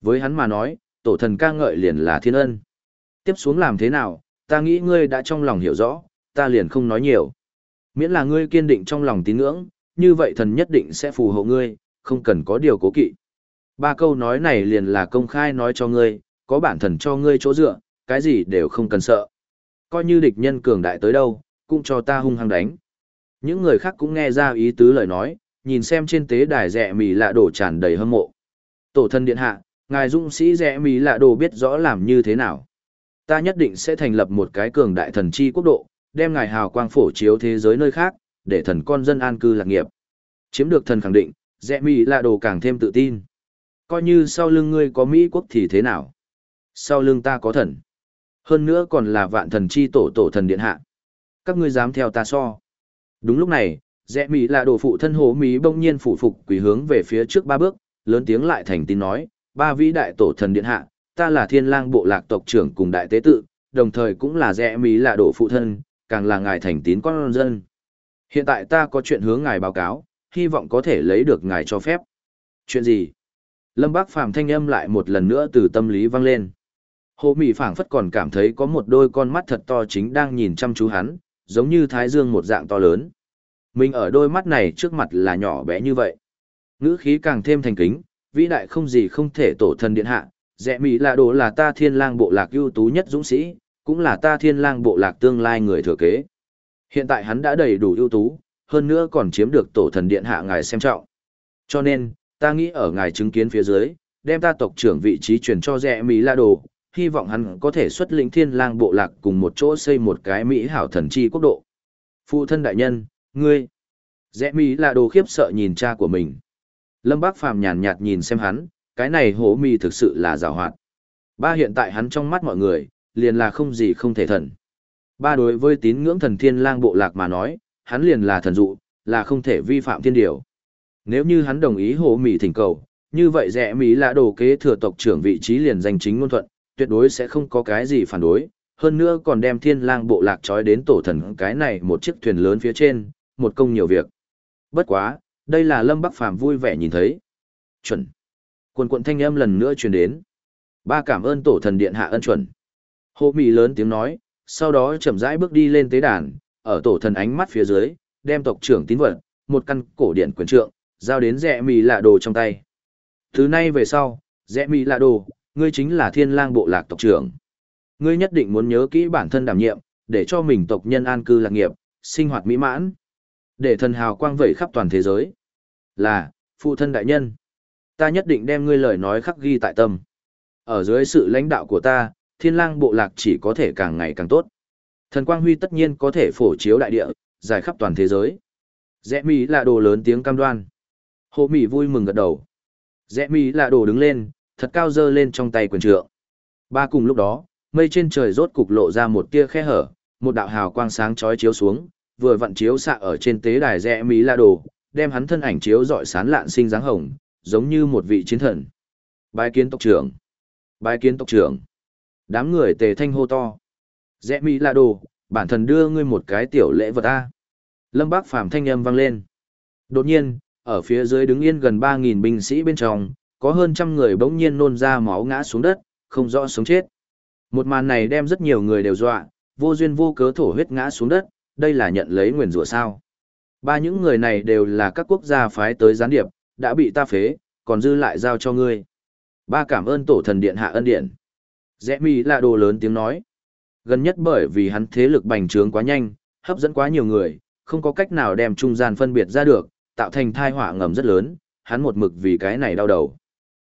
Với hắn mà nói, tổ thần ca ngợi liền là thiên ân. Tiếp xuống làm thế nào, ta nghĩ ngươi đã trong lòng hiểu rõ, ta liền không nói nhiều. Miễn là ngươi kiên định trong lòng tín ngưỡng, như vậy thần nhất định sẽ phù hộ ngươi, không cần có điều cố kỵ. Ba câu nói này liền là công khai nói cho ngươi, có bản thần cho ngươi chỗ dựa, cái gì đều không cần sợ. Coi như địch nhân cường đại tới đâu, cũng cho ta hung hăng đánh. Những người khác cũng nghe ra ý tứ lời nói, nhìn xem trên tế đài rẻ mì lạ đổ tràn đầy hâm mộ. Tổ thân điện hạ, ngài dũng sĩ rẽ mỹ lạ đồ biết rõ làm như thế nào. Ta nhất định sẽ thành lập một cái cường đại thần chi quốc độ, đem ngài hào quang phổ chiếu thế giới nơi khác, để thần con dân an cư lạc nghiệp. Chiếm được thần khẳng định, rẽ mỹ lạ đồ càng thêm tự tin. Coi như sau lưng ngươi có Mỹ quốc thì thế nào? Sau lưng ta có thần. Hơn nữa còn là vạn thần chi tổ tổ thần điện hạ. Các ngươi dám theo ta so. Đúng lúc này, rẽ mỹ lạ đồ phụ thân hồ Mỹ bỗng nhiên phủ phục quỳ hướng về phía trước ba bước, lớn tiếng lại thành tin nói, ba vĩ đại tổ thần điện hạ, ta là thiên lang bộ lạc tộc trưởng cùng đại tế tự, đồng thời cũng là rẽ mỹ lạ đổ phụ thân, càng là ngài thành tín con dân. Hiện tại ta có chuyện hướng ngài báo cáo, hy vọng có thể lấy được ngài cho phép. Chuyện gì? Lâm Bác Phàm thanh âm lại một lần nữa từ tâm lý vang lên. Hồ Mị phảng phất còn cảm thấy có một đôi con mắt thật to chính đang nhìn chăm chú hắn, giống như thái dương một dạng to lớn. Mình ở đôi mắt này trước mặt là nhỏ bé như vậy. Ngữ khí càng thêm thành kính, vĩ đại không gì không thể tổ thần điện hạ, Rẽ Mỹ là đồ là ta thiên lang bộ lạc ưu tú nhất dũng sĩ, cũng là ta thiên lang bộ lạc tương lai người thừa kế. Hiện tại hắn đã đầy đủ ưu tú, hơn nữa còn chiếm được tổ thần điện hạ ngài xem trọng. Cho nên, ta nghĩ ở ngài chứng kiến phía dưới, đem ta tộc trưởng vị trí truyền cho rẽ Mỹ La Đồ, hy vọng hắn có thể xuất lĩnh thiên lang bộ lạc cùng một chỗ xây một cái Mỹ hảo thần chi quốc độ. Phụ thân đại nhân, ngươi. Rẽ Mỹ La Đồ khiếp sợ nhìn cha của mình. Lâm Bác Phàm nhàn nhạt nhìn xem hắn, cái này hố mi thực sự là rào hoạt. Ba hiện tại hắn trong mắt mọi người, liền là không gì không thể thần. Ba đối với tín ngưỡng thần thiên lang bộ lạc mà nói, hắn liền là thần dụ, là không thể vi phạm thiên điều. Nếu như hắn đồng ý hố mì thỉnh cầu, như vậy rẽ mì là đồ kế thừa tộc trưởng vị trí liền danh chính ngôn thuận, tuyệt đối sẽ không có cái gì phản đối, hơn nữa còn đem thiên lang bộ lạc trói đến tổ thần cái này một chiếc thuyền lớn phía trên, một công nhiều việc. Bất quá, đây là Lâm Bắc Phàm vui vẻ nhìn thấy. Chuẩn. Quần quận thanh âm lần nữa truyền đến. Ba cảm ơn tổ thần điện hạ ân chuẩn. hộ mỉ lớn tiếng nói, sau đó chậm rãi bước đi lên tế đàn, ở tổ thần ánh mắt phía dưới, đem tộc trưởng tín vật, một căn cổ điện quyền trượng, giao đến rẽ mì lạ đồ trong tay. thứ nay về sau, rẽ mì lạ đồ, ngươi chính là thiên lang bộ lạc tộc trưởng. Ngươi nhất định muốn nhớ kỹ bản thân đảm nhiệm, để cho mình tộc nhân an cư lạc nghiệp, sinh hoạt mỹ mãn. Để thần hào quang vẩy khắp toàn thế giới. Là, phụ thân đại nhân. Ta nhất định đem ngươi lời nói khắc ghi tại tâm. Ở dưới sự lãnh đạo của ta, thiên lang bộ lạc chỉ có thể càng ngày càng tốt. Thần quang huy tất nhiên có thể phổ chiếu đại địa, dài khắp toàn thế giới. Rẽ mỹ là đồ lớn tiếng cam đoan. Hồ Mỹ vui mừng gật đầu. Rẽ mỹ là đồ đứng lên, thật cao dơ lên trong tay quyền trượng. Ba cùng lúc đó, mây trên trời rốt cục lộ ra một tia khe hở, một đạo hào quang sáng chói chiếu xuống, vừa vặn chiếu xạ ở trên tế đài rẽ mỹ la đồ, đem hắn thân ảnh chiếu rọi sán lạn sinh dáng hồng, giống như một vị chiến thần. Bái kiến tộc trưởng. Bái kiến tộc trưởng. Đám người tề thanh hô to. Rẽ mỹ là đồ, bản thân đưa ngươi một cái tiểu lễ vật a. Lâm Bác Phàm thanh âm vang lên. Đột nhiên, ở phía dưới đứng yên gần 3.000 binh sĩ bên trong, có hơn trăm người bỗng nhiên nôn ra máu ngã xuống đất, không rõ sống chết. Một màn này đem rất nhiều người đều dọa, vô duyên vô cớ thổ huyết ngã xuống đất, đây là nhận lấy nguyền rủa sao. Ba những người này đều là các quốc gia phái tới gián điệp, đã bị ta phế, còn dư lại giao cho ngươi. Ba cảm ơn tổ thần điện hạ ân điện. Rẽ mi là đồ lớn tiếng nói. Gần nhất bởi vì hắn thế lực bành trướng quá nhanh, hấp dẫn quá nhiều người, không có cách nào đem trung gian phân biệt ra được, tạo thành thai họa ngầm rất lớn, hắn một mực vì cái này đau đầu.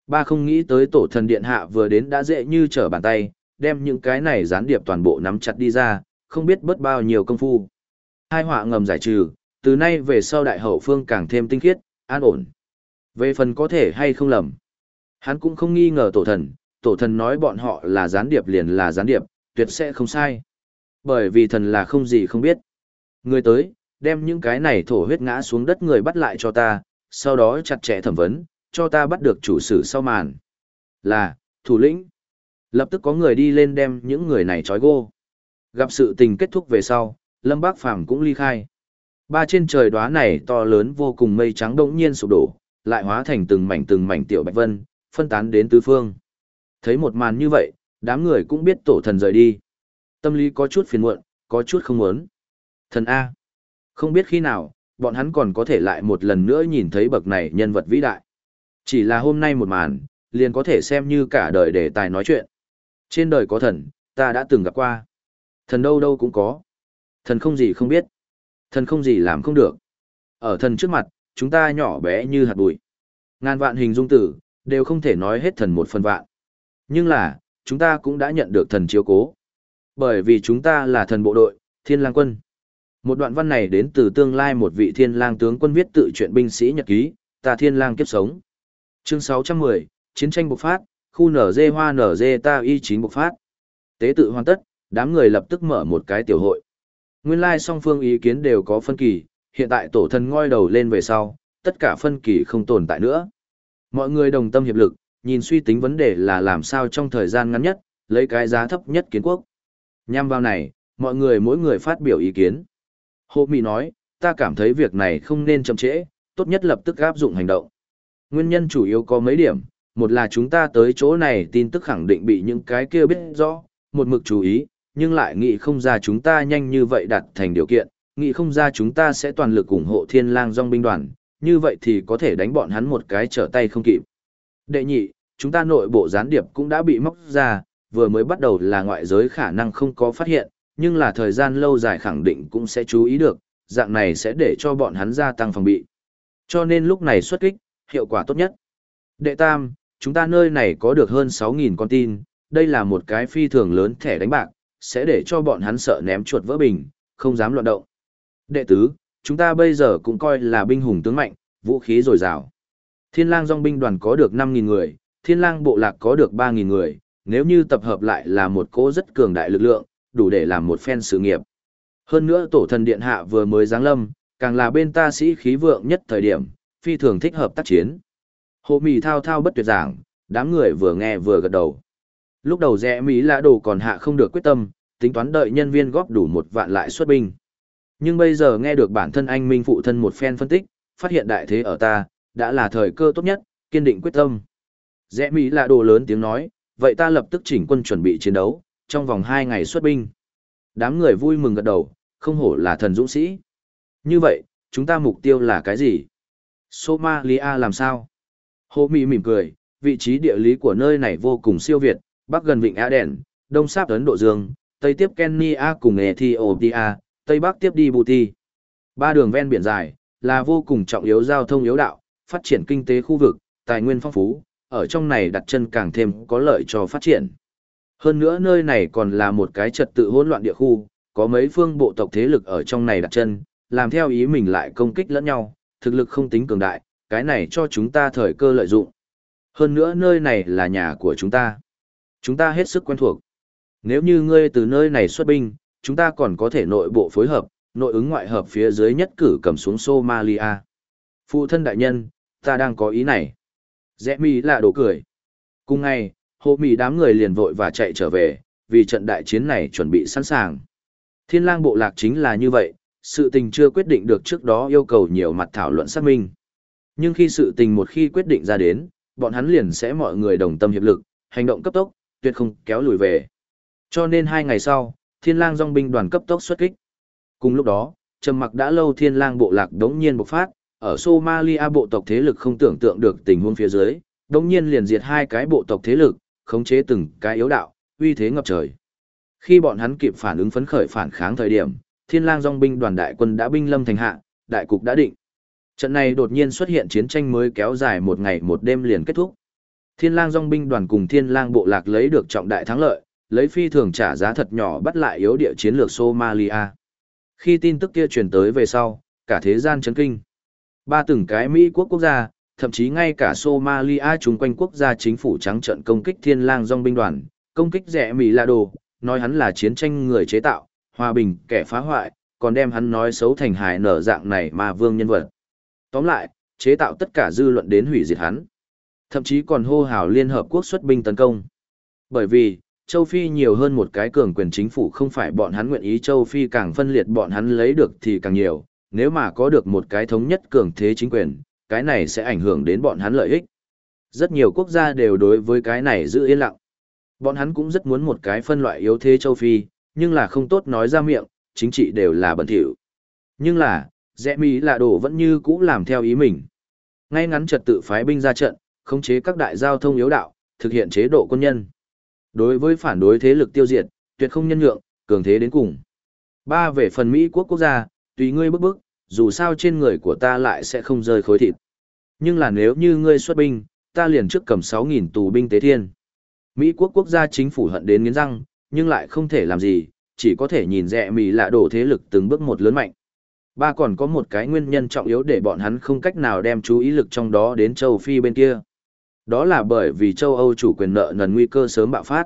Ba không nghĩ tới tổ thần điện hạ vừa đến đã dễ như trở bàn tay, đem những cái này gián điệp toàn bộ nắm chặt đi ra, không biết bớt bao nhiêu công phu. Hai họa ngầm giải trừ, từ nay về sau đại hậu phương càng thêm tinh khiết, an ổn. Về phần có thể hay không lầm, hắn cũng không nghi ngờ tổ thần, tổ thần nói bọn họ là gián điệp liền là gián điệp, tuyệt sẽ không sai. Bởi vì thần là không gì không biết. Người tới, đem những cái này thổ huyết ngã xuống đất người bắt lại cho ta, sau đó chặt chẽ thẩm vấn, cho ta bắt được chủ sử sau màn. Là, thủ lĩnh. Lập tức có người đi lên đem những người này trói gô. Gặp sự tình kết thúc về sau, Lâm Bác Phàm cũng ly khai. Ba trên trời đóa này to lớn vô cùng mây trắng đống nhiên sụp đổ, lại hóa thành từng mảnh từng mảnh tiểu bạch vân, phân tán đến tứ phương. Thấy một màn như vậy, đám người cũng biết tổ thần rời đi. Tâm lý có chút phiền muộn, có chút không muốn. Thần A. Không biết khi nào, bọn hắn còn có thể lại một lần nữa nhìn thấy bậc này nhân vật vĩ đại. Chỉ là hôm nay một màn, liền có thể xem như cả đời để tài nói chuyện. Trên đời có thần, ta đã từng gặp qua. Thần đâu đâu cũng có. Thần không gì không biết. Thần không gì làm không được. Ở thần trước mặt, chúng ta nhỏ bé như hạt bụi. Ngàn vạn hình dung tử, đều không thể nói hết thần một phần vạn. Nhưng là, chúng ta cũng đã nhận được thần chiếu cố. Bởi vì chúng ta là thần bộ đội, thiên lang quân. Một đoạn văn này đến từ tương lai một vị thiên lang tướng quân viết tự truyện binh sĩ nhật ký, ta thiên lang kiếp sống. Chương 610, chiến tranh bộc phát, khu nở dê hoa nở dê ta y chín bộc phát. Tế tự hoàn tất, đám người lập tức mở một cái tiểu hội. Nguyên lai song phương ý kiến đều có phân kỳ, hiện tại tổ thần ngoi đầu lên về sau, tất cả phân kỳ không tồn tại nữa. Mọi người đồng tâm hiệp lực, nhìn suy tính vấn đề là làm sao trong thời gian ngắn nhất, lấy cái giá thấp nhất kiến quốc. Nhằm vào này, mọi người mỗi người phát biểu ý kiến. Hồ Mị nói, ta cảm thấy việc này không nên chậm trễ, tốt nhất lập tức áp dụng hành động. Nguyên nhân chủ yếu có mấy điểm, một là chúng ta tới chỗ này tin tức khẳng định bị những cái kia biết rõ, một mực chú ý, nhưng lại nghĩ không ra chúng ta nhanh như vậy đặt thành điều kiện, nghĩ không ra chúng ta sẽ toàn lực ủng hộ thiên lang dòng binh đoàn, như vậy thì có thể đánh bọn hắn một cái trở tay không kịp. Đệ nhị, chúng ta nội bộ gián điệp cũng đã bị móc ra, vừa mới bắt đầu là ngoại giới khả năng không có phát hiện, nhưng là thời gian lâu dài khẳng định cũng sẽ chú ý được, dạng này sẽ để cho bọn hắn gia tăng phòng bị. Cho nên lúc này xuất kích, hiệu quả tốt nhất. Đệ tam, chúng ta nơi này có được hơn 6.000 con tin, đây là một cái phi thường lớn thẻ đánh bạc, sẽ để cho bọn hắn sợ ném chuột vỡ bình, không dám loạn động. Đệ tứ, chúng ta bây giờ cũng coi là binh hùng tướng mạnh, vũ khí dồi dào. Thiên lang dòng binh đoàn có được 5.000 người, thiên lang bộ lạc có được 3.000 người, nếu như tập hợp lại là một cố rất cường đại lực lượng, đủ để làm một phen sự nghiệp. Hơn nữa tổ thần điện hạ vừa mới giáng lâm, càng là bên ta sĩ khí vượng nhất thời điểm, phi thường thích hợp tác chiến. Hồ mì thao thao bất tuyệt giảng, đám người vừa nghe vừa gật đầu. Lúc đầu rẽ Mỹ lạ đồ còn hạ không được quyết tâm, tính toán đợi nhân viên góp đủ một vạn lại xuất binh. Nhưng bây giờ nghe được bản thân anh Minh phụ thân một phen phân tích, phát hiện đại thế ở ta, đã là thời cơ tốt nhất, kiên định quyết tâm. Rẽ Mỹ lạ đồ lớn tiếng nói, vậy ta lập tức chỉnh quân chuẩn bị chiến đấu, trong vòng 2 ngày xuất binh. Đám người vui mừng gật đầu, không hổ là thần dũng sĩ. Như vậy, chúng ta mục tiêu là cái gì? Somalia làm sao? Hồ Mỹ mỉm cười, vị trí địa lý của nơi này vô cùng siêu việt, bắc gần vịnh Aden, đông sáp Ấn Độ Dương, tây tiếp Kenya cùng Ethiopia, tây bắc tiếp Djibouti. Ba đường ven biển dài, là vô cùng trọng yếu giao thông yếu đạo, phát triển kinh tế khu vực, tài nguyên phong phú, ở trong này đặt chân càng thêm có lợi cho phát triển. Hơn nữa nơi này còn là một cái trật tự hỗn loạn địa khu, có mấy phương bộ tộc thế lực ở trong này đặt chân, làm theo ý mình lại công kích lẫn nhau, thực lực không tính cường đại, cái này cho chúng ta thời cơ lợi dụng. Hơn nữa nơi này là nhà của chúng ta. Chúng ta hết sức quen thuộc. Nếu như ngươi từ nơi này xuất binh, chúng ta còn có thể nội bộ phối hợp, nội ứng ngoại hợp phía dưới nhất cử cầm xuống Somalia. Phụ thân đại nhân, ta đang có ý này. Rẽ mi là đổ cười. Cùng ngày, hộ mì đám người liền vội và chạy trở về, vì trận đại chiến này chuẩn bị sẵn sàng. Thiên lang bộ lạc chính là như vậy, sự tình chưa quyết định được trước đó yêu cầu nhiều mặt thảo luận xác minh. Nhưng khi sự tình một khi quyết định ra đến, bọn hắn liền sẽ mọi người đồng tâm hiệp lực, hành động cấp tốc, tuyệt không kéo lùi về. Cho nên hai ngày sau, thiên lang dòng binh đoàn cấp tốc xuất kích. Cùng lúc đó, trầm mặc đã lâu thiên lang bộ lạc đống nhiên bộc phát, ở Somalia bộ tộc thế lực không tưởng tượng được tình huống phía dưới, đống nhiên liền diệt hai cái bộ tộc thế lực, khống chế từng cái yếu đạo, uy thế ngập trời. Khi bọn hắn kịp phản ứng phấn khởi phản kháng thời điểm, thiên lang dòng binh đoàn đại quân đã binh lâm thành hạ, đại cục đã định. Trận này đột nhiên xuất hiện chiến tranh mới kéo dài một ngày một đêm liền kết thúc. Thiên lang dòng binh đoàn cùng thiên lang bộ lạc lấy được trọng đại thắng lợi, lấy phi thường trả giá thật nhỏ bắt lại yếu địa chiến lược Somalia. Khi tin tức kia truyền tới về sau, cả thế gian chấn kinh. Ba từng cái Mỹ quốc quốc gia, thậm chí ngay cả Somalia chung quanh quốc gia chính phủ trắng trận công kích thiên lang dòng binh đoàn, công kích rẻ Mỹ La Đồ, nói hắn là chiến tranh người chế tạo, hòa bình, kẻ phá hoại, còn đem hắn nói xấu thành hài nở dạng này mà vương nhân vật. Tóm lại, chế tạo tất cả dư luận đến hủy diệt hắn. Thậm chí còn hô hào Liên Hợp Quốc xuất binh tấn công. Bởi vì, châu Phi nhiều hơn một cái cường quyền chính phủ không phải bọn hắn nguyện ý châu Phi càng phân liệt bọn hắn lấy được thì càng nhiều, nếu mà có được một cái thống nhất cường thế chính quyền, cái này sẽ ảnh hưởng đến bọn hắn lợi ích. Rất nhiều quốc gia đều đối với cái này giữ yên lặng. Bọn hắn cũng rất muốn một cái phân loại yếu thế châu Phi, nhưng là không tốt nói ra miệng, chính trị đều là bẩn thỉu. Nhưng là, rẽ mỹ là đồ vẫn như cũ làm theo ý mình. Ngay ngắn trật tự phái binh ra trận, khống chế các đại giao thông yếu đạo, thực hiện chế độ quân nhân. Đối với phản đối thế lực tiêu diệt, tuyệt không nhân nhượng, cường thế đến cùng. Ba về phần Mỹ quốc quốc gia, tùy ngươi bức bức, dù sao trên người của ta lại sẽ không rơi khối thịt. Nhưng là nếu như ngươi xuất binh, ta liền trước cầm 6.000 tù binh tế thiên. Mỹ quốc quốc gia chính phủ hận đến nghiến răng, nhưng lại không thể làm gì, chỉ có thể nhìn rẹ mì lạ đổ thế lực từng bước một lớn mạnh. Ba còn có một cái nguyên nhân trọng yếu để bọn hắn không cách nào đem chú ý lực trong đó đến châu Phi bên kia. Đó là bởi vì châu Âu chủ quyền nợ nần nguy cơ sớm bạo phát.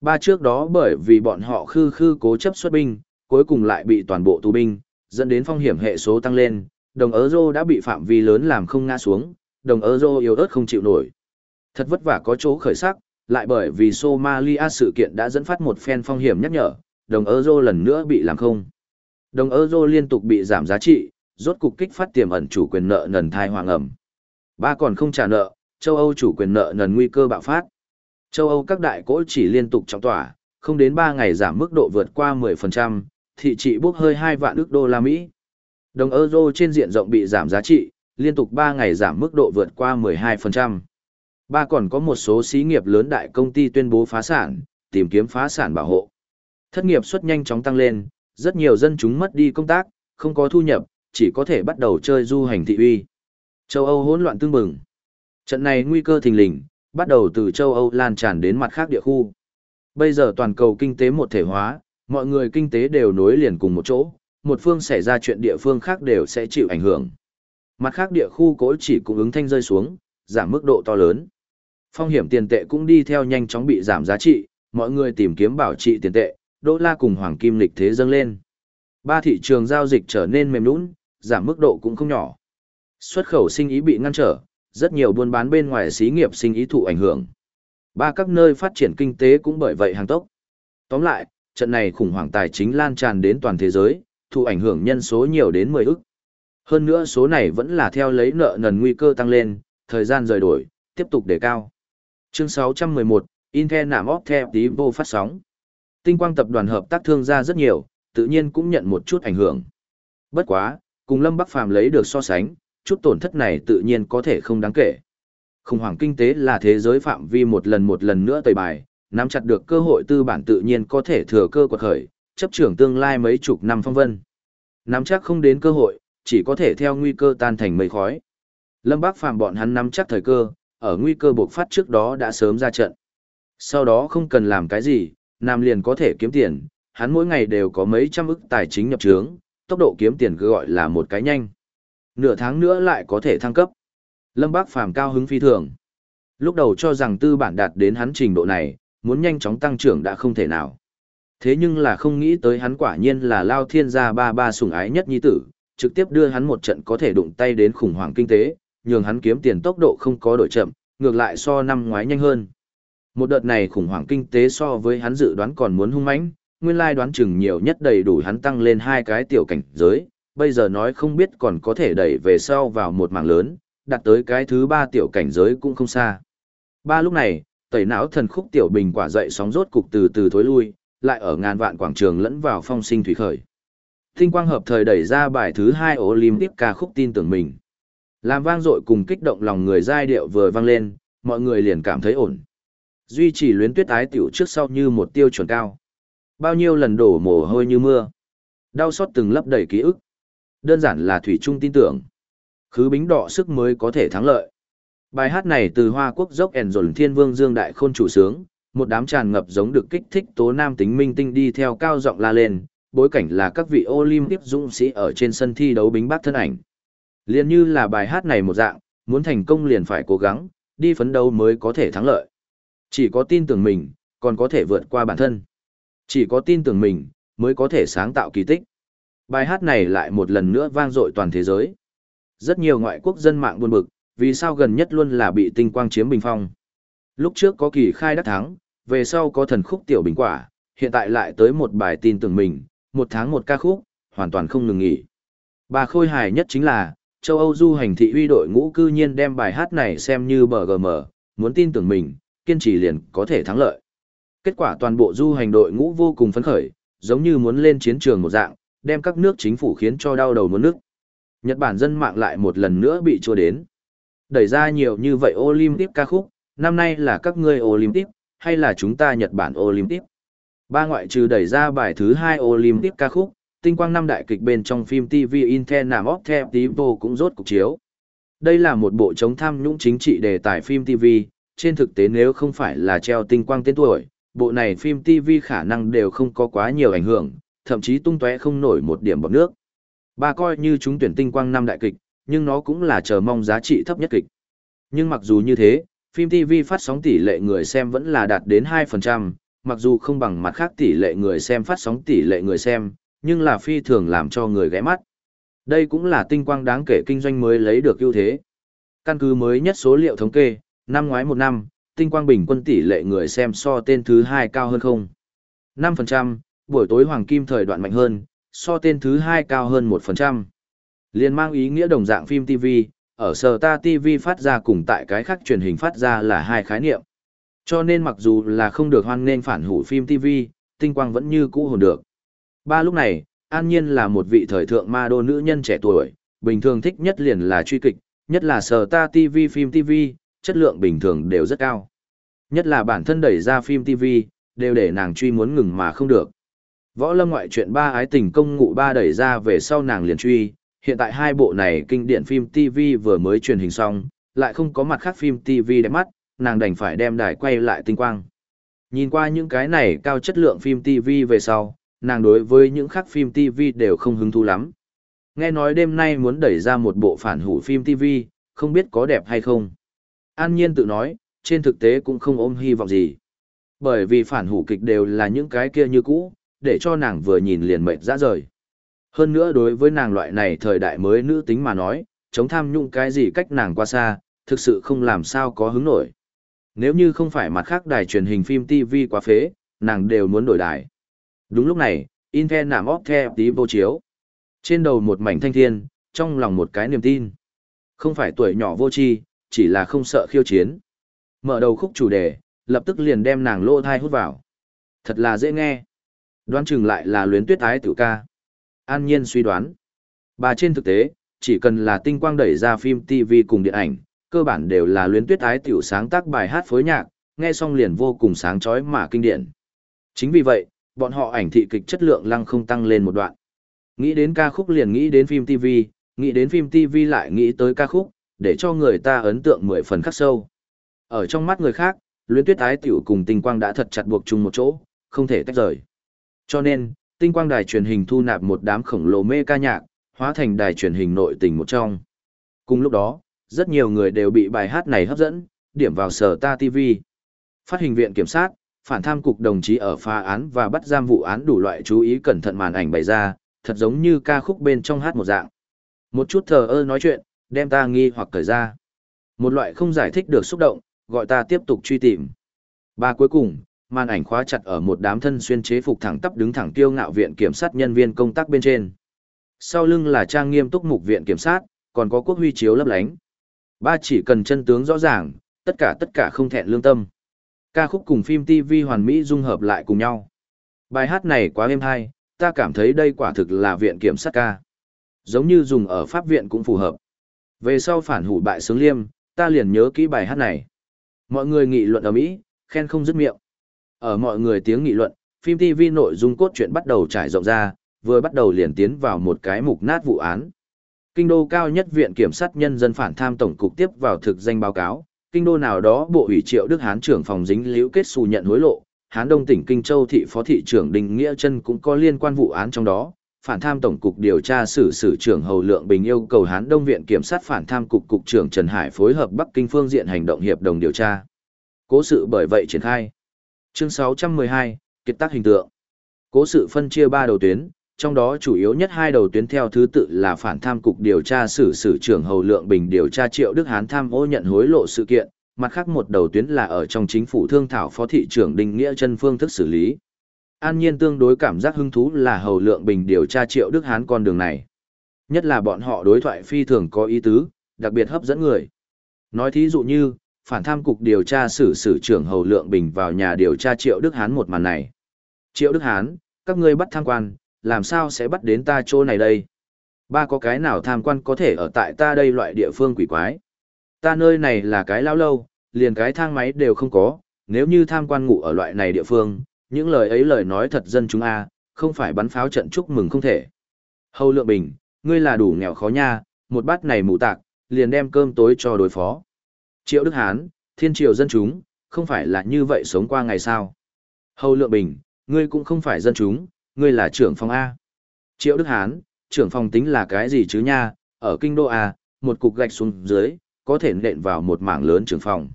Ba trước đó bởi vì bọn họ khư khư cố chấp xuất binh, cuối cùng lại bị toàn bộ tù binh, dẫn đến phong hiểm hệ số tăng lên, đồng euro đã bị phạm vi lớn làm không ngã xuống, đồng euro yếu ớt không chịu nổi. Thật vất vả có chỗ khởi sắc, lại bởi vì Somalia sự kiện đã dẫn phát một phen phong hiểm nhắc nhở, đồng euro lần nữa bị làm không. Đồng euro liên tục bị giảm giá trị, rốt cục kích phát tiềm ẩn chủ quyền nợ nần thai hoàng ẩm. Ba còn không trả nợ, châu Âu chủ quyền nợ nần nguy cơ bạo phát. Châu Âu các đại cỗ chỉ liên tục trọng tỏa, không đến 3 ngày giảm mức độ vượt qua 10%, thị trị bốc hơi 2 vạn ức đô la Mỹ. Đồng euro trên diện rộng bị giảm giá trị, liên tục 3 ngày giảm mức độ vượt qua 12%. Ba còn có một số xí nghiệp lớn đại công ty tuyên bố phá sản, tìm kiếm phá sản bảo hộ. Thất nghiệp suất nhanh chóng tăng lên, rất nhiều dân chúng mất đi công tác, không có thu nhập, chỉ có thể bắt đầu chơi du hành thị uy. Châu Âu hỗn loạn tương bừng. Trận này nguy cơ thình lình, bắt đầu từ châu Âu lan tràn đến mặt khác địa khu. Bây giờ toàn cầu kinh tế một thể hóa, mọi người kinh tế đều nối liền cùng một chỗ, một phương xảy ra chuyện địa phương khác đều sẽ chịu ảnh hưởng. Mặt khác địa khu cối chỉ cung ứng thanh rơi xuống, giảm mức độ to lớn. Phong hiểm tiền tệ cũng đi theo nhanh chóng bị giảm giá trị, mọi người tìm kiếm bảo trị tiền tệ, đô la cùng hoàng kim lịch thế dâng lên. Ba thị trường giao dịch trở nên mềm nũng, giảm mức độ cũng không nhỏ. Xuất khẩu sinh ý bị ngăn trở, rất nhiều buôn bán bên ngoài xí nghiệp sinh ý thụ ảnh hưởng. Ba các nơi phát triển kinh tế cũng bởi vậy hàng tốc. Tóm lại, trận này khủng hoảng tài chính lan tràn đến toàn thế giới, thụ ảnh hưởng nhân số nhiều đến 10 ức. Hơn nữa số này vẫn là theo lấy nợ nần nguy cơ tăng lên, thời gian rời đổi, tiếp tục đề cao. Chương 611, Intel nạm óc theo tí vô phát sóng. Tinh quang tập đoàn hợp tác thương gia rất nhiều, tự nhiên cũng nhận một chút ảnh hưởng. Bất quá, cùng Lâm Bắc Phàm lấy được so sánh, chút tổn thất này tự nhiên có thể không đáng kể. Khủng hoảng kinh tế là thế giới phạm vi một lần một lần nữa tẩy bài, nắm chặt được cơ hội tư bản tự nhiên có thể thừa cơ quật khởi, chấp trưởng tương lai mấy chục năm phong vân. Nắm chắc không đến cơ hội, chỉ có thể theo nguy cơ tan thành mây khói. Lâm Bác Phàm bọn hắn nắm chắc thời cơ, ở nguy cơ buộc phát trước đó đã sớm ra trận. Sau đó không cần làm cái gì, Nam liền có thể kiếm tiền, hắn mỗi ngày đều có mấy trăm ức tài chính nhập trướng, tốc độ kiếm tiền cứ gọi là một cái nhanh. Nửa tháng nữa lại có thể thăng cấp. Lâm Bác Phàm cao hứng phi thường. Lúc đầu cho rằng tư bản đạt đến hắn trình độ này, muốn nhanh chóng tăng trưởng đã không thể nào. Thế nhưng là không nghĩ tới hắn quả nhiên là lao thiên gia ba ba sủng ái nhất nhi tử, trực tiếp đưa hắn một trận có thể đụng tay đến khủng hoảng kinh tế, nhường hắn kiếm tiền tốc độ không có đổi chậm, ngược lại so năm ngoái nhanh hơn. Một đợt này khủng hoảng kinh tế so với hắn dự đoán còn muốn hung mãnh, nguyên lai đoán chừng nhiều nhất đầy đủ hắn tăng lên hai cái tiểu cảnh giới, bây giờ nói không biết còn có thể đẩy về sau vào một mảng lớn, đặt tới cái thứ ba tiểu cảnh giới cũng không xa. Ba lúc này, tẩy não thần khúc tiểu bình quả dậy sóng rốt cục từ từ thối lui, lại ở ngàn vạn quảng trường lẫn vào phong sinh thủy khởi. Tinh quang hợp thời đẩy ra bài thứ hai Olympic ca khúc tin tưởng mình. Làm vang dội cùng kích động lòng người giai điệu vừa vang lên, mọi người liền cảm thấy ổn. Duy trì luyến tuyết ái tiểu trước sau như một tiêu chuẩn cao. Bao nhiêu lần đổ mồ hôi như mưa. Đau xót từng lấp đầy ký ức. Đơn giản là thủy trung tin tưởng. Khứ bính đọ sức mới có thể thắng lợi. Bài hát này từ Hoa Quốc dốc ẻn dồn thiên vương Dương Đại Khôn chủ sướng, một đám tràn ngập giống được kích thích tố nam tính minh tinh đi theo cao giọng la lên, bối cảnh là các vị Olympic dũng sĩ ở trên sân thi đấu bính bác thân ảnh. Liên như là bài hát này một dạng, muốn thành công liền phải cố gắng, đi phấn đấu mới có thể thắng lợi. Chỉ có tin tưởng mình, còn có thể vượt qua bản thân. Chỉ có tin tưởng mình, mới có thể sáng tạo kỳ tích. Bài hát này lại một lần nữa vang dội toàn thế giới. Rất nhiều ngoại quốc dân mạng buồn bực, vì sao gần nhất luôn là bị tinh quang chiếm bình phong. Lúc trước có kỳ khai đắc thắng, về sau có thần khúc tiểu bình quả, hiện tại lại tới một bài tin tưởng mình, một tháng một ca khúc, hoàn toàn không ngừng nghỉ. Bà khôi hài nhất chính là, châu Âu du hành thị uy đội ngũ cư nhiên đem bài hát này xem như bờ mở, muốn tin tưởng mình, kiên trì liền có thể thắng lợi. Kết quả toàn bộ du hành đội ngũ vô cùng phấn khởi, giống như muốn lên chiến trường một dạng, đem các nước chính phủ khiến cho đau đầu muốn nước. Nhật Bản dân mạng lại một lần nữa bị chua đến. Đẩy ra nhiều như vậy Olympic ca khúc, năm nay là các ngươi Olympic, hay là chúng ta Nhật Bản Olympic? Ba ngoại trừ đẩy ra bài thứ hai Olympic ca khúc, tinh quang năm đại kịch bên trong phim TV Internam of The People cũng rốt cục chiếu. Đây là một bộ chống tham nhũng chính trị đề tài phim TV, trên thực tế nếu không phải là treo tinh quang tên tuổi, bộ này phim TV khả năng đều không có quá nhiều ảnh hưởng, thậm chí tung tóe không nổi một điểm bọt nước. Ba coi như chúng tuyển tinh quang năm đại kịch, nhưng nó cũng là chờ mong giá trị thấp nhất kịch. Nhưng mặc dù như thế, phim TV phát sóng tỷ lệ người xem vẫn là đạt đến 2%, mặc dù không bằng mặt khác tỷ lệ người xem phát sóng tỷ lệ người xem, nhưng là phi thường làm cho người ghé mắt. Đây cũng là tinh quang đáng kể kinh doanh mới lấy được ưu thế. Căn cứ mới nhất số liệu thống kê, năm ngoái một năm, tinh quang bình quân tỷ lệ người xem so tên thứ hai cao hơn không. 5%, buổi tối hoàng kim thời đoạn mạnh hơn, so tên thứ hai cao hơn 1%. Liên mang ý nghĩa đồng dạng phim TV, ở sở ta TV phát ra cùng tại cái khác truyền hình phát ra là hai khái niệm. Cho nên mặc dù là không được hoan nên phản hủ phim TV, tinh quang vẫn như cũ hồn được. Ba lúc này, An Nhiên là một vị thời thượng ma đô nữ nhân trẻ tuổi, bình thường thích nhất liền là truy kịch, nhất là sở ta TV phim TV, chất lượng bình thường đều rất cao. Nhất là bản thân đẩy ra phim TV, đều để nàng truy muốn ngừng mà không được. Võ lâm ngoại truyện ba ái tình công ngụ ba đẩy ra về sau nàng liền truy, hiện tại hai bộ này kinh điển phim TV vừa mới truyền hình xong, lại không có mặt khác phim TV đẹp mắt, nàng đành phải đem đài quay lại tinh quang. Nhìn qua những cái này cao chất lượng phim TV về sau, nàng đối với những khác phim TV đều không hứng thú lắm. Nghe nói đêm nay muốn đẩy ra một bộ phản hủ phim TV, không biết có đẹp hay không. An Nhiên tự nói, trên thực tế cũng không ôm hy vọng gì. Bởi vì phản hủ kịch đều là những cái kia như cũ, để cho nàng vừa nhìn liền mệt ra rời. Hơn nữa đối với nàng loại này thời đại mới nữ tính mà nói, chống tham nhũng cái gì cách nàng qua xa, thực sự không làm sao có hứng nổi. Nếu như không phải mặt khác đài truyền hình phim TV quá phế, nàng đều muốn đổi đài. Đúng lúc này, Inven nảm óc theo tí vô chiếu. Trên đầu một mảnh thanh thiên, trong lòng một cái niềm tin. Không phải tuổi nhỏ vô tri, chỉ là không sợ khiêu chiến. Mở đầu khúc chủ đề, lập tức liền đem nàng lô thai hút vào. Thật là dễ nghe. Đoán chừng lại là luyến tuyết ái tử ca. An nhiên suy đoán. Bà trên thực tế, chỉ cần là tinh quang đẩy ra phim TV cùng điện ảnh, cơ bản đều là luyến tuyết ái tiểu sáng tác bài hát phối nhạc, nghe xong liền vô cùng sáng chói mà kinh điển. Chính vì vậy, bọn họ ảnh thị kịch chất lượng lăng không tăng lên một đoạn. Nghĩ đến ca khúc liền nghĩ đến phim TV, nghĩ đến phim TV lại nghĩ tới ca khúc, để cho người ta ấn tượng mười phần khắc sâu. Ở trong mắt người khác, luyến tuyết ái tiểu cùng tinh quang đã thật chặt buộc chung một chỗ, không thể tách rời. Cho nên, tinh quang đài truyền hình thu nạp một đám khổng lồ mê ca nhạc, hóa thành đài truyền hình nội tình một trong. Cùng lúc đó, rất nhiều người đều bị bài hát này hấp dẫn, điểm vào sở ta TV. Phát hình viện kiểm sát, phản tham cục đồng chí ở phá án và bắt giam vụ án đủ loại chú ý cẩn thận màn ảnh bày ra, thật giống như ca khúc bên trong hát một dạng. Một chút thờ ơ nói chuyện, đem ta nghi hoặc cởi ra. Một loại không giải thích được xúc động, gọi ta tiếp tục truy tìm. Ba cuối cùng, màn ảnh khóa chặt ở một đám thân xuyên chế phục thẳng tắp đứng thẳng tiêu ngạo viện kiểm sát nhân viên công tác bên trên. Sau lưng là trang nghiêm túc mục viện kiểm sát, còn có quốc huy chiếu lấp lánh. Ba chỉ cần chân tướng rõ ràng, tất cả tất cả không thẹn lương tâm. Ca khúc cùng phim TV hoàn mỹ dung hợp lại cùng nhau. Bài hát này quá êm hay, ta cảm thấy đây quả thực là viện kiểm sát ca. Giống như dùng ở pháp viện cũng phù hợp. Về sau phản hủ bại sướng liêm, ta liền nhớ kỹ bài hát này. Mọi người nghị luận ở Mỹ, khen không dứt miệng. Ở mọi người tiếng nghị luận, phim TV nội dung cốt truyện bắt đầu trải rộng ra, vừa bắt đầu liền tiến vào một cái mục nát vụ án. Kinh đô cao nhất viện kiểm sát nhân dân phản tham tổng cục tiếp vào thực danh báo cáo, kinh đô nào đó bộ ủy triệu Đức Hán trưởng phòng dính liễu kết xù nhận hối lộ, Hán Đông tỉnh Kinh Châu thị phó thị trưởng Đình Nghĩa Chân cũng có liên quan vụ án trong đó. Phản tham tổng cục điều tra xử xử trưởng Hầu Lượng Bình yêu cầu Hán Đông viện kiểm sát phản tham cục cục trưởng Trần Hải phối hợp Bắc Kinh phương diện hành động hiệp đồng điều tra. Cố sự bởi vậy triển khai. Chương 612, kiệt tác hình tượng. Cố sự phân chia ba đầu tuyến, trong đó chủ yếu nhất hai đầu tuyến theo thứ tự là phản tham cục điều tra xử xử trưởng Hầu Lượng Bình điều tra Triệu Đức Hán tham ô nhận hối lộ sự kiện, mặt khác một đầu tuyến là ở trong chính phủ thương thảo phó thị trưởng Đinh Nghĩa chân phương thức xử lý. An nhiên tương đối cảm giác hứng thú là Hầu Lượng Bình điều tra Triệu Đức Hán con đường này. Nhất là bọn họ đối thoại phi thường có ý tứ, đặc biệt hấp dẫn người. Nói thí dụ như, phản tham cục điều tra xử xử trưởng Hầu Lượng Bình vào nhà điều tra Triệu Đức Hán một màn này. Triệu Đức Hán, các ngươi bắt tham quan, làm sao sẽ bắt đến ta chỗ này đây? Ba có cái nào tham quan có thể ở tại ta đây loại địa phương quỷ quái? Ta nơi này là cái lao lâu, liền cái thang máy đều không có, nếu như tham quan ngủ ở loại này địa phương, những lời ấy lời nói thật dân chúng a, không phải bắn pháo trận chúc mừng không thể. Hầu Lượng Bình, ngươi là đủ nghèo khó nha, một bát này mù tạc, liền đem cơm tối cho đối phó. Triệu Đức Hán, thiên triều dân chúng, không phải là như vậy sống qua ngày sao. Hầu Lượng Bình, ngươi cũng không phải dân chúng, ngươi là trưởng phòng A. Triệu Đức Hán, trưởng phòng tính là cái gì chứ nha, ở kinh đô A, một cục gạch xuống dưới, có thể nện vào một mảng lớn trưởng phòng.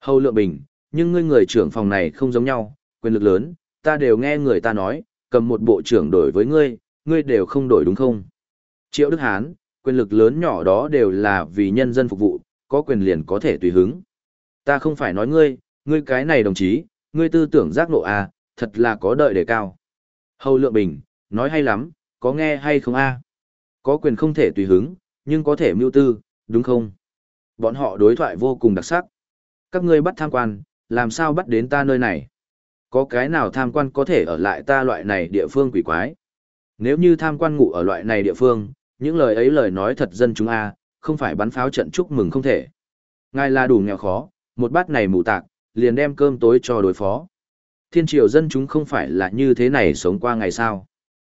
Hầu Lượng Bình, nhưng ngươi người trưởng phòng này không giống nhau, quyền lực lớn, ta đều nghe người ta nói, cầm một bộ trưởng đổi với ngươi, ngươi đều không đổi đúng không? Triệu Đức Hán, quyền lực lớn nhỏ đó đều là vì nhân dân phục vụ, có quyền liền có thể tùy hứng. Ta không phải nói ngươi, ngươi cái này đồng chí, ngươi tư tưởng giác ngộ à, thật là có đợi đề cao. Hầu Lượng Bình, nói hay lắm, có nghe hay không a? Có quyền không thể tùy hứng, nhưng có thể mưu tư, đúng không? Bọn họ đối thoại vô cùng đặc sắc. Các ngươi bắt tham quan, làm sao bắt đến ta nơi này? Có cái nào tham quan có thể ở lại ta loại này địa phương quỷ quái? Nếu như tham quan ngủ ở loại này địa phương, những lời ấy lời nói thật dân chúng a, không phải bắn pháo trận chúc mừng không thể. Ngài là đủ nghèo khó, một bát này mù tạc, liền đem cơm tối cho đối phó. Thiên triều dân chúng không phải là như thế này sống qua ngày sao.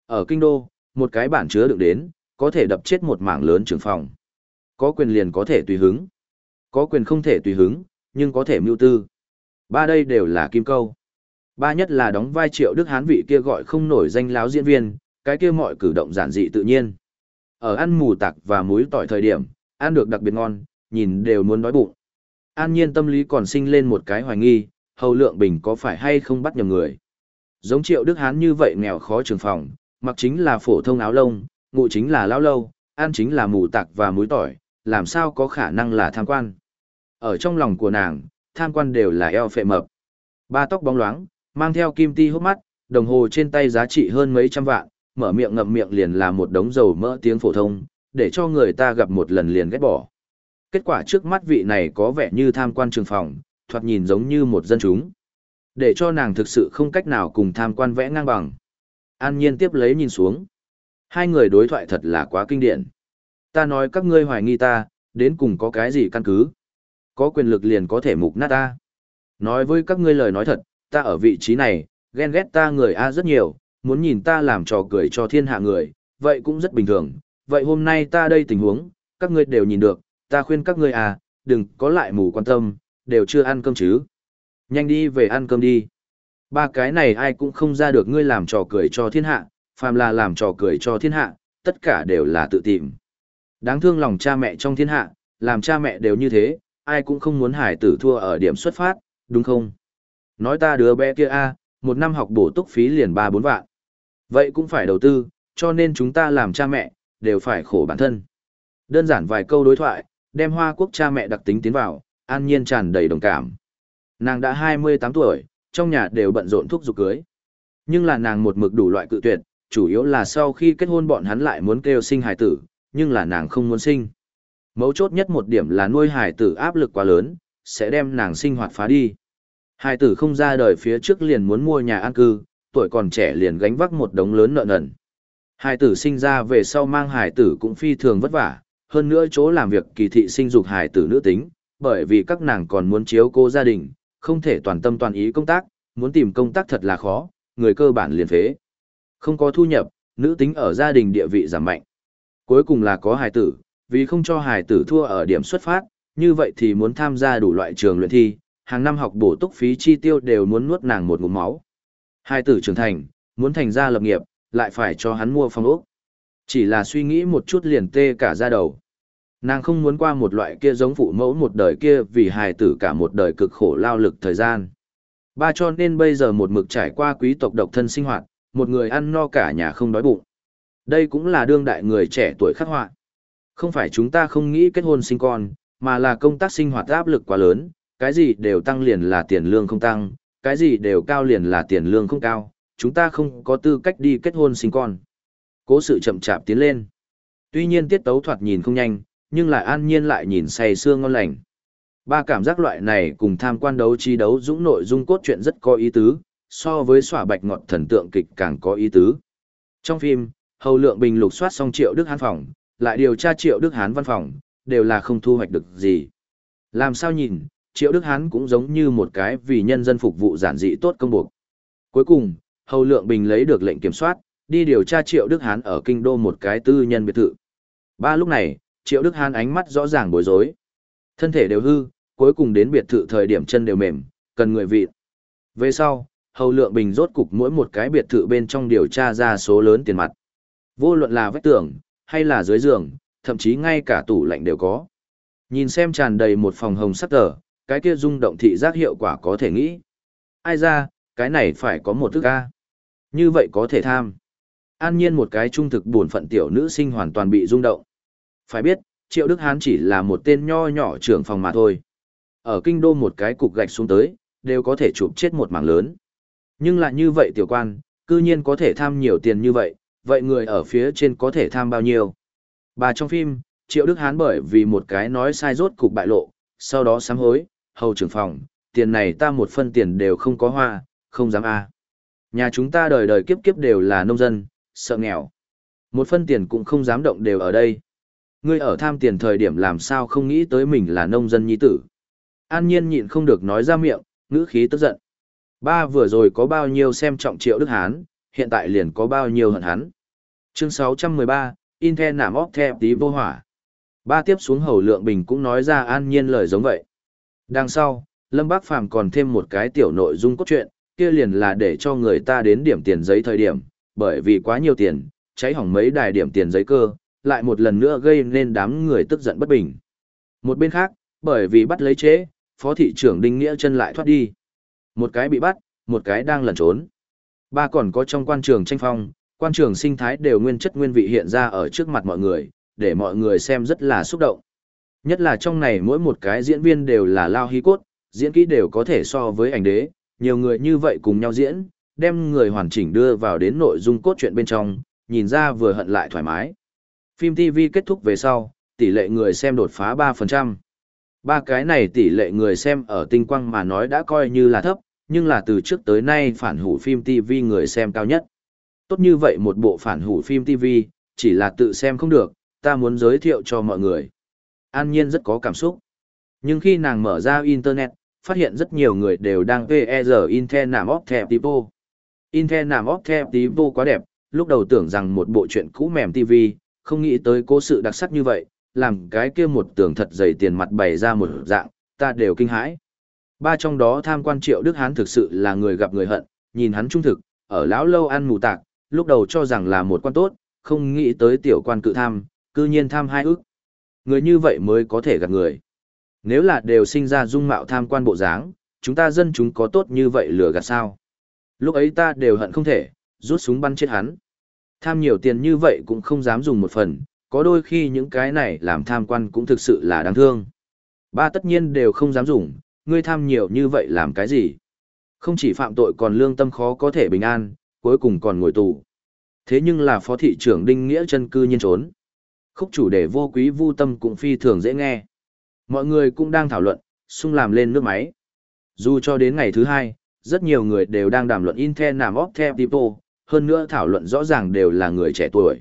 Ở kinh đô, một cái bản chứa được đến, có thể đập chết một mảng lớn trường phòng. Có quyền liền có thể tùy hứng. Có quyền không thể tùy hứng, nhưng có thể mưu tư. Ba đây đều là kim câu. Ba nhất là đóng vai triệu Đức Hán vị kia gọi không nổi danh láo diễn viên, cái kia mọi cử động giản dị tự nhiên. Ở ăn mù tạc và muối tỏi thời điểm, ăn được đặc biệt ngon, nhìn đều muốn đói bụng. An nhiên tâm lý còn sinh lên một cái hoài nghi, hầu lượng bình có phải hay không bắt nhầm người. Giống triệu Đức Hán như vậy nghèo khó trường phòng, mặc chính là phổ thông áo lông, ngụ chính là lão lâu, ăn chính là mù tạc và muối tỏi, làm sao có khả năng là tham quan. Ở trong lòng của nàng, tham quan đều là eo phệ mập. Ba tóc bóng loáng, mang theo kim ti hốc mắt, đồng hồ trên tay giá trị hơn mấy trăm vạn, mở miệng ngậm miệng liền là một đống dầu mỡ tiếng phổ thông, để cho người ta gặp một lần liền ghét bỏ. Kết quả trước mắt vị này có vẻ như tham quan trường phòng, thoạt nhìn giống như một dân chúng. Để cho nàng thực sự không cách nào cùng tham quan vẽ ngang bằng. An nhiên tiếp lấy nhìn xuống. Hai người đối thoại thật là quá kinh điển. Ta nói các ngươi hoài nghi ta, đến cùng có cái gì căn cứ. Có quyền lực liền có thể mục nát ta. Nói với các ngươi lời nói thật, ta ở vị trí này, ghen ghét ta người A rất nhiều, muốn nhìn ta làm trò cười cho thiên hạ người, vậy cũng rất bình thường. Vậy hôm nay ta đây tình huống, các ngươi đều nhìn được, ta khuyên các ngươi à, đừng có lại mù quan tâm, đều chưa ăn cơm chứ. Nhanh đi về ăn cơm đi. Ba cái này ai cũng không ra được ngươi làm trò cười cho thiên hạ, phàm là làm trò cười cho thiên hạ, tất cả đều là tự tìm. Đáng thương lòng cha mẹ trong thiên hạ, làm cha mẹ đều như thế, ai cũng không muốn hải tử thua ở điểm xuất phát, đúng không? Nói ta đứa bé kia a, một năm học bổ túc phí liền ba bốn vạn. Vậy cũng phải đầu tư, cho nên chúng ta làm cha mẹ, đều phải khổ bản thân. Đơn giản vài câu đối thoại, đem hoa quốc cha mẹ đặc tính tiến vào, an nhiên tràn đầy đồng cảm. Nàng đã 28 tuổi, trong nhà đều bận rộn thuốc dục cưới. Nhưng là nàng một mực đủ loại cự tuyệt, chủ yếu là sau khi kết hôn bọn hắn lại muốn kêu sinh hài tử, nhưng là nàng không muốn sinh. Mấu chốt nhất một điểm là nuôi hài tử áp lực quá lớn, sẽ đem nàng sinh hoạt phá đi. Hài tử không ra đời phía trước liền muốn mua nhà an cư, tuổi còn trẻ liền gánh vác một đống lớn nợ nần. Hải tử sinh ra về sau mang hải tử cũng phi thường vất vả, hơn nữa chỗ làm việc kỳ thị sinh dục hải tử nữ tính, bởi vì các nàng còn muốn chiếu cô gia đình, không thể toàn tâm toàn ý công tác, muốn tìm công tác thật là khó, người cơ bản liền phế. Không có thu nhập, nữ tính ở gia đình địa vị giảm mạnh. Cuối cùng là có hài tử, vì không cho hài tử thua ở điểm xuất phát, như vậy thì muốn tham gia đủ loại trường luyện thi, hàng năm học bổ túc phí chi tiêu đều muốn nuốt nàng một ngụm máu. Hài tử trưởng thành, muốn thành gia lập nghiệp, lại phải cho hắn mua phòng ốc. Chỉ là suy nghĩ một chút liền tê cả ra đầu. Nàng không muốn qua một loại kia giống phụ mẫu một đời kia vì hài tử cả một đời cực khổ lao lực thời gian. Ba cho nên bây giờ một mực trải qua quý tộc độc thân sinh hoạt, một người ăn no cả nhà không đói bụng. Đây cũng là đương đại người trẻ tuổi khắc họa. Không phải chúng ta không nghĩ kết hôn sinh con, mà là công tác sinh hoạt áp lực quá lớn, cái gì đều tăng liền là tiền lương không tăng, cái gì đều cao liền là tiền lương không cao, chúng ta không có tư cách đi kết hôn sinh con. Cố sự chậm chạp tiến lên. Tuy nhiên tiết tấu thoạt nhìn không nhanh, nhưng lại an nhiên lại nhìn say xương ngon lành. Ba cảm giác loại này cùng tham quan đấu chi đấu dũng nội dung cốt truyện rất có ý tứ, so với xỏa bạch ngọt thần tượng kịch càng có ý tứ. Trong phim, Hầu Lượng Bình lục soát xong Triệu Đức Hán phòng, lại điều tra Triệu Đức Hán văn phòng, đều là không thu hoạch được gì. Làm sao nhìn, Triệu Đức Hán cũng giống như một cái vì nhân dân phục vụ giản dị tốt công buộc. Cuối cùng, Hầu Lượng Bình lấy được lệnh kiểm soát, đi điều tra Triệu Đức Hán ở kinh đô một cái tư nhân biệt thự. Ba lúc này, Triệu Đức Hán ánh mắt rõ ràng bối rối. Thân thể đều hư, cuối cùng đến biệt thự thời điểm chân đều mềm, cần người vị. Về sau, Hầu Lượng Bình rốt cục mỗi một cái biệt thự bên trong điều tra ra số lớn tiền mặt. Vô luận là vách tường, hay là dưới giường, thậm chí ngay cả tủ lạnh đều có. Nhìn xem tràn đầy một phòng hồng sắc tờ, cái kia rung động thị giác hiệu quả có thể nghĩ. Ai ra, cái này phải có một thức ca. Như vậy có thể tham. An nhiên một cái trung thực buồn phận tiểu nữ sinh hoàn toàn bị rung động. Phải biết, Triệu Đức Hán chỉ là một tên nho nhỏ trưởng phòng mà thôi. Ở kinh đô một cái cục gạch xuống tới, đều có thể chụp chết một mảng lớn. Nhưng lại như vậy tiểu quan, cư nhiên có thể tham nhiều tiền như vậy, vậy người ở phía trên có thể tham bao nhiêu? Bà trong phim, Triệu Đức Hán bởi vì một cái nói sai rốt cục bại lộ, sau đó sám hối, hầu trưởng phòng, tiền này ta một phân tiền đều không có hoa, không dám a. Nhà chúng ta đời đời kiếp kiếp đều là nông dân, sợ nghèo. Một phân tiền cũng không dám động đều ở đây. Ngươi ở tham tiền thời điểm làm sao không nghĩ tới mình là nông dân nhi tử. An nhiên nhịn không được nói ra miệng, ngữ khí tức giận. Ba vừa rồi có bao nhiêu xem trọng triệu Đức Hán, hiện tại liền có bao nhiêu hận hắn. Chương 613, Intel nảm óc theo tí vô hỏa. Ba tiếp xuống hầu lượng bình cũng nói ra an nhiên lời giống vậy. Đằng sau, Lâm Bác Phàm còn thêm một cái tiểu nội dung cốt truyện, kia liền là để cho người ta đến điểm tiền giấy thời điểm, bởi vì quá nhiều tiền, cháy hỏng mấy đài điểm tiền giấy cơ, lại một lần nữa gây nên đám người tức giận bất bình. Một bên khác, bởi vì bắt lấy chế, phó thị trưởng Đinh Nghĩa chân lại thoát đi. Một cái bị bắt, một cái đang lẩn trốn. Ba còn có trong quan trường tranh phong, quan trường sinh thái đều nguyên chất nguyên vị hiện ra ở trước mặt mọi người, để mọi người xem rất là xúc động. Nhất là trong này mỗi một cái diễn viên đều là lao hí cốt, diễn kỹ đều có thể so với ảnh đế, nhiều người như vậy cùng nhau diễn, đem người hoàn chỉnh đưa vào đến nội dung cốt truyện bên trong, nhìn ra vừa hận lại thoải mái. Phim TV kết thúc về sau, tỷ lệ người xem đột phá 3%. Ba cái này tỷ lệ người xem ở tinh quang mà nói đã coi như là thấp, nhưng là từ trước tới nay phản hủ phim TV người xem cao nhất. Tốt như vậy một bộ phản hủ phim TV, chỉ là tự xem không được, ta muốn giới thiệu cho mọi người. An Nhiên rất có cảm xúc. Nhưng khi nàng mở ra Internet, phát hiện rất nhiều người đều đang PER Intel Nam óc thẹp tipo. Intel Nam óc thẹp tipo quá đẹp, lúc đầu tưởng rằng một bộ truyện cũ mềm TV, không nghĩ tới cố sự đặc sắc như vậy, làm cái kia một tưởng thật dày tiền mặt bày ra một dạng, ta đều kinh hãi. Ba trong đó tham quan triệu Đức Hán thực sự là người gặp người hận, nhìn hắn trung thực, ở lão lâu ăn mù tạc, lúc đầu cho rằng là một quan tốt, không nghĩ tới tiểu quan cự tham, cư nhiên tham hai ức. Người như vậy mới có thể gặp người. Nếu là đều sinh ra dung mạo tham quan bộ dáng, chúng ta dân chúng có tốt như vậy lừa gạt sao? Lúc ấy ta đều hận không thể, rút súng bắn chết hắn. Tham nhiều tiền như vậy cũng không dám dùng một phần, có đôi khi những cái này làm tham quan cũng thực sự là đáng thương. Ba tất nhiên đều không dám dùng, ngươi tham nhiều như vậy làm cái gì? Không chỉ phạm tội còn lương tâm khó có thể bình an, cuối cùng còn ngồi tù. Thế nhưng là phó thị trưởng Đinh Nghĩa chân cư nhiên trốn. Khúc chủ đề vô quý vu tâm cũng phi thường dễ nghe. Mọi người cũng đang thảo luận, xung làm lên nước máy. Dù cho đến ngày thứ hai, rất nhiều người đều đang đàm luận Intel nằm óc theo tipo, hơn nữa thảo luận rõ ràng đều là người trẻ tuổi.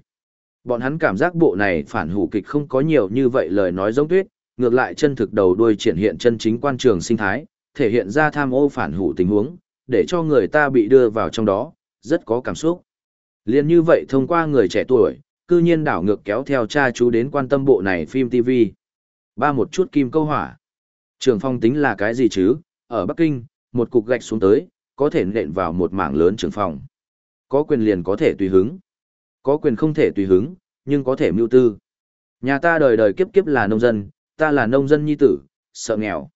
Bọn hắn cảm giác bộ này phản hủ kịch không có nhiều như vậy lời nói giống tuyết, ngược lại chân thực đầu đuôi triển hiện chân chính quan trường sinh thái, thể hiện ra tham ô phản hủ tình huống, để cho người ta bị đưa vào trong đó, rất có cảm xúc. Liên như vậy thông qua người trẻ tuổi, cư nhiên đảo ngược kéo theo cha chú đến quan tâm bộ này phim TV. Ba một chút kim câu hỏa. Trường phong tính là cái gì chứ? Ở Bắc Kinh, một cục gạch xuống tới, có thể nện vào một mảng lớn trường phòng. Có quyền liền có thể tùy hứng. Có quyền không thể tùy hứng, nhưng có thể mưu tư. Nhà ta đời đời kiếp kiếp là nông dân, ta là nông dân nhi tử, sợ nghèo.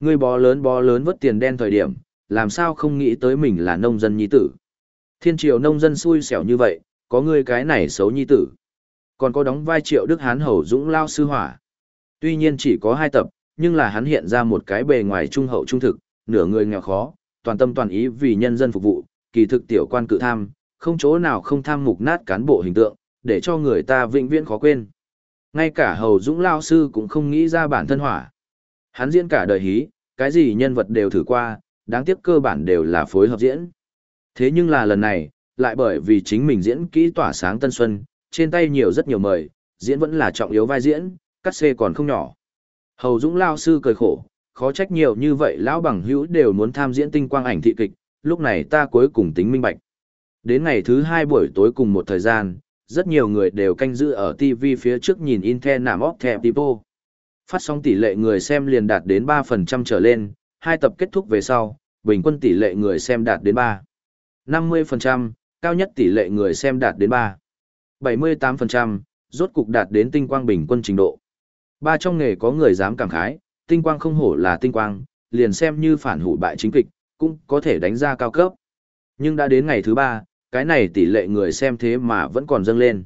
Ngươi bó lớn bó lớn vớt tiền đen thời điểm, làm sao không nghĩ tới mình là nông dân nhi tử. Thiên triều nông dân xui xẻo như vậy, có ngươi cái này xấu nhi tử. Còn có đóng vai triệu Đức Hán Hầu Dũng Lao Sư Hỏa. Tuy nhiên chỉ có hai tập, nhưng là hắn hiện ra một cái bề ngoài trung hậu trung thực, nửa người nghèo khó, toàn tâm toàn ý vì nhân dân phục vụ, kỳ thực tiểu quan cự tham, không chỗ nào không tham mục nát cán bộ hình tượng, để cho người ta vĩnh viễn khó quên. Ngay cả Hầu Dũng Lao Sư cũng không nghĩ ra bản thân hỏa. Hắn diễn cả đời hí, cái gì nhân vật đều thử qua, đáng tiếc cơ bản đều là phối hợp diễn. Thế nhưng là lần này, lại bởi vì chính mình diễn kỹ tỏa sáng tân xuân, trên tay nhiều rất nhiều mời, diễn vẫn là trọng yếu vai diễn, cắt xê còn không nhỏ. Hầu Dũng lao sư cười khổ, khó trách nhiều như vậy lão bằng hữu đều muốn tham diễn tinh quang ảnh thị kịch, lúc này ta cuối cùng tính minh bạch. Đến ngày thứ hai buổi tối cùng một thời gian, rất nhiều người đều canh giữ ở TV phía trước nhìn Intel nằm óc thẹp tipo. Phát sóng tỷ lệ người xem liền đạt đến 3% trở lên, hai tập kết thúc về sau, bình quân tỷ lệ người xem đạt đến 3. 50%, cao nhất tỷ lệ người xem đạt đến 3. 78%, rốt cục đạt đến tinh quang bình quân trình độ. Ba trong nghề có người dám cảm khái, tinh quang không hổ là tinh quang, liền xem như phản hủ bại chính kịch, cũng có thể đánh ra cao cấp. Nhưng đã đến ngày thứ ba, cái này tỷ lệ người xem thế mà vẫn còn dâng lên.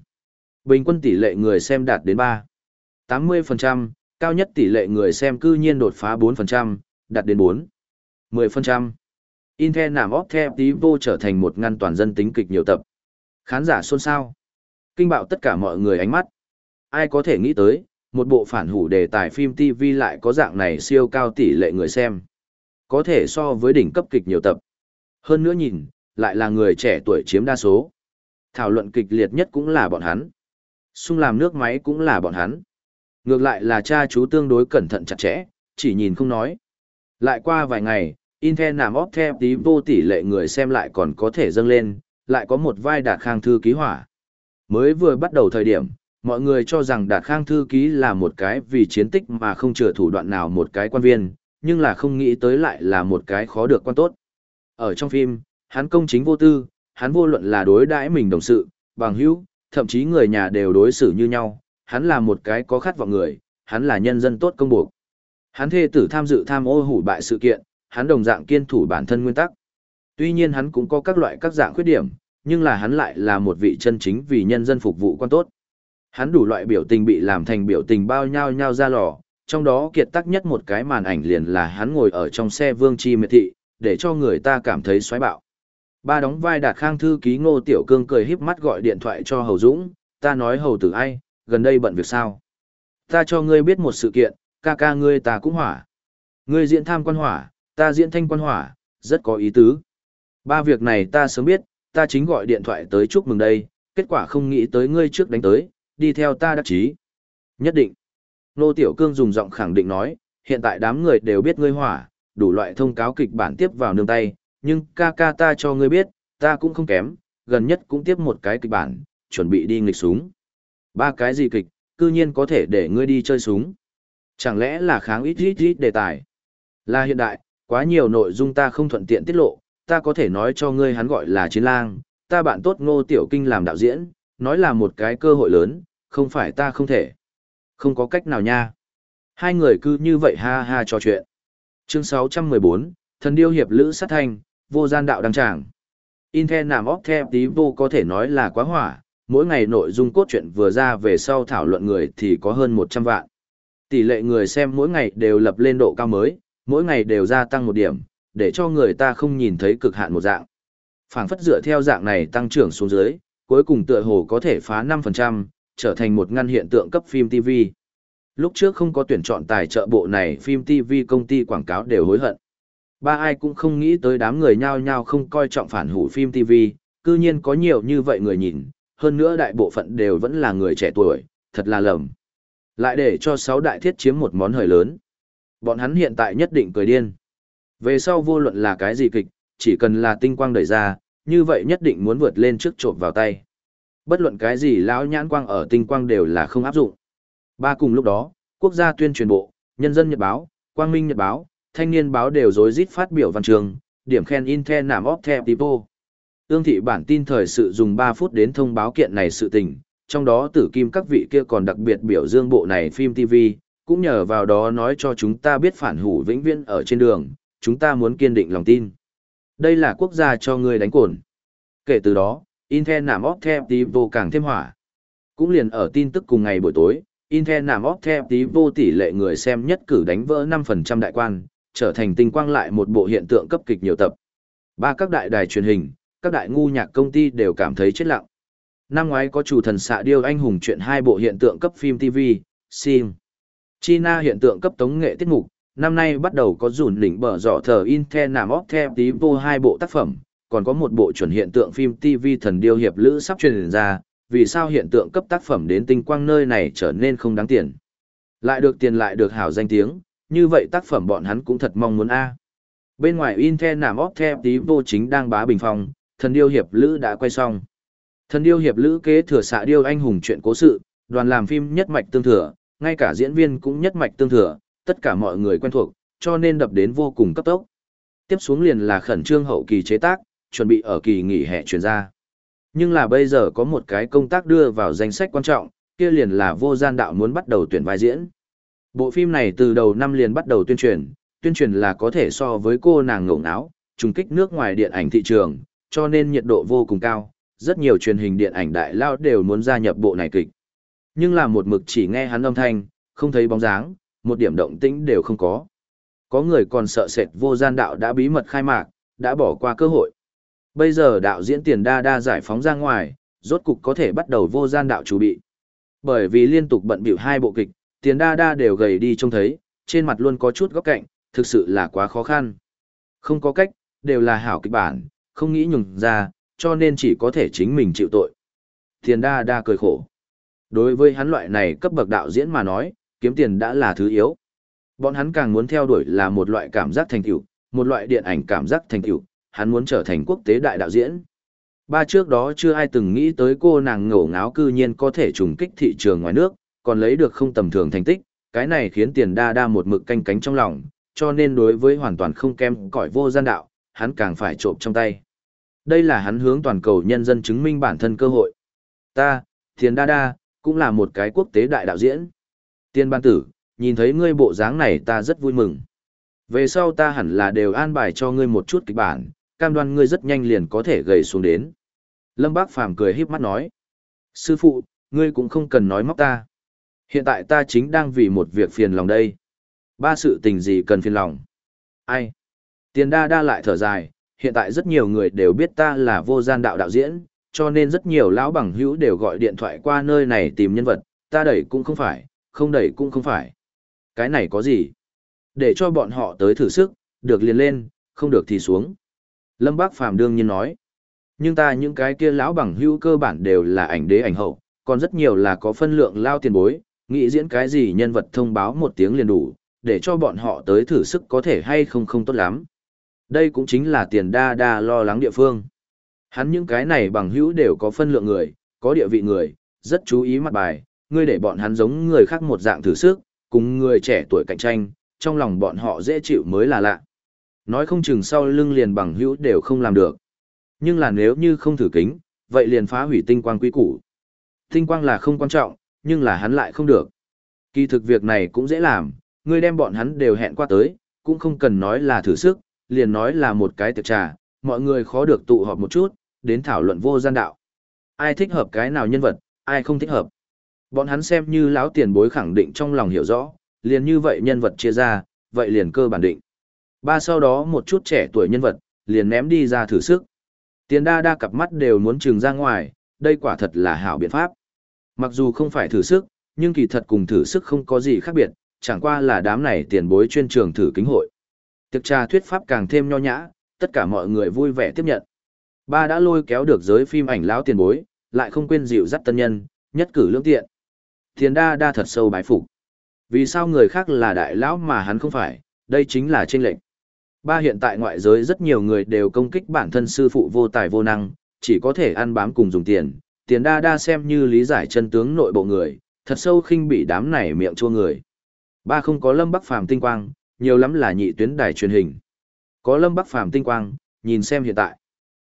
Bình quân tỷ lệ người xem đạt đến 3. 80%, cao nhất tỷ lệ người xem cư nhiên đột phá 4%, đạt đến 4. 10%. Intel nảm óp theo tí vô trở thành một ngăn toàn dân tính kịch nhiều tập. Khán giả xôn xao. Kinh bạo tất cả mọi người ánh mắt. Ai có thể nghĩ tới, một bộ phản hủ đề tài phim TV lại có dạng này siêu cao tỷ lệ người xem. Có thể so với đỉnh cấp kịch nhiều tập. Hơn nữa nhìn, lại là người trẻ tuổi chiếm đa số. Thảo luận kịch liệt nhất cũng là bọn hắn. Xung làm nước máy cũng là bọn hắn. Ngược lại là cha chú tương đối cẩn thận chặt chẽ, chỉ nhìn không nói. Lại qua vài ngày, Intel nằm óp theo tí vô tỷ lệ người xem lại còn có thể dâng lên, lại có một vai đạt khang thư ký hỏa. Mới vừa bắt đầu thời điểm, mọi người cho rằng đạt khang thư ký là một cái vì chiến tích mà không chừa thủ đoạn nào một cái quan viên, nhưng là không nghĩ tới lại là một cái khó được quan tốt. Ở trong phim, hắn công chính vô tư, hắn vô luận là đối đãi mình đồng sự, bằng hữu, thậm chí người nhà đều đối xử như nhau, hắn là một cái có khát vọng người, hắn là nhân dân tốt công buộc. Hắn thê tử tham dự tham ô hủ bại sự kiện, hắn đồng dạng kiên thủ bản thân nguyên tắc. Tuy nhiên hắn cũng có các loại các dạng khuyết điểm, nhưng là hắn lại là một vị chân chính vì nhân dân phục vụ quan tốt. Hắn đủ loại biểu tình bị làm thành biểu tình bao nhau nhau ra lò, trong đó kiệt tác nhất một cái màn ảnh liền là hắn ngồi ở trong xe vương chi miệt thị, để cho người ta cảm thấy xoáy bạo. Ba đóng vai đạt khang thư ký ngô tiểu cương cười híp mắt gọi điện thoại cho Hầu Dũng, ta nói Hầu tử ai, gần đây bận việc sao. Ta cho ngươi biết một sự kiện, ca ca ngươi ta cũng hỏa. Ngươi diễn tham quan hỏa, ta diễn thanh quan hỏa, rất có ý tứ. Ba việc này ta sớm biết, ta chính gọi điện thoại tới chúc mừng đây, kết quả không nghĩ tới ngươi trước đánh tới, đi theo ta đắc chí. Nhất định. Nô Tiểu Cương dùng giọng khẳng định nói, hiện tại đám người đều biết ngươi hỏa, đủ loại thông cáo kịch bản tiếp vào nương tay, nhưng ca ca ta cho ngươi biết, ta cũng không kém, gần nhất cũng tiếp một cái kịch bản, chuẩn bị đi nghịch súng. Ba cái gì kịch, cư nhiên có thể để ngươi đi chơi súng. Chẳng lẽ là kháng ít ít ít đề tài? Là hiện đại, quá nhiều nội dung ta không thuận tiện tiết lộ, ta có thể nói cho ngươi hắn gọi là chiến lang, ta bạn tốt ngô tiểu kinh làm đạo diễn, nói là một cái cơ hội lớn, không phải ta không thể. Không có cách nào nha. Hai người cứ như vậy ha ha trò chuyện. Chương 614, Thần điêu hiệp lữ sát thanh, vô gian đạo đăng tràng. Intel nằm óc theo tí vô có thể nói là quá hỏa, mỗi ngày nội dung cốt truyện vừa ra về sau thảo luận người thì có hơn 100 vạn. Tỷ lệ người xem mỗi ngày đều lập lên độ cao mới, mỗi ngày đều gia tăng một điểm, để cho người ta không nhìn thấy cực hạn một dạng. phảng phất dựa theo dạng này tăng trưởng xuống dưới, cuối cùng tựa hồ có thể phá 5%, trở thành một ngăn hiện tượng cấp phim TV. Lúc trước không có tuyển chọn tài trợ bộ này phim TV công ty quảng cáo đều hối hận. Ba ai cũng không nghĩ tới đám người nhao nhao không coi trọng phản hủ phim TV, cư nhiên có nhiều như vậy người nhìn, hơn nữa đại bộ phận đều vẫn là người trẻ tuổi, thật là lầm. Lại để cho sáu đại thiết chiếm một món hời lớn. Bọn hắn hiện tại nhất định cười điên. Về sau vô luận là cái gì kịch, chỉ cần là tinh quang đẩy ra, như vậy nhất định muốn vượt lên trước trộm vào tay. Bất luận cái gì lão nhãn quang ở tinh quang đều là không áp dụng. Ba cùng lúc đó, quốc gia tuyên truyền bộ, nhân dân nhật báo, quang minh nhật báo, thanh niên báo đều rối rít phát biểu văn trường, điểm khen Intel nằm óc the tipo. Ương thị bản tin thời sự dùng 3 phút đến thông báo kiện này sự tình, trong đó tử kim các vị kia còn đặc biệt biểu dương bộ này phim TV, cũng nhờ vào đó nói cho chúng ta biết phản hủ vĩnh viễn ở trên đường, chúng ta muốn kiên định lòng tin. Đây là quốc gia cho người đánh cồn. Kể từ đó, Intel nằm óc theo tí vô càng thêm hỏa. Cũng liền ở tin tức cùng ngày buổi tối, Intel nằm óc theo tí vô tỷ lệ người xem nhất cử đánh vỡ 5% đại quan, trở thành tinh quang lại một bộ hiện tượng cấp kịch nhiều tập. Ba các đại đài truyền hình, các đại ngu nhạc công ty đều cảm thấy chết lặng. Năm ngoái có chủ thần xạ điêu anh hùng chuyện hai bộ hiện tượng cấp phim TV, sim. China hiện tượng cấp tống nghệ tiết mục, năm nay bắt đầu có dùn đỉnh bở dọ thờ Intel nằm óc theo tí vô hai bộ tác phẩm, còn có một bộ chuẩn hiện tượng phim TV thần điêu hiệp lữ sắp truyền ra, vì sao hiện tượng cấp tác phẩm đến tinh quang nơi này trở nên không đáng tiền. Lại được tiền lại được hảo danh tiếng, như vậy tác phẩm bọn hắn cũng thật mong muốn A. Bên ngoài Intel nằm óp theo tí vô chính đang bá bình phong, thần điêu hiệp lữ đã quay xong. Thần điêu hiệp lữ kế thừa xạ điêu anh hùng chuyện cố sự, đoàn làm phim nhất mạch tương thừa, ngay cả diễn viên cũng nhất mạch tương thừa, tất cả mọi người quen thuộc, cho nên đập đến vô cùng cấp tốc. Tiếp xuống liền là khẩn trương hậu kỳ chế tác, chuẩn bị ở kỳ nghỉ hè chuyển ra. Nhưng là bây giờ có một cái công tác đưa vào danh sách quan trọng, kia liền là vô gian đạo muốn bắt đầu tuyển vai diễn. Bộ phim này từ đầu năm liền bắt đầu tuyên truyền, tuyên truyền là có thể so với cô nàng ngộng ngáo, trùng kích nước ngoài điện ảnh thị trường, cho nên nhiệt độ vô cùng cao, rất nhiều truyền hình điện ảnh đại lao đều muốn gia nhập bộ này kịch. Nhưng là một mực chỉ nghe hắn âm thanh, không thấy bóng dáng, một điểm động tĩnh đều không có. Có người còn sợ sệt vô gian đạo đã bí mật khai mạc, đã bỏ qua cơ hội. Bây giờ đạo diễn tiền đa đa giải phóng ra ngoài, rốt cục có thể bắt đầu vô gian đạo chủ bị. Bởi vì liên tục bận biểu hai bộ kịch, tiền đa đa đều gầy đi trông thấy, trên mặt luôn có chút góc cạnh, thực sự là quá khó khăn. Không có cách, đều là hảo kịch bản, không nghĩ nhường ra, cho nên chỉ có thể chính mình chịu tội. Tiền đa đa cười khổ. Đối với hắn loại này cấp bậc đạo diễn mà nói, kiếm tiền đã là thứ yếu. Bọn hắn càng muốn theo đuổi là một loại cảm giác thành tựu, một loại điện ảnh cảm giác thành tựu, hắn muốn trở thành quốc tế đại đạo diễn. Ba trước đó chưa ai từng nghĩ tới cô nàng ngổ ngáo cư nhiên có thể trùng kích thị trường ngoài nước, còn lấy được không tầm thường thành tích, cái này khiến tiền đa đa một mực canh cánh trong lòng, cho nên đối với hoàn toàn không kém cỏi vô gian đạo, hắn càng phải trộm trong tay. Đây là hắn hướng toàn cầu nhân dân chứng minh bản thân cơ hội. Ta, tiền đa đa, cũng là một cái quốc tế đại đạo diễn. Tiên ban tử, nhìn thấy ngươi bộ dáng này ta rất vui mừng. Về sau ta hẳn là đều an bài cho ngươi một chút kịch bản, cam đoan ngươi rất nhanh liền có thể gầy xuống đến. Lâm Bác Phàm cười híp mắt nói. Sư phụ, ngươi cũng không cần nói móc ta. Hiện tại ta chính đang vì một việc phiền lòng đây. Ba sự tình gì cần phiền lòng? Ai? Tiền đa đa lại thở dài, hiện tại rất nhiều người đều biết ta là vô gian đạo đạo diễn, cho nên rất nhiều lão bằng hữu đều gọi điện thoại qua nơi này tìm nhân vật, ta đẩy cũng không phải, không đẩy cũng không phải. Cái này có gì? Để cho bọn họ tới thử sức, được liền lên, không được thì xuống. Lâm Bác Phàm đương nhiên nói. Nhưng ta những cái kia lão bằng hữu cơ bản đều là ảnh đế ảnh hậu, còn rất nhiều là có phân lượng lao tiền bối, nghĩ diễn cái gì nhân vật thông báo một tiếng liền đủ, để cho bọn họ tới thử sức có thể hay không không tốt lắm. Đây cũng chính là tiền đa đa lo lắng địa phương. Hắn những cái này bằng hữu đều có phân lượng người, có địa vị người, rất chú ý mặt bài, ngươi để bọn hắn giống người khác một dạng thử sức, cùng người trẻ tuổi cạnh tranh, trong lòng bọn họ dễ chịu mới là lạ. Nói không chừng sau lưng liền bằng hữu đều không làm được. Nhưng là nếu như không thử kính, vậy liền phá hủy tinh quang quý củ. Tinh quang là không quan trọng, nhưng là hắn lại không được. Kỳ thực việc này cũng dễ làm, ngươi đem bọn hắn đều hẹn qua tới, cũng không cần nói là thử sức, liền nói là một cái tiệc trà, mọi người khó được tụ họp một chút, đến thảo luận vô gian đạo. Ai thích hợp cái nào nhân vật, ai không thích hợp. Bọn hắn xem như lão tiền bối khẳng định trong lòng hiểu rõ, liền như vậy nhân vật chia ra, vậy liền cơ bản định. Ba sau đó một chút trẻ tuổi nhân vật, liền ném đi ra thử sức. Tiền đa đa cặp mắt đều muốn trừng ra ngoài, đây quả thật là hảo biện pháp. Mặc dù không phải thử sức, nhưng kỳ thật cùng thử sức không có gì khác biệt, chẳng qua là đám này tiền bối chuyên trường thử kính hội. Tiệc trà thuyết pháp càng thêm nho nhã, tất cả mọi người vui vẻ tiếp nhận. Ba đã lôi kéo được giới phim ảnh lão tiền bối, lại không quên dịu dắt tân nhân, nhất cử lương tiện. Tiền đa đa thật sâu bái phục. Vì sao người khác là đại lão mà hắn không phải, đây chính là chênh lệnh. Ba hiện tại ngoại giới rất nhiều người đều công kích bản thân sư phụ vô tài vô năng, chỉ có thể ăn bám cùng dùng tiền. Tiền đa đa xem như lý giải chân tướng nội bộ người, thật sâu khinh bị đám này miệng chua người. Ba không có lâm bắc phàm tinh quang, nhiều lắm là nhị tuyến đài truyền hình. Có lâm bắc phàm tinh quang, nhìn xem hiện tại.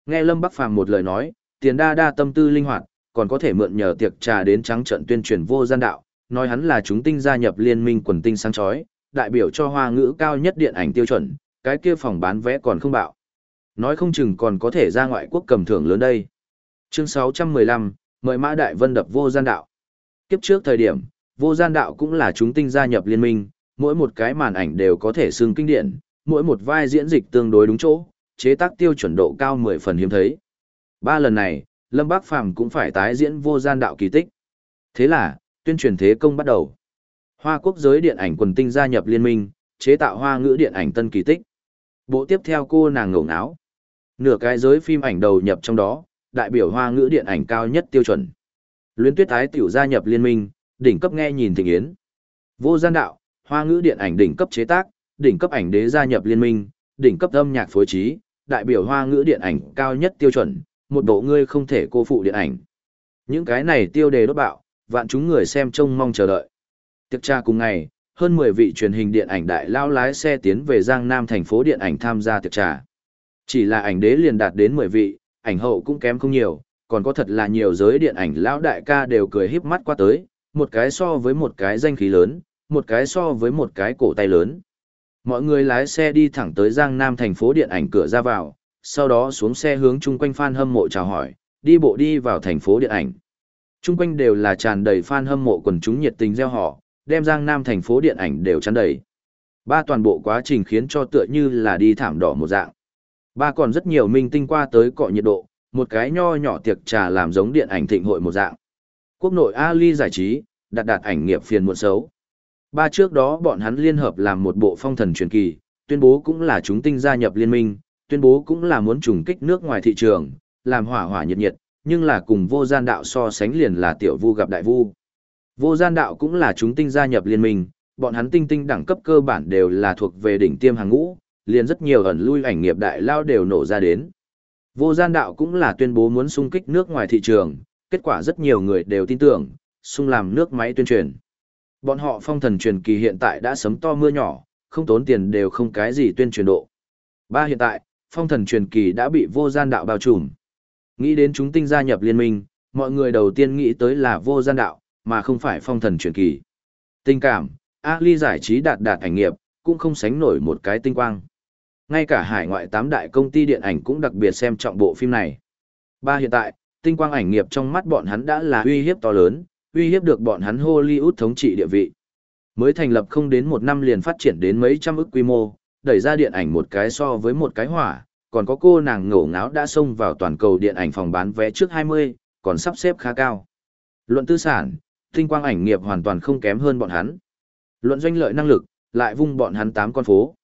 Nghe lâm bắc phàm một lời nói, tiền đa đa tâm tư linh hoạt, còn có thể mượn nhờ tiệc trà đến trắng trận tuyên truyền vô gian đạo, nói hắn là chúng tinh gia nhập liên minh quần tinh sáng chói, đại biểu cho hoa ngữ cao nhất điện ảnh tiêu chuẩn, cái kia phòng bán vé còn không bạo. Nói không chừng còn có thể ra ngoại quốc cầm thưởng lớn đây. Chương 615, mời Mã Đại Vân đập vô gian đạo. Kiếp trước thời điểm, vô gian đạo cũng là chúng tinh gia nhập liên minh, mỗi một cái màn ảnh đều có thể xưng kinh điển, mỗi một vai diễn dịch tương đối đúng chỗ, chế tác tiêu chuẩn độ cao 10 phần hiếm thấy. Ba lần này, Lâm Bác Phàm cũng phải tái diễn vô gian đạo kỳ tích. Thế là, tuyên truyền thế công bắt đầu. Hoa quốc giới điện ảnh quần tinh gia nhập liên minh, chế tạo hoa ngữ điện ảnh tân kỳ tích. Bộ tiếp theo cô nàng ngổ ngáo. Nửa cái giới phim ảnh đầu nhập trong đó, đại biểu hoa ngữ điện ảnh cao nhất tiêu chuẩn. Luyến tuyết ái tiểu gia nhập liên minh, đỉnh cấp nghe nhìn thịnh yến. Vô gian đạo, hoa ngữ điện ảnh đỉnh cấp chế tác, đỉnh cấp ảnh đế gia nhập liên minh, đỉnh cấp âm nhạc phối trí, đại biểu hoa ngữ điện ảnh cao nhất tiêu chuẩn, một bộ ngươi không thể cô phụ điện ảnh. Những cái này tiêu đề đốt bạo, vạn chúng người xem trông mong chờ đợi. Tiệc tra cùng ngày, hơn 10 vị truyền hình điện ảnh đại lao lái xe tiến về Giang Nam thành phố điện ảnh tham gia tiệc trà. Chỉ là ảnh đế liền đạt đến 10 vị, ảnh hậu cũng kém không nhiều, còn có thật là nhiều giới điện ảnh lão đại ca đều cười híp mắt qua tới, một cái so với một cái danh khí lớn, một cái so với một cái cổ tay lớn. Mọi người lái xe đi thẳng tới Giang Nam thành phố điện ảnh cửa ra vào, sau đó xuống xe hướng chung quanh fan hâm mộ chào hỏi, đi bộ đi vào thành phố điện ảnh. Chung quanh đều là tràn đầy fan hâm mộ quần chúng nhiệt tình gieo họ, đem Giang Nam thành phố điện ảnh đều chắn đầy. Ba toàn bộ quá trình khiến cho tựa như là đi thảm đỏ một dạng. Ba còn rất nhiều minh tinh qua tới cọ nhiệt độ, một cái nho nhỏ tiệc trà làm giống điện ảnh thịnh hội một dạng. Quốc nội Ali giải trí, đặt đạt ảnh nghiệp phiền muộn xấu. Ba trước đó bọn hắn liên hợp làm một bộ phong thần truyền kỳ, tuyên bố cũng là chúng tinh gia nhập liên minh, tuyên bố cũng là muốn trùng kích nước ngoài thị trường, làm hỏa hỏa nhiệt nhiệt, nhưng là cùng vô gian đạo so sánh liền là tiểu vu gặp đại vu. Vô gian đạo cũng là chúng tinh gia nhập liên minh, bọn hắn tinh tinh đẳng cấp cơ bản đều là thuộc về đỉnh tiêm hàng ngũ, liền rất nhiều ẩn lui ảnh nghiệp đại lao đều nổ ra đến. Vô gian đạo cũng là tuyên bố muốn xung kích nước ngoài thị trường, kết quả rất nhiều người đều tin tưởng, xung làm nước máy tuyên truyền. Bọn họ phong thần truyền kỳ hiện tại đã sấm to mưa nhỏ, không tốn tiền đều không cái gì tuyên truyền độ. Ba hiện tại, phong thần truyền kỳ đã bị vô gian đạo bao trùm. Nghĩ đến chúng tinh gia nhập liên minh, mọi người đầu tiên nghĩ tới là vô gian đạo, mà không phải phong thần truyền kỳ. Tình cảm, A Ly giải trí đạt đạt ảnh nghiệp, cũng không sánh nổi một cái tinh quang. Ngay cả hải ngoại tám đại công ty điện ảnh cũng đặc biệt xem trọng bộ phim này. Ba hiện tại, tinh quang ảnh nghiệp trong mắt bọn hắn đã là uy hiếp to lớn, uy hiếp được bọn hắn Hollywood thống trị địa vị. Mới thành lập không đến một năm liền phát triển đến mấy trăm ức quy mô, đẩy ra điện ảnh một cái so với một cái hỏa, còn có cô nàng ngổ ngáo đã xông vào toàn cầu điện ảnh phòng bán vé trước 20, còn sắp xếp khá cao. Luận tư sản, tinh quang ảnh nghiệp hoàn toàn không kém hơn bọn hắn. Luận doanh lợi năng lực, lại vung bọn hắn tám con phố.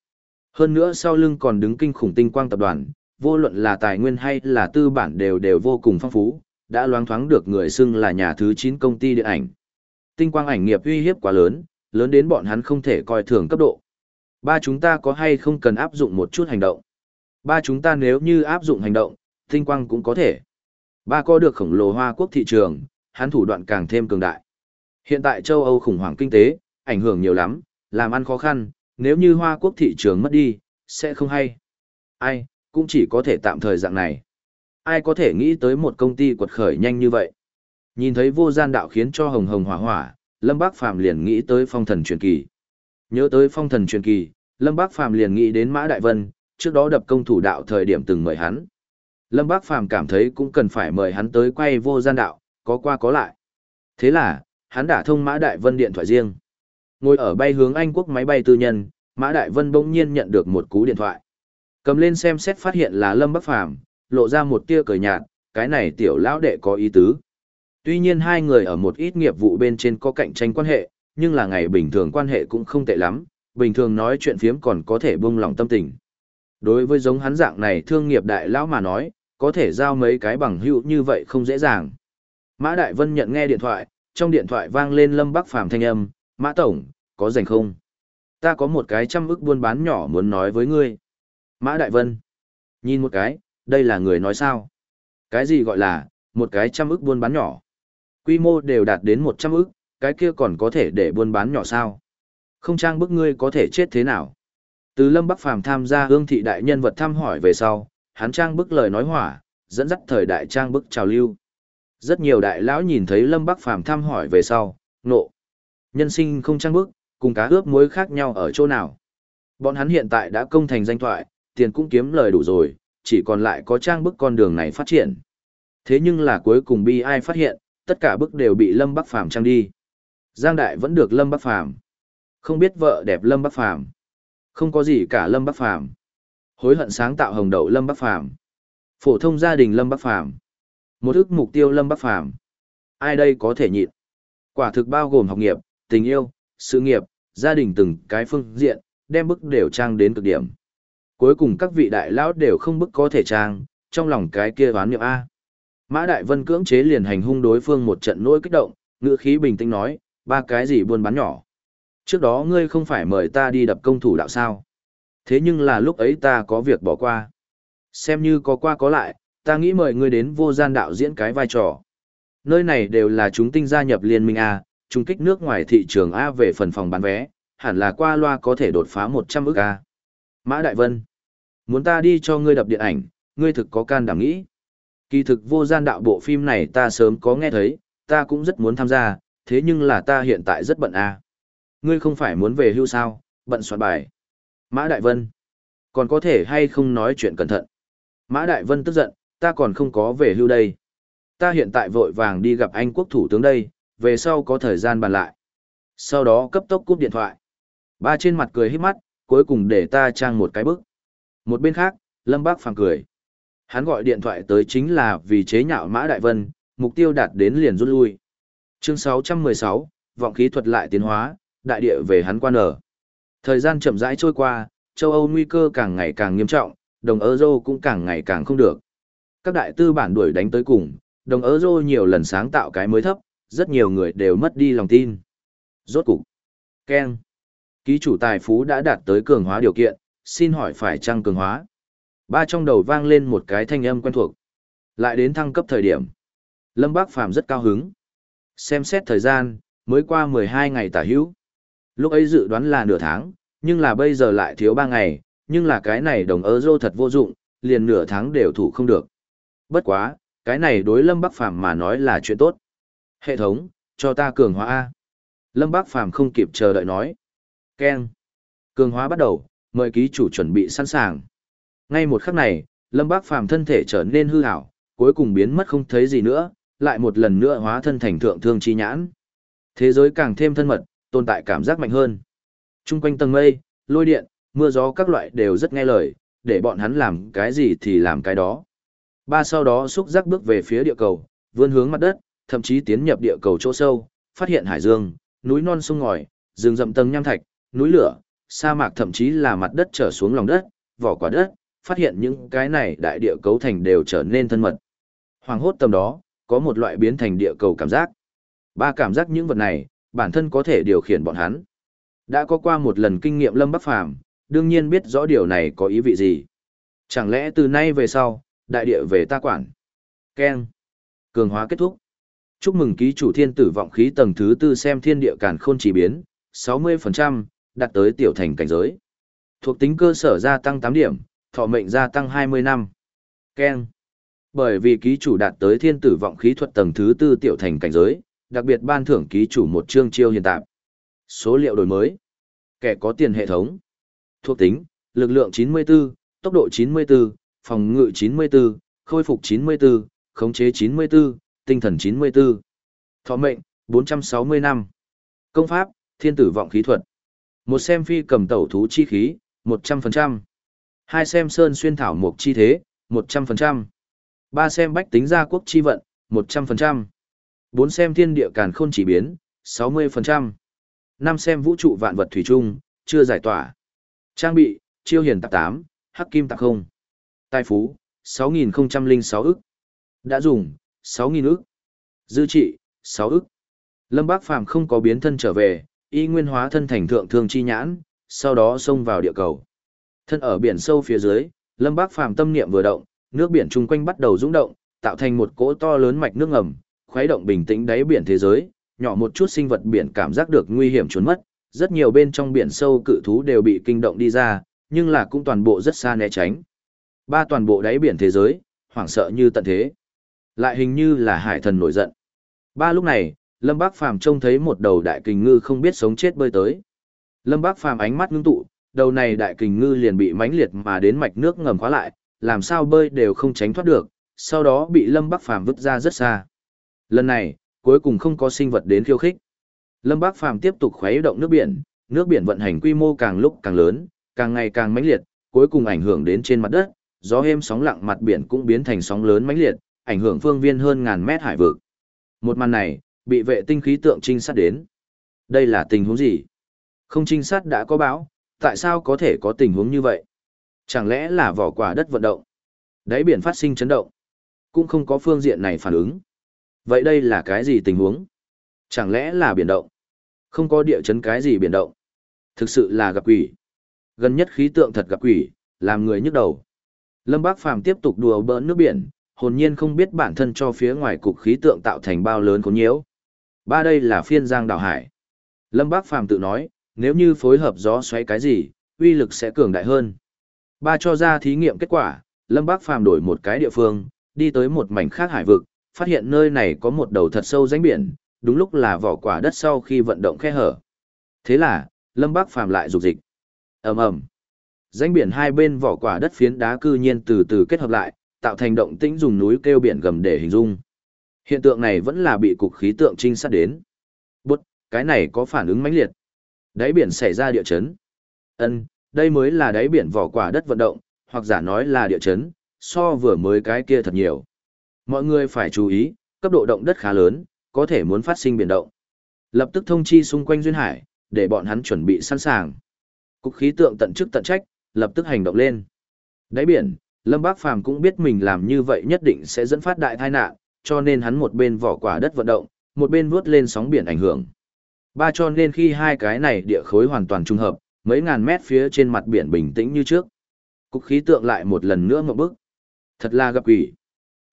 Hơn nữa sau lưng còn đứng kinh khủng tinh quang tập đoàn, vô luận là tài nguyên hay là tư bản đều đều vô cùng phong phú, đã loáng thoáng được người xưng là nhà thứ 9 công ty điện ảnh. Tinh quang ảnh nghiệp uy hiếp quá lớn, lớn đến bọn hắn không thể coi thường cấp độ. Ba chúng ta có hay không cần áp dụng một chút hành động? Ba chúng ta nếu như áp dụng hành động, tinh quang cũng có thể. Ba có được khổng lồ hoa quốc thị trường, hắn thủ đoạn càng thêm cường đại. Hiện tại châu Âu khủng hoảng kinh tế, ảnh hưởng nhiều lắm, làm ăn khó khăn, nếu như hoa quốc thị trường mất đi, sẽ không hay. Ai, cũng chỉ có thể tạm thời dạng này. Ai có thể nghĩ tới một công ty quật khởi nhanh như vậy. Nhìn thấy vô gian đạo khiến cho hồng hồng hỏa hỏa, Lâm Bác Phàm liền nghĩ tới phong thần truyền kỳ. Nhớ tới phong thần truyền kỳ, Lâm Bác Phàm liền nghĩ đến Mã Đại Vân, trước đó đập công thủ đạo thời điểm từng mời hắn. Lâm Bác Phàm cảm thấy cũng cần phải mời hắn tới quay vô gian đạo, có qua có lại. Thế là, hắn đã thông Mã Đại Vân điện thoại riêng. Ngồi ở bay hướng Anh quốc máy bay tư nhân, Mã Đại Vân bỗng nhiên nhận được một cú điện thoại. Cầm lên xem xét phát hiện là Lâm Bắc Phàm, lộ ra một tia cười nhạt, cái này tiểu lão đệ có ý tứ. Tuy nhiên hai người ở một ít nghiệp vụ bên trên có cạnh tranh quan hệ, nhưng là ngày bình thường quan hệ cũng không tệ lắm, bình thường nói chuyện phiếm còn có thể buông lòng tâm tình. Đối với giống hắn dạng này thương nghiệp đại lão mà nói, có thể giao mấy cái bằng hữu như vậy không dễ dàng. Mã Đại Vân nhận nghe điện thoại, trong điện thoại vang lên Lâm Bắc Phàm thanh âm, Mã Tổng, có rảnh không? Ta có một cái trăm ức buôn bán nhỏ muốn nói với ngươi. Mã Đại Vân. Nhìn một cái, đây là người nói sao? Cái gì gọi là, một cái trăm ức buôn bán nhỏ? Quy mô đều đạt đến một trăm ức, cái kia còn có thể để buôn bán nhỏ sao? Không trang bức ngươi có thể chết thế nào? Từ Lâm Bắc Phàm tham gia hương thị đại nhân vật thăm hỏi về sau, hắn trang bức lời nói hỏa, dẫn dắt thời đại trang bức trào lưu. Rất nhiều đại lão nhìn thấy Lâm Bắc Phàm thăm hỏi về sau, nộ. Nhân sinh không trang bức, cùng cá ướp muối khác nhau ở chỗ nào. Bọn hắn hiện tại đã công thành danh thoại, tiền cũng kiếm lời đủ rồi, chỉ còn lại có trang bức con đường này phát triển. Thế nhưng là cuối cùng bi ai phát hiện, tất cả bức đều bị Lâm Bắc Phàm trang đi. Giang Đại vẫn được Lâm Bắc Phàm Không biết vợ đẹp Lâm Bắc Phàm Không có gì cả Lâm Bắc Phàm Hối hận sáng tạo hồng đậu Lâm Bắc Phàm Phổ thông gia đình Lâm Bắc Phàm một ức mục tiêu Lâm Bắc Phàm Ai đây có thể nhịn? Quả thực bao gồm học nghiệp, tình yêu, sự nghiệp, gia đình từng cái phương diện, đem bức đều trang đến cực điểm. Cuối cùng các vị đại lão đều không bức có thể trang, trong lòng cái kia đoán niệm A. Mã Đại Vân cưỡng chế liền hành hung đối phương một trận nỗi kích động, ngữ khí bình tĩnh nói, ba cái gì buôn bán nhỏ. Trước đó ngươi không phải mời ta đi đập công thủ đạo sao. Thế nhưng là lúc ấy ta có việc bỏ qua. Xem như có qua có lại, ta nghĩ mời ngươi đến vô gian đạo diễn cái vai trò. Nơi này đều là chúng tinh gia nhập liên minh A, chúng kích nước ngoài thị trường A về phần phòng bán vé, hẳn là qua loa có thể đột phá 100 ức A. Mã Đại Vân, muốn ta đi cho ngươi đập điện ảnh, ngươi thực có can đảm nghĩ. Kỳ thực vô gian đạo bộ phim này ta sớm có nghe thấy, ta cũng rất muốn tham gia, thế nhưng là ta hiện tại rất bận A. Ngươi không phải muốn về hưu sao, bận soạn bài. Mã Đại Vân, còn có thể hay không nói chuyện cẩn thận. Mã Đại Vân tức giận, ta còn không có về hưu đây. Ta hiện tại vội vàng đi gặp anh quốc thủ tướng đây, về sau có thời gian bàn lại. Sau đó cấp tốc cúp điện thoại. Ba trên mặt cười hít mắt, cuối cùng để ta trang một cái bức. Một bên khác, Lâm Bác phàng cười. Hắn gọi điện thoại tới chính là vì chế nhạo Mã Đại Vân, mục tiêu đạt đến liền rút lui. Chương 616, vọng khí thuật lại tiến hóa, đại địa về hắn quan ở. Thời gian chậm rãi trôi qua, châu Âu nguy cơ càng ngày càng nghiêm trọng, đồng euro cũng càng ngày càng không được. Các đại tư bản đuổi đánh tới cùng, đồng euro nhiều lần sáng tạo cái mới thấp, rất nhiều người đều mất đi lòng tin. Rốt cục. Ken. Ký chủ tài phú đã đạt tới cường hóa điều kiện, xin hỏi phải chăng cường hóa? Ba trong đầu vang lên một cái thanh âm quen thuộc. Lại đến thăng cấp thời điểm. Lâm Bác Phàm rất cao hứng. Xem xét thời gian, mới qua 12 ngày tả hữu. Lúc ấy dự đoán là nửa tháng, nhưng là bây giờ lại thiếu 3 ngày, nhưng là cái này đồng euro thật vô dụng, liền nửa tháng đều thủ không được. Bất quá, cái này đối Lâm Bắc Phàm mà nói là chuyện tốt. Hệ thống, cho ta cường hóa A. Lâm Bắc Phàm không kịp chờ đợi nói. Ken. Cường hóa bắt đầu, mời ký chủ chuẩn bị sẵn sàng. Ngay một khắc này, Lâm Bắc Phàm thân thể trở nên hư ảo, cuối cùng biến mất không thấy gì nữa, lại một lần nữa hóa thân thành thượng thương chi nhãn. Thế giới càng thêm thân mật, tồn tại cảm giác mạnh hơn. Trung quanh tầng mây, lôi điện, mưa gió các loại đều rất nghe lời, để bọn hắn làm cái gì thì làm cái đó. Ba sau đó xúc giác bước về phía địa cầu, vươn hướng mặt đất, thậm chí tiến nhập địa cầu chỗ sâu, phát hiện hải dương, núi non sông ngòi, rừng rậm tầng nham thạch, núi lửa, sa mạc thậm chí là mặt đất trở xuống lòng đất, vỏ quả đất, phát hiện những cái này đại địa cấu thành đều trở nên thân mật. Hoàng hốt tầm đó, có một loại biến thành địa cầu cảm giác. Ba cảm giác những vật này, bản thân có thể điều khiển bọn hắn. Đã có qua một lần kinh nghiệm Lâm Bắc Phàm đương nhiên biết rõ điều này có ý vị gì. Chẳng lẽ từ nay về sau, đại địa về ta quản. Ken. Cường hóa kết thúc. Chúc mừng ký chủ thiên tử vọng khí tầng thứ tư xem thiên địa càn khôn chỉ biến, 60%, đạt tới tiểu thành cảnh giới. Thuộc tính cơ sở gia tăng 8 điểm, thọ mệnh gia tăng 20 năm. Ken. Bởi vì ký chủ đạt tới thiên tử vọng khí thuật tầng thứ tư tiểu thành cảnh giới, đặc biệt ban thưởng ký chủ một chương chiêu hiện tạp. Số liệu đổi mới. Kẻ có tiền hệ thống. Thuộc tính, lực lượng 94, tốc độ 94, phòng ngự 94, khôi phục 94, khống chế 94, tinh thần 94. Thọ mệnh, 460 năm. Công pháp, thiên tử vọng khí thuật. Một xem phi cầm tẩu thú chi khí, 100%. Hai xem sơn xuyên thảo mục chi thế, 100%. Ba xem bách tính gia quốc chi vận, 100%. Bốn xem thiên địa càn khôn chỉ biến, 60%. Năm xem vũ trụ vạn vật thủy chung, chưa giải tỏa. Trang bị, chiêu hiền tạp 8, hắc kim tạp không. Tài phú, 6.006 ức. Đã dùng, 6.000 ức. Dư trị, 6 ức. Lâm Bác Phàm không có biến thân trở về, y nguyên hóa thân thành thượng thương chi nhãn, sau đó xông vào địa cầu. Thân ở biển sâu phía dưới, Lâm Bác Phàm tâm niệm vừa động, nước biển chung quanh bắt đầu rung động, tạo thành một cỗ to lớn mạch nước ngầm, khuấy động bình tĩnh đáy biển thế giới, nhỏ một chút sinh vật biển cảm giác được nguy hiểm trốn mất, rất nhiều bên trong biển sâu cự thú đều bị kinh động đi ra, nhưng là cũng toàn bộ rất xa né tránh. Ba toàn bộ đáy biển thế giới, hoảng sợ như tận thế. Lại hình như là hải thần nổi giận. Ba lúc này, Lâm Bác Phàm trông thấy một đầu đại kình ngư không biết sống chết bơi tới. Lâm Bác Phàm ánh mắt ngưng tụ, đầu này đại kình ngư liền bị mãnh liệt mà đến mạch nước ngầm khóa lại, làm sao bơi đều không tránh thoát được, sau đó bị Lâm Bác Phàm vứt ra rất xa. Lần này, cuối cùng không có sinh vật đến khiêu khích. Lâm Bác Phàm tiếp tục khuấy động nước biển, nước biển vận hành quy mô càng lúc càng lớn, càng ngày càng mãnh liệt, cuối cùng ảnh hưởng đến trên mặt đất, gió êm sóng lặng mặt biển cũng biến thành sóng lớn mãnh liệt, ảnh hưởng phương viên hơn ngàn mét hải vực. Một màn này, bị vệ tinh khí tượng trinh sát đến. Đây là tình huống gì? Không trinh sát đã có báo, Tại sao có thể có tình huống như vậy? Chẳng lẽ là vỏ quả đất vận động? Đáy biển phát sinh chấn động. Cũng không có phương diện này phản ứng. Vậy đây là cái gì tình huống? Chẳng lẽ là biển động? Không có địa chấn cái gì biển động. Thực sự là gặp quỷ. Gần nhất khí tượng thật gặp quỷ, làm người nhức đầu. Lâm Bác Phàm tiếp tục đùa bỡn nước biển, hồn nhiên không biết bản thân cho phía ngoài cục khí tượng tạo thành bao lớn có nhiễu. Ba đây là phiên giang đảo hải. Lâm Bác Phàm tự nói, nếu như phối hợp gió xoáy cái gì, uy lực sẽ cường đại hơn. Ba cho ra thí nghiệm kết quả, Lâm Bác Phàm đổi một cái địa phương, đi tới một mảnh khác hải vực, phát hiện nơi này có một đầu thật sâu rãnh biển, đúng lúc là vỏ quả đất sau khi vận động khe hở. Thế là, Lâm Bác Phàm lại dục dịch. Ầm ầm. Danh biển hai bên vỏ quả đất phiến đá cư nhiên từ từ kết hợp lại, tạo thành động tĩnh dùng núi kêu biển gầm để hình dung. Hiện tượng này vẫn là bị cục khí tượng trinh sát đến. Bút, cái này có phản ứng mãnh liệt. Đáy biển xảy ra địa chấn. Ân, đây mới là đáy biển vỏ quả đất vận động, hoặc giả nói là địa chấn, so vừa mới cái kia thật nhiều. Mọi người phải chú ý, cấp độ động đất khá lớn, có thể muốn phát sinh biển động. Lập tức thông chi xung quanh duyên hải, để bọn hắn chuẩn bị sẵn sàng. Cục khí tượng tận chức tận trách, lập tức hành động lên. Đáy biển, Lâm Bác Phàm cũng biết mình làm như vậy nhất định sẽ dẫn phát đại tai nạn, cho nên hắn một bên vỏ quả đất vận động, một bên vuốt lên sóng biển ảnh hưởng. Ba cho nên khi hai cái này địa khối hoàn toàn trung hợp, mấy ngàn mét phía trên mặt biển bình tĩnh như trước. Cục khí tượng lại một lần nữa một bước. Thật là gặp quỷ.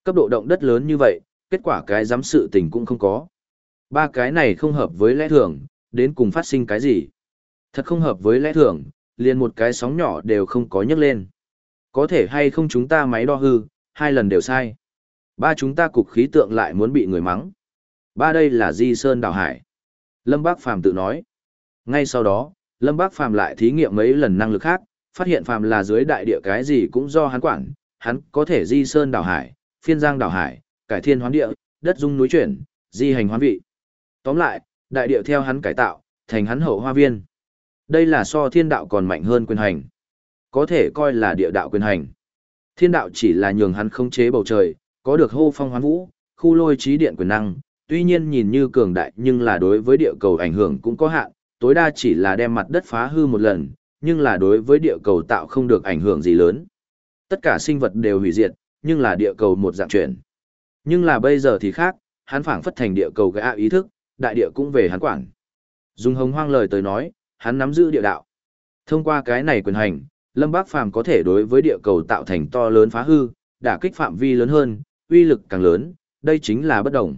Cấp độ động đất lớn như vậy, kết quả cái giám sự tình cũng không có. Ba cái này không hợp với lẽ thường, đến cùng phát sinh cái gì? Thật không hợp với lẽ thường, liền một cái sóng nhỏ đều không có nhấc lên. Có thể hay không chúng ta máy đo hư, hai lần đều sai. Ba chúng ta cục khí tượng lại muốn bị người mắng. Ba đây là Di Sơn Đào Hải. Lâm Bác Phàm tự nói. Ngay sau đó, Lâm Bác Phàm lại thí nghiệm mấy lần năng lực khác, phát hiện Phàm là dưới đại địa cái gì cũng do hắn quản, hắn có thể Di Sơn Đào Hải, Phiên Giang Đào Hải, cải thiên hoán địa, đất dung núi chuyển, di hành hoán vị. Tóm lại, đại địa theo hắn cải tạo, thành hắn hậu hoa viên. Đây là so thiên đạo còn mạnh hơn quyền hành. Có thể coi là địa đạo quyền hành. Thiên đạo chỉ là nhường hắn khống chế bầu trời, có được hô phong hoán vũ, khu lôi trí điện quyền năng, tuy nhiên nhìn như cường đại nhưng là đối với địa cầu ảnh hưởng cũng có hạn, tối đa chỉ là đem mặt đất phá hư một lần, nhưng là đối với địa cầu tạo không được ảnh hưởng gì lớn. Tất cả sinh vật đều hủy diệt, nhưng là địa cầu một dạng chuyển. Nhưng là bây giờ thì khác, hắn phảng phất thành địa cầu gã ý thức, đại địa cũng về hắn quản. Dùng hồng hoang lời tới nói, hắn nắm giữ địa đạo. Thông qua cái này quyền hành, Lâm Bác Phàm có thể đối với địa cầu tạo thành to lớn phá hư, đả kích phạm vi lớn hơn, uy lực càng lớn, đây chính là bất đồng.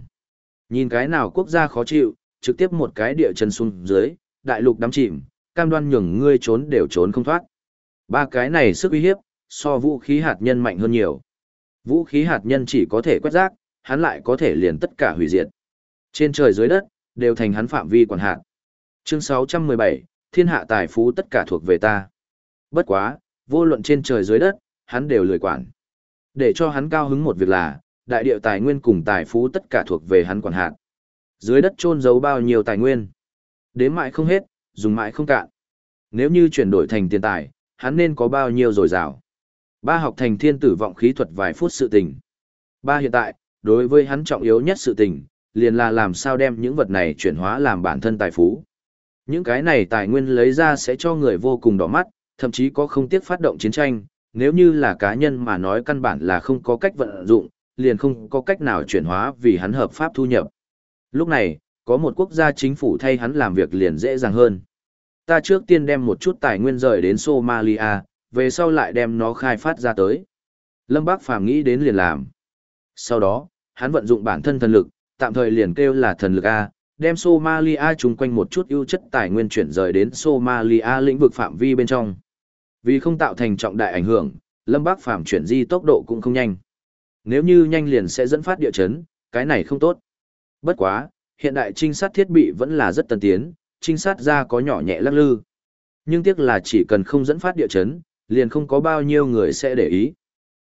Nhìn cái nào quốc gia khó chịu, trực tiếp một cái địa chân xuống dưới, đại lục đắm chìm, cam đoan nhường ngươi trốn đều trốn không thoát. Ba cái này sức uy hiếp, so vũ khí hạt nhân mạnh hơn nhiều. Vũ khí hạt nhân chỉ có thể quét rác, hắn lại có thể liền tất cả hủy diệt. Trên trời dưới đất, đều thành hắn phạm vi quản hạt. Chương 617, thiên hạ tài phú tất cả thuộc về ta. Bất quá, vô luận trên trời dưới đất, hắn đều lười quản. Để cho hắn cao hứng một việc là, đại địa tài nguyên cùng tài phú tất cả thuộc về hắn quản hạt. Dưới đất trôn giấu bao nhiêu tài nguyên. Đếm mãi không hết, dùng mãi không cạn. Nếu như chuyển đổi thành tiền tài, hắn nên có bao nhiêu rồi rào. Ba học thành thiên tử vọng khí thuật vài phút sự tình. Ba hiện tại, đối với hắn trọng yếu nhất sự tình, liền là làm sao đem những vật này chuyển hóa làm bản thân tài phú. Những cái này tài nguyên lấy ra sẽ cho người vô cùng đỏ mắt, thậm chí có không tiếc phát động chiến tranh, nếu như là cá nhân mà nói căn bản là không có cách vận dụng, liền không có cách nào chuyển hóa vì hắn hợp pháp thu nhập. Lúc này, có một quốc gia chính phủ thay hắn làm việc liền dễ dàng hơn. Ta trước tiên đem một chút tài nguyên rời đến Somalia, về sau lại đem nó khai phát ra tới. Lâm Bác Phàm nghĩ đến liền làm. Sau đó, hắn vận dụng bản thân thần lực, tạm thời liền kêu là thần lực A, đem Somalia chung quanh một chút ưu chất tài nguyên chuyển rời đến Somalia lĩnh vực phạm vi bên trong. Vì không tạo thành trọng đại ảnh hưởng, Lâm Bác Phàm chuyển di tốc độ cũng không nhanh. Nếu như nhanh liền sẽ dẫn phát địa chấn, cái này không tốt. Bất quá, hiện đại trinh sát thiết bị vẫn là rất tân tiến, trinh sát ra có nhỏ nhẹ lắc lư. Nhưng tiếc là chỉ cần không dẫn phát địa chấn, liền không có bao nhiêu người sẽ để ý.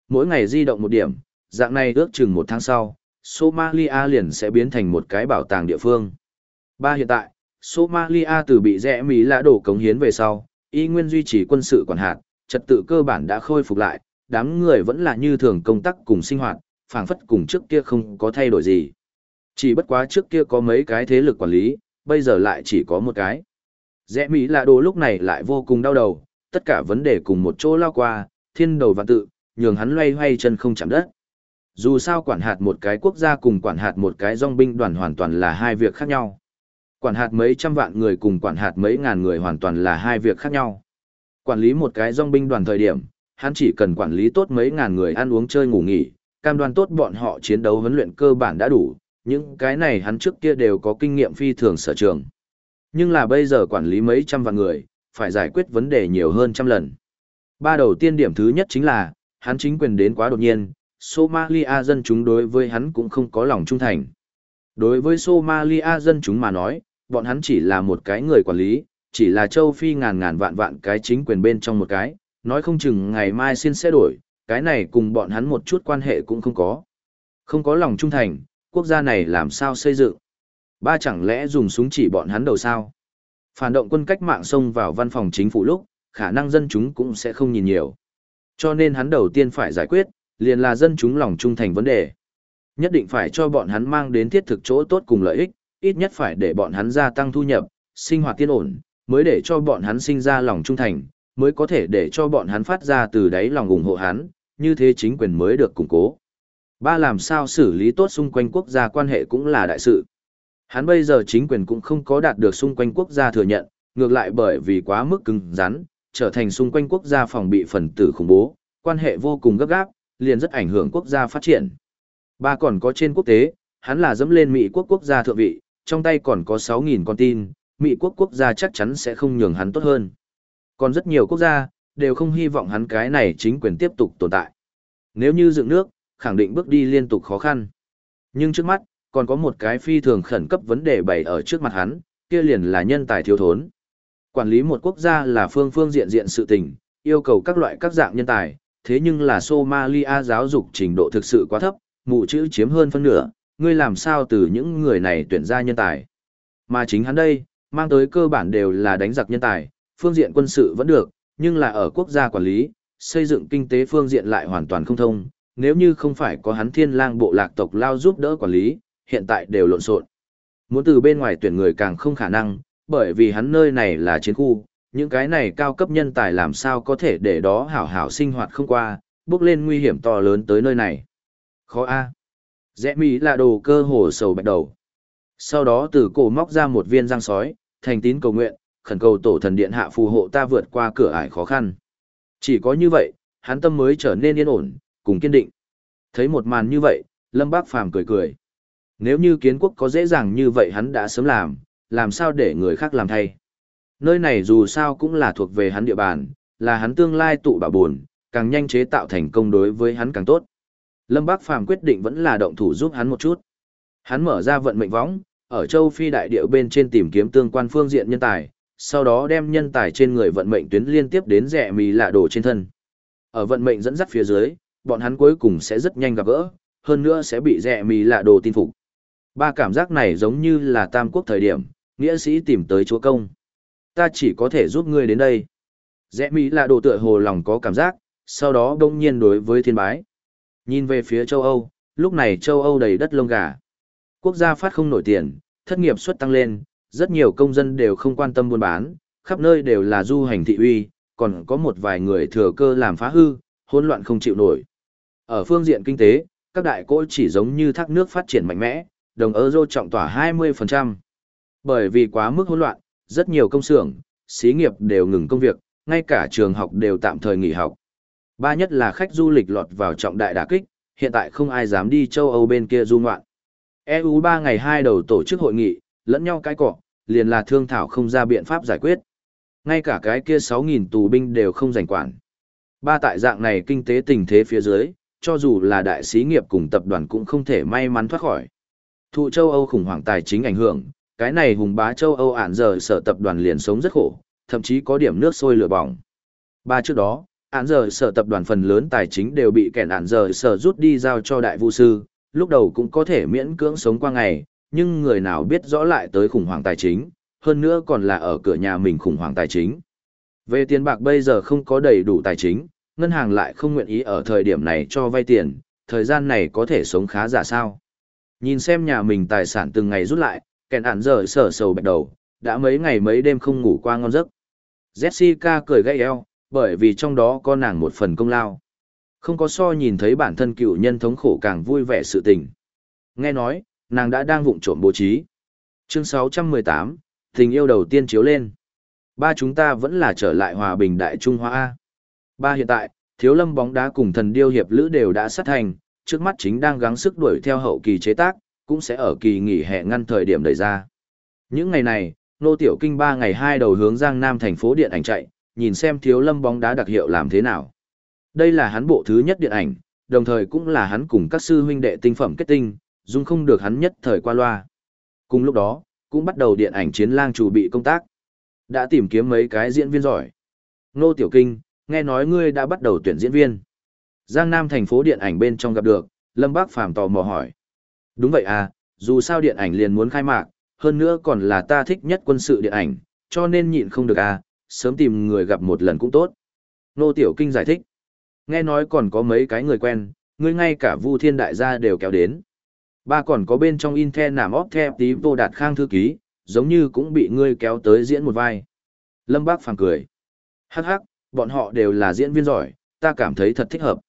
Mỗi ngày di động một điểm, dạng này ước chừng một tháng sau, Somalia liền sẽ biến thành một cái bảo tàng địa phương. Ba hiện tại, Somalia từ bị rẽ Mỹ lã đổ cống hiến về sau, y nguyên duy trì quân sự quản hạt, trật tự cơ bản đã khôi phục lại, đám người vẫn là như thường công tác cùng sinh hoạt, phảng phất cùng trước kia không có thay đổi gì. Chỉ bất quá trước kia có mấy cái thế lực quản lý, bây giờ lại chỉ có một cái. Rẽ Mỹ là đồ lúc này lại vô cùng đau đầu, tất cả vấn đề cùng một chỗ lao qua, thiên đầu và tự, nhường hắn loay hoay chân không chạm đất. Dù sao quản hạt một cái quốc gia cùng quản hạt một cái dòng binh đoàn hoàn toàn là hai việc khác nhau. Quản hạt mấy trăm vạn người cùng quản hạt mấy ngàn người hoàn toàn là hai việc khác nhau. Quản lý một cái dòng binh đoàn thời điểm, hắn chỉ cần quản lý tốt mấy ngàn người ăn uống chơi ngủ nghỉ, cam đoan tốt bọn họ chiến đấu huấn luyện cơ bản đã đủ, những cái này hắn trước kia đều có kinh nghiệm phi thường sở trường. Nhưng là bây giờ quản lý mấy trăm vạn người, phải giải quyết vấn đề nhiều hơn trăm lần. Ba đầu tiên điểm thứ nhất chính là, hắn chính quyền đến quá đột nhiên, Somalia dân chúng đối với hắn cũng không có lòng trung thành. Đối với Somalia dân chúng mà nói, bọn hắn chỉ là một cái người quản lý, chỉ là châu Phi ngàn ngàn vạn vạn cái chính quyền bên trong một cái, nói không chừng ngày mai xin sẽ đổi, cái này cùng bọn hắn một chút quan hệ cũng không có. Không có lòng trung thành, quốc gia này làm sao xây dựng? Ba chẳng lẽ dùng súng chỉ bọn hắn đầu sao? Phản động quân cách mạng xông vào văn phòng chính phủ lúc, khả năng dân chúng cũng sẽ không nhìn nhiều. Cho nên hắn đầu tiên phải giải quyết, liền là dân chúng lòng trung thành vấn đề. Nhất định phải cho bọn hắn mang đến thiết thực chỗ tốt cùng lợi ích, ít nhất phải để bọn hắn gia tăng thu nhập, sinh hoạt tiên ổn, mới để cho bọn hắn sinh ra lòng trung thành, mới có thể để cho bọn hắn phát ra từ đáy lòng ủng hộ hắn, như thế chính quyền mới được củng cố. Ba làm sao xử lý tốt xung quanh quốc gia quan hệ cũng là đại sự. Hắn bây giờ chính quyền cũng không có đạt được xung quanh quốc gia thừa nhận, ngược lại bởi vì quá mức cứng rắn, trở thành xung quanh quốc gia phòng bị phần tử khủng bố, quan hệ vô cùng gấp gáp, liền rất ảnh hưởng quốc gia phát triển. Ba còn có trên quốc tế, hắn là dẫm lên Mỹ quốc quốc gia thượng vị, trong tay còn có 6.000 con tin, Mỹ quốc quốc gia chắc chắn sẽ không nhường hắn tốt hơn. Còn rất nhiều quốc gia, đều không hy vọng hắn cái này chính quyền tiếp tục tồn tại. Nếu như dựng nước, khẳng định bước đi liên tục khó khăn. Nhưng trước mắt, còn có một cái phi thường khẩn cấp vấn đề bày ở trước mặt hắn, kia liền là nhân tài thiếu thốn. Quản lý một quốc gia là phương phương diện diện sự tình, yêu cầu các loại các dạng nhân tài, thế nhưng là Somalia giáo dục trình độ thực sự quá thấp, mụ chữ chiếm hơn phân nửa, ngươi làm sao từ những người này tuyển ra nhân tài. Mà chính hắn đây, mang tới cơ bản đều là đánh giặc nhân tài, phương diện quân sự vẫn được, nhưng là ở quốc gia quản lý, xây dựng kinh tế phương diện lại hoàn toàn không thông, nếu như không phải có hắn thiên lang bộ lạc tộc lao giúp đỡ quản lý, hiện tại đều lộn xộn. Muốn từ bên ngoài tuyển người càng không khả năng, bởi vì hắn nơi này là chiến khu, những cái này cao cấp nhân tài làm sao có thể để đó hảo hảo sinh hoạt không qua, bước lên nguy hiểm to lớn tới nơi này. Khó A. Rẽ mỹ là đồ cơ hồ sầu bạch đầu. Sau đó từ cổ móc ra một viên răng sói, thành tín cầu nguyện, khẩn cầu tổ thần điện hạ phù hộ ta vượt qua cửa ải khó khăn. Chỉ có như vậy, hắn tâm mới trở nên yên ổn, cùng kiên định. Thấy một màn như vậy, Lâm Bác Phàm cười cười. Nếu như kiến quốc có dễ dàng như vậy hắn đã sớm làm, làm sao để người khác làm thay. Nơi này dù sao cũng là thuộc về hắn địa bàn, là hắn tương lai tụ bảo buồn, càng nhanh chế tạo thành công đối với hắn càng tốt. Lâm Bác Phàm quyết định vẫn là động thủ giúp hắn một chút. Hắn mở ra vận mệnh võng, ở châu Phi đại địa bên trên tìm kiếm tương quan phương diện nhân tài, sau đó đem nhân tài trên người vận mệnh tuyến liên tiếp đến rẻ mì lạ đồ trên thân. Ở vận mệnh dẫn dắt phía dưới, bọn hắn cuối cùng sẽ rất nhanh gặp gỡ, hơn nữa sẽ bị rẻ mì lạ đồ tin phục. Ba cảm giác này giống như là tam quốc thời điểm, nghĩa sĩ tìm tới chúa công. Ta chỉ có thể giúp ngươi đến đây. Rẽ Mỹ là đồ tựa hồ lòng có cảm giác, sau đó đông nhiên đối với thiên bái. Nhìn về phía châu Âu, lúc này châu Âu đầy đất lông gà. Quốc gia phát không nổi tiền, thất nghiệp suất tăng lên, rất nhiều công dân đều không quan tâm buôn bán, khắp nơi đều là du hành thị uy, còn có một vài người thừa cơ làm phá hư, hỗn loạn không chịu nổi. Ở phương diện kinh tế, các đại cỗ chỉ giống như thác nước phát triển mạnh mẽ, đồng euro trọng tỏa 20%. Bởi vì quá mức hỗn loạn, rất nhiều công xưởng, xí nghiệp đều ngừng công việc, ngay cả trường học đều tạm thời nghỉ học. Ba nhất là khách du lịch lọt vào trọng đại đả kích, hiện tại không ai dám đi châu Âu bên kia du ngoạn. EU 3 ngày hai đầu tổ chức hội nghị, lẫn nhau cái cọ, liền là thương thảo không ra biện pháp giải quyết. Ngay cả cái kia 6.000 tù binh đều không giành quản. Ba tại dạng này kinh tế tình thế phía dưới, cho dù là đại sĩ nghiệp cùng tập đoàn cũng không thể may mắn thoát khỏi. Thụ châu Âu khủng hoảng tài chính ảnh hưởng, cái này hùng bá châu Âu ản giờ sở tập đoàn liền sống rất khổ, thậm chí có điểm nước sôi lửa bỏng. Ba trước đó, án giờ sở tập đoàn phần lớn tài chính đều bị kẻ án giờ sở rút đi giao cho đại vu sư, lúc đầu cũng có thể miễn cưỡng sống qua ngày, nhưng người nào biết rõ lại tới khủng hoảng tài chính, hơn nữa còn là ở cửa nhà mình khủng hoảng tài chính. Về tiền bạc bây giờ không có đầy đủ tài chính, ngân hàng lại không nguyện ý ở thời điểm này cho vay tiền, thời gian này có thể sống khá giả sao. Nhìn xem nhà mình tài sản từng ngày rút lại, kèn ản giờ sở sầu bạch đầu, đã mấy ngày mấy đêm không ngủ qua ngon giấc. Jessica cười gay eo, bởi vì trong đó có nàng một phần công lao. Không có so nhìn thấy bản thân cựu nhân thống khổ càng vui vẻ sự tình. Nghe nói, nàng đã đang vụng trộm bố trí. Chương 618, tình yêu đầu tiên chiếu lên. Ba chúng ta vẫn là trở lại hòa bình đại Trung Hoa A. Ba hiện tại, thiếu lâm bóng đá cùng thần điêu hiệp lữ đều đã sát thành, trước mắt chính đang gắng sức đuổi theo hậu kỳ chế tác, cũng sẽ ở kỳ nghỉ hè ngăn thời điểm đẩy ra. Những ngày này, Nô Tiểu Kinh ba ngày hai đầu hướng Giang Nam thành phố điện ảnh chạy, nhìn xem thiếu lâm bóng đá đặc hiệu làm thế nào. Đây là hắn bộ thứ nhất điện ảnh, đồng thời cũng là hắn cùng các sư huynh đệ tinh phẩm kết tinh, dung không được hắn nhất thời qua loa. Cùng lúc đó, cũng bắt đầu điện ảnh chiến lang chủ bị công tác. Đã tìm kiếm mấy cái diễn viên giỏi. Nô Tiểu Kinh, nghe nói ngươi đã bắt đầu tuyển diễn viên. Giang Nam thành phố điện ảnh bên trong gặp được, Lâm Bác Phàm tò mò hỏi. Đúng vậy à, dù sao điện ảnh liền muốn khai mạc, hơn nữa còn là ta thích nhất quân sự điện ảnh, cho nên nhịn không được à, sớm tìm người gặp một lần cũng tốt. Nô Tiểu Kinh giải thích. Nghe nói còn có mấy cái người quen, ngươi ngay cả Vu Thiên Đại gia đều kéo đến. Ba còn có bên trong Intel nằm óp theo tí vô đạt khang thư ký, giống như cũng bị ngươi kéo tới diễn một vai. Lâm Bác phàng cười. Hắc hắc, bọn họ đều là diễn viên giỏi, ta cảm thấy thật thích hợp.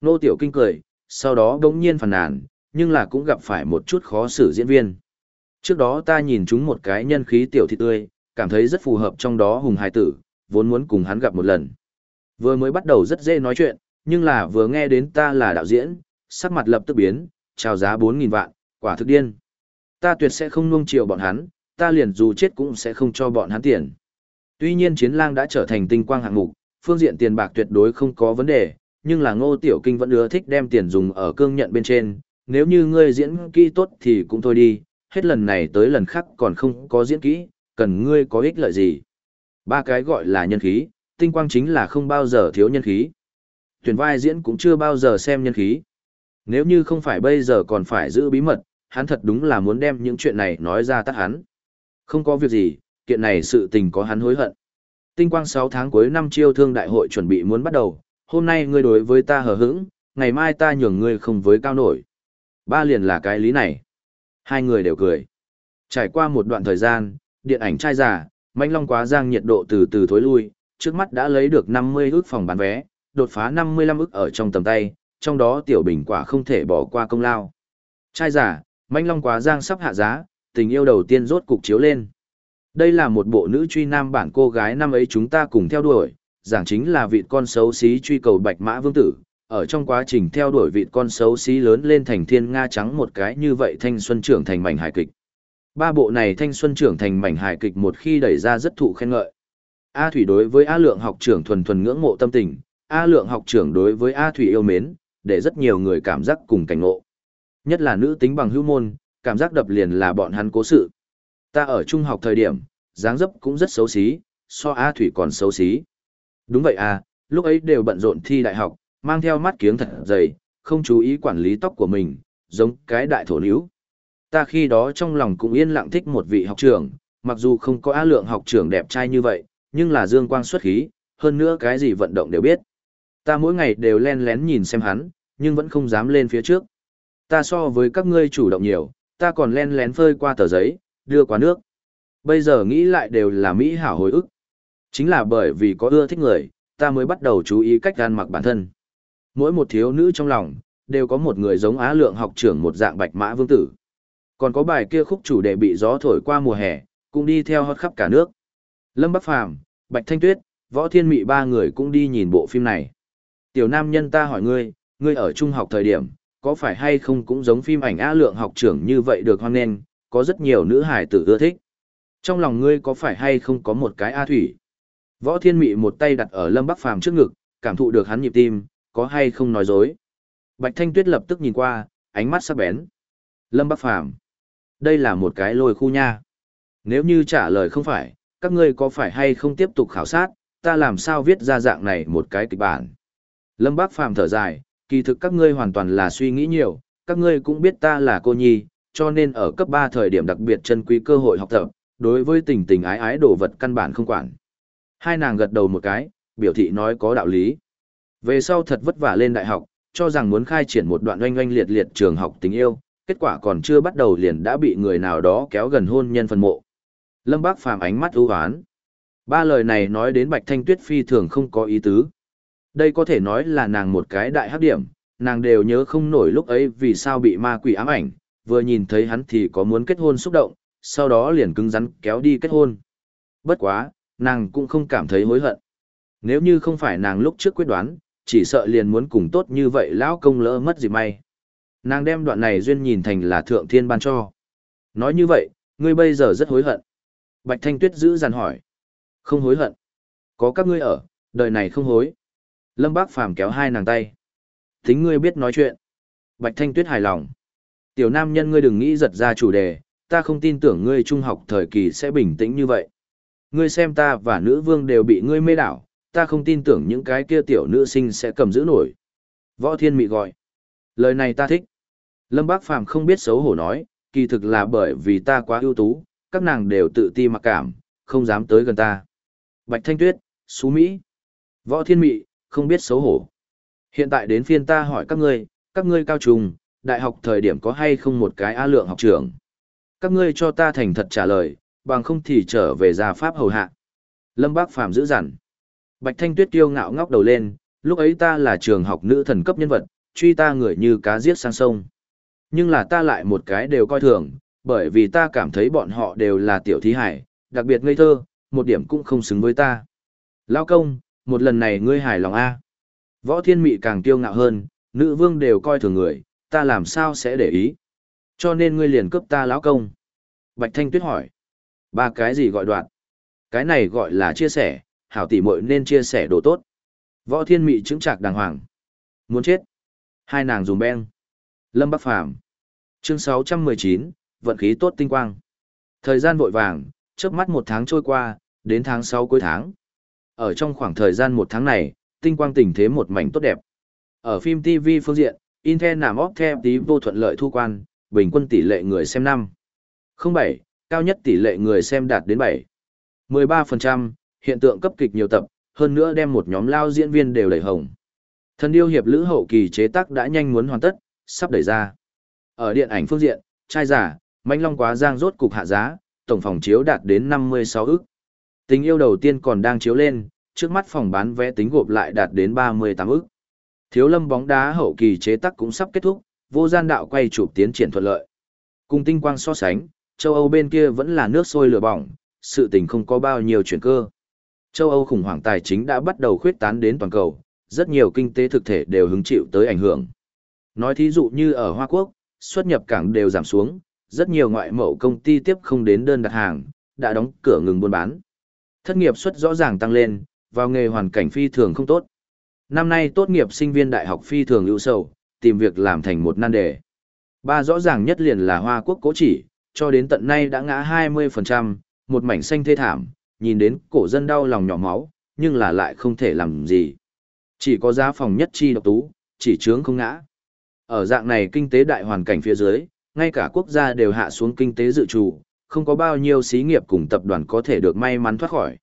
Nô Tiểu Kinh cười, sau đó đống nhiên phàn nàn, nhưng là cũng gặp phải một chút khó xử diễn viên. Trước đó ta nhìn chúng một cái nhân khí tiểu thị tươi, cảm thấy rất phù hợp trong đó hùng hải tử, vốn muốn cùng hắn gặp một lần. Vừa mới bắt đầu rất dễ nói chuyện, nhưng là vừa nghe đến ta là đạo diễn, sắc mặt lập tức biến, chào giá 4.000 vạn, quả thực điên. Ta tuyệt sẽ không nuông chiều bọn hắn, ta liền dù chết cũng sẽ không cho bọn hắn tiền. Tuy nhiên chiến lang đã trở thành tinh quang hạng mục, phương diện tiền bạc tuyệt đối không có vấn đề, nhưng là ngô tiểu kinh vẫn ưa thích đem tiền dùng ở cương nhận bên trên, nếu như ngươi diễn kỹ tốt thì cũng thôi đi, hết lần này tới lần khác còn không có diễn kỹ, cần ngươi có ích lợi gì. Ba cái gọi là nhân khí, tinh quang chính là không bao giờ thiếu nhân khí. Tuyển vai diễn cũng chưa bao giờ xem nhân khí. Nếu như không phải bây giờ còn phải giữ bí mật, hắn thật đúng là muốn đem những chuyện này nói ra tắt hắn. Không có việc gì, kiện này sự tình có hắn hối hận. Tinh quang 6 tháng cuối năm chiêu thương đại hội chuẩn bị muốn bắt đầu, hôm nay ngươi đối với ta hờ hững, ngày mai ta nhường ngươi không với cao nổi. Ba liền là cái lý này. Hai người đều cười. Trải qua một đoạn thời gian, điện ảnh trai giả, manh long quá giang nhiệt độ từ từ thối lui, trước mắt đã lấy được 50 ước phòng bán vé, đột phá 55 ước ở trong tầm tay, trong đó tiểu bình quả không thể bỏ qua công lao. Trai giả, manh long quá giang sắp hạ giá, tình yêu đầu tiên rốt cục chiếu lên. Đây là một bộ nữ truy nam bản cô gái năm ấy chúng ta cùng theo đuổi, giảng chính là vị con xấu xí truy cầu bạch mã vương tử, ở trong quá trình theo đuổi vị con xấu xí lớn lên thành thiên nga trắng một cái như vậy thanh xuân trưởng thành mảnh hài kịch. Ba bộ này thanh xuân trưởng thành mảnh hài kịch một khi đẩy ra rất thụ khen ngợi. A Thủy đối với A Lượng học trưởng thuần thuần ngưỡng mộ tâm tình, A Lượng học trưởng đối với A Thủy yêu mến, để rất nhiều người cảm giác cùng cảnh ngộ. Nhất là nữ tính bằng hữu môn, cảm giác đập liền là bọn hắn cố sự. Ta ở trung học thời điểm, dáng dấp cũng rất xấu xí, so A Thủy còn xấu xí. Đúng vậy à, lúc ấy đều bận rộn thi đại học, mang theo mắt kiếng thật dày, không chú ý quản lý tóc của mình, giống cái đại thổ níu. Ta khi đó trong lòng cũng yên lặng thích một vị học trưởng, mặc dù không có á lượng học trưởng đẹp trai như vậy, nhưng là dương quang xuất khí, hơn nữa cái gì vận động đều biết. Ta mỗi ngày đều len lén nhìn xem hắn, nhưng vẫn không dám lên phía trước. Ta so với các ngươi chủ động nhiều, ta còn len lén phơi qua tờ giấy, đưa qua nước. Bây giờ nghĩ lại đều là mỹ hảo hồi ức. Chính là bởi vì có ưa thích người, ta mới bắt đầu chú ý cách gan mặc bản thân. Mỗi một thiếu nữ trong lòng, đều có một người giống Á Lượng học trưởng một dạng bạch mã vương tử. Còn có bài kia khúc chủ đề bị gió thổi qua mùa hè, cũng đi theo hót khắp cả nước. Lâm Bắc Phàm, Bạch Thanh Tuyết, Võ Thiên Mị ba người cũng đi nhìn bộ phim này. Tiểu nam nhân ta hỏi ngươi, ngươi ở trung học thời điểm, có phải hay không cũng giống phim ảnh Á Lượng học trưởng như vậy được hoan nghênh, có rất nhiều nữ hải tử ưa thích. Trong lòng ngươi có phải hay không có một cái A Thủy? Võ Thiên Mị một tay đặt ở Lâm Bắc Phàm trước ngực, cảm thụ được hắn nhịp tim, có hay không nói dối. Bạch Thanh Tuyết lập tức nhìn qua, ánh mắt sắc bén. Lâm Bắc Phàm đây là một cái lôi khu nha. Nếu như trả lời không phải, các ngươi có phải hay không tiếp tục khảo sát, ta làm sao viết ra dạng này một cái kịch bản. Lâm Bác Phàm thở dài, kỳ thực các ngươi hoàn toàn là suy nghĩ nhiều, các ngươi cũng biết ta là cô nhi, cho nên ở cấp 3 thời điểm đặc biệt chân quý cơ hội học tập, đối với tình tình ái ái đồ vật căn bản không quản. Hai nàng gật đầu một cái, biểu thị nói có đạo lý. Về sau thật vất vả lên đại học, cho rằng muốn khai triển một đoạn oanh oanh liệt liệt trường học tình yêu, kết quả còn chưa bắt đầu liền đã bị người nào đó kéo gần hôn nhân phân mộ. Lâm Bác Phàm ánh mắt ưu hoán. Ba lời này nói đến Bạch Thanh Tuyết phi thường không có ý tứ. Đây có thể nói là nàng một cái đại hắc điểm, nàng đều nhớ không nổi lúc ấy vì sao bị ma quỷ ám ảnh, vừa nhìn thấy hắn thì có muốn kết hôn xúc động, sau đó liền cứng rắn kéo đi kết hôn. Bất quá, nàng cũng không cảm thấy hối hận. Nếu như không phải nàng lúc trước quyết đoán, chỉ sợ liền muốn cùng tốt như vậy lão công lỡ mất gì may. Nàng đem đoạn này duyên nhìn thành là thượng thiên ban cho. Nói như vậy, ngươi bây giờ rất hối hận. Bạch Thanh Tuyết giữ dàn hỏi. Không hối hận. Có các ngươi ở, đời này không hối. Lâm Bác Phàm kéo hai nàng tay. Tính ngươi biết nói chuyện. Bạch Thanh Tuyết hài lòng. Tiểu nam nhân ngươi đừng nghĩ giật ra chủ đề, ta không tin tưởng ngươi trung học thời kỳ sẽ bình tĩnh như vậy. Ngươi xem ta và nữ vương đều bị ngươi mê đảo, ta không tin tưởng những cái kia tiểu nữ sinh sẽ cầm giữ nổi. Võ Thiên Mị gọi. Lời này ta thích. Lâm Bác Phàm không biết xấu hổ nói, kỳ thực là bởi vì ta quá ưu tú, các nàng đều tự ti mặc cảm, không dám tới gần ta. Bạch Thanh Tuyết, Xú Mỹ. Võ Thiên Mị, không biết xấu hổ. Hiện tại đến phiên ta hỏi các ngươi, các ngươi cao trùng, đại học thời điểm có hay không một cái A lượng học trưởng. Các ngươi cho ta thành thật trả lời, bằng không thì trở về gia pháp hầu hạ. Lâm Bác Phàm giữ dặn. Bạch Thanh Tuyết kiêu ngạo ngóc đầu lên, lúc ấy ta là trường học nữ thần cấp nhân vật, truy ta người như cá giết sang sông. Nhưng là ta lại một cái đều coi thường, bởi vì ta cảm thấy bọn họ đều là tiểu thí hải, đặc biệt ngây thơ, một điểm cũng không xứng với ta. Lao công, một lần này ngươi hài lòng A. Võ thiên mị càng kiêu ngạo hơn, nữ vương đều coi thường người, ta làm sao sẽ để ý. Cho nên ngươi liền cướp ta lão công. Bạch Thanh Tuyết hỏi. Ba cái gì gọi đoạn? Cái này gọi là chia sẻ, hảo tỷ muội nên chia sẻ đồ tốt. Võ thiên mị chứng trạc đàng hoàng. Muốn chết. Hai nàng dùng beng. Lâm Bắc Phàm Chương 619, vận khí tốt tinh quang. Thời gian vội vàng, trước mắt một tháng trôi qua, đến tháng 6 cuối tháng. Ở trong khoảng thời gian một tháng này, tinh quang tình thế một mảnh tốt đẹp. Ở phim TV phương diện, Intel nằm óc theo tí vô thuận lợi thu quan, bình quân tỷ lệ người xem năm. 07, cao nhất tỷ lệ người xem đạt đến 7. 13%, hiện tượng cấp kịch nhiều tập, hơn nữa đem một nhóm lao diễn viên đều đẩy hồng. Thần điêu hiệp lữ hậu kỳ chế tác đã nhanh muốn hoàn tất, sắp đẩy ra. Ở điện ảnh phương diện, trai giả, manh long quá giang rốt cục hạ giá, tổng phòng chiếu đạt đến 56 ức. Tình yêu đầu tiên còn đang chiếu lên, trước mắt phòng bán vé tính gộp lại đạt đến 38 ức. Thiếu lâm bóng đá hậu kỳ chế tác cũng sắp kết thúc, vô gian đạo quay chụp tiến triển thuận lợi. Cùng tinh quang so sánh, châu Âu bên kia vẫn là nước sôi lửa bỏng, sự tình không có bao nhiêu chuyển cơ. Châu Âu khủng hoảng tài chính đã bắt đầu khuyết tán đến toàn cầu, rất nhiều kinh tế thực thể đều hứng chịu tới ảnh hưởng. Nói thí dụ như ở Hoa Quốc, xuất nhập cảng đều giảm xuống, rất nhiều ngoại mẫu công ty tiếp không đến đơn đặt hàng, đã đóng cửa ngừng buôn bán. Thất nghiệp suất rõ ràng tăng lên, vào nghề hoàn cảnh phi thường không tốt. Năm nay tốt nghiệp sinh viên đại học phi thường ưu sầu, tìm việc làm thành một nan đề. Ba rõ ràng nhất liền là Hoa Quốc cố chỉ, cho đến tận nay đã ngã 20%, một mảnh xanh thê thảm, nhìn đến cổ dân đau lòng nhỏ máu, nhưng là lại không thể làm gì. Chỉ có giá phòng nhất chi độc tú, chỉ trướng không ngã. Ở dạng này kinh tế đại hoàn cảnh phía dưới, ngay cả quốc gia đều hạ xuống kinh tế dự trù, không có bao nhiêu xí nghiệp cùng tập đoàn có thể được may mắn thoát khỏi.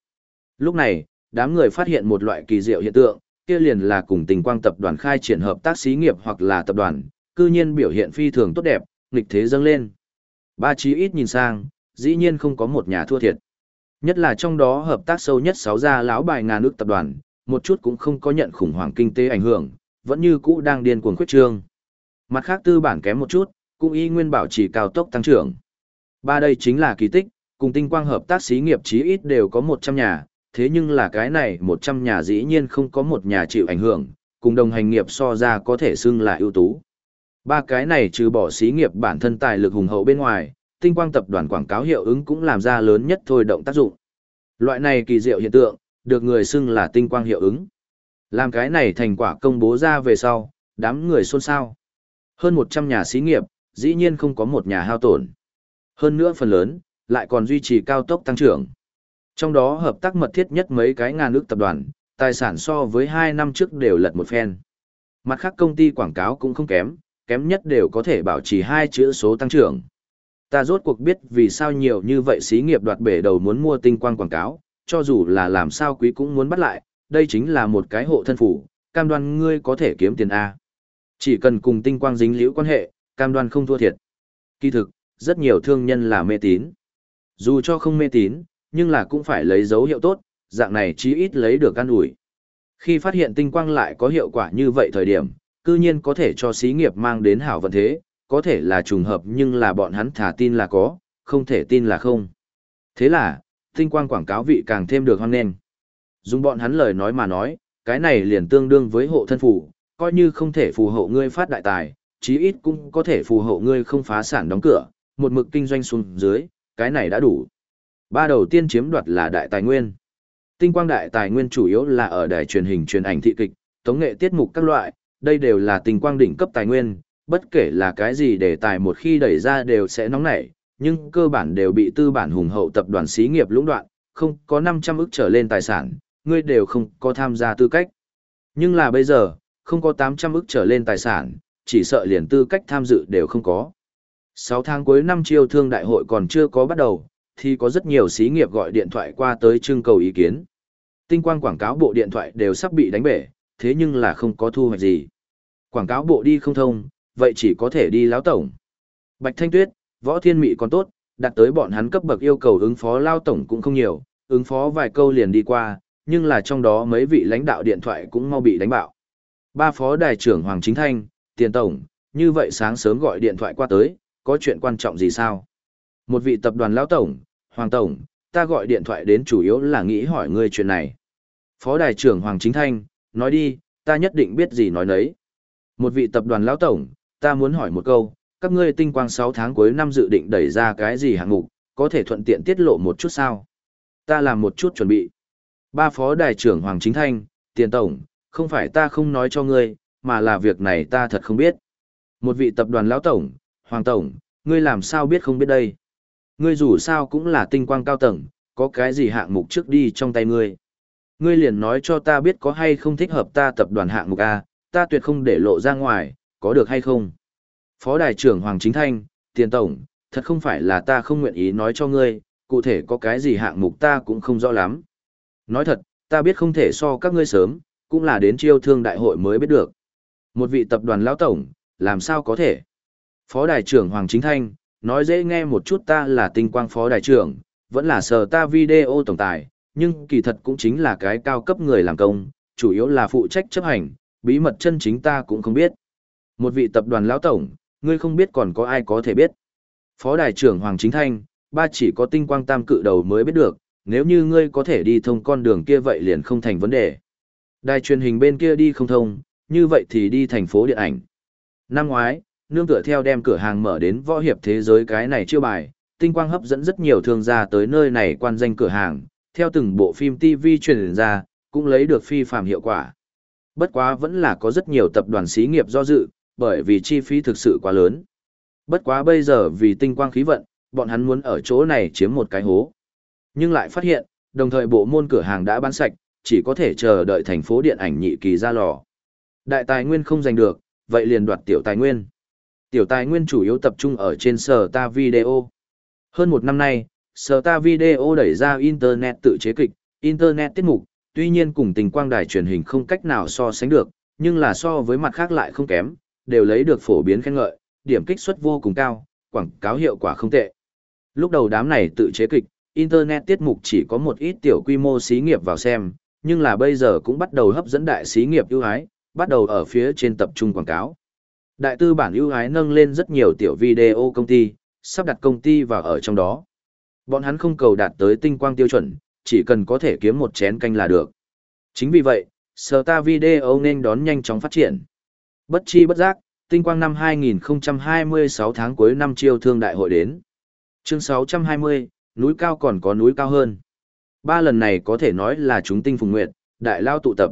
Lúc này, đám người phát hiện một loại kỳ diệu hiện tượng, kia liền là cùng tình quang tập đoàn khai triển hợp tác xí nghiệp hoặc là tập đoàn, cư nhiên biểu hiện phi thường tốt đẹp, nghịch thế dâng lên. Ba chí ít nhìn sang, dĩ nhiên không có một nhà thua thiệt. Nhất là trong đó hợp tác sâu nhất sáu gia lão bài ngàn nước tập đoàn, một chút cũng không có nhận khủng hoảng kinh tế ảnh hưởng, vẫn như cũ đang điên cuồng khuyết trương. Mặt khác tư bản kém một chút, cũng y nguyên bảo trì cao tốc tăng trưởng. Ba đây chính là kỳ tích, cùng tinh quang hợp tác xí nghiệp chí ít đều có 100 nhà, thế nhưng là cái này 100 nhà dĩ nhiên không có một nhà chịu ảnh hưởng, cùng đồng hành nghiệp so ra có thể xưng là ưu tú. Ba cái này trừ bỏ xí nghiệp bản thân tài lực hùng hậu bên ngoài, tinh quang tập đoàn quảng cáo hiệu ứng cũng làm ra lớn nhất thôi động tác dụng. Loại này kỳ diệu hiện tượng, được người xưng là tinh quang hiệu ứng. Làm cái này thành quả công bố ra về sau, đám người xôn xao. Hơn 100 nhà xí nghiệp, dĩ nhiên không có một nhà hao tổn. Hơn nữa phần lớn, lại còn duy trì cao tốc tăng trưởng. Trong đó hợp tác mật thiết nhất mấy cái ngàn nước tập đoàn, tài sản so với 2 năm trước đều lật một phen. Mặt khác công ty quảng cáo cũng không kém, kém nhất đều có thể bảo trì hai chữ số tăng trưởng. Ta rốt cuộc biết vì sao nhiều như vậy xí nghiệp đoạt bể đầu muốn mua tinh quang quảng cáo, cho dù là làm sao quý cũng muốn bắt lại, đây chính là một cái hộ thân phủ, cam đoan ngươi có thể kiếm tiền A. Chỉ cần cùng tinh quang dính liễu quan hệ, cam đoan không thua thiệt. Kỳ thực, rất nhiều thương nhân là mê tín. Dù cho không mê tín, nhưng là cũng phải lấy dấu hiệu tốt, dạng này chí ít lấy được căn ủi. Khi phát hiện tinh quang lại có hiệu quả như vậy thời điểm, cư nhiên có thể cho xí nghiệp mang đến hảo vận thế, có thể là trùng hợp nhưng là bọn hắn thả tin là có, không thể tin là không. Thế là, tinh quang quảng cáo vị càng thêm được hoan nghênh. Dùng bọn hắn lời nói mà nói, cái này liền tương đương với hộ thân phủ, coi như không thể phù hộ ngươi phát đại tài, chí ít cũng có thể phù hộ ngươi không phá sản đóng cửa, một mực kinh doanh xuống dưới, cái này đã đủ. Ba đầu tiên chiếm đoạt là đại tài nguyên. Tinh quang đại tài nguyên chủ yếu là ở đài truyền hình truyền ảnh thị kịch, tống nghệ tiết mục các loại, đây đều là tinh quang đỉnh cấp tài nguyên, bất kể là cái gì để tài một khi đẩy ra đều sẽ nóng nảy, nhưng cơ bản đều bị tư bản hùng hậu tập đoàn xí nghiệp lũng đoạn, không có 500 ức trở lên tài sản, ngươi đều không có tham gia tư cách. Nhưng là bây giờ, không có 800 ức trở lên tài sản, chỉ sợ liền tư cách tham dự đều không có. 6 tháng cuối năm chiêu thương đại hội còn chưa có bắt đầu, thì có rất nhiều xí nghiệp gọi điện thoại qua tới trưng cầu ý kiến. Tinh quang quảng cáo bộ điện thoại đều sắp bị đánh bể, thế nhưng là không có thu hoạch gì. Quảng cáo bộ đi không thông, vậy chỉ có thể đi lão tổng. Bạch Thanh Tuyết, Võ Thiên Mị còn tốt, đặt tới bọn hắn cấp bậc yêu cầu ứng phó lao tổng cũng không nhiều, ứng phó vài câu liền đi qua, nhưng là trong đó mấy vị lãnh đạo điện thoại cũng mau bị đánh bạo. Ba phó đài trưởng Hoàng Chính Thanh, Tiền Tổng, như vậy sáng sớm gọi điện thoại qua tới, có chuyện quan trọng gì sao? Một vị tập đoàn lão tổng, Hoàng Tổng, ta gọi điện thoại đến chủ yếu là nghĩ hỏi ngươi chuyện này. Phó đài trưởng Hoàng Chính Thanh, nói đi, ta nhất định biết gì nói nấy. Một vị tập đoàn lão tổng, ta muốn hỏi một câu, các ngươi tinh quang 6 tháng cuối năm dự định đẩy ra cái gì hạng mục, có thể thuận tiện tiết lộ một chút sao? Ta làm một chút chuẩn bị. Ba phó đài trưởng Hoàng Chính Thanh, tiền tổng, không phải ta không nói cho ngươi, mà là việc này ta thật không biết. Một vị tập đoàn lão tổng, Hoàng Tổng, ngươi làm sao biết không biết đây? Ngươi dù sao cũng là tinh quang cao tầng, có cái gì hạng mục trước đi trong tay ngươi. Ngươi liền nói cho ta biết có hay không thích hợp ta tập đoàn hạng mục A, ta tuyệt không để lộ ra ngoài, có được hay không? Phó Đại trưởng Hoàng Chính Thanh, tiền tổng, thật không phải là ta không nguyện ý nói cho ngươi, cụ thể có cái gì hạng mục ta cũng không rõ lắm. Nói thật, ta biết không thể so các ngươi sớm, cũng là đến chiêu thương đại hội mới biết được. Một vị tập đoàn lão tổng, làm sao có thể? Phó Đại trưởng Hoàng Chính Thanh, nói dễ nghe một chút ta là tinh quang phó đại trưởng, vẫn là sờ ta video tổng tài, nhưng kỳ thật cũng chính là cái cao cấp người làm công, chủ yếu là phụ trách chấp hành, bí mật chân chính ta cũng không biết. Một vị tập đoàn lão tổng, ngươi không biết còn có ai có thể biết. Phó đại trưởng Hoàng Chính Thanh, ba chỉ có tinh quang tam cự đầu mới biết được, nếu như ngươi có thể đi thông con đường kia vậy liền không thành vấn đề. Đài truyền hình bên kia đi không thông, như vậy thì đi thành phố điện ảnh. Năm ngoái, nương tựa theo đem cửa hàng mở đến võ hiệp thế giới cái này chưa bài, tinh quang hấp dẫn rất nhiều thương gia tới nơi này quan danh cửa hàng, theo từng bộ phim TV truyền ra, cũng lấy được phi phạm hiệu quả. Bất quá vẫn là có rất nhiều tập đoàn xí nghiệp do dự, bởi vì chi phí thực sự quá lớn. Bất quá bây giờ vì tinh quang khí vận, bọn hắn muốn ở chỗ này chiếm một cái hố. Nhưng lại phát hiện, đồng thời bộ môn cửa hàng đã bán sạch, chỉ có thể chờ đợi thành phố điện ảnh nhị kỳ ra lò. Đại tài nguyên không giành được, vậy liền đoạt tiểu tài nguyên. Tiểu tài nguyên chủ yếu tập trung ở trên sở ta video. Hơn một năm nay, sở ta video đẩy ra Internet tự chế kịch, Internet tiết mục, tuy nhiên cùng tình quang đài truyền hình không cách nào so sánh được, nhưng là so với mặt khác lại không kém, đều lấy được phổ biến khen ngợi, điểm kích suất vô cùng cao, quảng cáo hiệu quả không tệ. Lúc đầu đám này tự chế kịch, Internet tiết mục chỉ có một ít tiểu quy mô xí nghiệp vào xem, nhưng là bây giờ cũng bắt đầu hấp dẫn đại xí nghiệp ưu ái, bắt đầu ở phía trên tập trung quảng cáo. Đại tư bản ưu ái nâng lên rất nhiều tiểu video công ty, sắp đặt công ty vào ở trong đó. Bọn hắn không cầu đạt tới tinh quang tiêu chuẩn, chỉ cần có thể kiếm một chén canh là được. Chính vì vậy, Star Video nên đón nhanh chóng phát triển. Bất chi bất giác, tinh quang năm 2026 tháng cuối năm chiêu thương đại hội đến. Chương 620, núi cao còn có núi cao hơn. Ba lần này có thể nói là chúng tinh phùng nguyệt, đại lao tụ tập.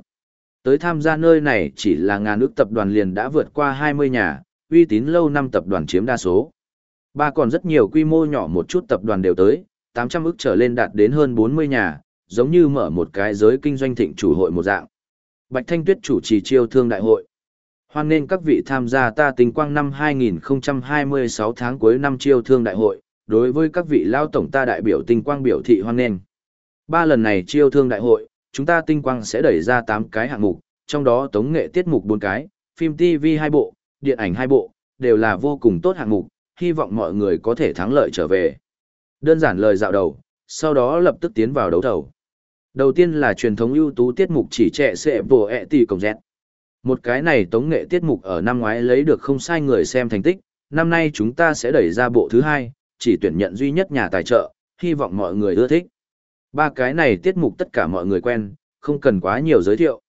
Tới tham gia nơi này chỉ là ngàn ước tập đoàn liền đã vượt qua 20 nhà, uy tín lâu năm tập đoàn chiếm đa số. Ba còn rất nhiều quy mô nhỏ một chút tập đoàn đều tới, 800 ức trở lên đạt đến hơn 40 nhà, giống như mở một cái giới kinh doanh thịnh chủ hội một dạng. Bạch Thanh Tuyết chủ trì chiêu thương đại hội. Hoan nên các vị tham gia ta tình quang năm 2026 tháng cuối năm chiêu thương đại hội, đối với các vị lao tổng ta đại biểu tinh quang biểu thị hoan nên. Ba lần này chiêu thương đại hội, chúng ta tinh quang sẽ đẩy ra 8 cái hạng mục, trong đó tống nghệ tiết mục 4 cái, phim TV 2 bộ, điện ảnh 2 bộ, đều là vô cùng tốt hạng mục, hy vọng mọi người có thể thắng lợi trở về. Đơn giản lời dạo đầu, sau đó lập tức tiến vào đấu thầu. Đầu tiên là truyền thống ưu tú tiết mục chỉ trẻ sẽ bổ ẹ tỷ cổng dẹt. Một cái này tống nghệ tiết mục ở năm ngoái lấy được không sai người xem thành tích, năm nay chúng ta sẽ đẩy ra bộ thứ hai, chỉ tuyển nhận duy nhất nhà tài trợ, hy vọng mọi người ưa thích. Ba cái này tiết mục tất cả mọi người quen, không cần quá nhiều giới thiệu.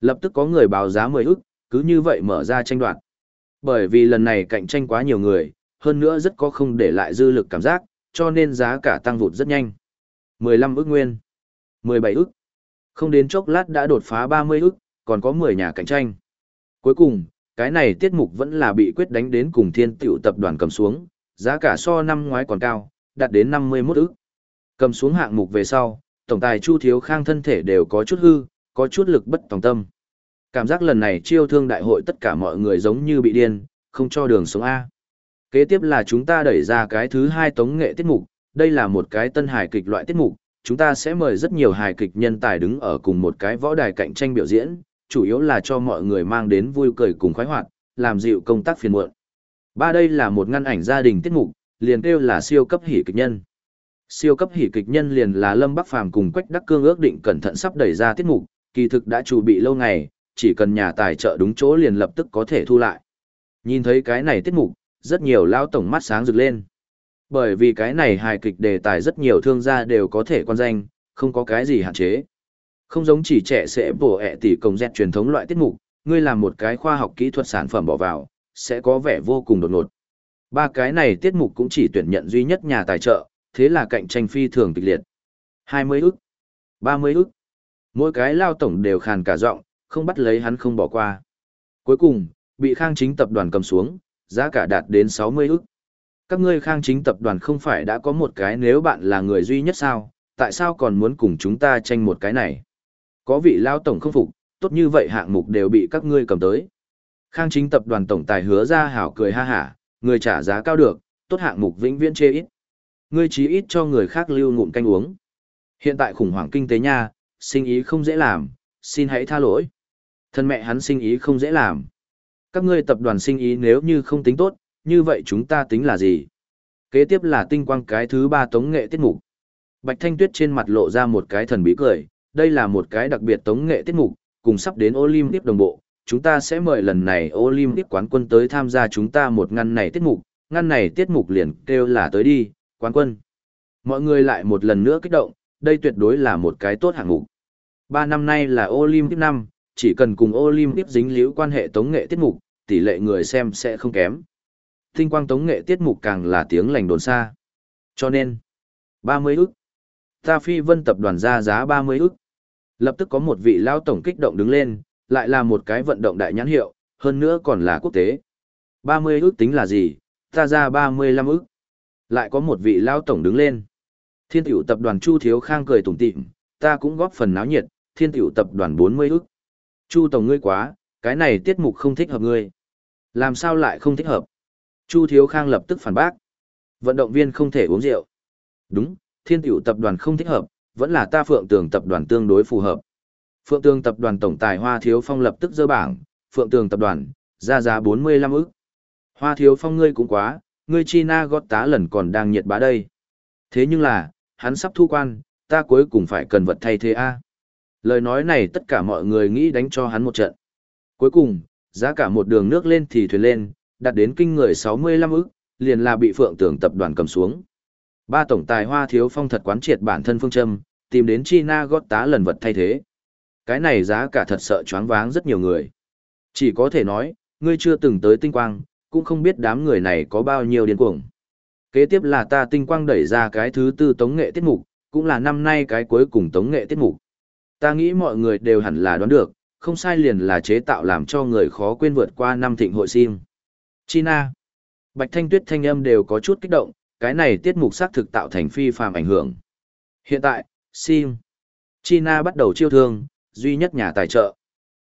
Lập tức có người báo giá 10 ức, cứ như vậy mở ra tranh đoạt. Bởi vì lần này cạnh tranh quá nhiều người, hơn nữa rất có không để lại dư lực cảm giác, cho nên giá cả tăng vụt rất nhanh. 15 ức nguyên, 17 ức. Không đến chốc lát đã đột phá 30 ức, còn có 10 nhà cạnh tranh. Cuối cùng, cái này tiết mục vẫn là bị quyết đánh đến cùng thiên tiểu tập đoàn cầm xuống, giá cả so năm ngoái còn cao, đạt đến 51 ức. Cầm xuống hạng mục về sau, tổng tài Chu Thiếu Khang thân thể đều có chút hư, có chút lực bất tòng tâm. Cảm giác lần này chiêu thương đại hội tất cả mọi người giống như bị điên, không cho đường sống A. Kế tiếp là chúng ta đẩy ra cái thứ hai tống nghệ tiết mục, đây là một cái tân hài kịch loại tiết mục, chúng ta sẽ mời rất nhiều hài kịch nhân tài đứng ở cùng một cái võ đài cạnh tranh biểu diễn, chủ yếu là cho mọi người mang đến vui cười cùng khoái hoạt, làm dịu công tác phiền muộn. Ba đây là một ngăn ảnh gia đình tiết mục, liền kêu là siêu cấp hỉ kịch nhân. Siêu cấp hỉ kịch nhân liền là Lâm Bắc Phàm cùng Quách Đắc Cương ước định cẩn thận sắp đẩy ra tiết mục, kỳ thực đã chuẩn bị lâu ngày, chỉ cần nhà tài trợ đúng chỗ liền lập tức có thể thu lại. Nhìn thấy cái này tiết mục, rất nhiều lao tổng mắt sáng rực lên. Bởi vì cái này hài kịch đề tài rất nhiều thương gia đều có thể quan danh, không có cái gì hạn chế. Không giống chỉ trẻ sẽ bổ ẹ tỷ công dẹt truyền thống loại tiết mục, ngươi làm một cái khoa học kỹ thuật sản phẩm bỏ vào, sẽ có vẻ vô cùng đột ngột. Ba cái này tiết mục cũng chỉ tuyển nhận duy nhất nhà tài trợ, thế là cạnh tranh phi thường kịch liệt. 20 ức, 30 ức, mỗi cái lao tổng đều khàn cả giọng, không bắt lấy hắn không bỏ qua. Cuối cùng, bị Khang Chính tập đoàn cầm xuống, giá cả đạt đến 60 ức. Các ngươi Khang Chính tập đoàn không phải đã có một cái nếu bạn là người duy nhất sao, tại sao còn muốn cùng chúng ta tranh một cái này? Có vị lao tổng không phục, tốt như vậy hạng mục đều bị các ngươi cầm tới. Khang Chính tập đoàn tổng tài hứa ra hảo cười ha hả, người trả giá cao được, tốt hạng mục vĩnh viễn chê ít. Ngươi chí ít cho người khác lưu ngụm canh uống. Hiện tại khủng hoảng kinh tế nha, sinh ý không dễ làm, xin hãy tha lỗi. Thân mẹ hắn sinh ý không dễ làm. Các ngươi tập đoàn sinh ý nếu như không tính tốt, như vậy chúng ta tính là gì? Kế tiếp là tinh quang cái thứ ba tống nghệ tiết mục. Bạch Thanh Tuyết trên mặt lộ ra một cái thần bí cười, đây là một cái đặc biệt tống nghệ tiết mục, cùng sắp đến Olympic đồng bộ. Chúng ta sẽ mời lần này Olympic quán quân tới tham gia chúng ta một ngăn này tiết mục, ngăn này tiết mục liền kêu là tới đi, quán quân. Mọi người lại một lần nữa kích động, đây tuyệt đối là một cái tốt hạng mục. Ba năm nay là Olympic năm, chỉ cần cùng Olympic dính liễu quan hệ tống nghệ tiết mục, tỷ lệ người xem sẽ không kém. Tinh quang tống nghệ tiết mục càng là tiếng lành đồn xa. Cho nên, 30 ức. Ta phi vân tập đoàn ra giá 30 ức. Lập tức có một vị lao tổng kích động đứng lên, lại là một cái vận động đại nhãn hiệu, hơn nữa còn là quốc tế. 30 ức tính là gì, ta ra 35 ức. Lại có một vị lao tổng đứng lên. Thiên tiểu tập đoàn Chu Thiếu Khang cười tủm tỉm, ta cũng góp phần náo nhiệt, thiên tiểu tập đoàn 40 ức. Chu tổng ngươi quá, cái này tiết mục không thích hợp ngươi. Làm sao lại không thích hợp? Chu Thiếu Khang lập tức phản bác. Vận động viên không thể uống rượu. Đúng, thiên tiểu tập đoàn không thích hợp, vẫn là ta phượng tường tập đoàn tương đối phù hợp. Phượng tường tập đoàn tổng tài Hoa Thiếu Phong lập tức dơ bảng, phượng tường tập đoàn, ra giá 45 ức. Hoa Thiếu Phong ngươi cũng quá, ngươi China gót tá lần còn đang nhiệt bá đây. Thế nhưng là, hắn sắp thu quan, ta cuối cùng phải cần vật thay thế a. Lời nói này tất cả mọi người nghĩ đánh cho hắn một trận. Cuối cùng, giá cả một đường nước lên thì thuyền lên, đạt đến kinh người 65 ức, liền là bị Phượng Tưởng tập đoàn cầm xuống. Ba tổng tài Hoa Thiếu Phong thật quán triệt bản thân phương châm, tìm đến China gót tá lần vật thay thế. Cái này giá cả thật sợ choáng váng rất nhiều người. Chỉ có thể nói, ngươi chưa từng tới tinh quang, cũng không biết đám người này có bao nhiêu điên cuồng. Kế tiếp là ta tinh quang đẩy ra cái thứ tư tống nghệ tiết mục, cũng là năm nay cái cuối cùng tống nghệ tiết mục. Ta nghĩ mọi người đều hẳn là đoán được, không sai liền là chế tạo làm cho người khó quên vượt qua năm thịnh hội sim. China. Bạch Thanh Tuyết thanh âm đều có chút kích động, cái này tiết mục xác thực tạo thành phi phàm ảnh hưởng. Hiện tại, sim. China bắt đầu chiêu thương, duy nhất nhà tài trợ.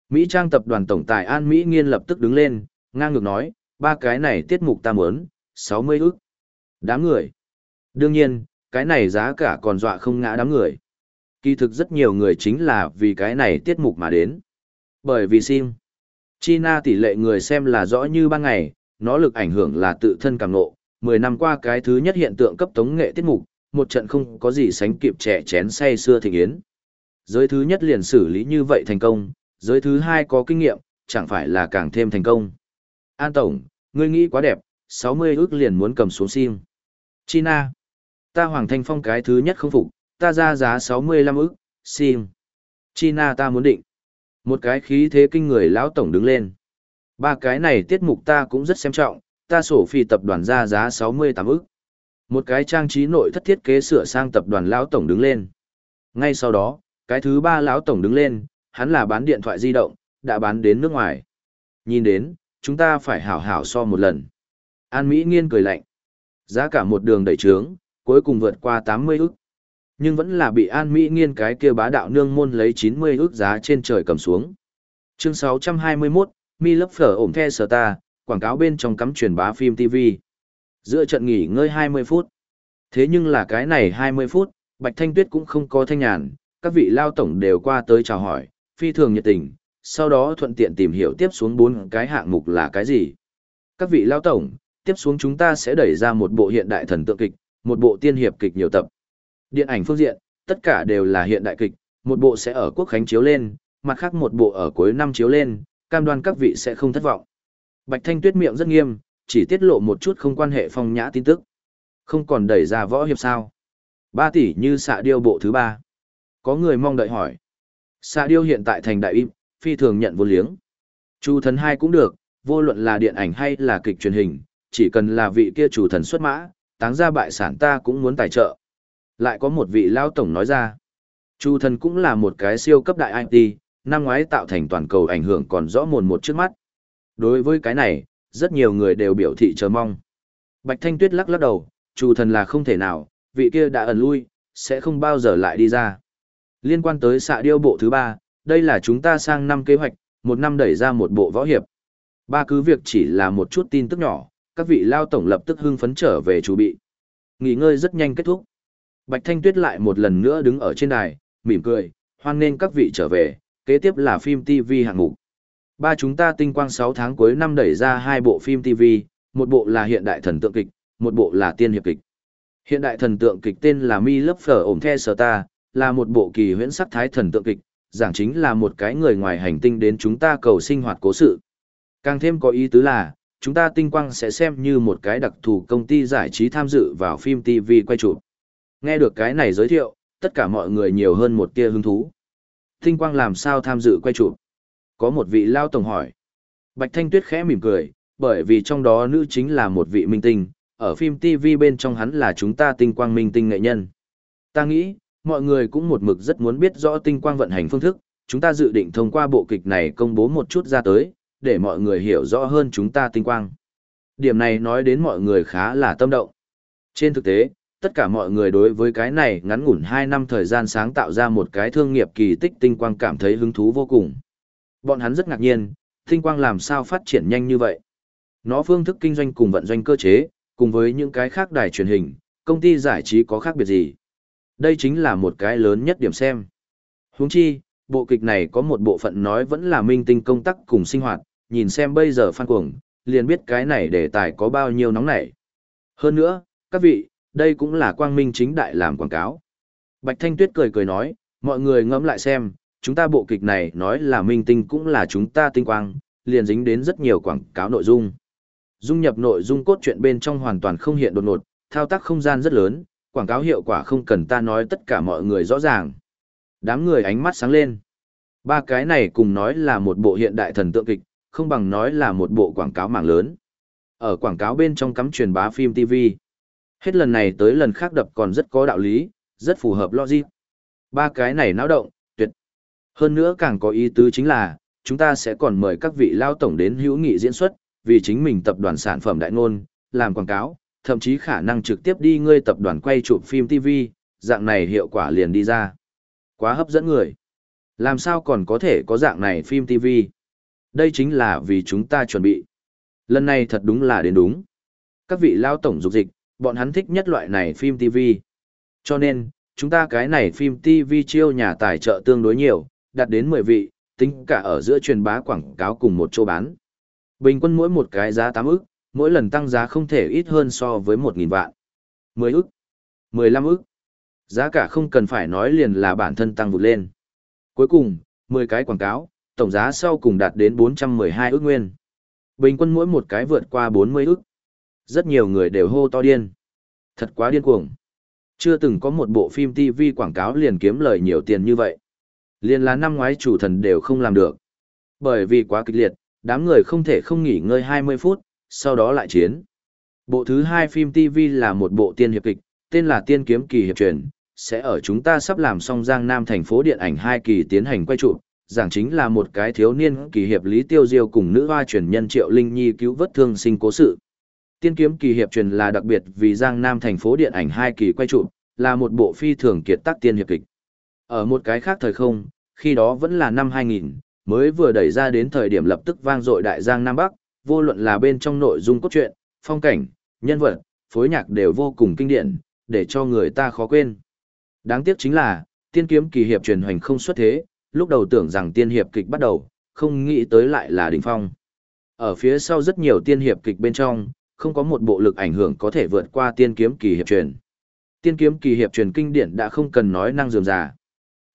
Mỹ Trang tập đoàn tổng tài An Mỹ Nghiên lập tức đứng lên, ngang ngược nói, ba cái này tiết mục ta muốn, 60 ức. Đám người. Đương nhiên, cái này giá cả còn dọa không ngã đám người. Kỳ thực rất nhiều người chính là vì cái này tiết mục mà đến. Bởi vì sim. China tỷ lệ người xem là rõ như ban ngày, nó lực ảnh hưởng là tự thân càng nộ. 10 năm qua cái thứ nhất hiện tượng cấp tống nghệ tiết mục, một trận không có gì sánh kịp trẻ chén say xưa thịnh yến. Giới thứ nhất liền xử lý như vậy thành công, giới thứ hai có kinh nghiệm, chẳng phải là càng thêm thành công. An Tổng, ngươi nghĩ quá đẹp, 60 ước liền muốn cầm xuống sim. China. Ta Hoàng Thanh Phong cái thứ nhất không phục, ta ra giá 65 ước, sim. China ta muốn định. Một cái khí thế kinh người lão tổng đứng lên. Ba cái này tiết mục ta cũng rất xem trọng, ta sổ phi tập đoàn ra giá 68 ức. Một cái trang trí nội thất thiết kế sửa sang tập đoàn lão tổng đứng lên. Ngay sau đó, cái thứ ba lão tổng đứng lên, hắn là bán điện thoại di động, đã bán đến nước ngoài. Nhìn đến, chúng ta phải hảo hảo so một lần. An Mỹ nghiên cười lạnh. Giá cả một đường đẩy trướng, cuối cùng vượt qua 80 ức. Nhưng vẫn là bị An Mỹ nghiên cái kia bá đạo nương môn lấy 90 ức giá trên trời cầm xuống. Chương 621, Mi lấp phở ổn the sở ta, quảng cáo bên trong cắm truyền bá phim TV. Giữa trận nghỉ ngơi 20 phút. Thế nhưng là cái này 20 phút, Bạch Thanh Tuyết cũng không có thanh nhàn, các vị lao tổng đều qua tới chào hỏi, phi thường nhiệt tình, sau đó thuận tiện tìm hiểu tiếp xuống bốn cái hạng mục là cái gì. Các vị lao tổng, tiếp xuống chúng ta sẽ đẩy ra một bộ hiện đại thần tượng kịch, một bộ tiên hiệp kịch nhiều tập. Điện ảnh phương diện, tất cả đều là hiện đại kịch, một bộ sẽ ở quốc khánh chiếu lên, mặt khác một bộ ở cuối năm chiếu lên, cam đoan các vị sẽ không thất vọng. Bạch Thanh Tuyết miệng rất nghiêm, chỉ tiết lộ một chút không quan hệ phong nhã tin tức. Không còn đẩy ra võ hiệp sao. Ba tỷ như xạ điêu bộ thứ ba. Có người mong đợi hỏi. Xạ điêu hiện tại thành đại im, phi thường nhận vô liếng. Chu thần hai cũng được, vô luận là điện ảnh hay là kịch truyền hình, chỉ cần là vị kia chủ thần xuất mã, táng ra bại sản ta cũng muốn tài trợ. Lại có một vị lao tổng nói ra. Chu thần cũng là một cái siêu cấp đại IT, năm ngoái tạo thành toàn cầu ảnh hưởng còn rõ mồn một trước mắt. Đối với cái này, rất nhiều người đều biểu thị chờ mong. Bạch Thanh Tuyết lắc lắc đầu, chủ thần là không thể nào, vị kia đã ẩn lui, sẽ không bao giờ lại đi ra. Liên quan tới xạ điêu bộ thứ ba, đây là chúng ta sang năm kế hoạch, một năm đẩy ra một bộ võ hiệp. Ba cứ việc chỉ là một chút tin tức nhỏ, các vị lao tổng lập tức hưng phấn trở về chủ bị. Nghỉ ngơi rất nhanh kết thúc. Bạch Thanh Tuyết lại một lần nữa đứng ở trên đài, mỉm cười, hoan nghênh các vị trở về, kế tiếp là phim TV hạng mục. Ba chúng ta tinh quang 6 tháng cuối năm đẩy ra hai bộ phim TV, một bộ là hiện đại thần tượng kịch, một bộ là tiên hiệp kịch. Hiện đại thần tượng kịch tên là Mi Lấp Phở Ổm The Sở Ta, là một bộ kỳ huyễn sắc thái thần tượng kịch, giảng chính là một cái người ngoài hành tinh đến chúng ta cầu sinh hoạt cố sự. Càng thêm có ý tứ là, chúng ta tinh quang sẽ xem như một cái đặc thù công ty giải trí tham dự vào phim TV quay chụp. Nghe được cái này giới thiệu, tất cả mọi người nhiều hơn một tia hứng thú. Tinh quang làm sao tham dự quay chụp? Có một vị lao tổng hỏi. Bạch Thanh Tuyết khẽ mỉm cười, bởi vì trong đó nữ chính là một vị minh tinh, ở phim TV bên trong hắn là chúng ta tinh quang minh tinh nghệ nhân. Ta nghĩ, mọi người cũng một mực rất muốn biết rõ tinh quang vận hành phương thức, chúng ta dự định thông qua bộ kịch này công bố một chút ra tới, để mọi người hiểu rõ hơn chúng ta tinh quang. Điểm này nói đến mọi người khá là tâm động. Trên thực tế, tất cả mọi người đối với cái này ngắn ngủn 2 năm thời gian sáng tạo ra một cái thương nghiệp kỳ tích tinh quang cảm thấy hứng thú vô cùng. Bọn hắn rất ngạc nhiên, tinh quang làm sao phát triển nhanh như vậy. Nó phương thức kinh doanh cùng vận doanh cơ chế, cùng với những cái khác đài truyền hình, công ty giải trí có khác biệt gì. Đây chính là một cái lớn nhất điểm xem. Huống chi, bộ kịch này có một bộ phận nói vẫn là minh tinh công tác cùng sinh hoạt, nhìn xem bây giờ phan cuồng, liền biết cái này đề tài có bao nhiêu nóng nảy. Hơn nữa, các vị, đây cũng là quang minh chính đại làm quảng cáo. Bạch Thanh Tuyết cười cười nói, mọi người ngẫm lại xem, chúng ta bộ kịch này nói là minh tinh cũng là chúng ta tinh quang, liền dính đến rất nhiều quảng cáo nội dung. Dung nhập nội dung cốt truyện bên trong hoàn toàn không hiện đột ngột, thao tác không gian rất lớn, quảng cáo hiệu quả không cần ta nói tất cả mọi người rõ ràng. Đám người ánh mắt sáng lên. Ba cái này cùng nói là một bộ hiện đại thần tượng kịch, không bằng nói là một bộ quảng cáo mạng lớn. Ở quảng cáo bên trong cắm truyền bá phim TV. Hết lần này tới lần khác đập còn rất có đạo lý, rất phù hợp logic. Ba cái này náo động, tuyệt. Hơn nữa càng có ý tứ chính là, chúng ta sẽ còn mời các vị lao tổng đến hữu nghị diễn xuất, vì chính mình tập đoàn sản phẩm đại ngôn, làm quảng cáo, thậm chí khả năng trực tiếp đi ngươi tập đoàn quay chụp phim TV, dạng này hiệu quả liền đi ra. Quá hấp dẫn người. Làm sao còn có thể có dạng này phim TV? Đây chính là vì chúng ta chuẩn bị. Lần này thật đúng là đến đúng. Các vị lao tổng dục dịch, bọn hắn thích nhất loại này phim TV. Cho nên, chúng ta cái này phim TV chiêu nhà tài trợ tương đối nhiều, đạt đến 10 vị, tính cả ở giữa truyền bá quảng cáo cùng một chỗ bán. Bình quân mỗi một cái giá 8 ức, mỗi lần tăng giá không thể ít hơn so với 1.000 vạn. 10 ức. 15 ức. Giá cả không cần phải nói liền là bản thân tăng vụt lên. Cuối cùng, 10 cái quảng cáo, tổng giá sau cùng đạt đến 412 ức nguyên. Bình quân mỗi một cái vượt qua 40 ức. Rất nhiều người đều hô to điên. Thật quá điên cuồng. Chưa từng có một bộ phim TV quảng cáo liền kiếm lời nhiều tiền như vậy. Liên là năm ngoái chủ thần đều không làm được. Bởi vì quá kịch liệt, đám người không thể không nghỉ ngơi 20 phút, sau đó lại chiến. Bộ thứ hai phim TV là một bộ tiên hiệp kịch, tên là Tiên Kiếm Kỳ Hiệp Truyền, sẽ ở chúng ta sắp làm xong Giang Nam thành phố điện ảnh hai kỳ tiến hành quay trụ, giảng chính là một cái thiếu niên kỳ hiệp Lý Tiêu Diêu cùng nữ hoa truyền nhân Triệu Linh Nhi cứu vớt thương sinh cố sự. Tiên kiếm kỳ hiệp truyền là đặc biệt vì Giang Nam thành phố điện ảnh hai kỳ quay trụ, là một bộ phi thường kiệt tác tiên hiệp kịch. Ở một cái khác thời không, khi đó vẫn là năm 2000, mới vừa đẩy ra đến thời điểm lập tức vang dội đại Giang Nam Bắc, vô luận là bên trong nội dung cốt truyện, phong cảnh, nhân vật, phối nhạc đều vô cùng kinh điển, để cho người ta khó quên. Đáng tiếc chính là, tiên kiếm kỳ hiệp truyền hoành không xuất thế, lúc đầu tưởng rằng tiên hiệp kịch bắt đầu, không nghĩ tới lại là đỉnh phong. Ở phía sau rất nhiều tiên hiệp kịch bên trong, không có một bộ lực ảnh hưởng có thể vượt qua tiên kiếm kỳ hiệp truyền. Tiên kiếm kỳ hiệp truyền kinh điển đã không cần nói năng dườm già.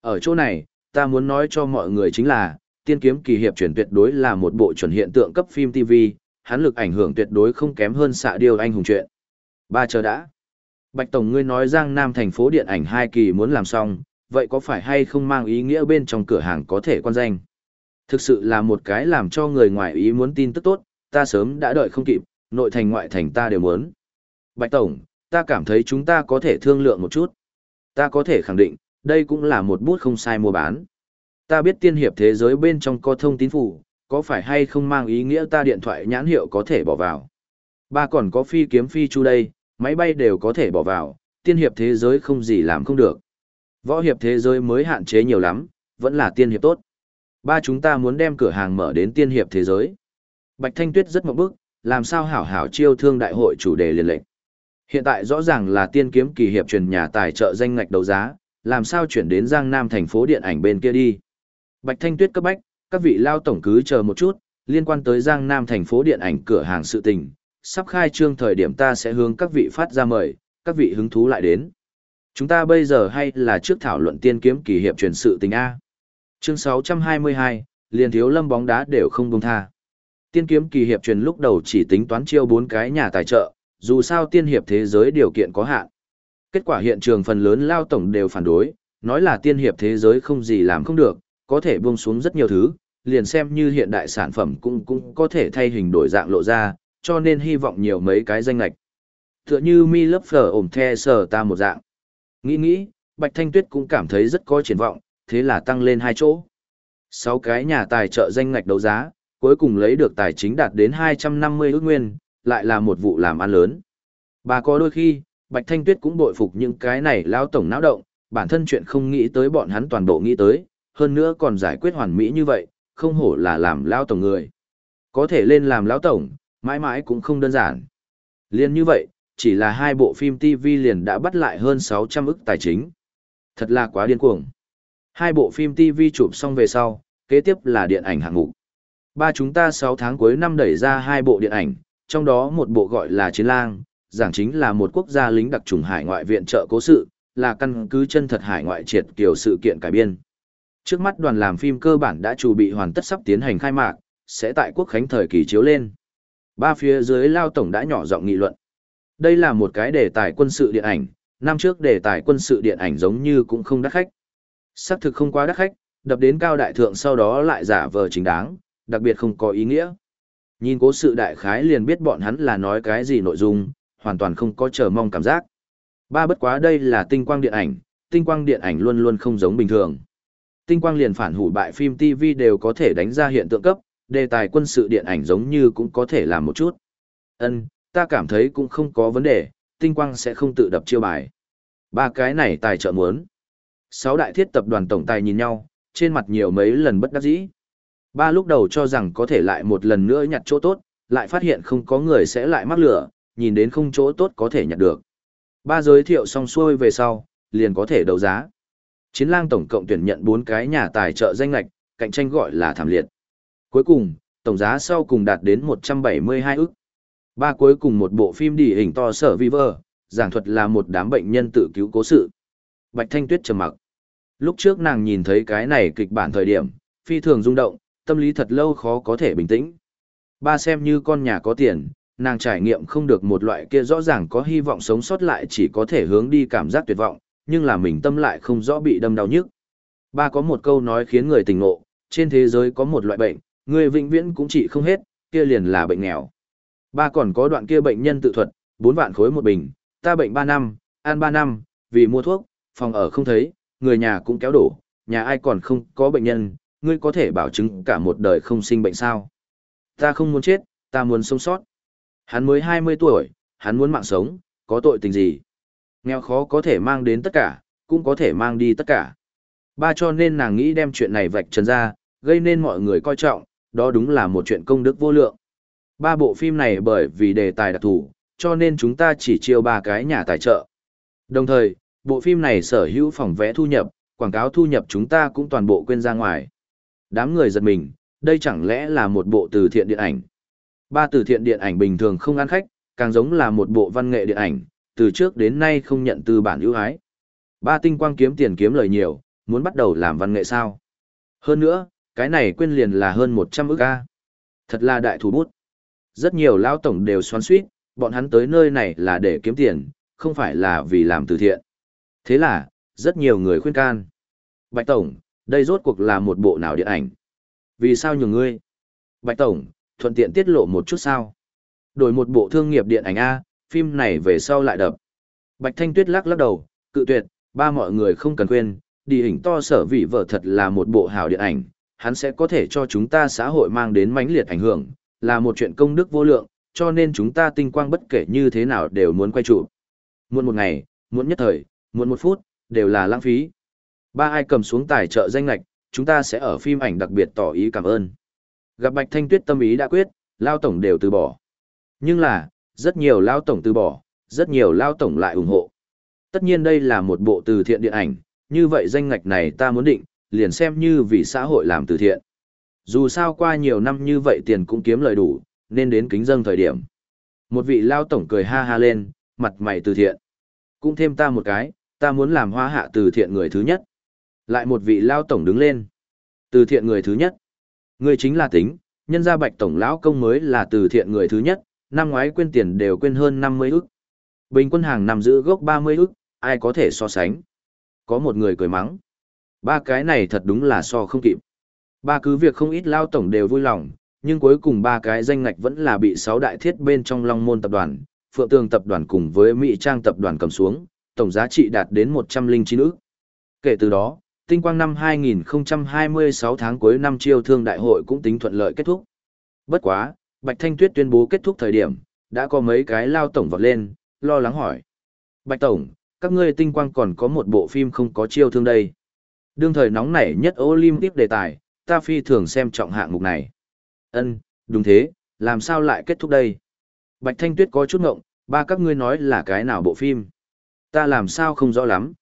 Ở chỗ này, ta muốn nói cho mọi người chính là, tiên kiếm kỳ hiệp chuyển tuyệt đối là một bộ chuẩn hiện tượng cấp phim TV, hắn lực ảnh hưởng tuyệt đối không kém hơn xạ điêu anh hùng truyện. Ba chờ đã. Bạch Tổng ngươi nói Giang Nam thành phố điện ảnh hai kỳ muốn làm xong, vậy có phải hay không mang ý nghĩa bên trong cửa hàng có thể quan danh? Thực sự là một cái làm cho người ngoài ý muốn tin tức tốt, ta sớm đã đợi không kịp, nội thành ngoại thành ta đều muốn. Bạch Tổng, ta cảm thấy chúng ta có thể thương lượng một chút. Ta có thể khẳng định, đây cũng là một bút không sai mua bán. Ta biết tiên hiệp thế giới bên trong có thông tín phủ, có phải hay không mang ý nghĩa ta điện thoại nhãn hiệu có thể bỏ vào. Ba còn có phi kiếm phi chu đây, máy bay đều có thể bỏ vào, tiên hiệp thế giới không gì làm không được. Võ hiệp thế giới mới hạn chế nhiều lắm, vẫn là tiên hiệp tốt. Ba chúng ta muốn đem cửa hàng mở đến tiên hiệp thế giới. Bạch Thanh Tuyết rất mộng bức, làm sao hảo hảo chiêu thương đại hội chủ đề liền lệnh. Hiện tại rõ ràng là tiên kiếm kỳ hiệp truyền nhà tài trợ danh ngạch đấu giá, làm sao chuyển đến Giang Nam thành phố điện ảnh bên kia đi. Bạch Thanh Tuyết cấp bách, các vị lao tổng cứ chờ một chút, liên quan tới Giang Nam thành phố điện ảnh cửa hàng sự tình, sắp khai trương thời điểm ta sẽ hướng các vị phát ra mời, các vị hứng thú lại đến. Chúng ta bây giờ hay là trước thảo luận tiên kiếm kỳ hiệp truyền sự tình A. Chương 622, liền thiếu lâm bóng đá đều không buông tha. Tiên kiếm kỳ hiệp truyền lúc đầu chỉ tính toán chiêu bốn cái nhà tài trợ, dù sao tiên hiệp thế giới điều kiện có hạn. Kết quả hiện trường phần lớn lao tổng đều phản đối, nói là tiên hiệp thế giới không gì làm không được, có thể buông xuống rất nhiều thứ, liền xem như hiện đại sản phẩm cũng cũng có thể thay hình đổi dạng lộ ra, cho nên hy vọng nhiều mấy cái danh lạch. Tựa như mi lớp phở ổm the sờ ta một dạng. Nghĩ nghĩ, Bạch Thanh Tuyết cũng cảm thấy rất có triển vọng, thế là tăng lên hai chỗ. Sáu cái nhà tài trợ danh ngạch đấu giá, cuối cùng lấy được tài chính đạt đến 250 ước nguyên, lại là một vụ làm ăn lớn. Bà có đôi khi, Bạch Thanh Tuyết cũng bội phục những cái này lao tổng náo động, bản thân chuyện không nghĩ tới bọn hắn toàn bộ nghĩ tới, hơn nữa còn giải quyết hoàn mỹ như vậy, không hổ là làm lão tổng người. Có thể lên làm lão tổng, mãi mãi cũng không đơn giản. Liên như vậy, chỉ là hai bộ phim TV liền đã bắt lại hơn 600 ức tài chính. Thật là quá điên cuồng. Hai bộ phim TV chụp xong về sau, kế tiếp là điện ảnh hạng mục. Ba chúng ta 6 tháng cuối năm đẩy ra hai bộ điện ảnh, trong đó một bộ gọi là Chiến Lang, giảng chính là một quốc gia lính đặc trùng hải ngoại viện trợ cố sự, là căn cứ chân thật hải ngoại triệt kiểu sự kiện cải biên. Trước mắt đoàn làm phim cơ bản đã chuẩn bị hoàn tất sắp tiến hành khai mạc, sẽ tại quốc khánh thời kỳ chiếu lên. Ba phía dưới lao tổng đã nhỏ giọng nghị luận. Đây là một cái đề tài quân sự điện ảnh, năm trước đề tài quân sự điện ảnh giống như cũng không đắt khách. Sắc thực không quá đắt khách, đập đến cao đại thượng sau đó lại giả vờ chính đáng, đặc biệt không có ý nghĩa. Nhìn cố sự đại khái liền biết bọn hắn là nói cái gì nội dung, hoàn toàn không có chờ mong cảm giác. Ba bất quá đây là tinh quang điện ảnh, tinh quang điện ảnh luôn luôn không giống bình thường. Tinh quang liền phản hủ bại phim TV đều có thể đánh ra hiện tượng cấp, đề tài quân sự điện ảnh giống như cũng có thể làm một chút. Ân, ta cảm thấy cũng không có vấn đề, tinh quang sẽ không tự đập chiêu bài. Ba cái này tài trợ muốn. Sáu đại thiết tập đoàn tổng tài nhìn nhau, trên mặt nhiều mấy lần bất đắc dĩ. Ba lúc đầu cho rằng có thể lại một lần nữa nhặt chỗ tốt, lại phát hiện không có người sẽ lại mắc lửa, nhìn đến không chỗ tốt có thể nhặt được. Ba giới thiệu xong xuôi về sau, liền có thể đấu giá. Chiến lang tổng cộng tuyển nhận 4 cái nhà tài trợ danh lạch, cạnh tranh gọi là thảm liệt. Cuối cùng, tổng giá sau cùng đạt đến 172 ức. Ba cuối cùng một bộ phim đi hình to sở Viver, giảng thuật là một đám bệnh nhân tự cứu cố sự. Bạch Thanh Tuyết trầm mặc. Lúc trước nàng nhìn thấy cái này kịch bản thời điểm, phi thường rung động, tâm lý thật lâu khó có thể bình tĩnh. Ba xem như con nhà có tiền, nàng trải nghiệm không được một loại kia rõ ràng có hy vọng sống sót lại chỉ có thể hướng đi cảm giác tuyệt vọng, nhưng là mình tâm lại không rõ bị đâm đau nhức. Ba có một câu nói khiến người tỉnh ngộ, trên thế giới có một loại bệnh, người vĩnh viễn cũng trị không hết, kia liền là bệnh nghèo. Ba còn có đoạn kia bệnh nhân tự thuật, 4 vạn khối một bình, ta bệnh 3 năm, ăn 3 năm, vì mua thuốc, phòng ở không thấy, người nhà cũng kéo đổ, nhà ai còn không có bệnh nhân, ngươi có thể bảo chứng cả một đời không sinh bệnh sao. Ta không muốn chết, ta muốn sống sót. Hắn mới 20 tuổi, hắn muốn mạng sống, có tội tình gì? Nghèo khó có thể mang đến tất cả, cũng có thể mang đi tất cả. Ba cho nên nàng nghĩ đem chuyện này vạch trần ra, gây nên mọi người coi trọng, đó đúng là một chuyện công đức vô lượng. Ba bộ phim này bởi vì đề tài đặc thù, cho nên chúng ta chỉ chiêu ba cái nhà tài trợ. Đồng thời, bộ phim này sở hữu phòng vẽ thu nhập, quảng cáo thu nhập chúng ta cũng toàn bộ quên ra ngoài. Đám người giật mình, đây chẳng lẽ là một bộ từ thiện điện ảnh. Ba từ thiện điện ảnh bình thường không ăn khách, càng giống là một bộ văn nghệ điện ảnh, từ trước đến nay không nhận từ bản ưu ái. Ba tinh quang kiếm tiền kiếm lời nhiều, muốn bắt đầu làm văn nghệ sao. Hơn nữa, cái này quên liền là hơn 100 ức A. Thật là đại thủ bút. Rất nhiều lao tổng đều xoắn suýt, bọn hắn tới nơi này là để kiếm tiền, không phải là vì làm từ thiện. Thế là, rất nhiều người khuyên can. Bạch Tổng, đây rốt cuộc là một bộ nào điện ảnh? Vì sao nhiều ngươi? Bạch Tổng, thuận tiện tiết lộ một chút sao? Đổi một bộ thương nghiệp điện ảnh A, phim này về sau lại đập. Bạch Thanh Tuyết lắc lắc đầu, cự tuyệt, ba mọi người không cần quên, đi hình to sở vị vợ thật là một bộ hào điện ảnh, hắn sẽ có thể cho chúng ta xã hội mang đến mãnh liệt ảnh hưởng, là một chuyện công đức vô lượng, cho nên chúng ta tinh quang bất kể như thế nào đều muốn quay trụ. Muộn một ngày, muộn nhất thời, muộn một phút, đều là lãng phí. Ba ai cầm xuống tài trợ danh lạch, chúng ta sẽ ở phim ảnh đặc biệt tỏ ý cảm ơn. Gặp Bạch Thanh Tuyết tâm ý đã quyết, Lao Tổng đều từ bỏ. Nhưng là, rất nhiều Lao Tổng từ bỏ, rất nhiều Lao Tổng lại ủng hộ. Tất nhiên đây là một bộ từ thiện điện ảnh, như vậy danh ngạch này ta muốn định, liền xem như vì xã hội làm từ thiện. Dù sao qua nhiều năm như vậy tiền cũng kiếm lời đủ, nên đến kính dâng thời điểm. Một vị lao tổng cười ha ha lên, mặt mày từ thiện. Cũng thêm ta một cái, ta muốn làm hoa hạ từ thiện người thứ nhất. Lại một vị lao tổng đứng lên. Từ thiện người thứ nhất. Người chính là tính, nhân gia bạch tổng lão công mới là từ thiện người thứ nhất, năm ngoái quên tiền đều quên hơn 50 ức. Bình quân hàng năm giữ gốc 30 ức, ai có thể so sánh. Có một người cười mắng. Ba cái này thật đúng là so không kịp. Ba cứ việc không ít lao tổng đều vui lòng, nhưng cuối cùng ba cái danh ngạch vẫn là bị sáu đại thiết bên trong Long Môn tập đoàn, Phượng Tường tập đoàn cùng với Mỹ Trang tập đoàn cầm xuống, tổng giá trị đạt đến 109 ức. Kể từ đó, tinh quang năm 2026 tháng cuối năm chiêu thương đại hội cũng tính thuận lợi kết thúc. Bất quá, Bạch Thanh Tuyết tuyên bố kết thúc thời điểm, đã có mấy cái lao tổng vọt lên, lo lắng hỏi. Bạch Tổng, các ngươi tinh quang còn có một bộ phim không có chiêu thương đây. Đương thời nóng nảy nhất Olympic đề tài, ta phi thường xem trọng hạng mục này. Ân, đúng thế, làm sao lại kết thúc đây? Bạch Thanh Tuyết có chút ngộng, ba các ngươi nói là cái nào bộ phim? Ta làm sao không rõ lắm.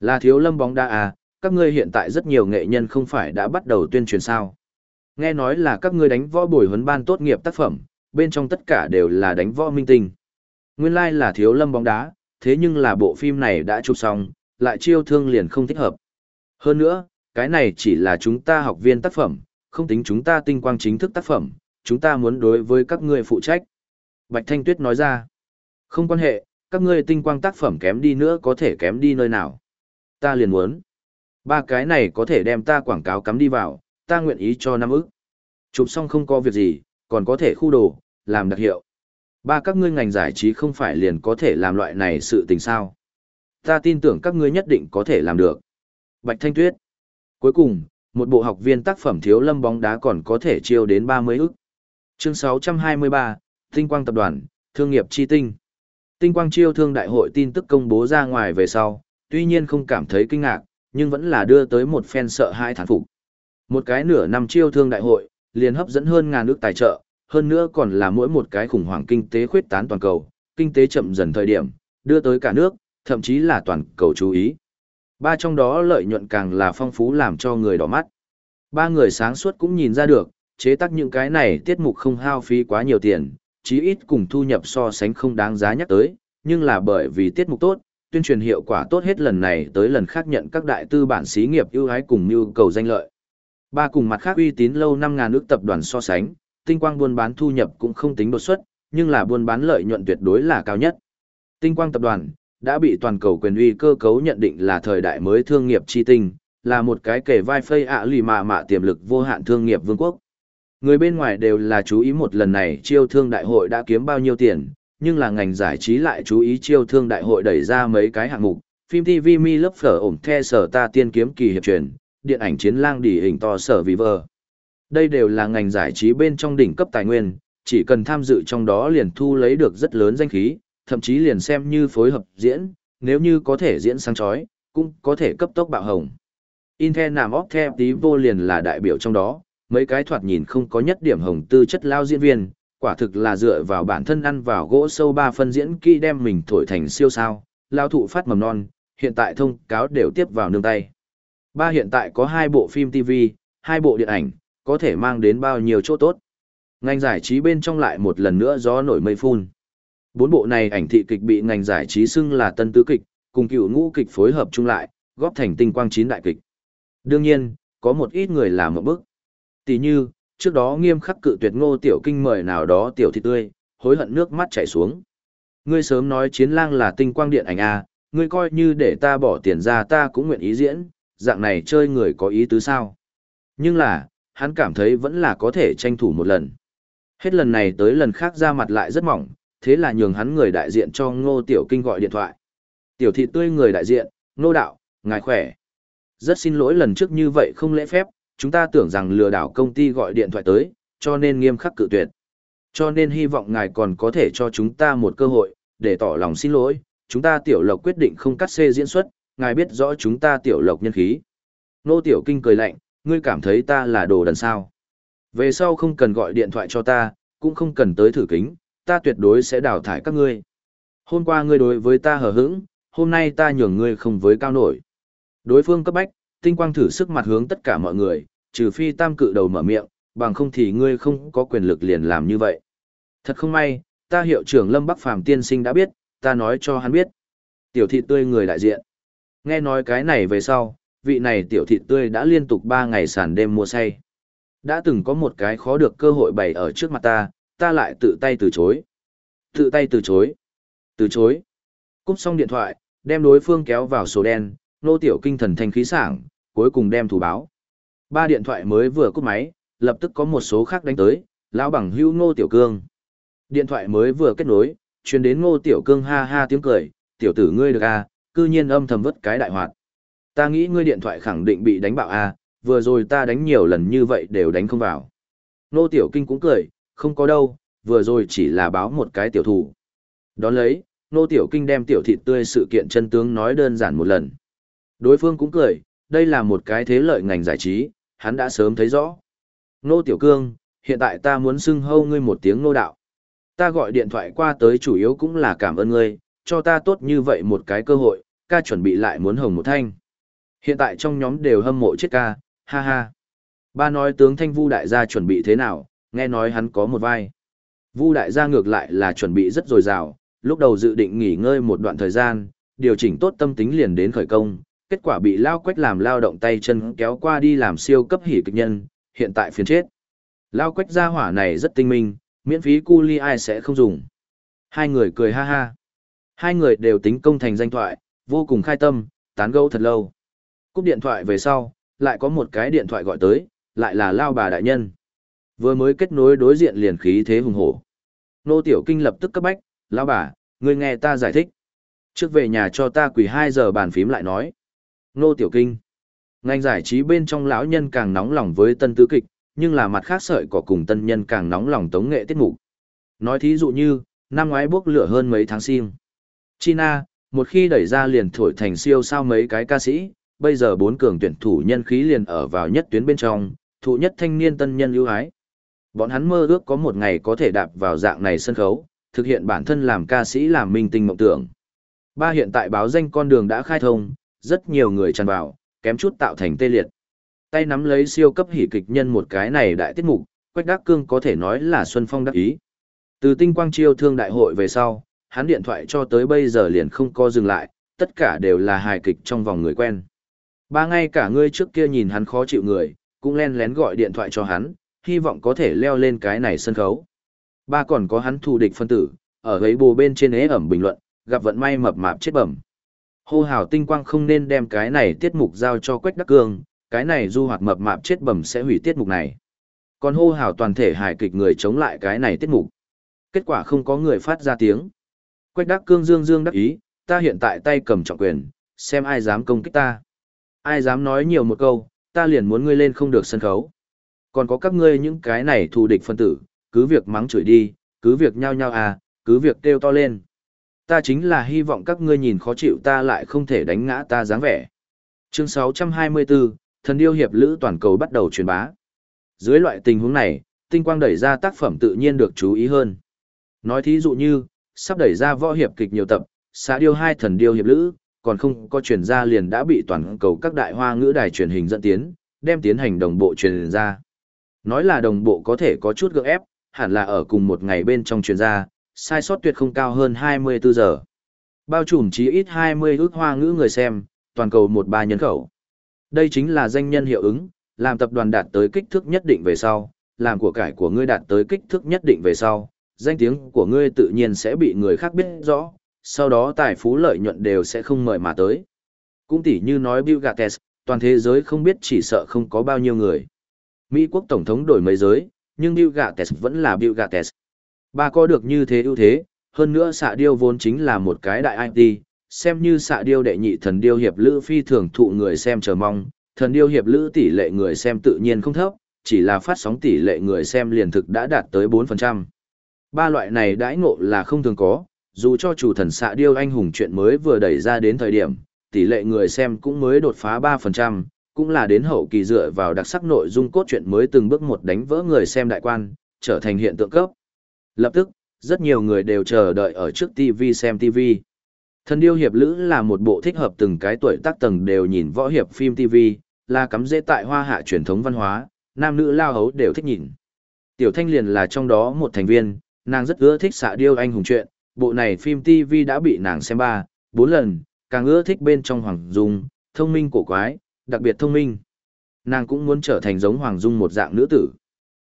Là thiếu lâm bóng đá à, các ngươi hiện tại rất nhiều nghệ nhân không phải đã bắt đầu tuyên truyền sao. Nghe nói là các ngươi đánh võ bồi huấn ban tốt nghiệp tác phẩm, bên trong tất cả đều là đánh võ minh tinh. Nguyên lai like là thiếu lâm bóng đá, thế nhưng là bộ phim này đã chụp xong, lại chiêu thương liền không thích hợp. Hơn nữa, cái này chỉ là chúng ta học viên tác phẩm, không tính chúng ta tinh quang chính thức tác phẩm, chúng ta muốn đối với các ngươi phụ trách. Bạch Thanh Tuyết nói ra, không quan hệ, các ngươi tinh quang tác phẩm kém đi nữa có thể kém đi nơi nào. Ta liền muốn. Ba cái này có thể đem ta quảng cáo cắm đi vào, ta nguyện ý cho năm ức. Chụp xong không có việc gì, còn có thể khu đồ, làm đặc hiệu. Ba các ngươi ngành giải trí không phải liền có thể làm loại này sự tình sao. Ta tin tưởng các ngươi nhất định có thể làm được. Bạch Thanh Tuyết. Cuối cùng, một bộ học viên tác phẩm thiếu lâm bóng đá còn có thể chiêu đến 30 ức. Chương 623, Tinh Quang Tập đoàn, Thương nghiệp chi tinh. Tinh Quang chiêu thương đại hội tin tức công bố ra ngoài về sau, tuy nhiên không cảm thấy kinh ngạc, nhưng vẫn là đưa tới một phen sợ hai thán phục. Một cái nửa năm chiêu thương đại hội, liền hấp dẫn hơn ngàn nước tài trợ, hơn nữa còn là mỗi một cái khủng hoảng kinh tế khuyết tán toàn cầu, kinh tế chậm dần thời điểm, đưa tới cả nước, thậm chí là toàn cầu chú ý. Ba trong đó lợi nhuận càng là phong phú làm cho người đỏ mắt. Ba người sáng suốt cũng nhìn ra được, chế tác những cái này tiết mục không hao phí quá nhiều tiền, chí ít cùng thu nhập so sánh không đáng giá nhắc tới, nhưng là bởi vì tiết mục tốt, tuyên truyền hiệu quả tốt hết lần này tới lần khác nhận các đại tư bản xí nghiệp ưu ái cùng nhu cầu danh lợi. Ba cùng mặt khác uy tín lâu năm ngàn nước tập đoàn so sánh, tinh quang buôn bán thu nhập cũng không tính đột xuất, nhưng là buôn bán lợi nhuận tuyệt đối là cao nhất. Tinh quang tập đoàn đã bị toàn cầu quyền uy cơ cấu nhận định là thời đại mới thương nghiệp chi tinh, là một cái kể vai phây ạ lì mạ mạ tiềm lực vô hạn thương nghiệp vương quốc. Người bên ngoài đều là chú ý một lần này chiêu thương đại hội đã kiếm bao nhiêu tiền, nhưng là ngành giải trí lại chú ý chiêu thương đại hội đẩy ra mấy cái hạng mục, phim TV mi lớp phở ổn the sở ta tiên kiếm kỳ hiệp truyền, điện ảnh chiến lang đỉ hình to sở vì vờ. Đây đều là ngành giải trí bên trong đỉnh cấp tài nguyên, chỉ cần tham dự trong đó liền thu lấy được rất lớn danh khí, thậm chí liền xem như phối hợp diễn, nếu như có thể diễn sáng chói, cũng có thể cấp tốc bạo hồng. Intel nằm óc theo tí vô liền là đại biểu trong đó, mấy cái thoạt nhìn không có nhất điểm hồng tư chất lao diễn viên, quả thực là dựa vào bản thân ăn vào gỗ sâu ba phân diễn kỹ đem mình thổi thành siêu sao, lao thụ phát mầm non, hiện tại thông cáo đều tiếp vào nương tay. Ba hiện tại có hai bộ phim TV, hai bộ điện ảnh, có thể mang đến bao nhiêu chỗ tốt. Ngành giải trí bên trong lại một lần nữa gió nổi mây phun. Bốn bộ này ảnh thị kịch bị ngành giải trí xưng là tân tứ kịch, cùng cựu ngũ kịch phối hợp chung lại, góp thành tinh quang chín đại kịch. Đương nhiên, có một ít người làm một bức. Tỷ như, trước đó nghiêm khắc cự tuyệt ngô tiểu kinh mời nào đó tiểu thị tươi, hối hận nước mắt chảy xuống. Ngươi sớm nói chiến lang là tinh quang điện ảnh A, ngươi coi như để ta bỏ tiền ra ta cũng nguyện ý diễn, dạng này chơi người có ý tứ sao. Nhưng là, hắn cảm thấy vẫn là có thể tranh thủ một lần. Hết lần này tới lần khác ra mặt lại rất mỏng, thế là nhường hắn người đại diện cho ngô tiểu kinh gọi điện thoại. Tiểu thị tươi người đại diện, ngô đạo, ngài khỏe. Rất xin lỗi lần trước như vậy không lễ phép, chúng ta tưởng rằng lừa đảo công ty gọi điện thoại tới, cho nên nghiêm khắc cự tuyệt. Cho nên hy vọng ngài còn có thể cho chúng ta một cơ hội, để tỏ lòng xin lỗi, chúng ta tiểu lộc quyết định không cắt xê diễn xuất, ngài biết rõ chúng ta tiểu lộc nhân khí. Nô tiểu kinh cười lạnh, ngươi cảm thấy ta là đồ đần sao. Về sau không cần gọi điện thoại cho ta, cũng không cần tới thử kính, ta tuyệt đối sẽ đào thải các ngươi. Hôm qua ngươi đối với ta hờ hững, hôm nay ta nhường ngươi không với cao nổi. Đối phương cấp bách, tinh quang thử sức mặt hướng tất cả mọi người, trừ phi tam cự đầu mở miệng, bằng không thì ngươi không có quyền lực liền làm như vậy. Thật không may, ta hiệu trưởng Lâm Bắc Phàm tiên sinh đã biết, ta nói cho hắn biết. Tiểu thị tươi người đại diện. Nghe nói cái này về sau, vị này tiểu thị tươi đã liên tục 3 ngày sàn đêm mua say. Đã từng có một cái khó được cơ hội bày ở trước mặt ta, ta lại tự tay từ chối. Tự tay từ chối. Từ chối. Cúp xong điện thoại, đem đối phương kéo vào sổ đen, nô tiểu kinh thần thanh khí sảng, cuối cùng đem thủ báo. Ba điện thoại mới vừa cúp máy, lập tức có một số khác đánh tới, lão bằng hữu ngô tiểu cương. Điện thoại mới vừa kết nối, truyền đến ngô tiểu cương ha ha tiếng cười, tiểu tử ngươi được à, cư nhiên âm thầm vứt cái đại hoạt. Ta nghĩ ngươi điện thoại khẳng định bị đánh bạo à, vừa rồi ta đánh nhiều lần như vậy đều đánh không vào. nô tiểu kinh cũng cười, không có đâu, vừa rồi chỉ là báo một cái tiểu thủ. Đón lấy, nô tiểu kinh đem tiểu thịt tươi sự kiện chân tướng nói đơn giản một lần. Đối phương cũng cười, đây là một cái thế lợi ngành giải trí, hắn đã sớm thấy rõ. Nô Tiểu Cương, hiện tại ta muốn xưng hâu ngươi một tiếng nô đạo. Ta gọi điện thoại qua tới chủ yếu cũng là cảm ơn ngươi, cho ta tốt như vậy một cái cơ hội, ca chuẩn bị lại muốn hồng một thanh. Hiện tại trong nhóm đều hâm mộ chết ca, ha ha. Ba nói tướng thanh vu đại gia chuẩn bị thế nào, nghe nói hắn có một vai. Vu đại gia ngược lại là chuẩn bị rất dồi dào, lúc đầu dự định nghỉ ngơi một đoạn thời gian, điều chỉnh tốt tâm tính liền đến khởi công, kết quả bị lao quách làm lao động tay chân kéo qua đi làm siêu cấp hỉ kịch nhân, hiện tại phiền chết. Lao quách gia hỏa này rất tinh minh, miễn phí cu ly ai sẽ không dùng. Hai người cười ha ha. Hai người đều tính công thành danh thoại, vô cùng khai tâm, tán gẫu thật lâu. Cúp điện thoại về sau, lại có một cái điện thoại gọi tới, lại là lao bà đại nhân. Vừa mới kết nối đối diện liền khí thế hùng hổ. Nô Tiểu Kinh lập tức cấp bách, lao bà, ngươi nghe ta giải thích. Trước về nhà cho ta quỳ 2 giờ bàn phím lại nói. Nô Tiểu Kinh. Ngành giải trí bên trong lão nhân càng nóng lòng với tân tứ kịch, nhưng là mặt khác sợi có cùng tân nhân càng nóng lòng tống nghệ tiết mục. Nói thí dụ như, năm ngoái bốc lửa hơn mấy tháng sim. China, một khi đẩy ra liền thổi thành siêu sao mấy cái ca sĩ, bây giờ bốn cường tuyển thủ nhân khí liền ở vào nhất tuyến bên trong, thụ nhất thanh niên tân nhân ưu ái. Bọn hắn mơ ước có một ngày có thể đạp vào dạng này sân khấu, thực hiện bản thân làm ca sĩ làm minh tinh mộng tưởng. Ba hiện tại báo danh con đường đã khai thông, rất nhiều người tràn vào, kém chút tạo thành tê liệt. Tay nắm lấy siêu cấp hỉ kịch nhân một cái này đại tiết mục, Quách Đắc Cương có thể nói là Xuân Phong đắc ý. Từ tinh quang chiêu thương đại hội về sau, hắn điện thoại cho tới bây giờ liền không co dừng lại, tất cả đều là hài kịch trong vòng người quen. Ba ngay cả ngươi trước kia nhìn hắn khó chịu người, cũng len lén gọi điện thoại cho hắn, hy vọng có thể leo lên cái này sân khấu. Ba còn có hắn thù địch phân tử, ở ấy bù bên trên ế ẩm bình luận, gặp vận may mập mạp chết bẩm. Hô hào tinh quang không nên đem cái này tiết mục giao cho Quách Đắc Cương, cái này du hoạt mập mạp chết bẩm sẽ hủy tiết mục này. Còn hô hào toàn thể hài kịch người chống lại cái này tiết mục. Kết quả không có người phát ra tiếng. Quách Đắc Cương dương dương đắc ý, ta hiện tại tay cầm trọng quyền, xem ai dám công kích ta. Ai dám nói nhiều một câu, ta liền muốn ngươi lên không được sân khấu. Còn có các ngươi những cái này thù địch phân tử, cứ việc mắng chửi đi, cứ việc nhao nhao à, cứ việc kêu to lên. Ta chính là hy vọng các ngươi nhìn khó chịu ta lại không thể đánh ngã ta dáng vẻ. Chương 624, thần điêu hiệp lữ toàn cầu bắt đầu truyền bá. Dưới loại tình huống này, tinh quang đẩy ra tác phẩm tự nhiên được chú ý hơn. Nói thí dụ như, sắp đẩy ra võ hiệp kịch nhiều tập, xã điêu hai thần điêu hiệp lữ, còn không có truyền ra liền đã bị toàn cầu các đại hoa ngữ đài truyền hình dẫn tiến, đem tiến hành đồng bộ truyền ra. Nói là đồng bộ có thể có chút gượng ép, hẳn là ở cùng một ngày bên trong truyền ra, sai sót tuyệt không cao hơn 24 giờ. Bao trùm chí ít 20 ước hoa ngữ người xem, toàn cầu một ba nhân khẩu. Đây chính là danh nhân hiệu ứng, làm tập đoàn đạt tới kích thước nhất định về sau, làm của cải của ngươi đạt tới kích thước nhất định về sau, danh tiếng của ngươi tự nhiên sẽ bị người khác biết rõ, sau đó tài phú lợi nhuận đều sẽ không mời mà tới. Cũng tỉ như nói Bill Gates, toàn thế giới không biết chỉ sợ không có bao nhiêu người. Mỹ quốc tổng thống đổi mấy giới, nhưng Bill Gates vẫn là Bill Gates. Ba có được như thế ưu thế, hơn nữa xạ điêu vốn chính là một cái đại IT, xem như xạ điêu đệ nhị thần điêu hiệp lữ phi thường thụ người xem chờ mong, thần điêu hiệp lữ tỷ lệ người xem tự nhiên không thấp, chỉ là phát sóng tỷ lệ người xem liền thực đã đạt tới 4%. Ba loại này đãi ngộ là không thường có, dù cho chủ thần xạ điêu anh hùng chuyện mới vừa đẩy ra đến thời điểm, tỷ lệ người xem cũng mới đột phá 3%, cũng là đến hậu kỳ dựa vào đặc sắc nội dung cốt truyện mới từng bước một đánh vỡ người xem đại quan, trở thành hiện tượng cấp. Lập tức, rất nhiều người đều chờ đợi ở trước TV xem TV. Thần điêu hiệp lữ là một bộ thích hợp từng cái tuổi tác tầng đều nhìn võ hiệp phim TV, là cắm dễ tại hoa hạ truyền thống văn hóa, nam nữ lao hấu đều thích nhìn. Tiểu Thanh liền là trong đó một thành viên, nàng rất ưa thích xạ điêu anh hùng chuyện, bộ này phim TV đã bị nàng xem ba, bốn lần, càng ưa thích bên trong Hoàng Dung, thông minh cổ quái, đặc biệt thông minh. Nàng cũng muốn trở thành giống Hoàng Dung một dạng nữ tử.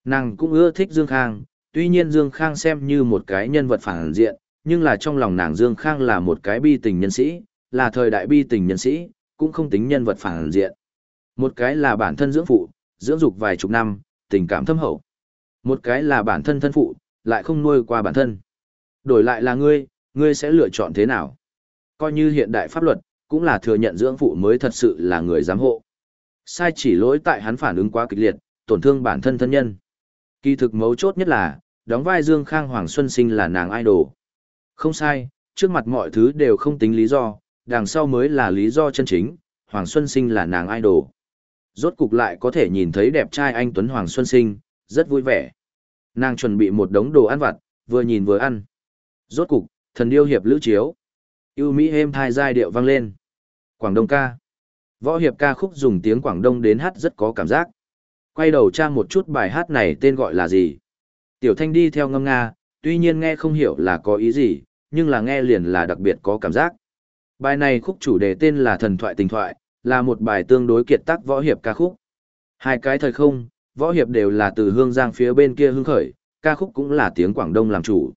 Nàng cũng ưa thích Dương Khang, tuy nhiên Dương Khang xem như một cái nhân vật phản diện, nhưng là trong lòng nàng Dương Khang là một cái bi tình nhân sĩ, là thời đại bi tình nhân sĩ, cũng không tính nhân vật phản diện. Một cái là bản thân dưỡng phụ, dưỡng dục vài chục năm, tình cảm thâm hậu. Một cái là bản thân thân phụ, lại không nuôi qua bản thân. Đổi lại là ngươi, ngươi sẽ lựa chọn thế nào? Coi như hiện đại pháp luật, cũng là thừa nhận dưỡng phụ mới thật sự là người giám hộ. Sai chỉ lỗi tại hắn phản ứng quá kịch liệt, tổn thương bản thân thân nhân. Kỳ thực mấu chốt nhất là, đóng vai Dương Khang Hoàng Xuân Sinh là nàng idol. Không sai, trước mặt mọi thứ đều không tính lý do, đằng sau mới là lý do chân chính, Hoàng Xuân Sinh là nàng idol. Rốt cục lại có thể nhìn thấy đẹp trai anh Tuấn Hoàng Xuân Sinh, rất vui vẻ. Nàng chuẩn bị một đống đồ ăn vặt, vừa nhìn vừa ăn. Rốt cục, thần điêu hiệp lữ chiếu. Yêu Mỹ êm thai giai điệu vang lên. Quảng Đông ca. Võ hiệp ca khúc dùng tiếng Quảng Đông đến hát rất có cảm giác. Quay đầu tra một chút bài hát này tên gọi là gì. Tiểu Thanh đi theo ngâm nga, tuy nhiên nghe không hiểu là có ý gì, nhưng là nghe liền là đặc biệt có cảm giác. Bài này khúc chủ đề tên là Thần thoại tình thoại, là một bài tương đối kiệt tác võ hiệp ca khúc. Hai cái thời không, võ hiệp đều là từ hương giang phía bên kia hương khởi, ca khúc cũng là tiếng Quảng Đông làm chủ.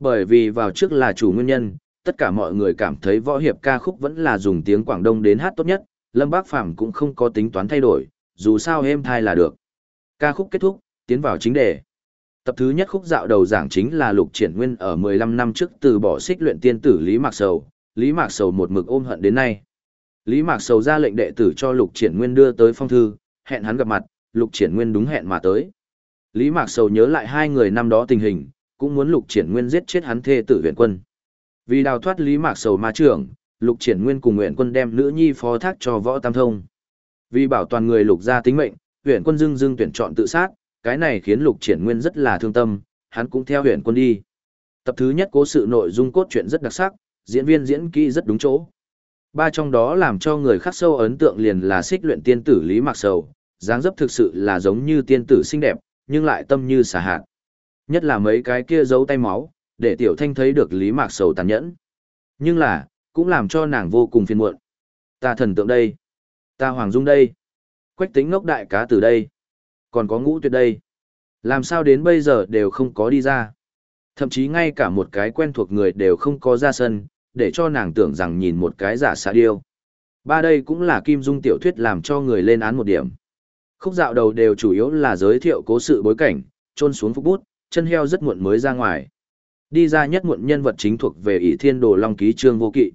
Bởi vì vào trước là chủ nguyên nhân, tất cả mọi người cảm thấy võ hiệp ca khúc vẫn là dùng tiếng Quảng Đông đến hát tốt nhất, Lâm Bác Phàm cũng không có tính toán thay đổi, dù sao êm thai là được. Ca khúc kết thúc, tiến vào chính đề. Tập thứ nhất khúc dạo đầu giảng chính là Lục Triển Nguyên ở 15 năm trước từ bỏ xích luyện tiên tử Lý Mạc Sầu, Lý Mạc Sầu một mực ôm hận đến nay. Lý Mạc Sầu ra lệnh đệ tử cho Lục Triển Nguyên đưa tới phong thư, hẹn hắn gặp mặt, Lục Triển Nguyên đúng hẹn mà tới. Lý Mạc Sầu nhớ lại hai người năm đó tình hình, cũng muốn Lục Triển Nguyên giết chết hắn thê tử huyện quân. Vì đào thoát Lý Mạc Sầu ma trưởng, Lục Triển Nguyên cùng huyện quân đem nữ nhi phó thác cho Võ Tam Thông. Vì bảo toàn người Lục gia tính mệnh, huyện quân dưng dưng tuyển chọn tự sát, cái này khiến Lục Triển Nguyên rất là thương tâm, hắn cũng theo huyện quân đi. Tập thứ nhất cố sự nội dung cốt truyện rất đặc sắc, diễn viên diễn kỹ rất đúng chỗ. Ba trong đó làm cho người khắc sâu ấn tượng liền là xích luyện tiên tử Lý Mạc Sầu, dáng dấp thực sự là giống như tiên tử xinh đẹp, nhưng lại tâm như xà hạt. Nhất là mấy cái kia giấu tay máu, để Tiểu Thanh thấy được Lý Mạc Sầu tàn nhẫn. Nhưng là, cũng làm cho nàng vô cùng phiền muộn. Ta thần tượng đây. Ta Hoàng Dung đây. Quách tính ngốc đại cá từ đây. Còn có ngũ tuyệt đây. Làm sao đến bây giờ đều không có đi ra. Thậm chí ngay cả một cái quen thuộc người đều không có ra sân, để cho nàng tưởng rằng nhìn một cái giả xa điêu. Ba đây cũng là Kim Dung tiểu thuyết làm cho người lên án một điểm. Khúc dạo đầu đều chủ yếu là giới thiệu cố sự bối cảnh, trôn xuống phúc bút, chân heo rất muộn mới ra ngoài. Đi ra nhất muộn nhân vật chính thuộc về ỷ thiên đồ long ký trương vô kỵ.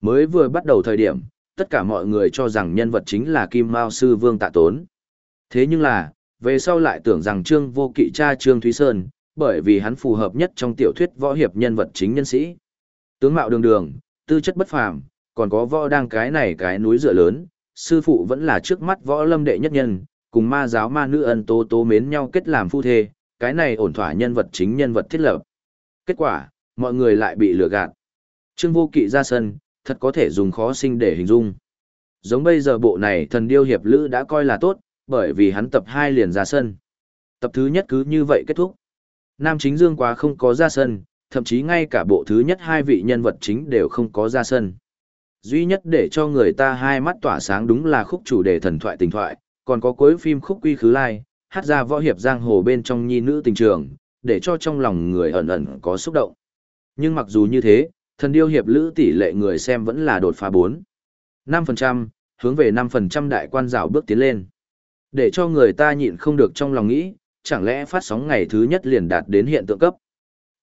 Mới vừa bắt đầu thời điểm, tất cả mọi người cho rằng nhân vật chính là Kim Mao Sư Vương Tạ Tốn. Thế nhưng là, về sau lại tưởng rằng Trương vô kỵ cha Trương Thúy Sơn, bởi vì hắn phù hợp nhất trong tiểu thuyết võ hiệp nhân vật chính nhân sĩ. Tướng mạo đường đường, tư chất bất phàm, còn có võ đang cái này cái núi dựa lớn, sư phụ vẫn là trước mắt võ lâm đệ nhất nhân, cùng ma giáo ma nữ ân tố tố mến nhau kết làm phu thê, cái này ổn thỏa nhân vật chính nhân vật thiết lập. Kết quả, mọi người lại bị lừa gạt. Trương vô kỵ ra sân, thật có thể dùng khó sinh để hình dung. Giống bây giờ bộ này thần điêu hiệp lữ đã coi là tốt, bởi vì hắn tập 2 liền ra sân. Tập thứ nhất cứ như vậy kết thúc. Nam chính dương quá không có ra sân, thậm chí ngay cả bộ thứ nhất hai vị nhân vật chính đều không có ra sân. Duy nhất để cho người ta hai mắt tỏa sáng đúng là khúc chủ đề thần thoại tình thoại, còn có cuối phim khúc quy khứ lai, hát ra võ hiệp giang hồ bên trong nhi nữ tình trường, để cho trong lòng người ẩn ẩn có xúc động. Nhưng mặc dù như thế, thần điêu hiệp lữ tỷ lệ người xem vẫn là đột phá 4. 5%, hướng về 5% đại quan rào bước tiến lên. Để cho người ta nhịn không được trong lòng nghĩ, chẳng lẽ phát sóng ngày thứ nhất liền đạt đến hiện tượng cấp.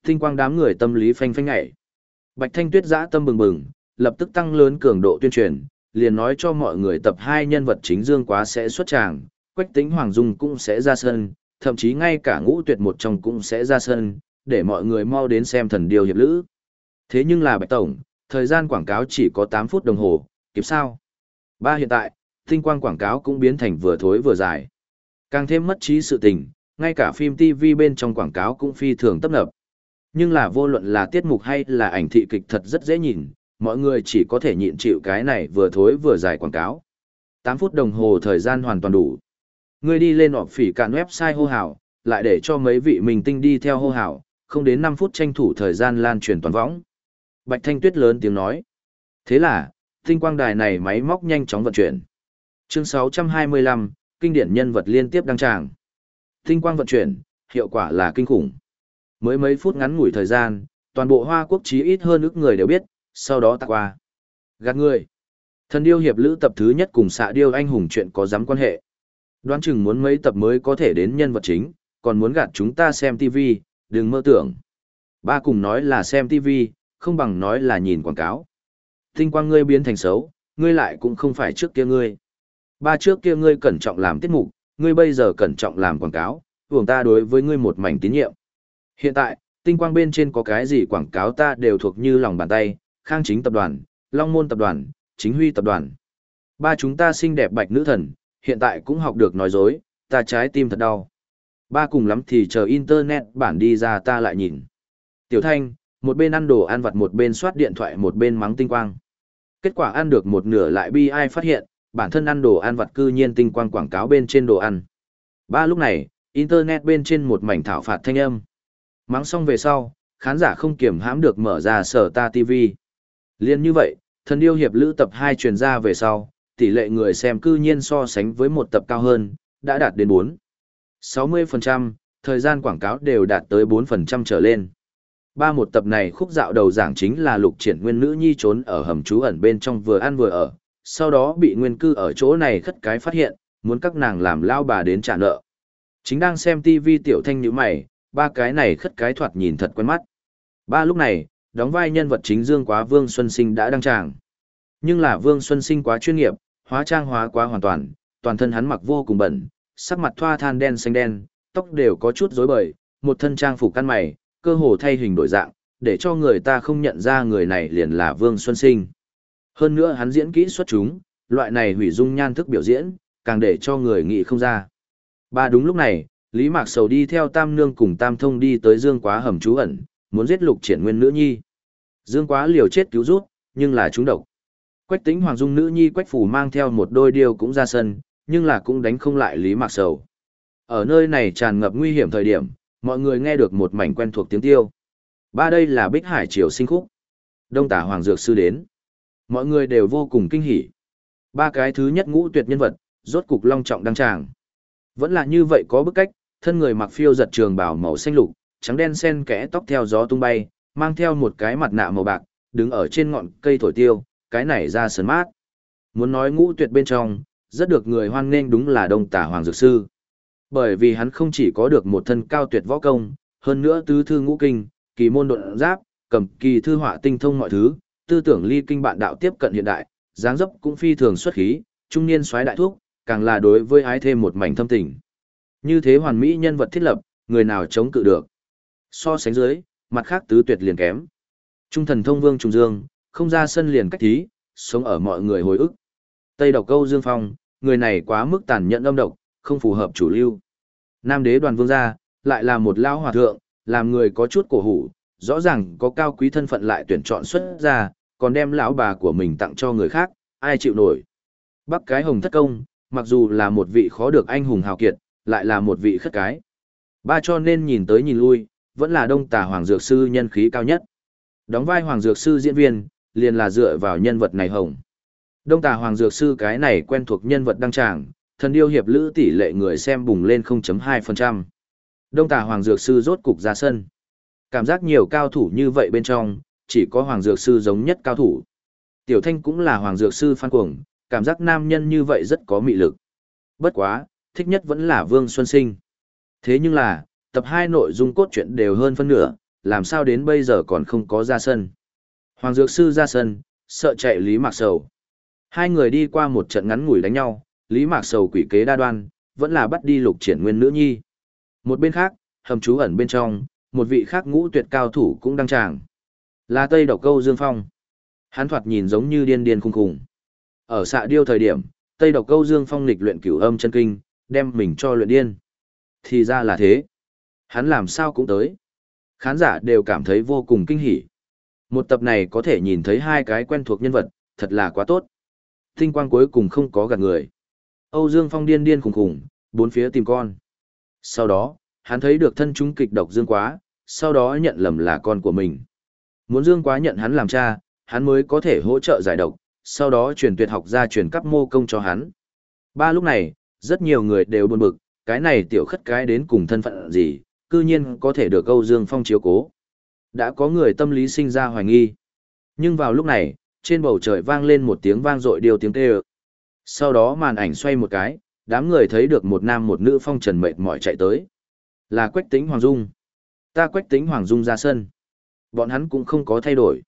Tinh quang đám người tâm lý phanh phanh ngại. Bạch Thanh Tuyết giã tâm bừng bừng, lập tức tăng lớn cường độ tuyên truyền, liền nói cho mọi người tập hai nhân vật chính dương quá sẽ xuất tràng, Quách Tĩnh Hoàng Dung cũng sẽ ra sân, thậm chí ngay cả ngũ tuyệt một trong cũng sẽ ra sân, để mọi người mau đến xem thần điêu hiệp lữ. Thế nhưng là Bạch Tổng, thời gian quảng cáo chỉ có 8 phút đồng hồ, kịp sao? Ba hiện tại, tinh quang quảng cáo cũng biến thành vừa thối vừa dài. Càng thêm mất trí sự tình, ngay cả phim TV bên trong quảng cáo cũng phi thường tấp nập. Nhưng là vô luận là tiết mục hay là ảnh thị kịch thật rất dễ nhìn, mọi người chỉ có thể nhịn chịu cái này vừa thối vừa dài quảng cáo. 8 phút đồng hồ thời gian hoàn toàn đủ. Ngươi đi lên họp phỉ cạn website hô hào, lại để cho mấy vị mình tinh đi theo hô hào, không đến 5 phút tranh thủ thời gian lan truyền toàn võng. Bạch Thanh Tuyết lớn tiếng nói. Thế là, tinh quang đài này máy móc nhanh chóng vận chuyển. Chương 625, kinh điển nhân vật liên tiếp đăng tràng. Tinh quang vận chuyển, hiệu quả là kinh khủng. Mới mấy phút ngắn ngủi thời gian, toàn bộ Hoa Quốc chí ít hơn ước người đều biết, sau đó tạc qua. Gạt người. Thần điêu hiệp lữ tập thứ nhất cùng xạ điêu anh hùng chuyện có dám quan hệ. Đoán chừng muốn mấy tập mới có thể đến nhân vật chính, còn muốn gạt chúng ta xem TV, đừng mơ tưởng. Ba cùng nói là xem TV, không bằng nói là nhìn quảng cáo. Tinh quang ngươi biến thành xấu, ngươi lại cũng không phải trước kia ngươi. Ba trước kia ngươi cẩn trọng làm tiết mục, ngươi bây giờ cẩn trọng làm quảng cáo, vùng ta đối với ngươi một mảnh tín nhiệm. Hiện tại, tinh quang bên trên có cái gì quảng cáo ta đều thuộc như lòng bàn tay, khang chính tập đoàn, long môn tập đoàn, chính huy tập đoàn. Ba chúng ta xinh đẹp bạch nữ thần, hiện tại cũng học được nói dối, ta trái tim thật đau. Ba cùng lắm thì chờ internet bản đi ra ta lại nhìn. Tiểu thanh, một bên ăn đồ ăn vặt một bên soát điện thoại một bên mắng tinh quang. Kết quả ăn được một nửa lại bi ai phát hiện, bản thân ăn đồ ăn vặt cư nhiên tinh quang quảng cáo bên trên đồ ăn. Ba lúc này, internet bên trên một mảnh thảo phạt thanh âm. Mắng xong về sau, khán giả không kiểm hãm được mở ra sở ta TV. Liên như vậy, thần điêu hiệp lữ tập 2 truyền ra về sau, tỷ lệ người xem cư nhiên so sánh với một tập cao hơn, đã đạt đến 4. 60%, thời gian quảng cáo đều đạt tới 4% trở lên. Ba một tập này khúc dạo đầu giảng chính là lục triển nguyên nữ nhi trốn ở hầm trú ẩn bên trong vừa ăn vừa ở, sau đó bị nguyên cư ở chỗ này khất cái phát hiện, muốn các nàng làm lao bà đến trả nợ. Chính đang xem TV tiểu thanh như mày, ba cái này khất cái thoạt nhìn thật quen mắt. Ba lúc này, đóng vai nhân vật chính Dương Quá Vương Xuân Sinh đã đăng tràng. Nhưng là Vương Xuân Sinh quá chuyên nghiệp, hóa trang hóa quá hoàn toàn, toàn thân hắn mặc vô cùng bẩn, sắc mặt thoa than đen xanh đen, tóc đều có chút rối bời, một thân trang phục căn mày, cơ hồ thay hình đổi dạng, để cho người ta không nhận ra người này liền là Vương Xuân Sinh. Hơn nữa hắn diễn kỹ xuất chúng, loại này hủy dung nhan thức biểu diễn, càng để cho người nghĩ không ra. Ba đúng lúc này, Lý Mạc Sầu đi theo Tam Nương cùng Tam Thông đi tới Dương Quá hầm trú ẩn, muốn giết lục triển nguyên nữ nhi. Dương Quá liều chết cứu rút, nhưng là trúng độc. Quách tính Hoàng Dung nữ nhi Quách Phủ mang theo một đôi điêu cũng ra sân, nhưng là cũng đánh không lại Lý Mạc Sầu. Ở nơi này tràn ngập nguy hiểm thời điểm, mọi người nghe được một mảnh quen thuộc tiếng tiêu. Ba đây là Bích Hải Triều sinh khúc. Đông tả Hoàng Dược Sư đến. Mọi người đều vô cùng kinh hỉ. Ba cái thứ nhất ngũ tuyệt nhân vật, rốt cục long trọng đăng tràng. Vẫn là như vậy có bức cách, thân người mặc phiêu giật trường bảo màu xanh lục, trắng đen sen kẽ tóc theo gió tung bay, mang theo một cái mặt nạ màu bạc, đứng ở trên ngọn cây thổi tiêu, cái này ra sớm mát. Muốn nói ngũ tuyệt bên trong, rất được người hoan nghênh đúng là đông tả hoàng dược sư. Bởi vì hắn không chỉ có được một thân cao tuyệt võ công, hơn nữa tứ thư ngũ kinh, kỳ môn độn giáp, cầm kỳ thư họa tinh thông mọi thứ, tư tưởng ly kinh bạn đạo tiếp cận hiện đại, dáng dấp cũng phi thường xuất khí, trung niên soái đại thuốc, càng là đối với ái thêm một mảnh thâm tình. Như thế hoàn mỹ nhân vật thiết lập, người nào chống cự được. So sánh dưới, mặt khác tứ tuyệt liền kém. Trung thần thông vương trùng dương, không ra sân liền cách thí, sống ở mọi người hồi ức. Tây độc câu Dương Phong, người này quá mức tàn nhẫn âm độc, không phù hợp chủ lưu. Nam đế đoàn vương gia, lại là một lao hòa thượng, làm người có chút cổ hủ, rõ ràng có cao quý thân phận lại tuyển chọn xuất ra, còn đem lão bà của mình tặng cho người khác, ai chịu nổi. Bắc cái hồng thất công, mặc dù là một vị khó được anh hùng hào kiệt, lại là một vị khất cái. Ba cho nên nhìn tới nhìn lui, vẫn là đông tà hoàng dược sư nhân khí cao nhất. Đóng vai hoàng dược sư diễn viên, liền là dựa vào nhân vật này hồng. Đông tà hoàng dược sư cái này quen thuộc nhân vật đăng tràng, thần điêu hiệp lữ tỷ lệ người xem bùng lên 0.2%. Đông tà hoàng dược sư rốt cục ra sân. Cảm giác nhiều cao thủ như vậy bên trong, chỉ có hoàng dược sư giống nhất cao thủ. Tiểu thanh cũng là hoàng dược sư phan cuồng, cảm giác nam nhân như vậy rất có mị lực. Bất quá, thích nhất vẫn là Vương Xuân Sinh. Thế nhưng là, tập hai nội dung cốt truyện đều hơn phân nửa, làm sao đến bây giờ còn không có ra sân. Hoàng Dược Sư ra sân, sợ chạy Lý Mạc Sầu. Hai người đi qua một trận ngắn ngủi đánh nhau, Lý Mạc Sầu quỷ kế đa đoan, vẫn là bắt đi lục triển nguyên nữ nhi. Một bên khác, hầm trú ẩn bên trong, một vị khác ngũ tuyệt cao thủ cũng đăng tràng. Là Tây Độc Câu Dương Phong. Hắn thoạt nhìn giống như điên điên khùng khùng. Ở xạ điêu thời điểm, Tây Độc Câu Dương Phong lịch luyện cửu âm chân kinh, đem mình cho luyện điên. Thì ra là thế. Hắn làm sao cũng tới. Khán giả đều cảm thấy vô cùng kinh hỉ. Một tập này có thể nhìn thấy hai cái quen thuộc nhân vật, thật là quá tốt. Tinh quang cuối cùng không có gạt người. Âu Dương Phong điên điên khủng khủng, bốn phía tìm con. Sau đó, hắn thấy được thân chúng kịch độc Dương Quá, sau đó nhận lầm là con của mình. Muốn Dương Quá nhận hắn làm cha, hắn mới có thể hỗ trợ giải độc, sau đó truyền tuyệt học ra truyền cấp mô công cho hắn. Ba lúc này, rất nhiều người đều buồn bực, cái này tiểu khất cái đến cùng thân phận gì, cư nhiên có thể được Âu Dương Phong chiếu cố. Đã có người tâm lý sinh ra hoài nghi. Nhưng vào lúc này, trên bầu trời vang lên một tiếng vang dội điều tiếng kêu. Sau đó màn ảnh xoay một cái, đám người thấy được một nam một nữ phong trần mệt mỏi chạy tới. Là Quách Tĩnh Hoàng Dung. Ta Quách Tĩnh Hoàng Dung ra sân. Bọn hắn cũng không có thay đổi.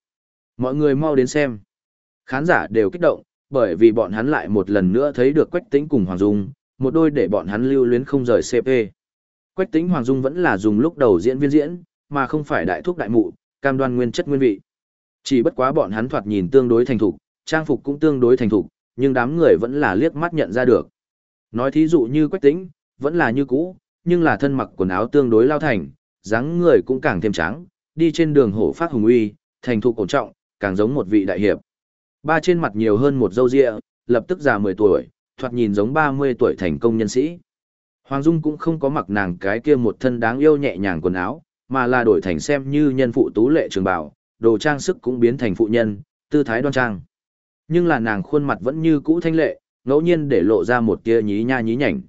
Mọi người mau đến xem. Khán giả đều kích động, bởi vì bọn hắn lại một lần nữa thấy được Quách Tĩnh cùng Hoàng Dung, một đôi để bọn hắn lưu luyến không rời CP. Quách Tĩnh Hoàng Dung vẫn là dùng lúc đầu diễn viên diễn, mà không phải đại thuốc đại mụ, cam đoan nguyên chất nguyên vị. Chỉ bất quá bọn hắn thoạt nhìn tương đối thành thục, trang phục cũng tương đối thành thục, nhưng đám người vẫn là liếc mắt nhận ra được. Nói thí dụ như Quách Tĩnh, vẫn là như cũ, nhưng là thân mặc quần áo tương đối lao thành, dáng người cũng càng thêm trắng, đi trên đường hổ phát hùng uy, thành thục ổn trọng, càng giống một vị đại hiệp. Ba trên mặt nhiều hơn một dâu ria, lập tức già 10 tuổi, thoạt nhìn giống 30 tuổi thành công nhân sĩ. Hoàng Dung cũng không có mặc nàng cái kia một thân đáng yêu nhẹ nhàng quần áo, mà là đổi thành xem như nhân phụ tú lệ trường bào, đồ trang sức cũng biến thành phụ nhân, tư thái đoan trang. Nhưng là nàng khuôn mặt vẫn như cũ thanh lệ, ngẫu nhiên để lộ ra một tia nhí nha nhí nhảnh.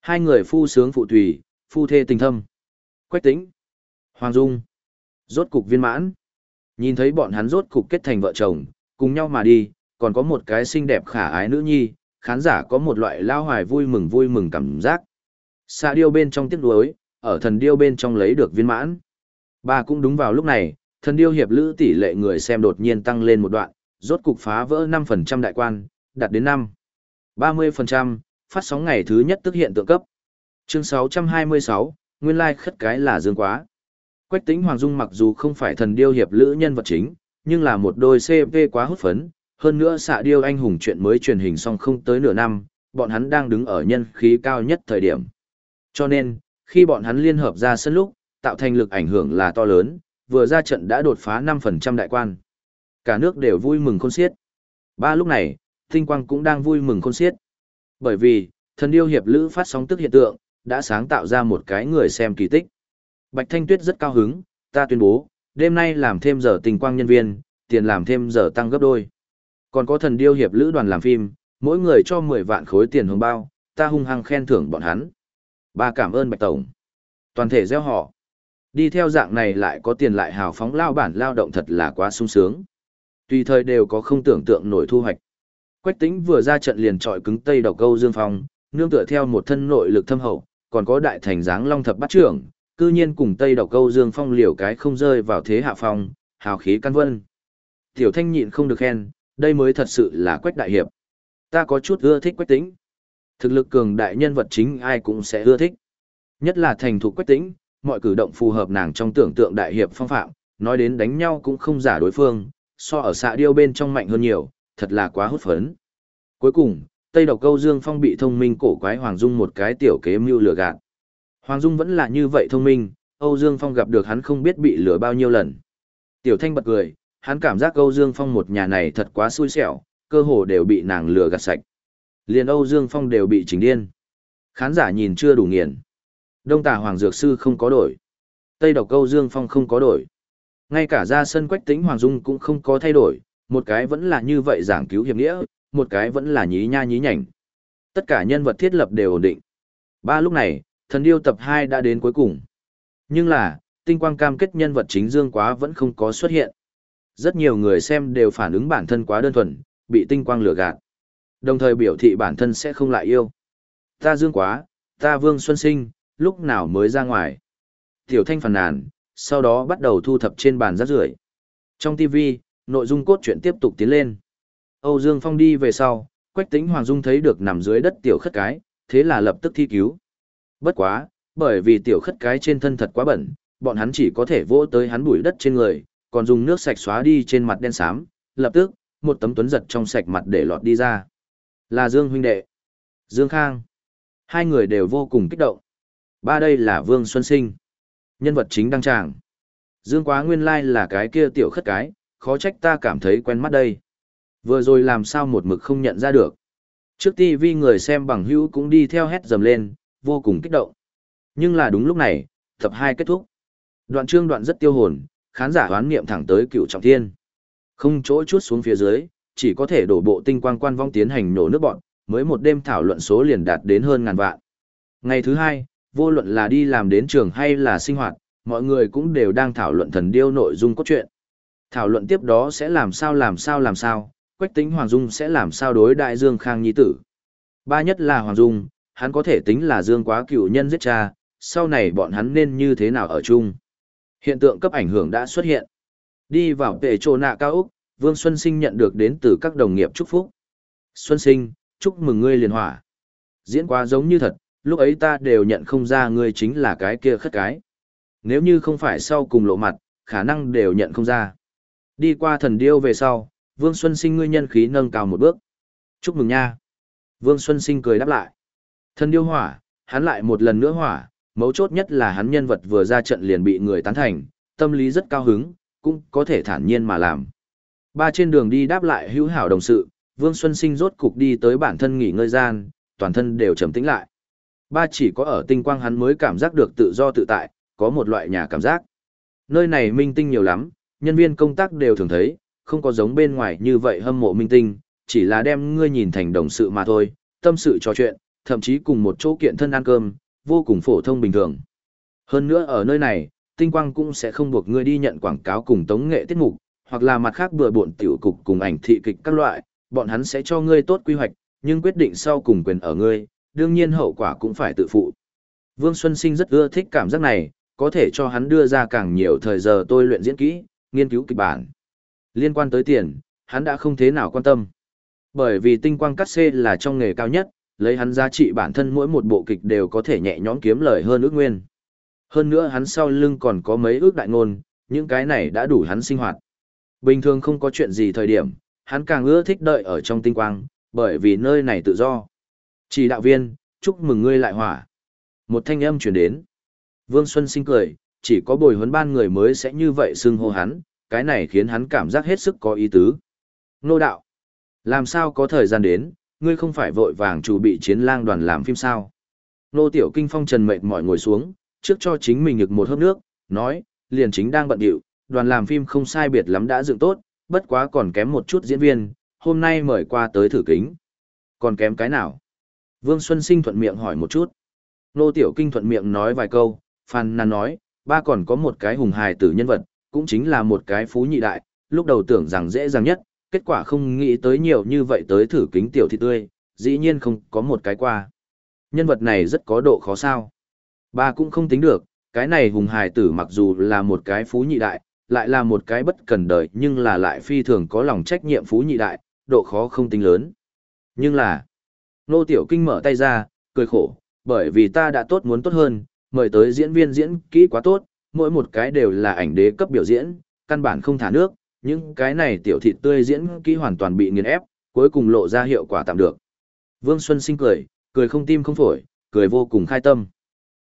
Hai người phu sướng phụ tùy, phu thê tình thâm. Quách tính, Hoàng Dung, rốt cục viên mãn. Nhìn thấy bọn hắn rốt cục kết thành vợ chồng, cùng nhau mà đi, còn có một cái xinh đẹp khả ái nữ nhi, khán giả có một loại lao hoài vui mừng vui mừng cảm giác. Xa điêu bên trong tiếc nuối, ở thần điêu bên trong lấy được viên mãn. Ba cũng đúng vào lúc này, thần điêu hiệp lữ tỷ lệ người xem đột nhiên tăng lên một đoạn, rốt cục phá vỡ 5% đại quan, đạt đến 5. 30%, phát sóng ngày thứ nhất tức hiện tượng cấp. Chương 626, nguyên lai like khất cái là dương quá. Quách tính Hoàng Dung mặc dù không phải thần điêu hiệp lữ nhân vật chính, nhưng là một đôi CV quá hút phấn, hơn nữa xạ điêu anh hùng chuyện mới truyền hình xong không tới nửa năm, bọn hắn đang đứng ở nhân khí cao nhất thời điểm. Cho nên, khi bọn hắn liên hợp ra sân lúc, tạo thành lực ảnh hưởng là to lớn, vừa ra trận đã đột phá 5% đại quan. Cả nước đều vui mừng khôn xiết. Ba lúc này, Tinh Quang cũng đang vui mừng khôn xiết. Bởi vì, thần điêu hiệp lữ phát sóng tức hiện tượng, đã sáng tạo ra một cái người xem kỳ tích. Bạch Thanh Tuyết rất cao hứng, ta tuyên bố, đêm nay làm thêm giờ Tinh quang nhân viên, tiền làm thêm giờ tăng gấp đôi. Còn có thần điêu hiệp lữ đoàn làm phim, mỗi người cho 10 vạn khối tiền hồng bao, ta hung hăng khen thưởng bọn hắn. Ba cảm ơn Bạch Tổng. Toàn thể gieo họ. Đi theo dạng này lại có tiền lại hào phóng lao bản lao động thật là quá sung sướng. Tùy thời đều có không tưởng tượng nổi thu hoạch. Quách tính vừa ra trận liền trọi cứng tây độc câu dương phong, nương tựa theo một thân nội lực thâm hậu, còn có đại thành dáng long thập bắt trưởng, cư nhiên cùng tây độc câu dương phong liều cái không rơi vào thế hạ phong, hào khí căn vân. Tiểu thanh nhịn không được khen, đây mới thật sự là quách đại hiệp. Ta có chút ưa thích quách tính. Thực lực cường đại nhân vật chính ai cũng sẽ ưa thích. Nhất là thành thục quách tĩnh, mọi cử động phù hợp nàng trong tưởng tượng đại hiệp phong phạm, nói đến đánh nhau cũng không giả đối phương, so ở xạ điêu bên trong mạnh hơn nhiều, thật là quá hút phấn. Cuối cùng, Tây Độc Câu Dương Phong bị thông minh cổ quái Hoàng Dung một cái tiểu kế mưu lừa gạt. Hoàng Dung vẫn là như vậy thông minh, Âu Dương Phong gặp được hắn không biết bị lừa bao nhiêu lần. Tiểu Thanh bật cười, hắn cảm giác Âu Dương Phong một nhà này thật quá xui xẻo, cơ hồ đều bị nàng lừa gạt sạch. Liền Âu Dương Phong đều bị chỉnh điên. Khán giả nhìn chưa đủ nghiền. Đông tà Hoàng Dược Sư không có đổi. Tây độc Âu Dương Phong không có đổi. Ngay cả ra sân quách tính Hoàng Dung cũng không có thay đổi, một cái vẫn là như vậy giảng cứu hiệp nghĩa, một cái vẫn là nhí nha nhí nhảnh. Tất cả nhân vật thiết lập đều ổn định. Ba lúc này, thần điêu tập 2 đã đến cuối cùng. Nhưng là, tinh quang cam kết nhân vật chính Dương Quá vẫn không có xuất hiện. Rất nhiều người xem đều phản ứng bản thân quá đơn thuần, bị tinh quang lừa gạt. Đồng thời biểu thị bản thân sẽ không lại yêu. Ta Dương Quá, ta Vương Xuân Sinh, lúc nào mới ra ngoài. Tiểu Thanh phàn nàn, sau đó bắt đầu thu thập trên bàn rác rưởi. Trong TV, nội dung cốt truyện tiếp tục tiến lên. Âu Dương Phong đi về sau, Quách Tĩnh Hoàng Dung thấy được nằm dưới đất tiểu khất cái, thế là lập tức thi cứu. Bất quá, bởi vì tiểu khất cái trên thân thật quá bẩn, bọn hắn chỉ có thể vỗ tới hắn bụi đất trên người, còn dùng nước sạch xóa đi trên mặt đen xám, lập tức, một tấm tuấn giật trong sạch mặt để lọt đi ra. Là Dương huynh đệ. Dương Khang. Hai người đều vô cùng kích động. Ba đây là Vương Xuân Sinh. Nhân vật chính đăng tràng. Dương quá nguyên lai là cái kia tiểu khất cái, khó trách ta cảm thấy quen mắt đây. Vừa rồi làm sao một mực không nhận ra được. Trước TV người xem bằng hữu cũng đi theo hét dầm lên, vô cùng kích động. Nhưng là đúng lúc này, tập 2 kết thúc. Đoạn chương đoạn rất tiêu hồn, khán giả hoán niệm thẳng tới cựu trọng thiên. Không chỗ chút xuống phía dưới, chỉ có thể đổ bộ tinh quang quan vong tiến hành nổ nước bọn, mới một đêm thảo luận số liền đạt đến hơn ngàn vạn. Ngày thứ hai, vô luận là đi làm đến trường hay là sinh hoạt, mọi người cũng đều đang thảo luận thần điêu nội dung cốt truyện. Thảo luận tiếp đó sẽ làm sao làm sao làm sao, Quách Tĩnh Hoàng Dung sẽ làm sao đối đại Dương Khang nhi tử. Ba nhất là Hoàng Dung, hắn có thể tính là Dương quá cựu nhân giết cha, sau này bọn hắn nên như thế nào ở chung. Hiện tượng cấp ảnh hưởng đã xuất hiện. Đi vào tệ trồ nạ cao Úc, Vương Xuân Sinh nhận được đến từ các đồng nghiệp chúc phúc. Xuân Sinh, chúc mừng ngươi liền hỏa. Diễn quá giống như thật, lúc ấy ta đều nhận không ra ngươi chính là cái kia khất cái. Nếu như không phải sau cùng lộ mặt, khả năng đều nhận không ra. Đi qua thần điêu về sau, Vương Xuân Sinh ngươi nhân khí nâng cao một bước. Chúc mừng nha. Vương Xuân Sinh cười đáp lại. Thần điêu hỏa, hắn lại một lần nữa hỏa, mấu chốt nhất là hắn nhân vật vừa ra trận liền bị người tán thành, tâm lý rất cao hứng, cũng có thể thản nhiên mà làm. Ba trên đường đi đáp lại hữu hảo đồng sự, Vương Xuân Sinh rốt cục đi tới bản thân nghỉ ngơi gian, toàn thân đều trầm tĩnh lại. Ba chỉ có ở tinh quang hắn mới cảm giác được tự do tự tại, có một loại nhà cảm giác. Nơi này minh tinh nhiều lắm, nhân viên công tác đều thường thấy, không có giống bên ngoài như vậy hâm mộ minh tinh, chỉ là đem ngươi nhìn thành đồng sự mà thôi, tâm sự trò chuyện, thậm chí cùng một chỗ kiện thân ăn cơm, vô cùng phổ thông bình thường. Hơn nữa ở nơi này, tinh quang cũng sẽ không buộc ngươi đi nhận quảng cáo cùng tống nghệ tiết mục, hoặc là mặt khác bừa bộn tiểu cục cùng ảnh thị kịch các loại, bọn hắn sẽ cho ngươi tốt quy hoạch, nhưng quyết định sau cùng quyền ở ngươi, đương nhiên hậu quả cũng phải tự phụ. Vương Xuân Sinh rất ưa thích cảm giác này, có thể cho hắn đưa ra càng nhiều thời giờ tôi luyện diễn kỹ, nghiên cứu kịch bản. Liên quan tới tiền, hắn đã không thế nào quan tâm. Bởi vì tinh quang cắt xê là trong nghề cao nhất, lấy hắn giá trị bản thân mỗi một bộ kịch đều có thể nhẹ nhõm kiếm lời hơn ước nguyên. Hơn nữa hắn sau lưng còn có mấy ước đại ngôn, những cái này đã đủ hắn sinh hoạt. Bình thường không có chuyện gì thời điểm, hắn càng ưa thích đợi ở trong tinh quang, bởi vì nơi này tự do. Chỉ đạo viên, chúc mừng ngươi lại hỏa. Một thanh âm chuyển đến. Vương Xuân sinh cười, chỉ có bồi huấn ban người mới sẽ như vậy xưng hô hắn, cái này khiến hắn cảm giác hết sức có ý tứ. Nô đạo, làm sao có thời gian đến, ngươi không phải vội vàng chủ bị chiến lang đoàn làm phim sao. Nô tiểu kinh phong trần mệt mỏi ngồi xuống, trước cho chính mình ngực một hớp nước, nói, liền chính đang bận điệu, đoàn làm phim không sai biệt lắm đã dựng tốt, bất quá còn kém một chút diễn viên, hôm nay mời qua tới thử kính. Còn kém cái nào? Vương Xuân Sinh thuận miệng hỏi một chút. Nô Tiểu Kinh thuận miệng nói vài câu, Phan Nàn nói, ba còn có một cái hùng hài tử nhân vật, cũng chính là một cái phú nhị đại, lúc đầu tưởng rằng dễ dàng nhất, kết quả không nghĩ tới nhiều như vậy tới thử kính tiểu thị tươi, dĩ nhiên không có một cái qua. Nhân vật này rất có độ khó sao. Ba cũng không tính được, cái này hùng hài tử mặc dù là một cái phú nhị đại, lại là một cái bất cần đời nhưng là lại phi thường có lòng trách nhiệm phú nhị đại, độ khó không tính lớn. Nhưng là, nô tiểu kinh mở tay ra, cười khổ, bởi vì ta đã tốt muốn tốt hơn, mời tới diễn viên diễn kỹ quá tốt, mỗi một cái đều là ảnh đế cấp biểu diễn, căn bản không thả nước, những cái này tiểu thịt tươi diễn kỹ hoàn toàn bị nghiền ép, cuối cùng lộ ra hiệu quả tạm được. Vương Xuân Sinh cười, cười không tim không phổi, cười vô cùng khai tâm.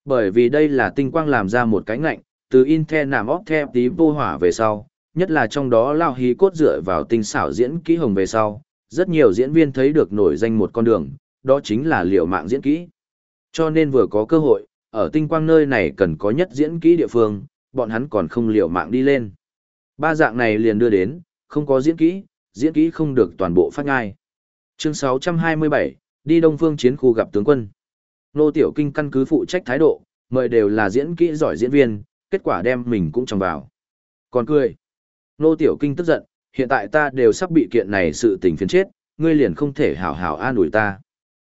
Bởi vì đây là tinh quang làm ra một cái ngạnh, từ Intel nằm óc theo tí vô hỏa về sau, nhất là trong đó lao hí cốt dựa vào tinh xảo diễn kỹ hồng về sau, rất nhiều diễn viên thấy được nổi danh một con đường, đó chính là liều mạng diễn kỹ. Cho nên vừa có cơ hội, ở tinh quang nơi này cần có nhất diễn kỹ địa phương, bọn hắn còn không liều mạng đi lên. Ba dạng này liền đưa đến, không có diễn kỹ, diễn kỹ không được toàn bộ phát ngai. Chương 627, đi Đông Phương chiến khu gặp tướng quân. Nô Tiểu Kinh căn cứ phụ trách thái độ, mời đều là diễn kỹ giỏi diễn viên, kết quả đem mình cũng trong vào. Còn cười. Nô Tiểu Kinh tức giận, hiện tại ta đều sắp bị kiện này sự tình phiền chết, ngươi liền không thể hảo hảo an ủi ta.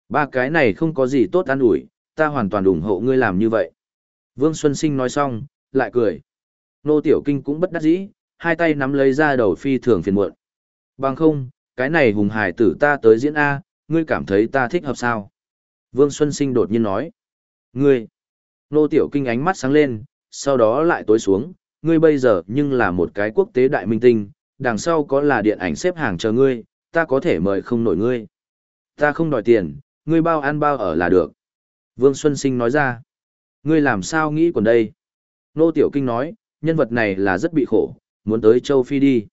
Ba cái này không có gì tốt an ủi, ta hoàn toàn ủng hộ ngươi làm như vậy. Vương Xuân Sinh nói xong, lại cười. Nô Tiểu Kinh cũng bất đắc dĩ, hai tay nắm lấy ra đầu phi thường phiền muộn. Bằng không, cái này hùng hải tử ta tới diễn A, ngươi cảm thấy ta thích hợp sao? Vương Xuân Sinh đột nhiên nói. Ngươi! Nô Tiểu Kinh ánh mắt sáng lên, sau đó lại tối xuống, ngươi bây giờ nhưng là một cái quốc tế đại minh tinh, đằng sau có là điện ảnh xếp hàng chờ ngươi, ta có thể mời không nổi ngươi. Ta không đòi tiền, ngươi bao ăn bao ở là được. Vương Xuân Sinh nói ra. Ngươi làm sao nghĩ còn đây? Nô Tiểu Kinh nói, nhân vật này là rất bị khổ, muốn tới châu Phi đi.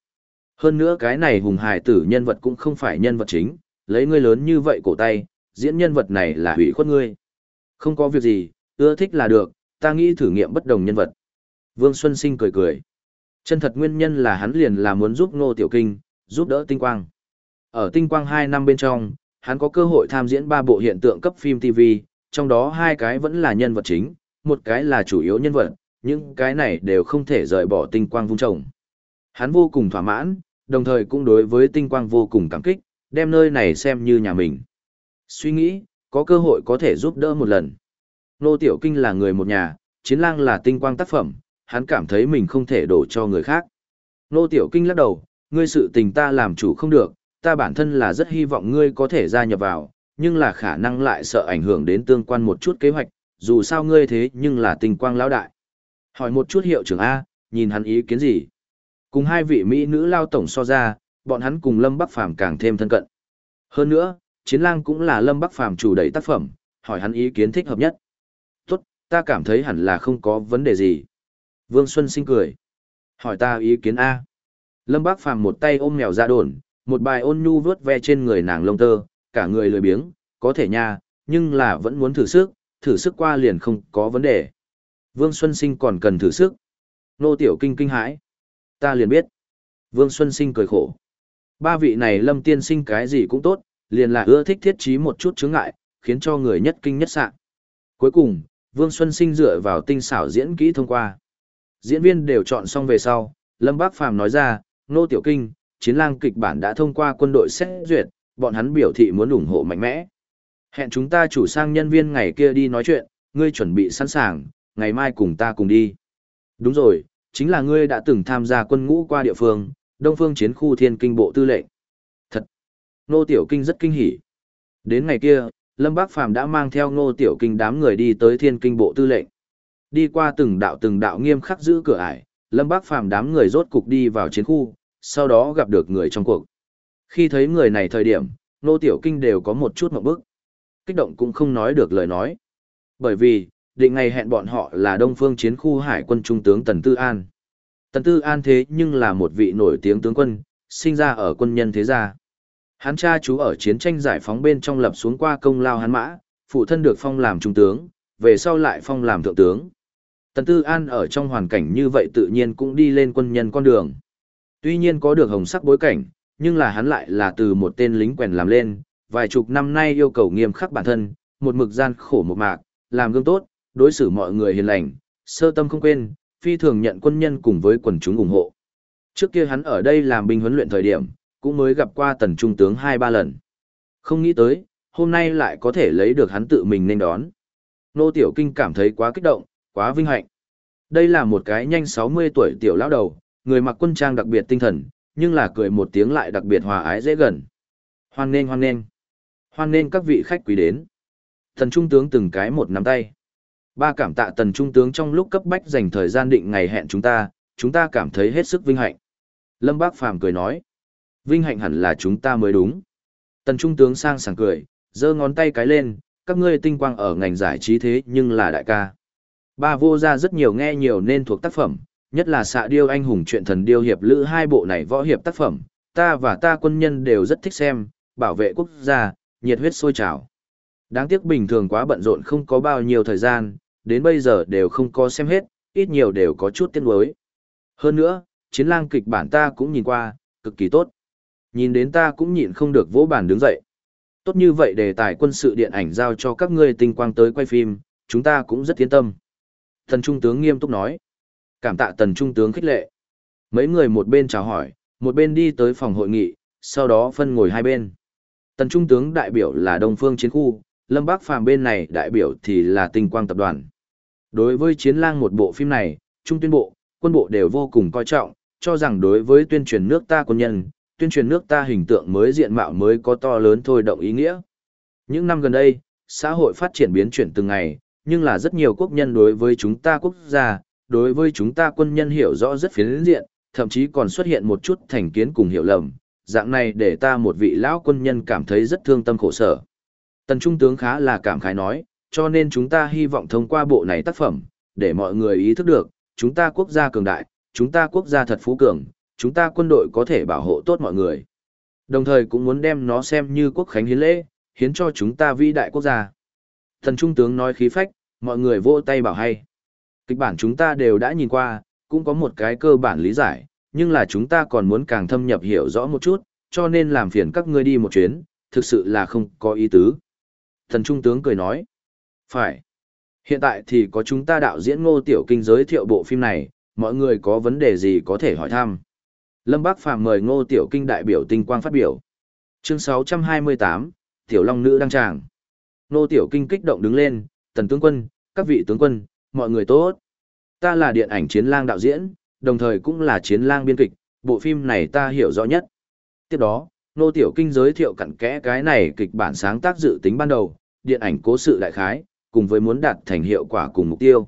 Hơn nữa cái này hùng hải tử nhân vật cũng không phải nhân vật chính, lấy ngươi lớn như vậy cổ tay, diễn nhân vật này là hủy khuất ngươi. Không có việc gì, ưa thích là được, ta nghĩ thử nghiệm bất đồng nhân vật. Vương Xuân Sinh cười cười. Chân thật nguyên nhân là hắn liền là muốn giúp Ngô Tiểu Kinh, giúp đỡ Tinh Quang. Ở Tinh Quang 2 năm bên trong, hắn có cơ hội tham diễn ba bộ hiện tượng cấp phim TV, trong đó hai cái vẫn là nhân vật chính, một cái là chủ yếu nhân vật, những cái này đều không thể rời bỏ Tinh Quang vung trồng. Hắn vô cùng thỏa mãn, đồng thời cũng đối với Tinh Quang vô cùng cảm kích, đem nơi này xem như nhà mình. Suy nghĩ, có cơ hội có thể giúp đỡ một lần. Nô Tiểu Kinh là người một nhà, Chiến Lang là tinh quang tác phẩm, hắn cảm thấy mình không thể đổ cho người khác. Nô Tiểu Kinh lắc đầu, ngươi sự tình ta làm chủ không được, ta bản thân là rất hy vọng ngươi có thể gia nhập vào, nhưng là khả năng lại sợ ảnh hưởng đến tương quan một chút kế hoạch, dù sao ngươi thế nhưng là tinh quang lão đại. Hỏi một chút hiệu trưởng A, nhìn hắn ý kiến gì? Cùng hai vị Mỹ nữ lao tổng so ra, bọn hắn cùng Lâm Bắc Phàm càng thêm thân cận. Hơn nữa, Chiến Lang cũng là Lâm Bắc Phàm chủ đẩy tác phẩm, hỏi hắn ý kiến thích hợp nhất. Ta cảm thấy hẳn là không có vấn đề gì. Vương Xuân sinh cười. Hỏi ta ý kiến A. Lâm bác Phàm một tay ôm mèo ra đồn, một bài ôn nhu vớt ve trên người nàng lông tơ, cả người lười biếng, có thể nha, nhưng là vẫn muốn thử sức, thử sức qua liền không có vấn đề. Vương Xuân Sinh còn cần thử sức. Nô Tiểu Kinh kinh hãi. Ta liền biết. Vương Xuân Sinh cười khổ. Ba vị này lâm tiên sinh cái gì cũng tốt, liền là ưa thích thiết trí một chút chướng ngại, khiến cho người nhất kinh nhất sạng. Cuối cùng, Vương Xuân Sinh dựa vào tinh xảo diễn kỹ thông qua. Diễn viên đều chọn xong về sau, Lâm Bác Phàm nói ra, Nô Tiểu Kinh, chiến lang kịch bản đã thông qua quân đội xét duyệt, bọn hắn biểu thị muốn ủng hộ mạnh mẽ. Hẹn chúng ta chủ sang nhân viên ngày kia đi nói chuyện, ngươi chuẩn bị sẵn sàng, ngày mai cùng ta cùng đi. Đúng rồi, chính là ngươi đã từng tham gia quân ngũ qua địa phương, Đông Phương Chiến khu Thiên Kinh Bộ Tư lệnh. Thật! Nô Tiểu Kinh rất kinh hỉ. Đến ngày kia, Lâm Bác Phàm đã mang theo Ngô Tiểu Kinh đám người đi tới Thiên Kinh Bộ Tư lệnh. Đi qua từng đạo từng đạo nghiêm khắc giữ cửa ải, Lâm Bác Phàm đám người rốt cục đi vào chiến khu, sau đó gặp được người trong cuộc. Khi thấy người này thời điểm, Ngô Tiểu Kinh đều có một chút mộng bức. Kích động cũng không nói được lời nói. Bởi vì, định ngày hẹn bọn họ là Đông Phương Chiến khu Hải quân Trung tướng Tần Tư An. Tần Tư An thế nhưng là một vị nổi tiếng tướng quân, sinh ra ở quân nhân thế gia. Hắn cha chú ở chiến tranh giải phóng bên trong lập xuống qua công lao hắn mã, phụ thân được phong làm trung tướng, về sau lại phong làm thượng tướng. Tần Tư An ở trong hoàn cảnh như vậy tự nhiên cũng đi lên quân nhân con đường. Tuy nhiên có được hồng sắc bối cảnh, nhưng là hắn lại là từ một tên lính quèn làm lên, vài chục năm nay yêu cầu nghiêm khắc bản thân, một mực gian khổ một mạc, làm gương tốt, đối xử mọi người hiền lành, sơ tâm không quên, phi thường nhận quân nhân cùng với quần chúng ủng hộ. Trước kia hắn ở đây làm binh huấn luyện thời điểm, cũng mới gặp qua tần trung tướng hai ba lần. Không nghĩ tới, hôm nay lại có thể lấy được hắn tự mình nên đón. Nô Tiểu Kinh cảm thấy quá kích động, quá vinh hạnh. Đây là một cái nhanh 60 tuổi tiểu lão đầu, người mặc quân trang đặc biệt tinh thần, nhưng là cười một tiếng lại đặc biệt hòa ái dễ gần. Hoan nên hoan nên. Hoan nên các vị khách quý đến. tần Trung tướng từng cái một nắm tay. Ba cảm tạ tần Trung tướng trong lúc cấp bách dành thời gian định ngày hẹn chúng ta, chúng ta cảm thấy hết sức vinh hạnh. Lâm Bác Phàm cười nói. Vinh hạnh hẳn là chúng ta mới đúng. Tần Trung tướng sang sảng cười, giơ ngón tay cái lên, các ngươi tinh quang ở ngành giải trí thế nhưng là đại ca. Ba vô ra rất nhiều nghe nhiều nên thuộc tác phẩm, nhất là xạ điêu anh hùng chuyện thần điêu hiệp lữ hai bộ này võ hiệp tác phẩm, ta và ta quân nhân đều rất thích xem, bảo vệ quốc gia, nhiệt huyết sôi trào. Đáng tiếc bình thường quá bận rộn không có bao nhiêu thời gian, đến bây giờ đều không có xem hết, ít nhiều đều có chút tiếc nuối. Hơn nữa, chiến lang kịch bản ta cũng nhìn qua, cực kỳ tốt. Nhìn đến ta cũng nhịn không được vỗ bàn đứng dậy. Tốt như vậy đề tài quân sự điện ảnh giao cho các ngươi tinh quang tới quay phim, chúng ta cũng rất yên tâm. Thần Trung tướng nghiêm túc nói. Cảm tạ Tần Trung tướng khích lệ. Mấy người một bên chào hỏi, một bên đi tới phòng hội nghị, sau đó phân ngồi hai bên. Tần Trung tướng đại biểu là Đông Phương Chiến khu, Lâm Bắc Phàm bên này đại biểu thì là Tinh Quang Tập đoàn. Đối với Chiến lang một bộ phim này, Trung tuyên bộ, quân bộ đều vô cùng coi trọng, cho rằng đối với tuyên truyền nước ta quân nhân, tuyên truyền nước ta hình tượng mới diện mạo mới có to lớn thôi động ý nghĩa. Những năm gần đây, xã hội phát triển biến chuyển từng ngày, nhưng là rất nhiều quốc nhân đối với chúng ta quốc gia, đối với chúng ta quân nhân hiểu rõ rất phiến diện, thậm chí còn xuất hiện một chút thành kiến cùng hiểu lầm, dạng này để ta một vị lão quân nhân cảm thấy rất thương tâm khổ sở. Tần Trung tướng khá là cảm khái nói, cho nên chúng ta hy vọng thông qua bộ này tác phẩm, để mọi người ý thức được, chúng ta quốc gia cường đại, chúng ta quốc gia thật phú cường, chúng ta quân đội có thể bảo hộ tốt mọi người. Đồng thời cũng muốn đem nó xem như quốc khánh hiến lễ, hiến cho chúng ta vĩ đại quốc gia. Thần Trung tướng nói khí phách, mọi người vỗ tay bảo hay. Kịch bản chúng ta đều đã nhìn qua, cũng có một cái cơ bản lý giải, nhưng là chúng ta còn muốn càng thâm nhập hiểu rõ một chút, cho nên làm phiền các ngươi đi một chuyến, thực sự là không có ý tứ. Thần Trung tướng cười nói, phải. Hiện tại thì có chúng ta đạo diễn ngô tiểu kinh giới thiệu bộ phim này, mọi người có vấn đề gì có thể hỏi thăm. Lâm Bác Phàm mời ngô tiểu kinh đại biểu tinh quang phát biểu. Chương 628, Tiểu Long Nữ đăng tràng. Ngô tiểu kinh kích động đứng lên, tần tướng quân, các vị tướng quân, mọi người tốt. Ta là điện ảnh chiến lang đạo diễn, đồng thời cũng là chiến lang biên kịch, bộ phim này ta hiểu rõ nhất. Tiếp đó, Ngô Tiểu Kinh giới thiệu cặn kẽ cái này kịch bản sáng tác dự tính ban đầu, điện ảnh cố sự đại khái, cùng với muốn đạt thành hiệu quả cùng mục tiêu.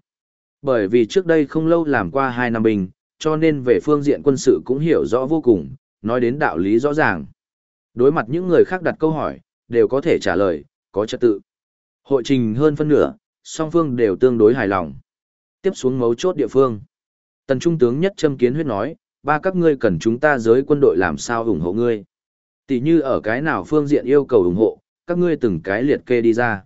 Bởi vì trước đây không lâu làm qua hai năm bình, cho nên về phương diện quân sự cũng hiểu rõ vô cùng, nói đến đạo lý rõ ràng. Đối mặt những người khác đặt câu hỏi, đều có thể trả lời, có trật tự. Hội trình hơn phân nửa, song phương đều tương đối hài lòng. Tiếp xuống mấu chốt địa phương. Tần Trung tướng nhất châm kiến huyết nói, ba các ngươi cần chúng ta giới quân đội làm sao ủng hộ ngươi. Tỷ như ở cái nào phương diện yêu cầu ủng hộ, các ngươi từng cái liệt kê đi ra.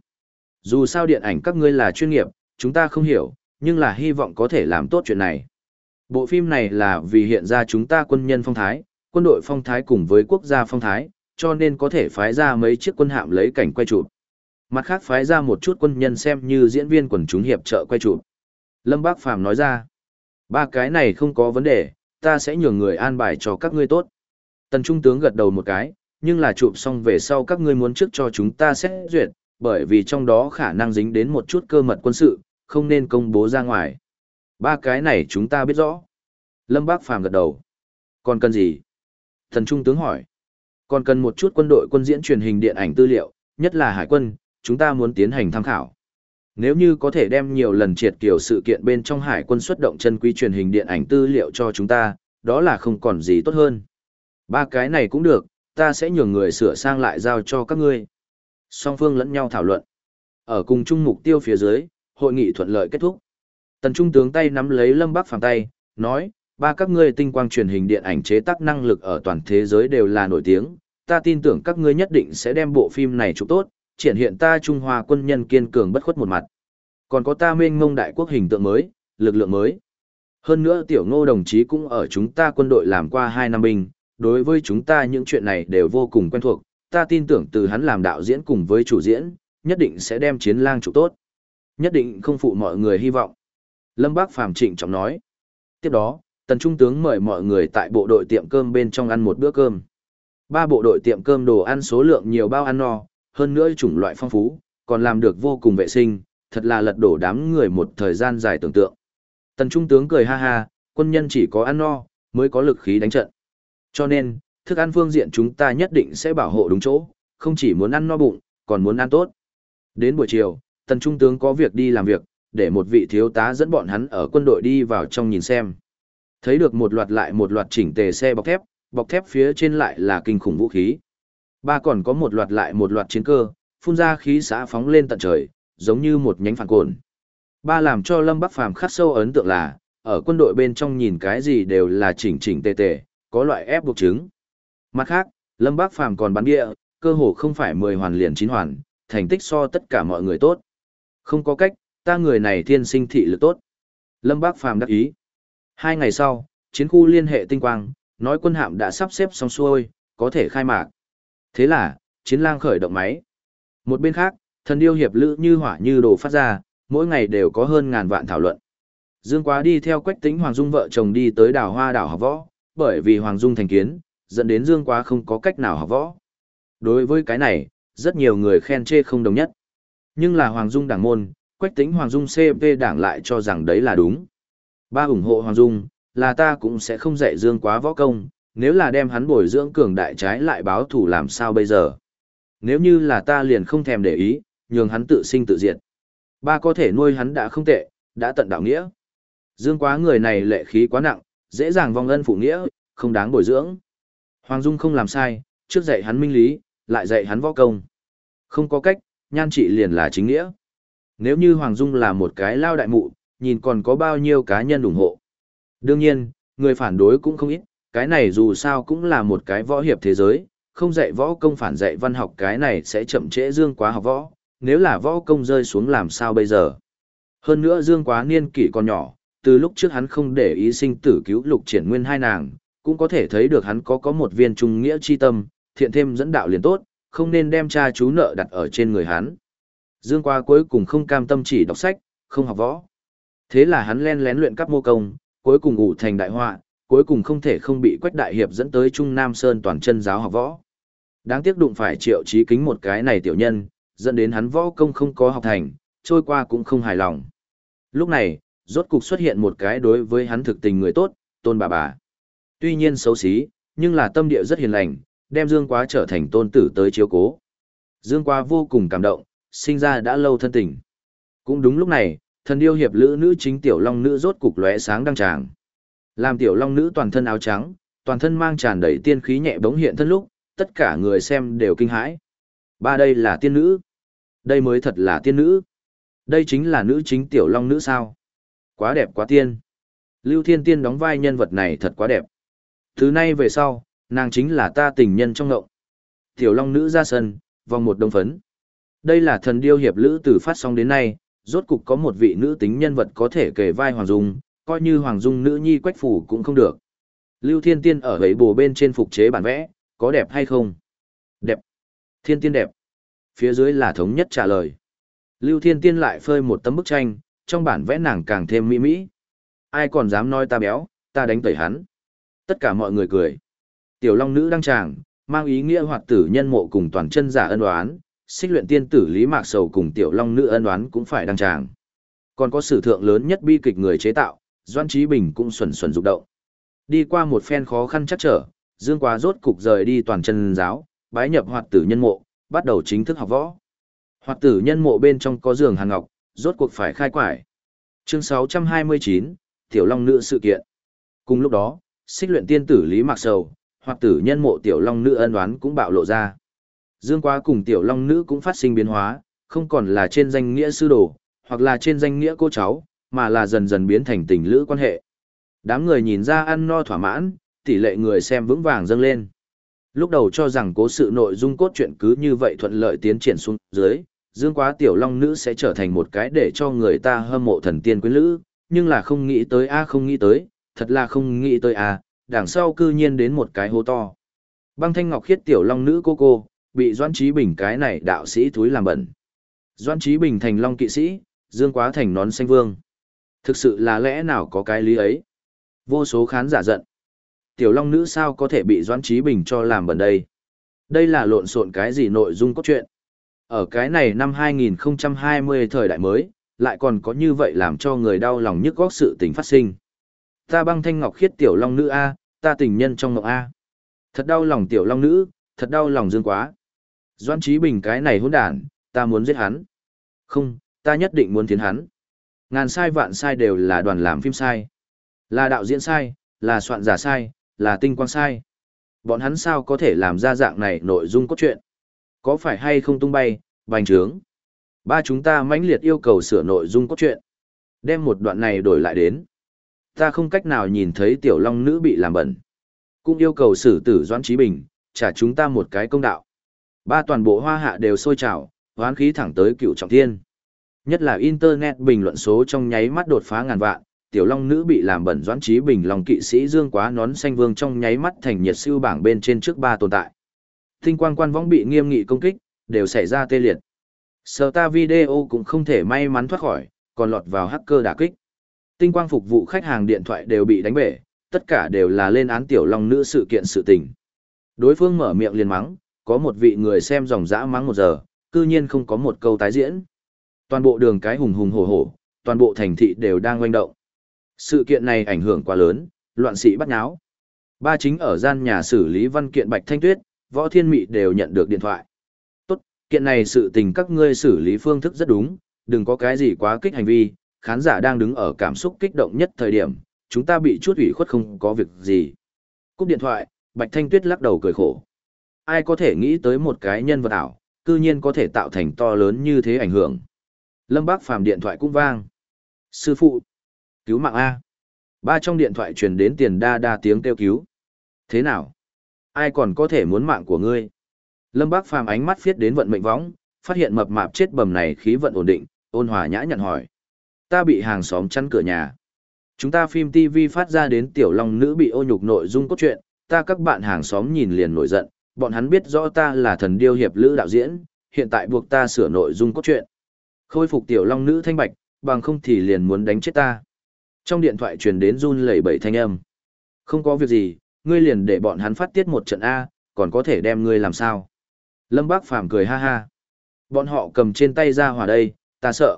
Dù sao điện ảnh các ngươi là chuyên nghiệp, chúng ta không hiểu, nhưng là hy vọng có thể làm tốt chuyện này. Bộ phim này là vì hiện ra chúng ta quân nhân phong thái, quân đội phong thái cùng với quốc gia phong thái, cho nên có thể phái ra mấy chiếc quân hạm lấy cảnh quay chụp. Mặt khác phái ra một chút quân nhân xem như diễn viên quần chúng hiệp trợ quay chụp. Lâm Bác Phàm nói ra, ba cái này không có vấn đề, ta sẽ nhường người an bài cho các ngươi tốt. Tần Trung tướng gật đầu một cái, nhưng là chụp xong về sau các ngươi muốn trước cho chúng ta xét duyệt, bởi vì trong đó khả năng dính đến một chút cơ mật quân sự, không nên công bố ra ngoài. Ba cái này chúng ta biết rõ. Lâm Bác Phàm gật đầu. Còn cần gì? Thần Trung tướng hỏi. Còn cần một chút quân đội quân diễn truyền hình điện ảnh tư liệu, nhất là hải quân, chúng ta muốn tiến hành tham khảo. Nếu như có thể đem nhiều lần triệt kiểu sự kiện bên trong hải quân xuất động chân quý truyền hình điện ảnh tư liệu cho chúng ta, đó là không còn gì tốt hơn. Ba cái này cũng được, ta sẽ nhường người sửa sang lại giao cho các ngươi. Song phương lẫn nhau thảo luận. Ở cùng chung mục tiêu phía dưới, hội nghị thuận lợi kết thúc. Tần Trung tướng tay nắm lấy Lâm Bắc Phàm tay, nói, ba các ngươi tinh quang truyền hình điện ảnh chế tác năng lực ở toàn thế giới đều là nổi tiếng, ta tin tưởng các ngươi nhất định sẽ đem bộ phim này chụp tốt, triển hiện ta Trung Hoa quân nhân kiên cường bất khuất một mặt. Còn có ta mênh Ngông đại quốc hình tượng mới, lực lượng mới. Hơn nữa tiểu ngô đồng chí cũng ở chúng ta quân đội làm qua 2 năm binh, đối với chúng ta những chuyện này đều vô cùng quen thuộc, ta tin tưởng từ hắn làm đạo diễn cùng với chủ diễn, nhất định sẽ đem chiến lang trụ tốt. Nhất định không phụ mọi người hy vọng. Lâm Bác Phàm trịnh trọng nói. Tiếp đó, tần trung tướng mời mọi người tại bộ đội tiệm cơm bên trong ăn một bữa cơm. Ba bộ đội tiệm cơm đồ ăn số lượng nhiều bao ăn no, hơn nữa chủng loại phong phú, còn làm được vô cùng vệ sinh, thật là lật đổ đám người một thời gian dài tưởng tượng. Tần trung tướng cười ha ha, quân nhân chỉ có ăn no, mới có lực khí đánh trận. Cho nên, thức ăn phương diện chúng ta nhất định sẽ bảo hộ đúng chỗ, không chỉ muốn ăn no bụng, còn muốn ăn tốt. Đến buổi chiều, tần trung tướng có việc đi làm việc, để một vị thiếu tá dẫn bọn hắn ở quân đội đi vào trong nhìn xem. Thấy được một loạt lại một loạt chỉnh tề xe bọc thép, bọc thép phía trên lại là kinh khủng vũ khí. Ba còn có một loạt lại một loạt chiến cơ, phun ra khí xã phóng lên tận trời, giống như một nhánh phản cồn. Ba làm cho Lâm Bắc Phàm khắc sâu ấn tượng là, ở quân đội bên trong nhìn cái gì đều là chỉnh chỉnh tề tề, có loại ép buộc chứng. Mặt khác, Lâm Bắc Phàm còn bắn địa, cơ hồ không phải 10 hoàn liền 9 hoàn, thành tích so tất cả mọi người tốt. Không có cách, ta người này thiên sinh thị lực tốt. Lâm bác Phàm đắc ý. Hai ngày sau, chiến khu liên hệ tinh quang, nói quân hạm đã sắp xếp xong xuôi, có thể khai mạc. Thế là, chiến lang khởi động máy. Một bên khác, thần điêu hiệp lữ như hỏa như đồ phát ra, mỗi ngày đều có hơn ngàn vạn thảo luận. Dương Quá đi theo Quách Tĩnh Hoàng Dung vợ chồng đi tới đảo Hoa đảo học võ, bởi vì Hoàng Dung thành kiến, dẫn đến Dương Quá không có cách nào học võ. Đối với cái này, rất nhiều người khen chê không đồng nhất. Nhưng là Hoàng Dung đảng môn, Quách Tĩnh Hoàng Dung CP đảng lại cho rằng đấy là đúng. Ba ủng hộ Hoàng Dung, là ta cũng sẽ không dạy Dương Quá võ công, nếu là đem hắn bồi dưỡng cường đại trái lại báo thủ làm sao bây giờ. Nếu như là ta liền không thèm để ý, nhường hắn tự sinh tự diệt. Ba có thể nuôi hắn đã không tệ, đã tận đạo nghĩa. Dương quá người này lệ khí quá nặng, dễ dàng vong ân phụ nghĩa, không đáng bồi dưỡng. Hoàng Dung không làm sai, trước dạy hắn minh lý, lại dạy hắn võ công. Không có cách, nhan trị liền là chính nghĩa. Nếu như Hoàng Dung là một cái lao đại mụ, nhìn còn có bao nhiêu cá nhân ủng hộ. Đương nhiên, người phản đối cũng không ít, cái này dù sao cũng là một cái võ hiệp thế giới, không dạy võ công phản dạy văn học cái này sẽ chậm trễ Dương quá học võ, nếu là võ công rơi xuống làm sao bây giờ. Hơn nữa Dương quá niên kỷ còn nhỏ, từ lúc trước hắn không để ý sinh tử cứu lục triển nguyên hai nàng, cũng có thể thấy được hắn có có một viên trung nghĩa chi tâm, thiện thêm dẫn đạo liền tốt, không nên đem cha chú nợ đặt ở trên người hắn. Dương Qua cuối cùng không cam tâm chỉ đọc sách, không học võ. Thế là hắn len lén luyện các mô công, cuối cùng ngủ thành đại họa, cuối cùng không thể không bị Quách Đại Hiệp dẫn tới Trung Nam Sơn toàn chân giáo học võ. Đáng tiếc đụng phải triệu trí kính một cái này tiểu nhân, dẫn đến hắn võ công không có học thành, trôi qua cũng không hài lòng. Lúc này, rốt cục xuất hiện một cái đối với hắn thực tình người tốt, tôn bà bà. Tuy nhiên xấu xí, nhưng là tâm địa rất hiền lành, đem Dương Quá trở thành tôn tử tới chiếu cố. Dương Quá vô cùng cảm động, sinh ra đã lâu thân tình. Cũng đúng lúc này, thần điêu hiệp lữ nữ chính tiểu long nữ rốt cục lóe sáng đăng tràng. Làm tiểu long nữ toàn thân áo trắng, toàn thân mang tràn đầy tiên khí nhẹ bóng hiện thân lúc, tất cả người xem đều kinh hãi. Ba đây là tiên nữ. Đây mới thật là tiên nữ. Đây chính là nữ chính tiểu long nữ sao. Quá đẹp quá tiên. Lưu Thiên Tiên đóng vai nhân vật này thật quá đẹp. Thứ nay về sau, nàng chính là ta tình nhân trong ngậu. Tiểu long nữ ra sân, vòng một đồng phấn. Đây là thần điêu hiệp lữ từ phát sóng đến nay, rốt cục có một vị nữ tính nhân vật có thể kể vai Hoàng Dung, coi như Hoàng Dung nữ nhi quách phủ cũng không được. Lưu Thiên Tiên ở ấy bồ bên trên phục chế bản vẽ, có đẹp hay không? Đẹp. Thiên Tiên đẹp. Phía dưới là thống nhất trả lời. Lưu Thiên Tiên lại phơi một tấm bức tranh, trong bản vẽ nàng càng thêm mỹ mỹ. Ai còn dám nói ta béo, ta đánh tẩy hắn. Tất cả mọi người cười. Tiểu Long nữ đăng tràng, mang ý nghĩa hoạt tử nhân mộ cùng toàn chân giả ân oán, xích luyện tiên tử Lý Mạc Sầu cùng Tiểu Long nữ ân oán cũng phải đăng tràng. Còn có sử thượng lớn nhất bi kịch người chế tạo, Doan Trí Bình cũng xuẩn xuẩn rục động. Đi qua một phen khó khăn chắc trở, Dương Quá rốt cục rời đi toàn chân giáo, bái nhập hoạt tử nhân mộ, bắt đầu chính thức học võ. Hoạt tử nhân mộ bên trong có giường hàng ngọc, rốt cuộc phải khai quải. Chương 629, Tiểu Long Nữ sự kiện. Cùng lúc đó, xích luyện tiên tử Lý Mạc Sầu, hoạt tử nhân mộ Tiểu Long Nữ ân đoán cũng bạo lộ ra. Dương Quá cùng Tiểu Long Nữ cũng phát sinh biến hóa, không còn là trên danh nghĩa sư đồ, hoặc là trên danh nghĩa cô cháu, mà là dần dần biến thành tình lữ quan hệ. Đám người nhìn ra ăn no thỏa mãn, tỷ lệ người xem vững vàng dâng lên. Lúc đầu cho rằng cố sự nội dung cốt truyện cứ như vậy thuận lợi tiến triển xuống dưới, Dương Quá Tiểu Long Nữ sẽ trở thành một cái để cho người ta hâm mộ thần tiên quyến lữ, nhưng là không nghĩ tới a không nghĩ tới, thật là không nghĩ tới a, đằng sau cư nhiên đến một cái hố to. Băng thanh ngọc khiết tiểu long nữ cô cô, bị Doan Trí Bình cái này đạo sĩ thúi làm bẩn. Doan Trí Bình thành long kỵ sĩ, Dương Quá thành nón xanh vương. Thực sự là lẽ nào có cái lý ấy? Vô số khán giả giận. Tiểu long nữ sao có thể bị Doan Trí Bình cho làm bẩn đây? Đây là lộn xộn cái gì nội dung cốt truyện? Ở cái này năm 2020 thời đại mới, lại còn có như vậy làm cho người đau lòng nhức góc sự tình phát sinh. Ta băng thanh ngọc khiết tiểu long nữ A, ta tình nhân trong ngọc A. Thật đau lòng tiểu long nữ, thật đau lòng dương quá. Doan Trí Bình cái này hỗn đản, ta muốn giết hắn. Không, ta nhất định muốn thiến hắn. Ngàn sai vạn sai đều là đoàn làm phim sai. Là đạo diễn sai, là soạn giả sai, là tinh quang sai. Bọn hắn sao có thể làm ra dạng này nội dung cốt truyện? Có phải hay không tung bay, bành trướng? Ba chúng ta mãnh liệt yêu cầu sửa nội dung cốt truyện. Đem một đoạn này đổi lại đến. Ta không cách nào nhìn thấy tiểu long nữ bị làm bẩn. Cũng yêu cầu xử tử Doãn Trí Bình, trả chúng ta một cái công đạo. Ba toàn bộ hoa hạ đều sôi trào, hoán khí thẳng tới cựu trọng thiên. Nhất là Internet bình luận số trong nháy mắt đột phá ngàn vạn, tiểu long nữ bị làm bẩn doãn trí bình lòng kỵ sĩ dương quá nón xanh vương trong nháy mắt thành nhiệt siêu bảng bên trên trước ba tồn tại. Tinh quang quan võng bị nghiêm nghị công kích, đều xảy ra tê liệt. Sở ta video cũng không thể may mắn thoát khỏi, còn lọt vào hacker đả kích. Tinh quang phục vụ khách hàng điện thoại đều bị đánh bể, tất cả đều là lên án tiểu long nữ sự kiện sự tình. Đối phương mở miệng liền mắng, có một vị người xem dòng dã mắng một giờ, cư nhiên không có một câu tái diễn. Toàn bộ đường cái hùng hùng hổ hổ, toàn bộ thành thị đều đang oanh động. Sự kiện này ảnh hưởng quá lớn, loạn sĩ bắt nháo. Ba chính ở gian nhà xử lý văn kiện Bạch Thanh Tuyết, Võ Thiên Mị đều nhận được điện thoại. Tốt, kiện này sự tình các ngươi xử lý phương thức rất đúng, đừng có cái gì quá kích hành vi, khán giả đang đứng ở cảm xúc kích động nhất thời điểm, chúng ta bị chút ủy khuất không có việc gì. Cúp điện thoại, Bạch Thanh Tuyết lắc đầu cười khổ. Ai có thể nghĩ tới một cái nhân vật ảo, cư nhiên có thể tạo thành to lớn như thế ảnh hưởng. Lâm Bác Phàm điện thoại cũng vang. Sư phụ, cứu mạng A. Ba trong điện thoại truyền đến tiền đa đa tiếng kêu cứu. Thế nào? Ai còn có thể muốn mạng của ngươi? Lâm Bác Phàm ánh mắt phiết đến vận mệnh võng, phát hiện mập mạp chết bầm này khí vận ổn định, ôn hòa nhã nhận hỏi. Ta bị hàng xóm chắn cửa nhà. Chúng ta phim TV phát ra đến tiểu long nữ bị ô nhục nội dung cốt truyện, ta các bạn hàng xóm nhìn liền nổi giận, bọn hắn biết rõ ta là thần điêu hiệp lữ đạo diễn, hiện tại buộc ta sửa nội dung cốt truyện. Khôi phục tiểu long nữ thanh bạch, bằng không thì liền muốn đánh chết ta. Trong điện thoại truyền đến run lẩy bẩy thanh âm. Không có việc gì, ngươi liền để bọn hắn phát tiết một trận A, còn có thể đem ngươi làm sao. Lâm Bác Phàm cười ha ha. Bọn họ cầm trên tay ra hỏa đây, ta sợ.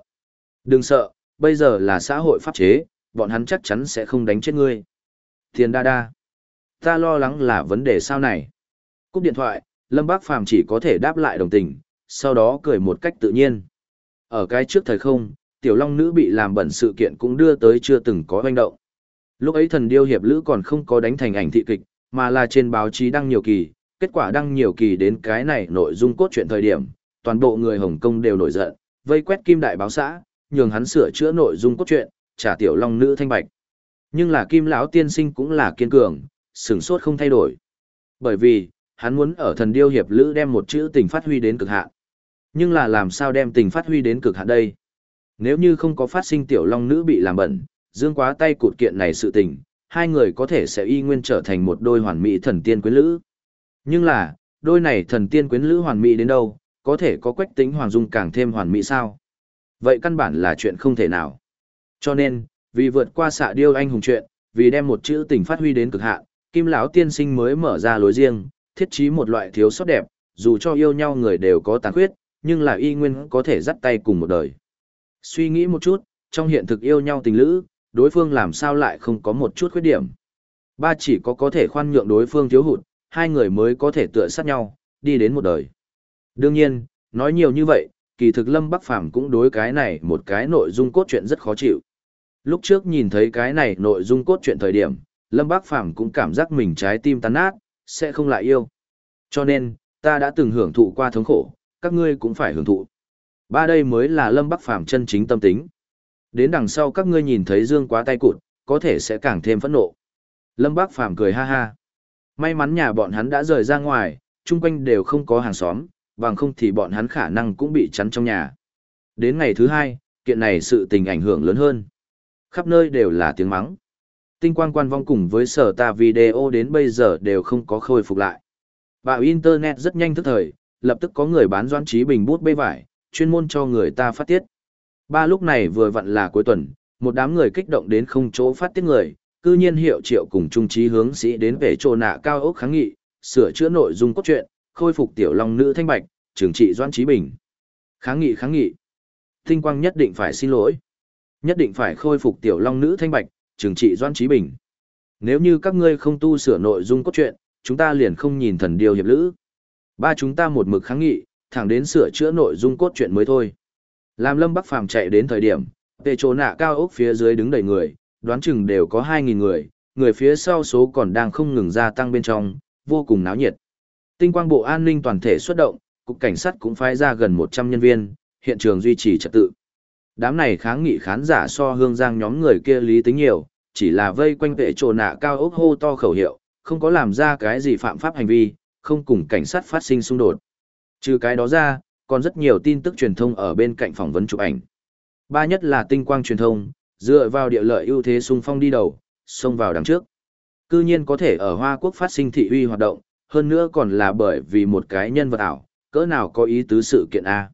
Đừng sợ, bây giờ là xã hội pháp chế, bọn hắn chắc chắn sẽ không đánh chết ngươi. Tiền đa đa. Ta lo lắng là vấn đề sao này. Cúp điện thoại, Lâm Bác Phàm chỉ có thể đáp lại đồng tình, sau đó cười một cách tự nhiên. Ở cái trước thời không, tiểu long nữ bị làm bẩn sự kiện cũng đưa tới chưa từng có hoành động. Lúc ấy thần điêu hiệp lữ còn không có đánh thành ảnh thị kịch, mà là trên báo chí đăng nhiều kỳ, kết quả đăng nhiều kỳ đến cái này nội dung cốt truyện thời điểm, toàn bộ người Hồng Kông đều nổi giận, vây quét kim đại báo xã, nhường hắn sửa chữa nội dung cốt truyện, trả tiểu long nữ thanh bạch. Nhưng là kim lão tiên sinh cũng là kiên cường, sửng sốt không thay đổi. Bởi vì, hắn muốn ở thần điêu hiệp lữ đem một chữ tình phát huy đến cực hạn. Nhưng là làm sao đem tình phát huy đến cực hạn đây? Nếu như không có phát sinh tiểu long nữ bị làm bẩn, dương quá tay cụt kiện này sự tình, hai người có thể sẽ y nguyên trở thành một đôi hoàn mỹ thần tiên quyến lữ. Nhưng là, đôi này thần tiên quyến lữ hoàn mỹ đến đâu, có thể có quách tính hoàng dung càng thêm hoàn mỹ sao? Vậy căn bản là chuyện không thể nào. Cho nên, vì vượt qua xạ điêu anh hùng chuyện, vì đem một chữ tình phát huy đến cực hạn, Kim lão tiên sinh mới mở ra lối riêng, thiết trí một loại thiếu sót đẹp, dù cho yêu nhau người đều có tàn khuyết, nhưng là y nguyên có thể dắt tay cùng một đời. Suy nghĩ một chút, trong hiện thực yêu nhau tình lữ, đối phương làm sao lại không có một chút khuyết điểm. Ba chỉ có có thể khoan nhượng đối phương thiếu hụt, hai người mới có thể tựa sát nhau, đi đến một đời. Đương nhiên, nói nhiều như vậy, kỳ thực Lâm Bắc Phàm cũng đối cái này một cái nội dung cốt truyện rất khó chịu. Lúc trước nhìn thấy cái này nội dung cốt truyện thời điểm, Lâm Bắc Phàm cũng cảm giác mình trái tim tan nát, sẽ không lại yêu. Cho nên, ta đã từng hưởng thụ qua thống khổ, các ngươi cũng phải hưởng thụ. Ba đây mới là Lâm Bắc Phàm chân chính tâm tính. Đến đằng sau các ngươi nhìn thấy Dương quá tay cụt, có thể sẽ càng thêm phẫn nộ. Lâm Bắc Phàm cười ha ha. May mắn nhà bọn hắn đã rời ra ngoài, chung quanh đều không có hàng xóm, bằng không thì bọn hắn khả năng cũng bị chắn trong nhà. Đến ngày thứ hai, kiện này sự tình ảnh hưởng lớn hơn. Khắp nơi đều là tiếng mắng. Tinh quang quan vong cùng với sở ta video đến bây giờ đều không có khôi phục lại. Bạo Internet rất nhanh thức thời, lập tức có người bán doãn trí bình bút bê vải, chuyên môn cho người ta phát tiết. Ba lúc này vừa vặn là cuối tuần, một đám người kích động đến không chỗ phát tiết người, cư nhiên hiệu triệu cùng trung trí hướng sĩ đến về trồ nạ cao ốc kháng nghị, sửa chữa nội dung cốt truyện, khôi phục tiểu long nữ thanh bạch, trường trị doãn trí bình. Kháng nghị kháng nghị. Tinh quang nhất định phải xin lỗi. Nhất định phải khôi phục tiểu long nữ thanh bạch, trường trị doan trí bình. Nếu như các ngươi không tu sửa nội dung cốt truyện, chúng ta liền không nhìn thần điều hiệp lữ. Ba chúng ta một mực kháng nghị, thẳng đến sửa chữa nội dung cốt truyện mới thôi. Làm Lâm Bắc Phàm chạy đến thời điểm, tề chỗ nạ cao ốc phía dưới đứng đầy người, đoán chừng đều có 2.000 người, người phía sau số còn đang không ngừng gia tăng bên trong, vô cùng náo nhiệt. Tinh quang bộ an ninh toàn thể xuất động, cục cảnh sát cũng phái ra gần 100 nhân viên, hiện trường duy trì trật tự. Đám này kháng nghị khán giả so hương giang nhóm người kia lý tính nhiều, chỉ là vây quanh vệ trồ nạ cao ốc hô to khẩu hiệu, không có làm ra cái gì phạm pháp hành vi, không cùng cảnh sát phát sinh xung đột. Trừ cái đó ra, còn rất nhiều tin tức truyền thông ở bên cạnh phỏng vấn chụp ảnh. Ba nhất là tinh quang truyền thông, dựa vào địa lợi ưu thế xung phong đi đầu, xông vào đằng trước. Cư nhiên có thể ở Hoa Quốc phát sinh thị uy hoạt động, hơn nữa còn là bởi vì một cái nhân vật ảo, cỡ nào có ý tứ sự kiện A.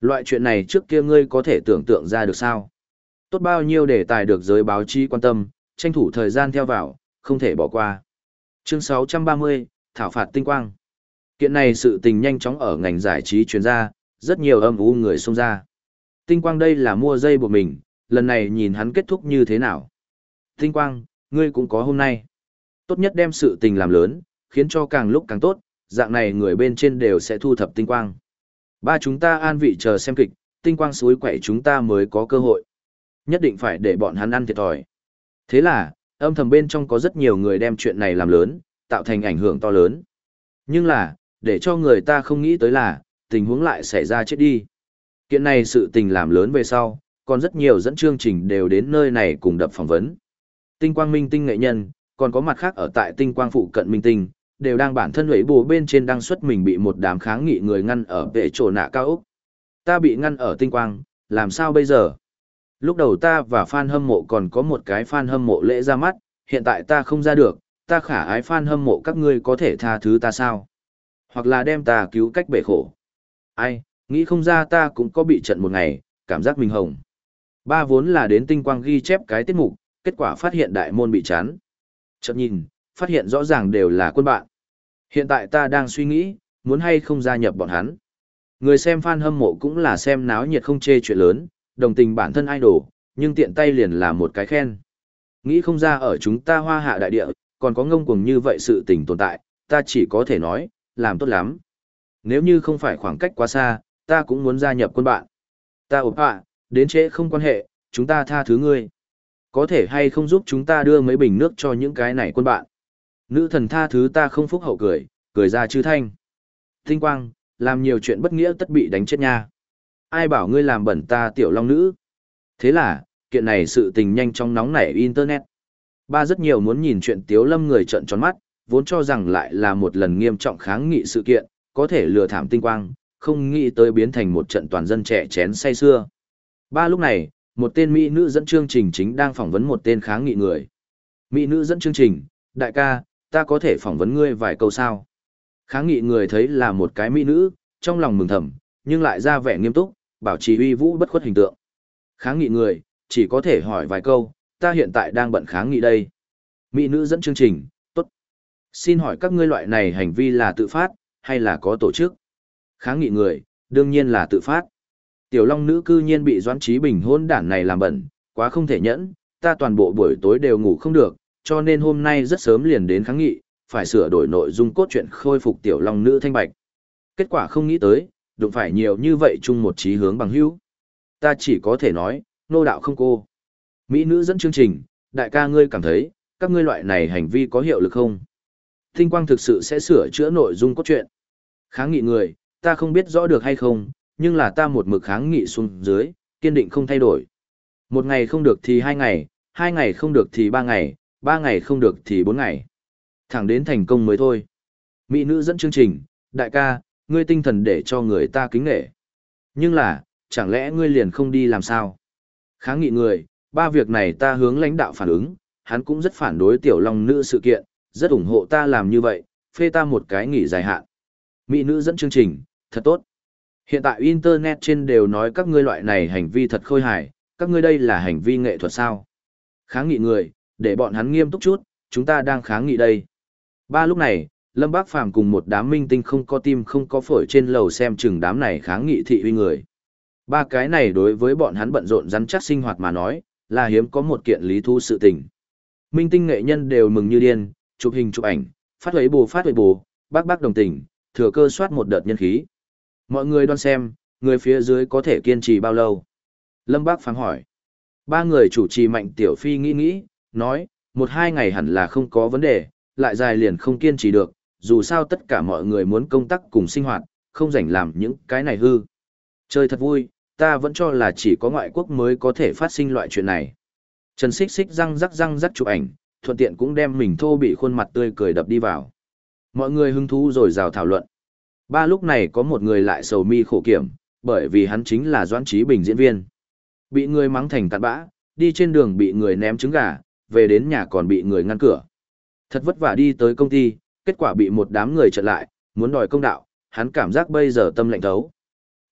Loại chuyện này trước kia ngươi có thể tưởng tượng ra được sao? Tốt bao nhiêu đề tài được giới báo chí quan tâm, tranh thủ thời gian theo vào, không thể bỏ qua. Chương 630, Thảo phạt tinh quang. Kiện này sự tình nhanh chóng ở ngành giải trí truyền ra, rất nhiều âm u người xông ra. Tinh quang đây là mua dây buộc mình, lần này nhìn hắn kết thúc như thế nào. Tinh quang, ngươi cũng có hôm nay. Tốt nhất đem sự tình làm lớn, khiến cho càng lúc càng tốt, dạng này người bên trên đều sẽ thu thập tinh quang. Ba chúng ta an vị chờ xem kịch, tinh quang suối quậy chúng ta mới có cơ hội. Nhất định phải để bọn hắn ăn thiệt thòi. Thế là, âm thầm bên trong có rất nhiều người đem chuyện này làm lớn, tạo thành ảnh hưởng to lớn. Nhưng là, để cho người ta không nghĩ tới là, tình huống lại xảy ra chết đi. Kiện này sự tình làm lớn về sau, còn rất nhiều dẫn chương trình đều đến nơi này cùng đập phỏng vấn. Tinh quang minh tinh nghệ nhân, còn có mặt khác ở tại tinh quang phụ cận minh tinh, đều đang bản thân lưỡi bù bên trên đăng xuất mình bị một đám kháng nghị người ngăn ở vệ chỗ nạ cao Úc. Ta bị ngăn ở tinh quang, làm sao bây giờ? Lúc đầu ta và fan hâm mộ còn có một cái fan hâm mộ lễ ra mắt, hiện tại ta không ra được, ta khả ái fan hâm mộ các ngươi có thể tha thứ ta sao? Hoặc là đem ta cứu cách bể khổ. Ai, nghĩ không ra ta cũng có bị trận một ngày, cảm giác mình hồng. Ba vốn là đến tinh quang ghi chép cái tiết mục, kết quả phát hiện đại môn bị chán. Chợt nhìn, phát hiện rõ ràng đều là quân bạn. Hiện tại ta đang suy nghĩ, muốn hay không gia nhập bọn hắn. Người xem fan hâm mộ cũng là xem náo nhiệt không chê chuyện lớn, đồng tình bản thân idol, nhưng tiện tay liền là một cái khen. Nghĩ không ra ở chúng ta hoa hạ đại địa, còn có ngông cuồng như vậy sự tình tồn tại, ta chỉ có thể nói, làm tốt lắm. Nếu như không phải khoảng cách quá xa, ta cũng muốn gia nhập quân bạn. Ta ổn ạ, đến trễ không quan hệ, chúng ta tha thứ ngươi. Có thể hay không giúp chúng ta đưa mấy bình nước cho những cái này quân bạn. Nữ thần tha thứ ta không phúc hậu cười, cười ra chư thanh. Tinh quang, làm nhiều chuyện bất nghĩa tất bị đánh chết nha. Ai bảo ngươi làm bẩn ta tiểu long nữ. Thế là, kiện này sự tình nhanh chóng nóng nảy internet. Ba rất nhiều muốn nhìn chuyện tiếu lâm người trận tròn mắt, vốn cho rằng lại là một lần nghiêm trọng kháng nghị sự kiện, có thể lừa thảm tinh quang, không nghĩ tới biến thành một trận toàn dân trẻ chén say xưa. Ba lúc này, một tên mỹ nữ dẫn chương trình chính đang phỏng vấn một tên kháng nghị người. Mỹ nữ dẫn chương trình, đại ca, ta có thể phỏng vấn ngươi vài câu sao? Kháng nghị người thấy là một cái mỹ nữ, trong lòng mừng thầm, nhưng lại ra vẻ nghiêm túc, bảo trì uy vũ bất khuất hình tượng. Kháng nghị người, chỉ có thể hỏi vài câu, ta hiện tại đang bận kháng nghị đây. Mỹ nữ dẫn chương trình, tốt. Xin hỏi các ngươi loại này hành vi là tự phát, hay là có tổ chức? Kháng nghị người, đương nhiên là tự phát. Tiểu Long nữ cư nhiên bị Doãn Trí Bình hôn đản này làm bẩn, quá không thể nhẫn, ta toàn bộ buổi tối đều ngủ không được, cho nên hôm nay rất sớm liền đến kháng nghị, phải sửa đổi nội dung cốt truyện khôi phục Tiểu Long nữ thanh bạch. Kết quả không nghĩ tới, đụng phải nhiều như vậy chung một chí hướng bằng hữu. Ta chỉ có thể nói, nô đạo không cô. Mỹ nữ dẫn chương trình, đại ca ngươi cảm thấy, các ngươi loại này hành vi có hiệu lực không? Tinh quang thực sự sẽ sửa chữa nội dung cốt truyện. Kháng nghị người, ta không biết rõ được hay không, nhưng là ta một mực kháng nghị xuống dưới, kiên định không thay đổi. Một ngày không được thì hai ngày, hai ngày không được thì ba ngày, ba ngày không được thì bốn ngày. Thẳng đến thành công mới thôi. Mỹ nữ dẫn chương trình, đại ca, ngươi tinh thần để cho người ta kính nghệ. Nhưng là, chẳng lẽ ngươi liền không đi làm sao? Kháng nghị người, ba việc này ta hướng lãnh đạo phản ứng, hắn cũng rất phản đối tiểu long nữ sự kiện, rất ủng hộ ta làm như vậy, phê ta một cái nghỉ dài hạn. Mỹ nữ dẫn chương trình, thật tốt. Hiện tại Internet trên đều nói các ngươi loại này hành vi thật khôi hài, các ngươi đây là hành vi nghệ thuật sao? Kháng nghị người, để bọn hắn nghiêm túc chút, chúng ta đang kháng nghị đây. Ba lúc này, Lâm Bác Phàm cùng một đám minh tinh không có tim không có phổi trên lầu xem chừng đám này kháng nghị thị uy người. Ba cái này đối với bọn hắn bận rộn rắn chắc sinh hoạt mà nói, là hiếm có một kiện lý thu sự tình. Minh tinh nghệ nhân đều mừng như điên, chụp hình chụp ảnh, phát huấy bù phát huấy bù, bác bác đồng tình, thừa cơ soát một đợt nhân khí. Mọi người đoán xem, người phía dưới có thể kiên trì bao lâu? Lâm Bác Phàm hỏi. Ba người chủ trì mạnh tiểu phi nghĩ nghĩ, nói, một hai ngày hẳn là không có vấn đề, lại dài liền không kiên trì được, dù sao tất cả mọi người muốn công tác cùng sinh hoạt, không rảnh làm những cái này hư. Chơi thật vui, ta vẫn cho là chỉ có ngoại quốc mới có thể phát sinh loại chuyện này. Trần Xích Xích răng rắc răng rắc chụp ảnh, thuận tiện cũng đem mình thô bị khuôn mặt tươi cười đập đi vào. Mọi người hứng thú rồi rào thảo luận. Ba lúc này có một người lại sầu mi khổ kiểm, bởi vì hắn chính là Doãn Trí Bình diễn viên. Bị người mắng thành cặn bã, đi trên đường bị người ném trứng gà, về đến nhà còn bị người ngăn cửa. Thật vất vả đi tới công ty, kết quả bị một đám người chặn lại, muốn đòi công đạo, hắn cảm giác bây giờ tâm lạnh thấu.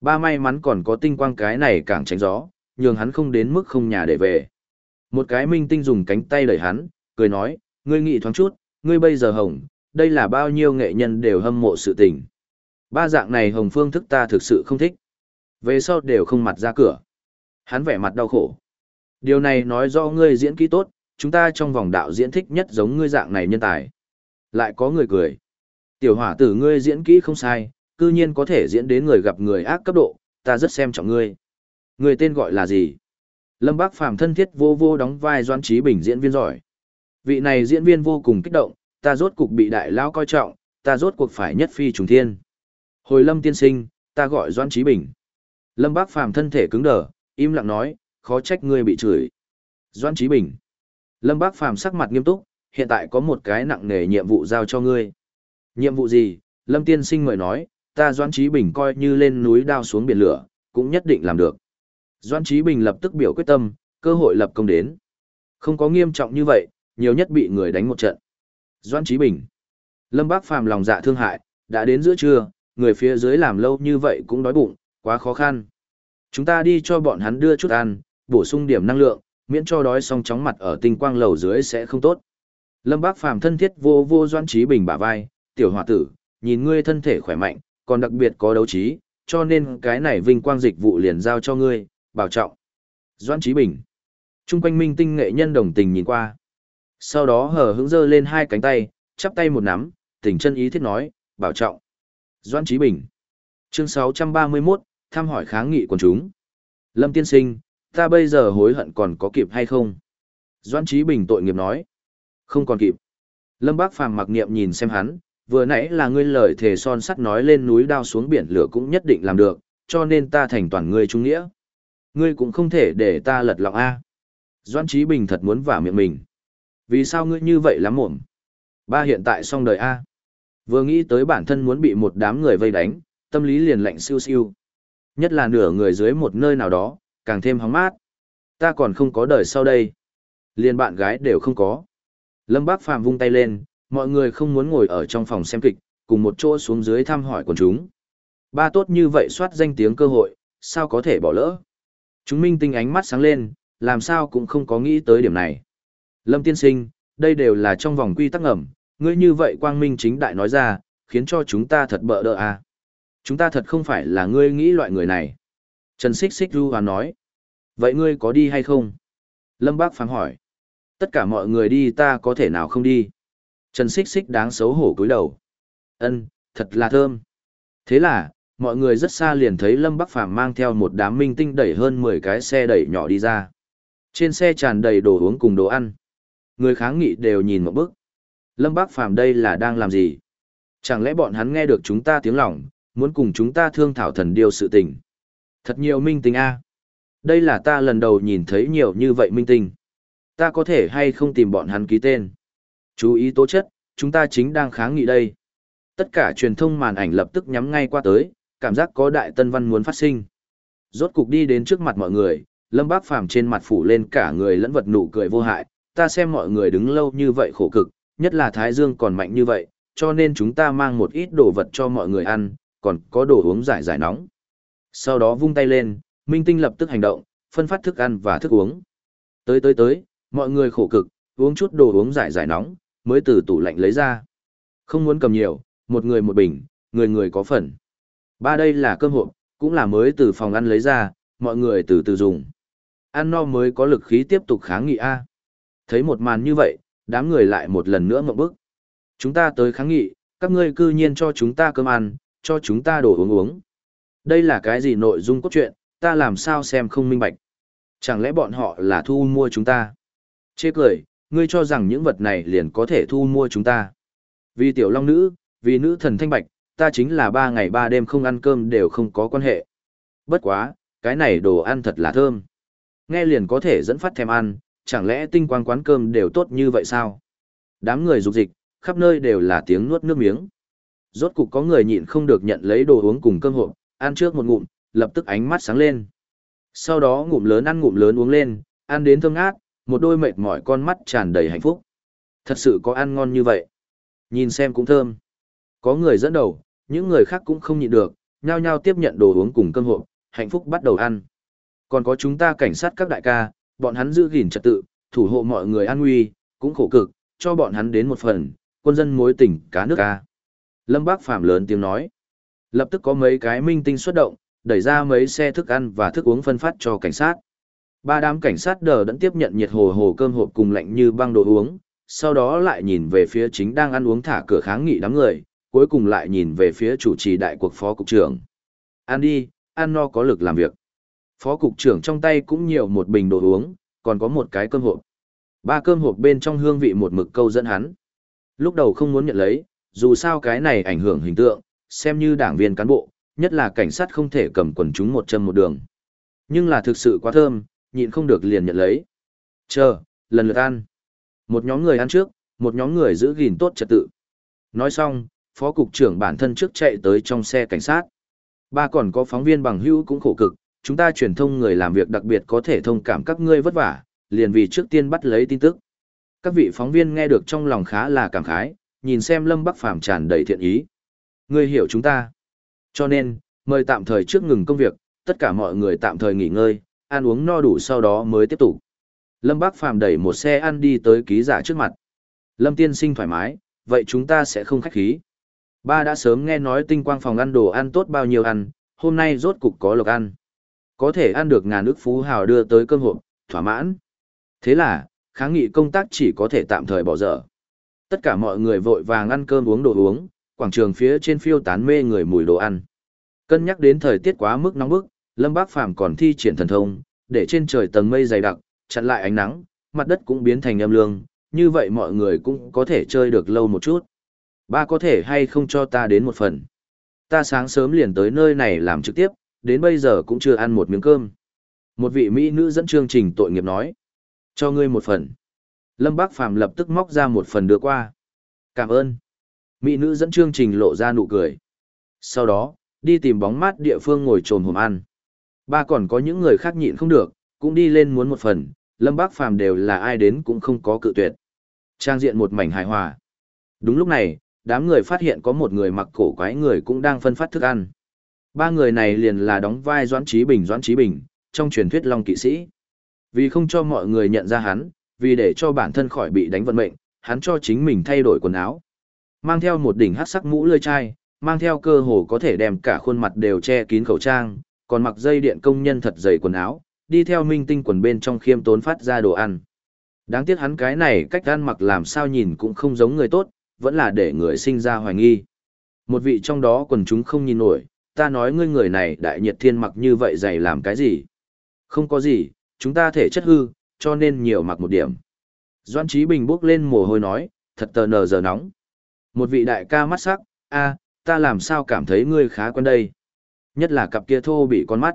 Ba may mắn còn có tinh quang cái này càng tránh gió, nhường hắn không đến mức không nhà để về. Một cái minh tinh dùng cánh tay đẩy hắn, cười nói, ngươi nghĩ thoáng chút, ngươi bây giờ hồng, đây là bao nhiêu nghệ nhân đều hâm mộ sự tình. Ba dạng này hồng phương thức ta thực sự không thích. Về sau đều không mặt ra cửa. Hắn vẻ mặt đau khổ. Điều này nói do ngươi diễn kỹ tốt, chúng ta trong vòng đạo diễn thích nhất giống ngươi dạng này nhân tài. Lại có người cười. Tiểu hỏa tử ngươi diễn kỹ không sai, cư nhiên có thể diễn đến người gặp người ác cấp độ, ta rất xem trọng ngươi. Người tên gọi là gì? Lâm Bác Phàm thân thiết vô vô đóng vai Doan Trí Bình diễn viên giỏi. Vị này diễn viên vô cùng kích động, ta rốt cuộc bị đại lão coi trọng, ta rốt cuộc phải nhất phi trùng thiên. Hồi Lâm tiên sinh, ta gọi Doan Trí Bình. Lâm Bác Phàm thân thể cứng đờ, im lặng nói, khó trách ngươi bị chửi. Doan Trí Bình. Lâm Bác Phàm sắc mặt nghiêm túc, hiện tại có một cái nặng nề nhiệm vụ giao cho ngươi. Nhiệm vụ gì? Lâm tiên sinh mời nói, ta Doan Trí Bình coi như lên núi đao xuống biển lửa, cũng nhất định làm được. Doan Trí Bình lập tức biểu quyết tâm, cơ hội lập công đến. Không có nghiêm trọng như vậy, nhiều nhất bị người đánh một trận. Doan Trí Bình. Lâm Bác Phàm lòng dạ thương hại, đã đến giữa trưa, người phía dưới làm lâu như vậy cũng đói bụng, quá khó khăn. Chúng ta đi cho bọn hắn đưa chút ăn, bổ sung điểm năng lượng, miễn cho đói xong chóng mặt ở tinh quang lầu dưới sẽ không tốt. Lâm Bác Phàm thân thiết vô vô Doan Trí Bình bả vai, tiểu hòa tử, nhìn ngươi thân thể khỏe mạnh, còn đặc biệt có đấu trí, cho nên cái này vinh quang dịch vụ liền giao cho ngươi, bảo trọng. Doan Trí Bình. Trung quanh minh tinh nghệ nhân đồng tình nhìn qua. Sau đó hở hững dơ lên hai cánh tay, chắp tay một nắm, tình chân ý thiết nói, bảo trọng. Doan Trí Bình. Chương 631, thăm hỏi kháng nghị quần chúng. Lâm Tiên Sinh, ta bây giờ hối hận còn có kịp hay không? Doan Trí Bình tội nghiệp nói. Không còn kịp. Lâm Bác Phàm mặc niệm nhìn xem hắn, vừa nãy là ngươi lời thề son sắt nói lên núi đao xuống biển lửa cũng nhất định làm được, cho nên ta thành toàn ngươi trung nghĩa. Ngươi cũng không thể để ta lật lọng A. Doan Trí Bình thật muốn vả miệng mình. Vì sao ngươi như vậy lắm mồm? Ba hiện tại xong đời A. Vừa nghĩ tới bản thân muốn bị một đám người vây đánh, tâm lý liền lạnh siêu siêu. Nhất là nửa người dưới một nơi nào đó, càng thêm hóng mát. Ta còn không có đời sau đây. Liền bạn gái đều không có. Lâm Bác Phàm vung tay lên, mọi người không muốn ngồi ở trong phòng xem kịch, cùng một chỗ xuống dưới thăm hỏi quần chúng. Ba tốt như vậy soát danh tiếng cơ hội, sao có thể bỏ lỡ. Chúng minh tinh ánh mắt sáng lên, làm sao cũng không có nghĩ tới điểm này. Lâm tiên sinh, đây đều là trong vòng quy tắc ngầm, ngươi như vậy quang minh chính đại nói ra, khiến cho chúng ta thật bỡ đỡ à. Chúng ta thật không phải là ngươi nghĩ loại người này. Trần Xích Xích Du Hoàn nói. Vậy ngươi có đi hay không? Lâm Bác Phàm hỏi. Tất cả mọi người đi ta có thể nào không đi? Trần Xích Xích đáng xấu hổ cúi đầu. Ân, thật là thơm. Thế là, mọi người rất xa liền thấy Lâm Bắc Phàm mang theo một đám minh tinh đẩy hơn 10 cái xe đẩy nhỏ đi ra. Trên xe tràn đầy đồ uống cùng đồ ăn. Người kháng nghị đều nhìn một bức. Lâm Bắc Phàm đây là đang làm gì? Chẳng lẽ bọn hắn nghe được chúng ta tiếng lòng, muốn cùng chúng ta thương thảo thần điều sự tình? Thật nhiều minh tinh a. Đây là ta lần đầu nhìn thấy nhiều như vậy minh tinh. Ta có thể hay không tìm bọn hắn ký tên? Chú ý tố chất, chúng ta chính đang kháng nghị đây. Tất cả truyền thông màn ảnh lập tức nhắm ngay qua tới, cảm giác có đại tân văn muốn phát sinh. Rốt cục đi đến trước mặt mọi người, Lâm Bác Phàm trên mặt phủ lên cả người lẫn vật nụ cười vô hại, ta xem mọi người đứng lâu như vậy khổ cực, nhất là Thái Dương còn mạnh như vậy, cho nên chúng ta mang một ít đồ vật cho mọi người ăn, còn có đồ uống giải giải nóng. Sau đó vung tay lên, Minh Tinh lập tức hành động, phân phát thức ăn và thức uống. Tới tới tới, mọi người khổ cực, uống chút đồ uống giải giải nóng, mới từ tủ lạnh lấy ra. Không muốn cầm nhiều, một người một bình, người người có phần. Ba đây là cơm hộp, cũng là mới từ phòng ăn lấy ra, mọi người từ từ dùng. Ăn no mới có lực khí tiếp tục kháng nghị A. Thấy một màn như vậy, đám người lại một lần nữa mộng bức. Chúng ta tới kháng nghị, các ngươi cư nhiên cho chúng ta cơm ăn, cho chúng ta đồ uống uống. Đây là cái gì nội dung cốt truyện, ta làm sao xem không minh bạch. Chẳng lẽ bọn họ là thu mua chúng ta? Chê cười, ngươi cho rằng những vật này liền có thể thu mua chúng ta. Vì tiểu long nữ, vì nữ thần thanh bạch, ta chính là ba ngày ba đêm không ăn cơm đều không có quan hệ. Bất quá, cái này đồ ăn thật là thơm. Nghe liền có thể dẫn phát thèm ăn, chẳng lẽ tinh quang quán cơm đều tốt như vậy sao? Đám người dục dịch, khắp nơi đều là tiếng nuốt nước miếng. Rốt cục có người nhịn không được nhận lấy đồ uống cùng cơm hộp, ăn trước một ngụm, lập tức ánh mắt sáng lên. Sau đó ngụm lớn ăn ngụm lớn uống lên, ăn đến thơm ngát, một đôi mệt mỏi con mắt tràn đầy hạnh phúc. Thật sự có ăn ngon như vậy. Nhìn xem cũng thơm. Có người dẫn đầu, những người khác cũng không nhịn được, nhao nhao tiếp nhận đồ uống cùng cơm hộp, hạnh phúc bắt đầu ăn. Còn có chúng ta cảnh sát các đại ca, bọn hắn giữ gìn trật tự, thủ hộ mọi người an nguy, cũng khổ cực, cho bọn hắn đến một phần, quân dân mối tình cá nước ca. Lâm Bác Phạm lớn tiếng nói. Lập tức có mấy cái minh tinh xuất động, đẩy ra mấy xe thức ăn và thức uống phân phát cho cảnh sát. Ba đám cảnh sát đờ đẫn tiếp nhận nhiệt hồ hồ cơm hộp cùng lạnh như băng đồ uống, sau đó lại nhìn về phía chính đang ăn uống thả cửa kháng nghị đám người, cuối cùng lại nhìn về phía chủ trì đại cuộc phó cục trưởng. Ăn đi, ăn no có lực làm việc. Phó cục trưởng trong tay cũng nhiều một bình đồ uống, còn có một cái cơm hộp. Ba cơm hộp bên trong hương vị một mực câu dẫn hắn. Lúc đầu không muốn nhận lấy, dù sao cái này ảnh hưởng hình tượng, xem như đảng viên cán bộ, nhất là cảnh sát không thể cầm quần chúng một chân một đường. Nhưng là thực sự quá thơm, nhịn không được liền nhận lấy. Chờ, lần lượt ăn. Một nhóm người ăn trước, một nhóm người giữ gìn tốt trật tự. Nói xong, phó cục trưởng bản thân trước chạy tới trong xe cảnh sát. Ba còn có phóng viên bằng hữu cũng khổ cực, chúng ta truyền thông người làm việc đặc biệt có thể thông cảm các ngươi vất vả, liền vì trước tiên bắt lấy tin tức. Các vị phóng viên nghe được trong lòng khá là cảm khái, nhìn xem Lâm Bắc Phàm tràn đầy thiện ý. Ngươi hiểu chúng ta. Cho nên, mời tạm thời trước ngừng công việc, tất cả mọi người tạm thời nghỉ ngơi, ăn uống no đủ sau đó mới tiếp tục. Lâm bác Phàm đẩy một xe ăn đi tới ký giả trước mặt. Lâm tiên sinh thoải mái, vậy chúng ta sẽ không khách khí. Ba đã sớm nghe nói tinh quang phòng ăn đồ ăn tốt bao nhiêu ăn, hôm nay rốt cục có lộc ăn. Có thể ăn được ngàn ức phú hào đưa tới cơm hộp, thỏa mãn. Thế là, kháng nghị công tác chỉ có thể tạm thời bỏ dở. Tất cả mọi người vội vàng ăn cơm uống đồ uống, quảng trường phía trên phiêu tán mê người mùi đồ ăn. Cân nhắc đến thời tiết quá mức nóng bức, Lâm Bác Phàm còn thi triển thần thông, để trên trời tầng mây dày đặc, chặn lại ánh nắng, mặt đất cũng biến thành âm lương, như vậy mọi người cũng có thể chơi được lâu một chút. Ba có thể hay không cho ta đến một phần. Ta sáng sớm liền tới nơi này làm trực tiếp, đến bây giờ cũng chưa ăn một miếng cơm. Một vị Mỹ nữ dẫn chương trình tội nghiệp nói. Cho ngươi một phần. Lâm Bác Phàm lập tức móc ra một phần đưa qua. Cảm ơn. Mỹ nữ dẫn chương trình lộ ra nụ cười. Sau đó, đi tìm bóng mát địa phương ngồi trồm hùm ăn. Ba còn có những người khác nhịn không được, cũng đi lên muốn một phần, Lâm Bác Phàm đều là ai đến cũng không có cự tuyệt. Trang diện một mảnh hài hòa. Đúng lúc này, đám người phát hiện có một người mặc cổ quái người cũng đang phân phát thức ăn. Ba người này liền là đóng vai Doãn Trí Bình Doãn Trí Bình, trong truyền thuyết Long Kỵ Sĩ. Vì không cho mọi người nhận ra hắn, vì để cho bản thân khỏi bị đánh vận mệnh, hắn cho chính mình thay đổi quần áo. Mang theo một đỉnh hát sắc mũ lươi chai, mang theo cơ hồ có thể đem cả khuôn mặt đều che kín khẩu trang, còn mặc dây điện công nhân thật dày quần áo, đi theo minh tinh quần bên trong khiêm tốn phát ra đồ ăn. Đáng tiếc hắn cái này cách ăn mặc làm sao nhìn cũng không giống người tốt, vẫn là để người sinh ra hoài nghi. Một vị trong đó quần chúng không nhìn nổi, ta nói ngươi người này đại nhiệt thiên mặc như vậy dày làm cái gì? Không có gì, chúng ta thể chất hư, cho nên nhiều mặc một điểm. Doan Trí Bình bước lên mồ hôi nói, thật tờ nờ giờ nóng. Một vị đại ca mắt sắc, a, ta làm sao cảm thấy ngươi khá quen đây. Nhất là cặp kia thô bị con mắt.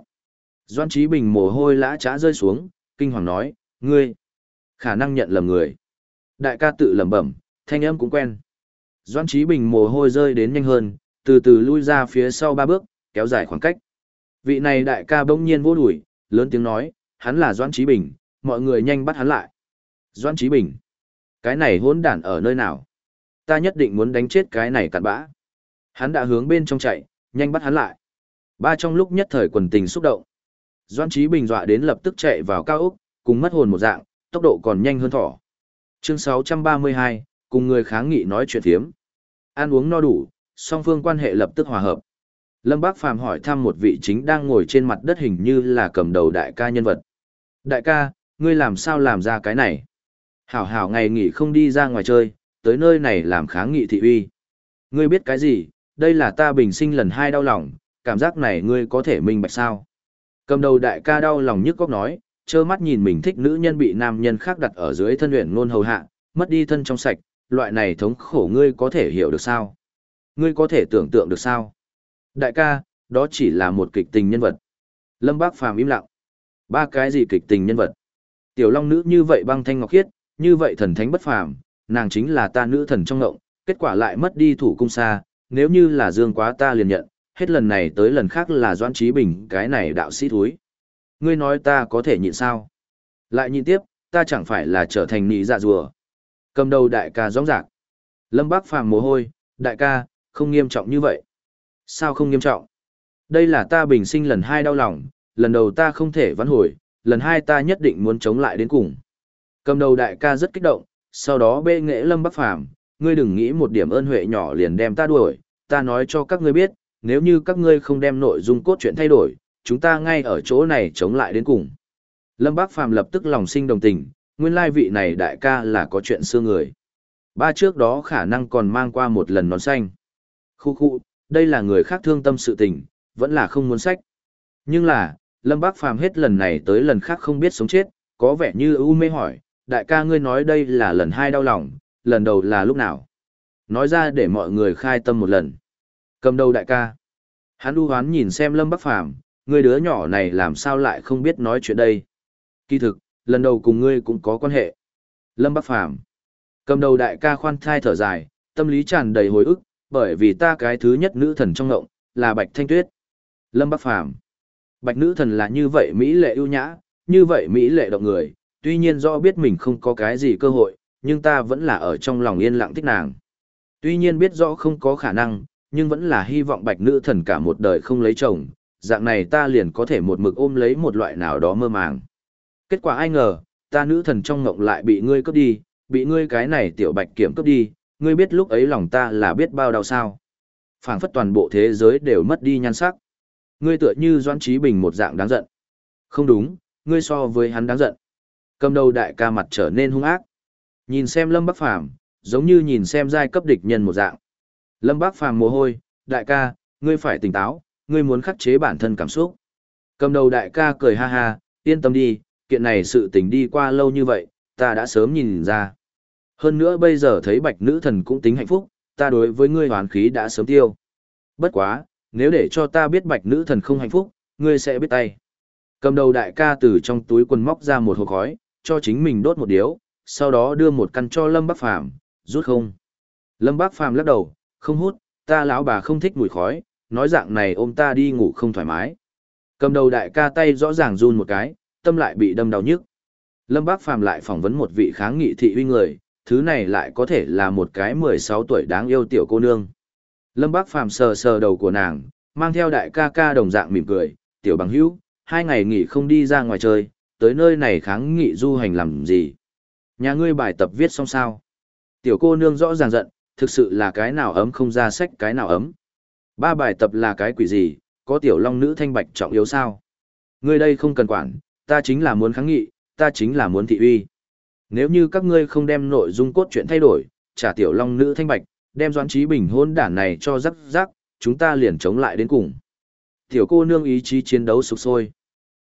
Doan Trí Bình mồ hôi lã trá rơi xuống, kinh hoàng nói, ngươi, khả năng nhận lầm người. Đại ca tự lẩm bẩm, thanh âm cũng quen. Doan Trí Bình mồ hôi rơi đến nhanh hơn, từ từ lui ra phía sau ba bước, kéo dài khoảng cách. Vị này đại ca bỗng nhiên vô đuổi, lớn tiếng nói, hắn là Doãn Trí Bình, mọi người nhanh bắt hắn lại. Doãn Trí Bình, cái này hỗn đản ở nơi nào? Ta nhất định muốn đánh chết cái này cặn bã. Hắn đã hướng bên trong chạy, nhanh bắt hắn lại. Ba trong lúc nhất thời quần tình xúc động. doan Trí Bình dọa đến lập tức chạy vào cao ốc, cùng mất hồn một dạng, tốc độ còn nhanh hơn thỏ. Chương 632, cùng người kháng nghị nói chuyện thiếm. Ăn uống no đủ, song phương quan hệ lập tức hòa hợp. Lâm Bác Phàm hỏi thăm một vị chính đang ngồi trên mặt đất hình như là cầm đầu đại ca nhân vật. Đại ca, ngươi làm sao làm ra cái này? Hảo hảo ngày nghỉ không đi ra ngoài chơi, tới nơi này làm kháng nghị thị uy. Ngươi biết cái gì, đây là ta bình sinh lần hai đau lòng, cảm giác này ngươi có thể minh bạch sao? Cầm đầu đại ca đau lòng nhức góc nói, trơ mắt nhìn mình thích nữ nhân bị nam nhân khác đặt ở dưới thân luyện ngôn hầu hạ, mất đi thân trong sạch, loại này thống khổ ngươi có thể hiểu được sao? Ngươi có thể tưởng tượng được sao? Đại ca, đó chỉ là một kịch tình nhân vật. Lâm Bác Phàm im lặng. Ba cái gì kịch tình nhân vật? Tiểu Long nữ như vậy băng thanh ngọc khiết, như vậy thần thánh bất phàm, nàng chính là ta nữ thần trong ngộng, kết quả lại mất đi thủ cung xa, nếu như là dương quá ta liền nhận, hết lần này tới lần khác là Doan Trí Bình cái này đạo sĩ thúi. Ngươi nói ta có thể nhịn sao? Lại nhịn tiếp, ta chẳng phải là trở thành nị dạ rùa. Cầm đầu đại ca rõ rạc. Lâm Bác Phàm mồ hôi, đại ca, không nghiêm trọng như vậy. Sao không nghiêm trọng? Đây là ta bình sinh lần hai đau lòng, lần đầu ta không thể vãn hồi, lần hai ta nhất định muốn chống lại đến cùng. Cầm đầu đại ca rất kích động, sau đó bê nghệ Lâm Bắc Phàm ngươi đừng nghĩ một điểm ơn huệ nhỏ liền đem ta đuổi, ta nói cho các ngươi biết, nếu như các ngươi không đem nội dung cốt truyện thay đổi, chúng ta ngay ở chỗ này chống lại đến cùng. Lâm Bác Phàm lập tức lòng sinh đồng tình, nguyên lai vị này đại ca là có chuyện xưa người. Ba trước đó khả năng còn mang qua một lần nón xanh. Khu khu, đây là người khác thương tâm sự tình, vẫn là không muốn sách. Nhưng là, Lâm Bác Phàm hết lần này tới lần khác không biết sống chết, có vẻ như u mê hỏi, đại ca ngươi nói đây là lần hai đau lòng, lần đầu là lúc nào? Nói ra để mọi người khai tâm một lần. Cầm đầu đại ca. Hắn u hoán nhìn xem Lâm bắc Phàm người đứa nhỏ này làm sao lại không biết nói chuyện đây? Kỳ thực, lần đầu cùng ngươi cũng có quan hệ. Lâm bắc Phàm Cầm đầu đại ca khoan thai thở dài, tâm lý tràn đầy hồi ức, bởi vì ta cái thứ nhất nữ thần trong ngộng, là Bạch Thanh Tuyết. Lâm Bắc Phàm Bạch nữ thần là như vậy Mỹ lệ ưu nhã, như vậy Mỹ lệ động người, tuy nhiên do biết mình không có cái gì cơ hội, nhưng ta vẫn là ở trong lòng yên lặng thích nàng. Tuy nhiên biết rõ không có khả năng, nhưng vẫn là hy vọng bạch nữ thần cả một đời không lấy chồng, dạng này ta liền có thể một mực ôm lấy một loại nào đó mơ màng. Kết quả ai ngờ, ta nữ thần trong ngộng lại bị ngươi cướp đi, bị ngươi cái này tiểu bạch kiểm cướp đi, ngươi biết lúc ấy lòng ta là biết bao đau sao. phảng phất toàn bộ thế giới đều mất đi nhan sắc. Ngươi tựa như Doãn Trí Bình một dạng đáng giận. Không đúng, ngươi so với hắn đáng giận. Cầm đầu đại ca mặt trở nên hung ác. Nhìn xem Lâm Bắc Phàm giống như nhìn xem giai cấp địch nhân một dạng. Lâm bác Phàm mồ hôi, đại ca, ngươi phải tỉnh táo, ngươi muốn khắc chế bản thân cảm xúc. Cầm đầu đại ca cười ha ha, yên tâm đi, kiện này sự tình đi qua lâu như vậy, ta đã sớm nhìn ra. Hơn nữa bây giờ thấy bạch nữ thần cũng tính hạnh phúc, ta đối với ngươi hoàn khí đã sớm tiêu. Bất quá, nếu để cho ta biết bạch nữ thần không hạnh phúc, ngươi sẽ biết tay. Cầm đầu đại ca từ trong túi quần móc ra một hộp khói, cho chính mình đốt một điếu, sau đó đưa một căn cho Lâm Bắc Phàm rút không. Lâm Bắc Phàm lắc đầu, không hút, ta lão bà không thích mùi khói, nói dạng này ôm ta đi ngủ không thoải mái. Cầm đầu đại ca tay rõ ràng run một cái, tâm lại bị đâm đau nhức. Lâm Bác Phàm lại phỏng vấn một vị kháng nghị thị uy người, thứ này lại có thể là một cái 16 tuổi đáng yêu tiểu cô nương. Lâm Bác Phàm sờ sờ đầu của nàng, mang theo đại ca ca đồng dạng mỉm cười, tiểu bằng hữu, hai ngày nghỉ không đi ra ngoài chơi, tới nơi này kháng nghị du hành làm gì. Nhà ngươi bài tập viết xong sao? Tiểu cô nương rõ ràng giận, thực sự là cái nào ấm không ra sách cái nào ấm. Ba bài tập là cái quỷ gì, có tiểu long nữ thanh bạch trọng yếu sao? Ngươi đây không cần quản, ta chính là muốn kháng nghị, ta chính là muốn thị uy. Nếu như các ngươi không đem nội dung cốt truyện thay đổi, trả tiểu long nữ thanh bạch, đem doãn trí bình hôn đản này cho rắc rắc, chúng ta liền chống lại đến cùng. Tiểu cô nương ý chí chiến đấu sục sôi.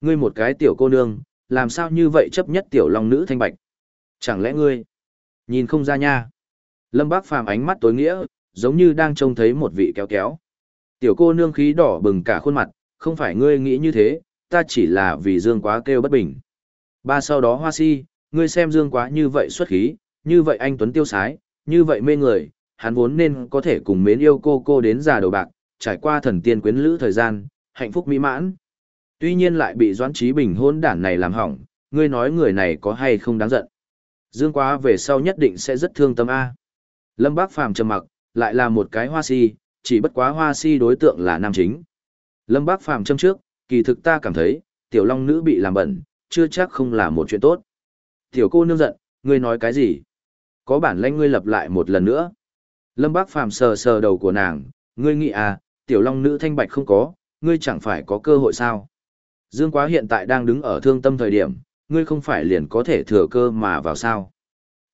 Ngươi một cái tiểu cô nương, làm sao như vậy chấp nhất tiểu long nữ thanh bạch? Chẳng lẽ ngươi nhìn không ra nha? Lâm Bác Phàm ánh mắt tối nghĩa, giống như đang trông thấy một vị kéo kéo. Tiểu cô nương khí đỏ bừng cả khuôn mặt, không phải ngươi nghĩ như thế, ta chỉ là vì dương quá kêu bất bình. Ba sau đó hoa si, ngươi xem dương quá như vậy xuất khí, như vậy anh Tuấn tiêu sái, như vậy mê người, hắn vốn nên có thể cùng mến yêu cô cô đến già đầu bạc, trải qua thần tiên quyến lữ thời gian, hạnh phúc mỹ mãn. Tuy nhiên lại bị Doãn Trí Bình hôn đản này làm hỏng, ngươi nói người này có hay không đáng giận. Dương quá về sau nhất định sẽ rất thương tâm A. Lâm Bác Phàm trầm mặc, lại là một cái hoa si, chỉ bất quá hoa si đối tượng là nam chính. Lâm Bác Phàm châm trước, kỳ thực ta cảm thấy, tiểu long nữ bị làm bẩn, chưa chắc không là một chuyện tốt. Tiểu cô nương giận, ngươi nói cái gì? Có bản lãnh ngươi lập lại một lần nữa. Lâm Bác Phàm sờ sờ đầu của nàng, ngươi nghĩ à, tiểu long nữ thanh bạch không có, ngươi chẳng phải có cơ hội sao? Dương Quá hiện tại đang đứng ở thương tâm thời điểm, ngươi không phải liền có thể thừa cơ mà vào sao?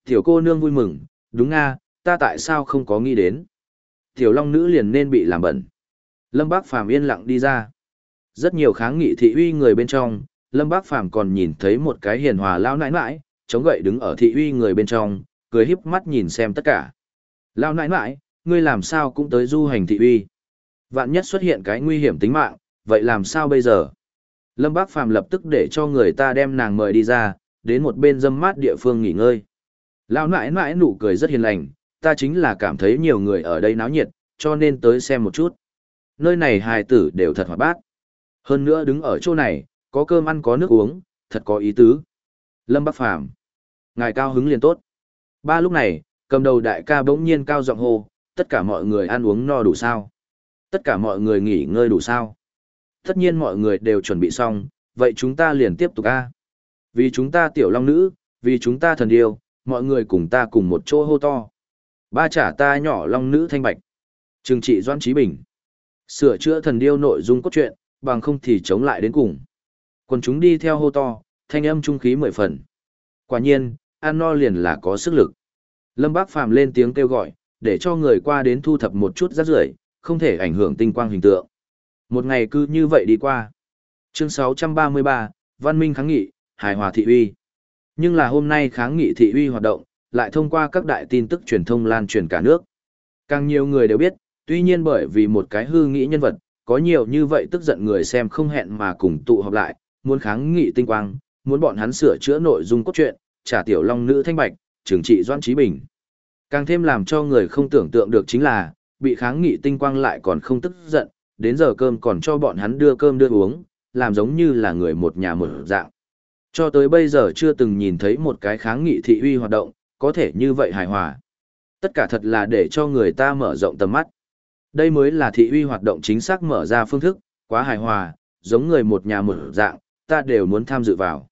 Tiểu cô nương vui mừng, đúng nga, ta tại sao không có nghĩ đến? Tiểu long nữ liền nên bị làm bẩn. Lâm Bác Phàm yên lặng đi ra. Rất nhiều kháng nghị thị uy người bên trong, Lâm Bác Phàm còn nhìn thấy một cái hiền hòa lao nãi nãi, chống gậy đứng ở thị uy người bên trong, cười híp mắt nhìn xem tất cả. Lao nãi nãi, ngươi làm sao cũng tới du hành thị uy. Vạn nhất xuất hiện cái nguy hiểm tính mạng, vậy làm sao bây giờ? Lâm Bác Phàm lập tức để cho người ta đem nàng mời đi ra, đến một bên dâm mát địa phương nghỉ ngơi. Lao nãi nãi nụ cười rất hiền lành, ta chính là cảm thấy nhiều người ở đây náo nhiệt, cho nên tới xem một chút. Nơi này hài tử đều thật hoạt bát. Hơn nữa đứng ở chỗ này, có cơm ăn có nước uống, thật có ý tứ. Lâm Bắc Phàm Ngài cao hứng liền tốt. Ba lúc này, cầm đầu đại ca bỗng nhiên cao giọng hô, tất cả mọi người ăn uống no đủ sao? Tất cả mọi người nghỉ ngơi đủ sao? Tất nhiên mọi người đều chuẩn bị xong, vậy chúng ta liền tiếp tục a. Vì chúng ta tiểu long nữ, vì chúng ta thần điêu, mọi người cùng ta cùng một chỗ hô to. Ba trả ta nhỏ long nữ thanh bạch. Trừng trị Doan Trí Bình. Sửa chữa thần điêu nội dung cốt truyện, bằng không thì chống lại đến cùng. Còn chúng đi theo hô to, thanh âm trung khí mười phần. Quả nhiên, ăn no liền là có sức lực. Lâm Bác Phàm lên tiếng kêu gọi, để cho người qua đến thu thập một chút rác rưởi, không thể ảnh hưởng tinh quang hình tượng. Một ngày cứ như vậy đi qua. Chương 633, Văn minh kháng nghị, hài hòa thị uy. Nhưng là hôm nay kháng nghị thị uy hoạt động, lại thông qua các đại tin tức truyền thông lan truyền cả nước. Càng nhiều người đều biết, tuy nhiên bởi vì một cái hư nghĩ nhân vật, có nhiều như vậy tức giận người xem không hẹn mà cùng tụ họp lại, muốn kháng nghị tinh quang, muốn bọn hắn sửa chữa nội dung cốt truyện, trả tiểu long nữ thanh bạch, trừng trị doan trí bình. Càng thêm làm cho người không tưởng tượng được chính là, bị kháng nghị tinh quang lại còn không tức giận, đến giờ cơm còn cho bọn hắn đưa cơm đưa uống, làm giống như là người một nhà một dạng. Cho tới bây giờ chưa từng nhìn thấy một cái kháng nghị thị uy hoạt động, có thể như vậy hài hòa. Tất cả thật là để cho người ta mở rộng tầm mắt. Đây mới là thị uy hoạt động chính xác mở ra phương thức, quá hài hòa, giống người một nhà một dạng, ta đều muốn tham dự vào.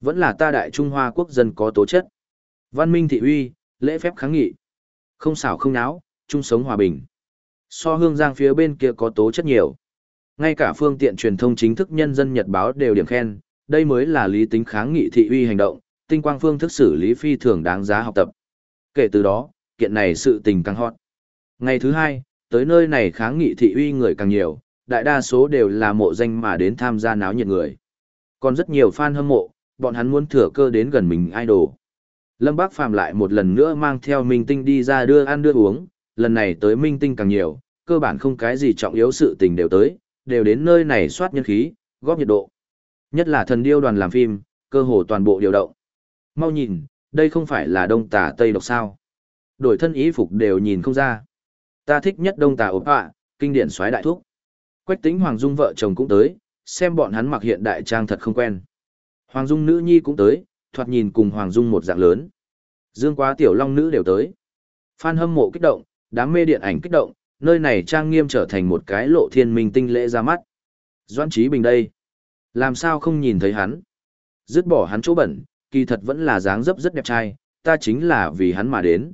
Vẫn là ta đại Trung Hoa quốc dân có tố chất. Văn minh thị uy, lễ phép kháng nghị. Không xảo không náo, chung sống hòa bình. So hương giang phía bên kia có tố chất nhiều. Ngay cả phương tiện truyền thông chính thức nhân dân nhật báo đều điểm khen, đây mới là lý tính kháng nghị thị uy hành động, tinh quang phương thức xử lý phi thường đáng giá học tập. Kể từ đó, kiện này sự tình càng hot. Ngày thứ hai, tới nơi này kháng nghị thị uy người càng nhiều, đại đa số đều là mộ danh mà đến tham gia náo nhiệt người. Còn rất nhiều fan hâm mộ, bọn hắn muốn thừa cơ đến gần mình idol. Lâm Bác Phàm lại một lần nữa mang theo Minh Tinh đi ra đưa ăn đưa uống, lần này tới Minh Tinh càng nhiều, cơ bản không cái gì trọng yếu sự tình đều tới, đều đến nơi này soát nhân khí, góp nhiệt độ. Nhất là thần điêu đoàn làm phim, cơ hồ toàn bộ điều động. Mau nhìn, đây không phải là đông tà tây độc sao. Đổi thân ý phục đều nhìn không ra. Ta thích nhất đông tà ốp ạ, kinh điển xoáy đại thuốc. Quách tính Hoàng Dung vợ chồng cũng tới, xem bọn hắn mặc hiện đại trang thật không quen. Hoàng Dung nữ nhi cũng tới, thoạt nhìn cùng Hoàng Dung một dạng lớn. Dương quá tiểu long nữ đều tới. Phan hâm mộ kích động, đám mê điện ảnh kích động, nơi này trang nghiêm trở thành một cái lộ thiên minh tinh lễ ra mắt. Doan Trí Bình đây. Làm sao không nhìn thấy hắn? Dứt bỏ hắn chỗ bẩn, kỳ thật vẫn là dáng dấp rất đẹp trai, ta chính là vì hắn mà đến.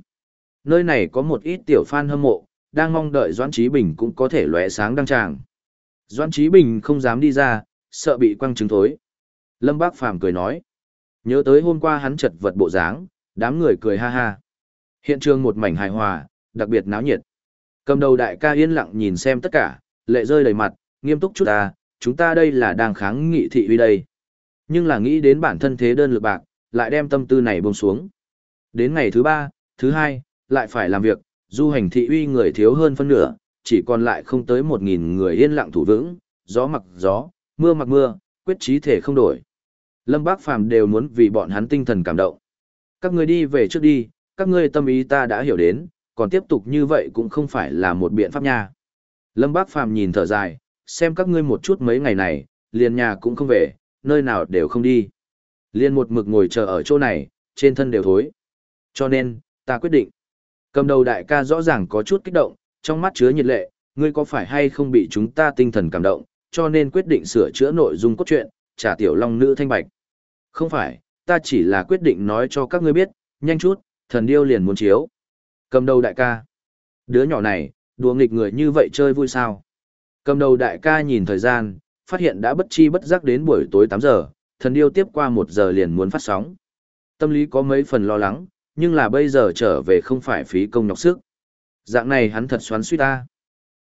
Nơi này có một ít tiểu fan hâm mộ, đang mong đợi Doãn Trí Bình cũng có thể lóe sáng đăng tràng. Doãn Trí Bình không dám đi ra, sợ bị quăng trứng thối. Lâm Bác Phàm cười nói. Nhớ tới hôm qua hắn chật vật bộ dáng, đám người cười ha ha. Hiện trường một mảnh hài hòa, đặc biệt náo nhiệt. Cầm đầu đại ca yên lặng nhìn xem tất cả, lệ rơi đầy mặt, nghiêm túc chút ta, chúng ta đây là đang kháng nghị thị uy đây. Nhưng là nghĩ đến bản thân thế đơn lực bạc, lại đem tâm tư này buông xuống. Đến ngày thứ ba, thứ hai, lại phải làm việc, du hành thị uy người thiếu hơn phân nửa, chỉ còn lại không tới một nghìn người yên lặng thủ vững, gió mặc gió, mưa mặc mưa, quyết chí thể không đổi. Lâm Bác Phàm đều muốn vì bọn hắn tinh thần cảm động. Các ngươi đi về trước đi, các ngươi tâm ý ta đã hiểu đến, còn tiếp tục như vậy cũng không phải là một biện pháp nha. Lâm Bác Phàm nhìn thở dài, xem các ngươi một chút mấy ngày này, liền nhà cũng không về, nơi nào đều không đi. Liên một mực ngồi chờ ở chỗ này, trên thân đều thối. Cho nên, ta quyết định. Cầm đầu đại ca rõ ràng có chút kích động, trong mắt chứa nhiệt lệ, ngươi có phải hay không bị chúng ta tinh thần cảm động, cho nên quyết định sửa chữa nội dung cốt truyện, trả tiểu long nữ thanh bạch. Không phải, ta chỉ là quyết định nói cho các ngươi biết, nhanh chút, thần điêu liền muốn chiếu. Cầm đầu đại ca. Đứa nhỏ này, đùa nghịch người như vậy chơi vui sao? Cầm đầu đại ca nhìn thời gian, phát hiện đã bất chi bất giác đến buổi tối 8 giờ, thần điêu tiếp qua một giờ liền muốn phát sóng. Tâm lý có mấy phần lo lắng, nhưng là bây giờ trở về không phải phí công nhọc sức. Dạng này hắn thật xoắn suy ta.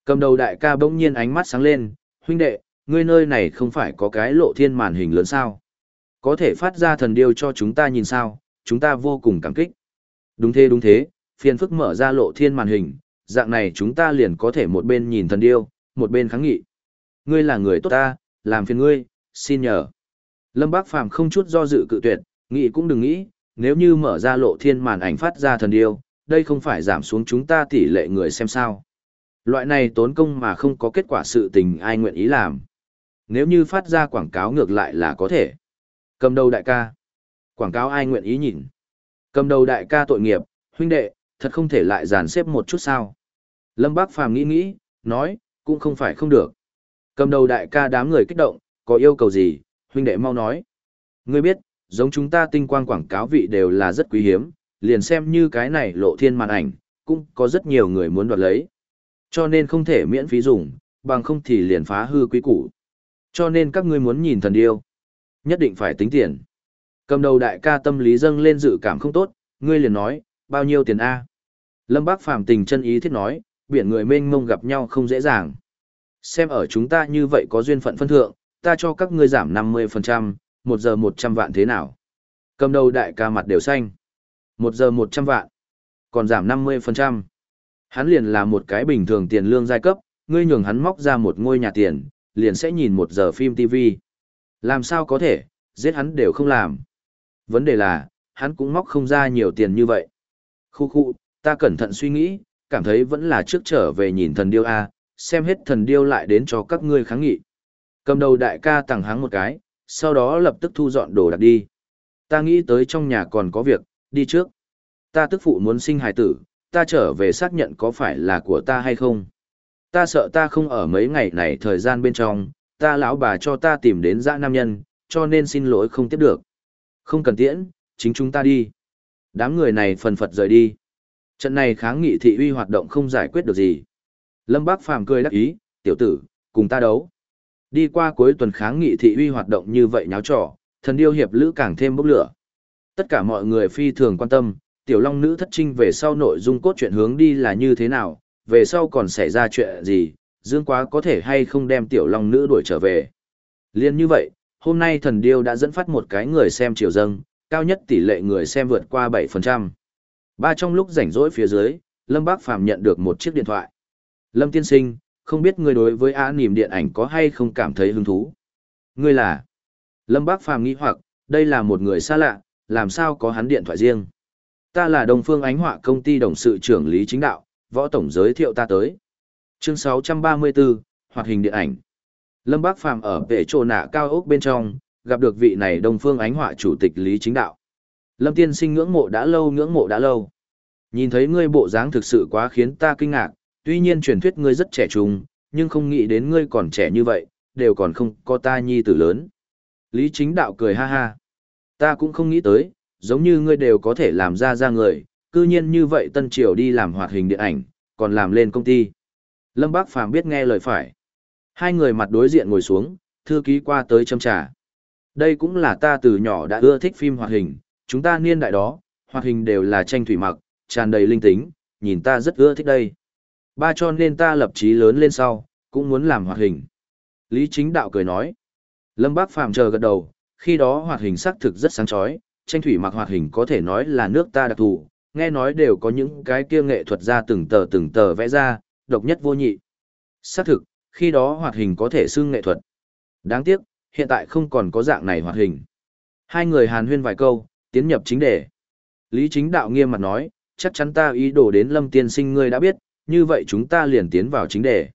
Cầm đầu đại ca bỗng nhiên ánh mắt sáng lên, huynh đệ, ngươi nơi này không phải có cái lộ thiên màn hình lớn sao? Có thể phát ra thần điêu cho chúng ta nhìn sao, chúng ta vô cùng cảm kích. Đúng thế đúng thế, phiền phức mở ra lộ thiên màn hình, dạng này chúng ta liền có thể một bên nhìn thần điêu, một bên kháng nghị. Ngươi là người tốt ta, làm phiền ngươi, xin nhờ. Lâm Bác Phàm không chút do dự cự tuyệt, nghĩ cũng đừng nghĩ, nếu như mở ra lộ thiên màn ảnh phát ra thần điêu, đây không phải giảm xuống chúng ta tỷ lệ người xem sao. Loại này tốn công mà không có kết quả sự tình ai nguyện ý làm. Nếu như phát ra quảng cáo ngược lại là có thể. Cầm đầu đại ca. Quảng cáo ai nguyện ý nhìn. Cầm đầu đại ca tội nghiệp, huynh đệ, thật không thể lại dàn xếp một chút sao. Lâm Bác Phàm nghĩ nghĩ, nói, cũng không phải không được. Cầm đầu đại ca đám người kích động, có yêu cầu gì, huynh đệ mau nói. Ngươi biết, giống chúng ta tinh quang quảng cáo vị đều là rất quý hiếm, liền xem như cái này lộ thiên màn ảnh, cũng có rất nhiều người muốn đoạt lấy. Cho nên không thể miễn phí dùng, bằng không thì liền phá hư quý củ. Cho nên các ngươi muốn nhìn thần điêu, nhất định phải tính tiền. Cầm đầu đại ca tâm lý dâng lên dự cảm không tốt, ngươi liền nói, bao nhiêu tiền A. Lâm Bác Phàm tình chân ý thiết nói, biển người mênh mông gặp nhau không dễ dàng. Xem ở chúng ta như vậy có duyên phận phân thượng, ta cho các ngươi giảm 50%, một giờ 100 vạn thế nào. Cầm đầu đại ca mặt đều xanh. Một giờ 100 vạn, còn giảm 50%. Hắn liền là một cái bình thường tiền lương giai cấp, ngươi nhường hắn móc ra một ngôi nhà tiền, liền sẽ nhìn một giờ phim TV. Làm sao có thể, giết hắn đều không làm. Vấn đề là, hắn cũng móc không ra nhiều tiền như vậy. Khu khu, ta cẩn thận suy nghĩ, cảm thấy vẫn là trước trở về nhìn thần điêu A, xem hết thần điêu lại đến cho các ngươi kháng nghị. Cầm đầu đại ca tặng háng một cái, sau đó lập tức thu dọn đồ đạc đi. Ta nghĩ tới trong nhà còn có việc, đi trước. Ta tức phụ muốn sinh hài tử, ta trở về xác nhận có phải là của ta hay không. Ta sợ ta không ở mấy ngày này thời gian bên trong, ta lão bà cho ta tìm đến dã nam nhân, cho nên xin lỗi không tiếp được. Không cần tiễn, chính chúng ta đi. Đám người này phần phật rời đi. Trận này kháng nghị thị uy hoạt động không giải quyết được gì. Lâm Bác Phàm cười đắc ý, tiểu tử, cùng ta đấu. Đi qua cuối tuần kháng nghị thị uy hoạt động như vậy nháo trò, thần điêu hiệp lữ càng thêm bốc lửa. Tất cả mọi người phi thường quan tâm, tiểu long nữ thất trinh về sau nội dung cốt truyện hướng đi là như thế nào, về sau còn xảy ra chuyện gì, dương quá có thể hay không đem tiểu long nữ đuổi trở về. Liên như vậy, hôm nay thần điêu đã dẫn phát một cái người xem chiều dâng, cao nhất tỷ lệ người xem vượt qua 7%. Ba trong lúc rảnh rỗi phía dưới, Lâm Bác Phàm nhận được một chiếc điện thoại. Lâm Tiên Sinh, không biết người đối với á niềm điện ảnh có hay không cảm thấy hứng thú. Ngươi là? Lâm Bác Phàm nghĩ hoặc, đây là một người xa lạ, làm sao có hắn điện thoại riêng. Ta là Đồng Phương Ánh Họa công ty đồng sự trưởng Lý Chính Đạo, võ tổng giới thiệu ta tới. Chương 634, hoạt hình điện ảnh. Lâm Bác Phàm ở vệ trồ nạ cao ốc bên trong, gặp được vị này Đông Phương Ánh Họa chủ tịch Lý Chính Đạo. Lâm Tiên Sinh ngưỡng mộ đã lâu ngưỡng mộ đã lâu. Nhìn thấy ngươi bộ dáng thực sự quá khiến ta kinh ngạc, tuy nhiên truyền thuyết ngươi rất trẻ trung, nhưng không nghĩ đến ngươi còn trẻ như vậy, đều còn không có ta nhi tử lớn. Lý Chính Đạo cười ha ha. Ta cũng không nghĩ tới, giống như ngươi đều có thể làm ra ra người, cư nhiên như vậy Tân Triều đi làm hoạt hình điện ảnh, còn làm lên công ty. Lâm Bác Phàm biết nghe lời phải. Hai người mặt đối diện ngồi xuống, thư ký qua tới châm trà. Đây cũng là ta từ nhỏ đã ưa thích phim hoạt hình, chúng ta niên đại đó, hoạt hình đều là tranh thủy mặc, tràn đầy linh tính, nhìn ta rất ưa thích đây. Ba cho nên ta lập chí lớn lên sau, cũng muốn làm hoạt hình. Lý Chính Đạo cười nói. Lâm Bác Phàm chờ gật đầu, khi đó hoạt hình xác thực rất sáng chói, tranh thủy mặc hoạt hình có thể nói là nước ta đặc thù, nghe nói đều có những cái kia nghệ thuật ra từng tờ từng tờ vẽ ra, độc nhất vô nhị. Xác thực, khi đó hoạt hình có thể xưng nghệ thuật. Đáng tiếc, hiện tại không còn có dạng này hoạt hình. Hai người hàn huyên vài câu, tiến nhập chính đề. Lý chính đạo nghiêm mặt nói, chắc chắn ta ý đồ đến lâm tiên sinh ngươi đã biết, như vậy chúng ta liền tiến vào chính đề.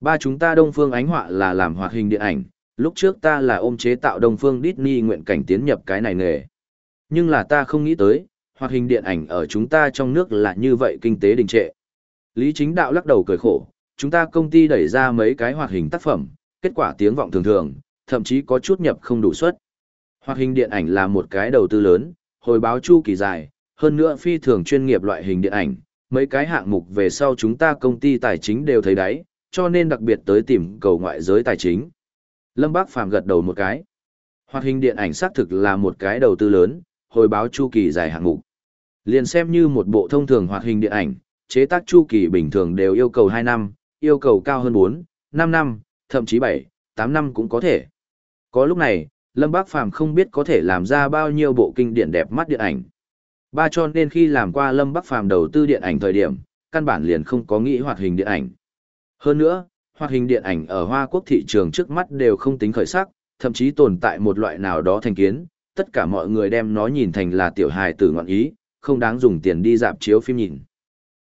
Ba chúng ta đông phương ánh họa là làm hoạt hình điện ảnh, lúc trước ta là ôm chế tạo Đông Phương Disney nguyện cảnh tiến nhập cái này nghề. Nhưng là ta không nghĩ tới, hoạt hình điện ảnh ở chúng ta trong nước là như vậy kinh tế đình trệ. Lý Chính Đạo lắc đầu cười khổ, chúng ta công ty đẩy ra mấy cái hoạt hình tác phẩm, kết quả tiếng vọng thường thường, thậm chí có chút nhập không đủ suất. Hoạt hình điện ảnh là một cái đầu tư lớn, hồi báo chu kỳ dài, hơn nữa phi thường chuyên nghiệp loại hình điện ảnh, mấy cái hạng mục về sau chúng ta công ty tài chính đều thấy đấy, cho nên đặc biệt tới tìm cầu ngoại giới tài chính. Lâm Bác Phàm gật đầu một cái. Hoạt hình điện ảnh xác thực là một cái đầu tư lớn, hồi báo chu kỳ dài hạng mục. Liền xem như một bộ thông thường hoạt hình điện ảnh, chế tác chu kỳ bình thường đều yêu cầu 2 năm, yêu cầu cao hơn 4, 5 năm, thậm chí 7, 8 năm cũng có thể. Có lúc này, Lâm Bác Phàm không biết có thể làm ra bao nhiêu bộ kinh điển đẹp mắt điện ảnh. Ba cho nên khi làm qua Lâm Bắc Phàm đầu tư điện ảnh thời điểm, căn bản liền không có nghĩ hoạt hình điện ảnh. Hơn nữa, hoạt hình điện ảnh ở Hoa Quốc thị trường trước mắt đều không tính khởi sắc, thậm chí tồn tại một loại nào đó thành kiến, tất cả mọi người đem nó nhìn thành là tiểu hài tử ngọn ý, không đáng dùng tiền đi dạp chiếu phim nhìn.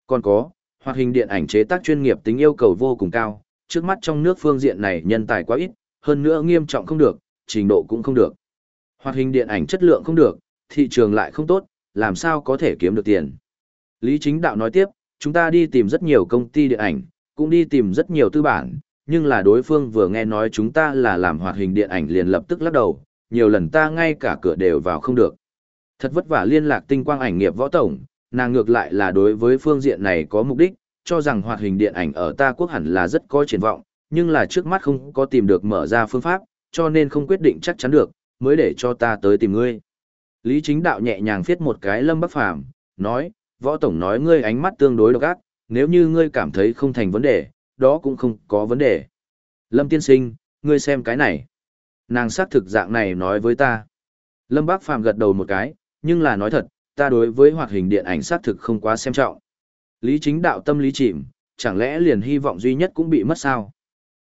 Còn có, hoạt hình điện ảnh chế tác chuyên nghiệp tính yêu cầu vô cùng cao, trước mắt trong nước phương diện này nhân tài quá ít, hơn nữa nghiêm trọng không được, trình độ cũng không được. Hoạt hình điện ảnh chất lượng không được, thị trường lại không tốt, làm sao có thể kiếm được tiền. Lý Chính Đạo nói tiếp, chúng ta đi tìm rất nhiều công ty điện ảnh, cũng đi tìm rất nhiều tư bản, nhưng là đối phương vừa nghe nói chúng ta là làm hoạt hình điện ảnh liền lập tức lắc đầu, nhiều lần ta ngay cả cửa đều vào không được. Thật vất vả liên lạc tinh quang ảnh nghiệp võ tổng, nàng ngược lại là đối với phương diện này có mục đích, cho rằng hoạt hình điện ảnh ở ta quốc hẳn là rất có triển vọng, nhưng là trước mắt không có tìm được mở ra phương pháp, cho nên không quyết định chắc chắn được, mới để cho ta tới tìm ngươi. Lý Chính Đạo nhẹ nhàng viết một cái Lâm Bắc Phàm nói, võ tổng nói ngươi ánh mắt tương đối độc ác, nếu như ngươi cảm thấy không thành vấn đề, đó cũng không có vấn đề. Lâm tiên sinh, ngươi xem cái này. Nàng xác thực dạng này nói với ta. Lâm Bác Phàm gật đầu một cái, nhưng là nói thật, ta đối với hoạt hình điện ảnh xác thực không quá xem trọng. Lý chính đạo tâm lý chìm, chẳng lẽ liền hy vọng duy nhất cũng bị mất sao?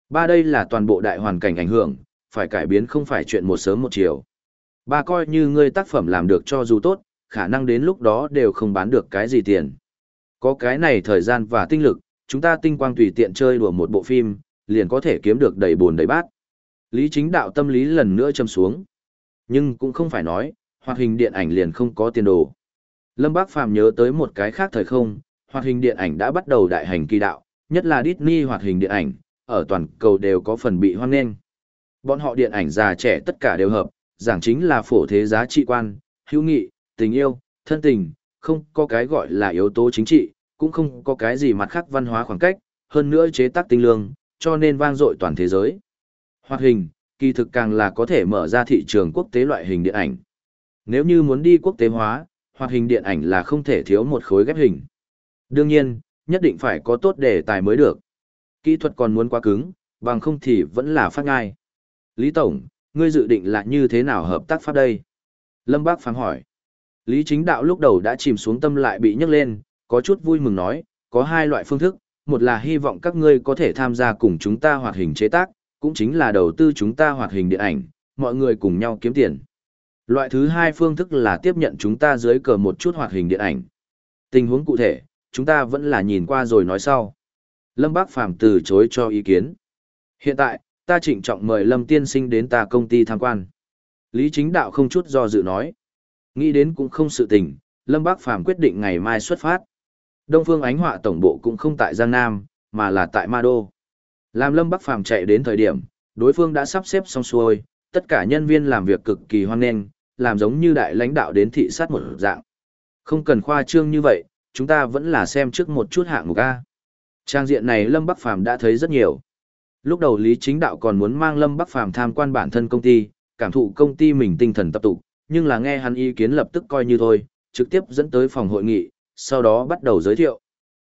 Ba đây là toàn bộ đại hoàn cảnh ảnh hưởng, phải cải biến không phải chuyện một sớm một chiều. Ba coi như ngươi tác phẩm làm được cho dù tốt, khả năng đến lúc đó đều không bán được cái gì tiền. Có cái này thời gian và tinh lực, chúng ta tinh quang tùy tiện chơi đùa một bộ phim, liền có thể kiếm được đầy buồn đầy bát. Lý chính đạo tâm lý lần nữa châm xuống. Nhưng cũng không phải nói, hoạt hình điện ảnh liền không có tiền đồ. Lâm Bác Phàm nhớ tới một cái khác thời không, hoạt hình điện ảnh đã bắt đầu đại hành kỳ đạo, nhất là Disney hoạt hình điện ảnh, ở toàn cầu đều có phần bị hoan nghênh. Bọn họ điện ảnh già trẻ tất cả đều hợp, giảng chính là phổ thế giá trị quan, hữu nghị, tình yêu, thân tình, không có cái gọi là yếu tố chính trị, cũng không có cái gì mặt khác văn hóa khoảng cách, hơn nữa chế tác tinh lương, cho nên vang dội toàn thế giới. Hoạt hình, kỳ thực càng là có thể mở ra thị trường quốc tế loại hình điện ảnh. Nếu như muốn đi quốc tế hóa, hoạt hình điện ảnh là không thể thiếu một khối ghép hình. Đương nhiên, nhất định phải có tốt đề tài mới được. Kỹ thuật còn muốn quá cứng, bằng không thì vẫn là phát ngai. Lý Tổng, ngươi dự định là như thế nào hợp tác pháp đây? Lâm Bác phán hỏi. Lý Chính Đạo lúc đầu đã chìm xuống tâm lại bị nhấc lên, có chút vui mừng nói, có hai loại phương thức, một là hy vọng các ngươi có thể tham gia cùng chúng ta hoạt hình chế tác, cũng chính là đầu tư chúng ta hoạt hình điện ảnh, mọi người cùng nhau kiếm tiền. Loại thứ hai phương thức là tiếp nhận chúng ta dưới cờ một chút hoạt hình điện ảnh. Tình huống cụ thể, chúng ta vẫn là nhìn qua rồi nói sau. Lâm Bác Phàm từ chối cho ý kiến. Hiện tại, ta trịnh trọng mời Lâm Tiên Sinh đến ta công ty tham quan. Lý Chính Đạo không chút do dự nói. Nghĩ đến cũng không sự tình, Lâm Bác Phàm quyết định ngày mai xuất phát. Đông Phương Ánh Họa tổng bộ cũng không tại Giang Nam, mà là tại Ma Đô. Làm Lâm Bắc Phàm chạy đến thời điểm, đối phương đã sắp xếp xong xuôi, tất cả nhân viên làm việc cực kỳ hoan nghênh, làm giống như đại lãnh đạo đến thị sát một dạng. Không cần khoa trương như vậy, chúng ta vẫn là xem trước một chút hạng mục A. Trang diện này Lâm Bắc Phàm đã thấy rất nhiều. Lúc đầu Lý Chính Đạo còn muốn mang Lâm Bắc Phàm tham quan bản thân công ty, cảm thụ công ty mình tinh thần tập tụ, nhưng là nghe hắn ý kiến lập tức coi như thôi, trực tiếp dẫn tới phòng hội nghị, sau đó bắt đầu giới thiệu.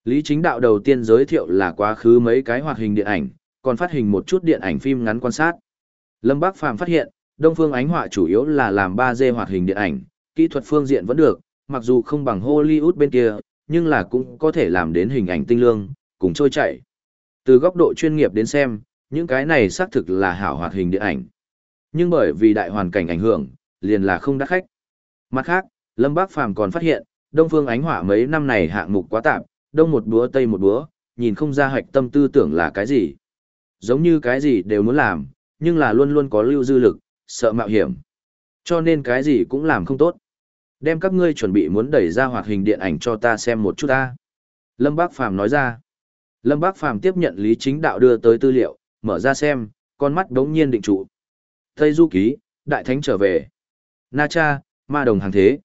Lý Chính Đạo đầu tiên giới thiệu là quá khứ mấy cái hoạt hình điện ảnh, còn phát hình một chút điện ảnh phim ngắn quan sát. Lâm Bác Phàm phát hiện, Đông Phương Ánh Họa chủ yếu là làm 3D hoạt hình điện ảnh, kỹ thuật phương diện vẫn được, mặc dù không bằng Hollywood bên kia, nhưng là cũng có thể làm đến hình ảnh tinh lương, cùng trôi chảy. Từ góc độ chuyên nghiệp đến xem, những cái này xác thực là hảo hoạt hình điện ảnh. Nhưng bởi vì đại hoàn cảnh ảnh hưởng, liền là không đắt khách. Mặt khác, Lâm Bác Phàm còn phát hiện, Đông Phương Ánh hỏa mấy năm này hạng mục quá tạm, đông một búa tây một búa, nhìn không ra hạch tâm tư tưởng là cái gì. Giống như cái gì đều muốn làm, nhưng là luôn luôn có lưu dư lực, sợ mạo hiểm. Cho nên cái gì cũng làm không tốt. Đem các ngươi chuẩn bị muốn đẩy ra hoạt hình điện ảnh cho ta xem một chút ta. Lâm Bác Phàm nói ra. Lâm Bác Phàm tiếp nhận Lý Chính Đạo đưa tới tư liệu, mở ra xem, con mắt đống nhiên định trụ. Tây Du Ký, Đại Thánh trở về. Na Cha, Ma Đồng Hàng Thế.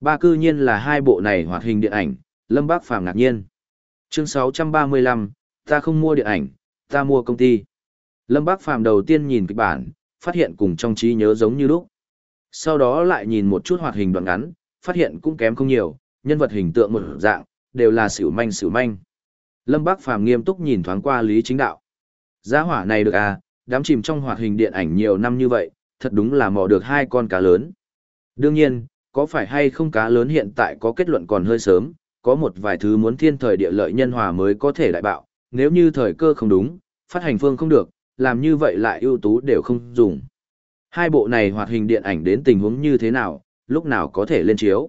Ba cư nhiên là hai bộ này hoạt hình điện ảnh, Lâm Bác Phàm ngạc nhiên. Chương 635, ta không mua điện ảnh, ta mua công ty. Lâm Bác Phàm đầu tiên nhìn kịch bản, phát hiện cùng trong trí nhớ giống như lúc. Sau đó lại nhìn một chút hoạt hình đoạn ngắn, phát hiện cũng kém không nhiều, nhân vật hình tượng một dạng, đều là xỉu manh xỉu manh. Lâm Bác Phàm nghiêm túc nhìn thoáng qua Lý Chính Đạo. Giá hỏa này được à, đám chìm trong hoạt hình điện ảnh nhiều năm như vậy, thật đúng là mò được hai con cá lớn. Đương nhiên, có phải hay không cá lớn hiện tại có kết luận còn hơi sớm, có một vài thứ muốn thiên thời địa lợi nhân hòa mới có thể đại bạo, nếu như thời cơ không đúng, phát hành phương không được, làm như vậy lại ưu tú đều không dùng. Hai bộ này hoạt hình điện ảnh đến tình huống như thế nào, lúc nào có thể lên chiếu.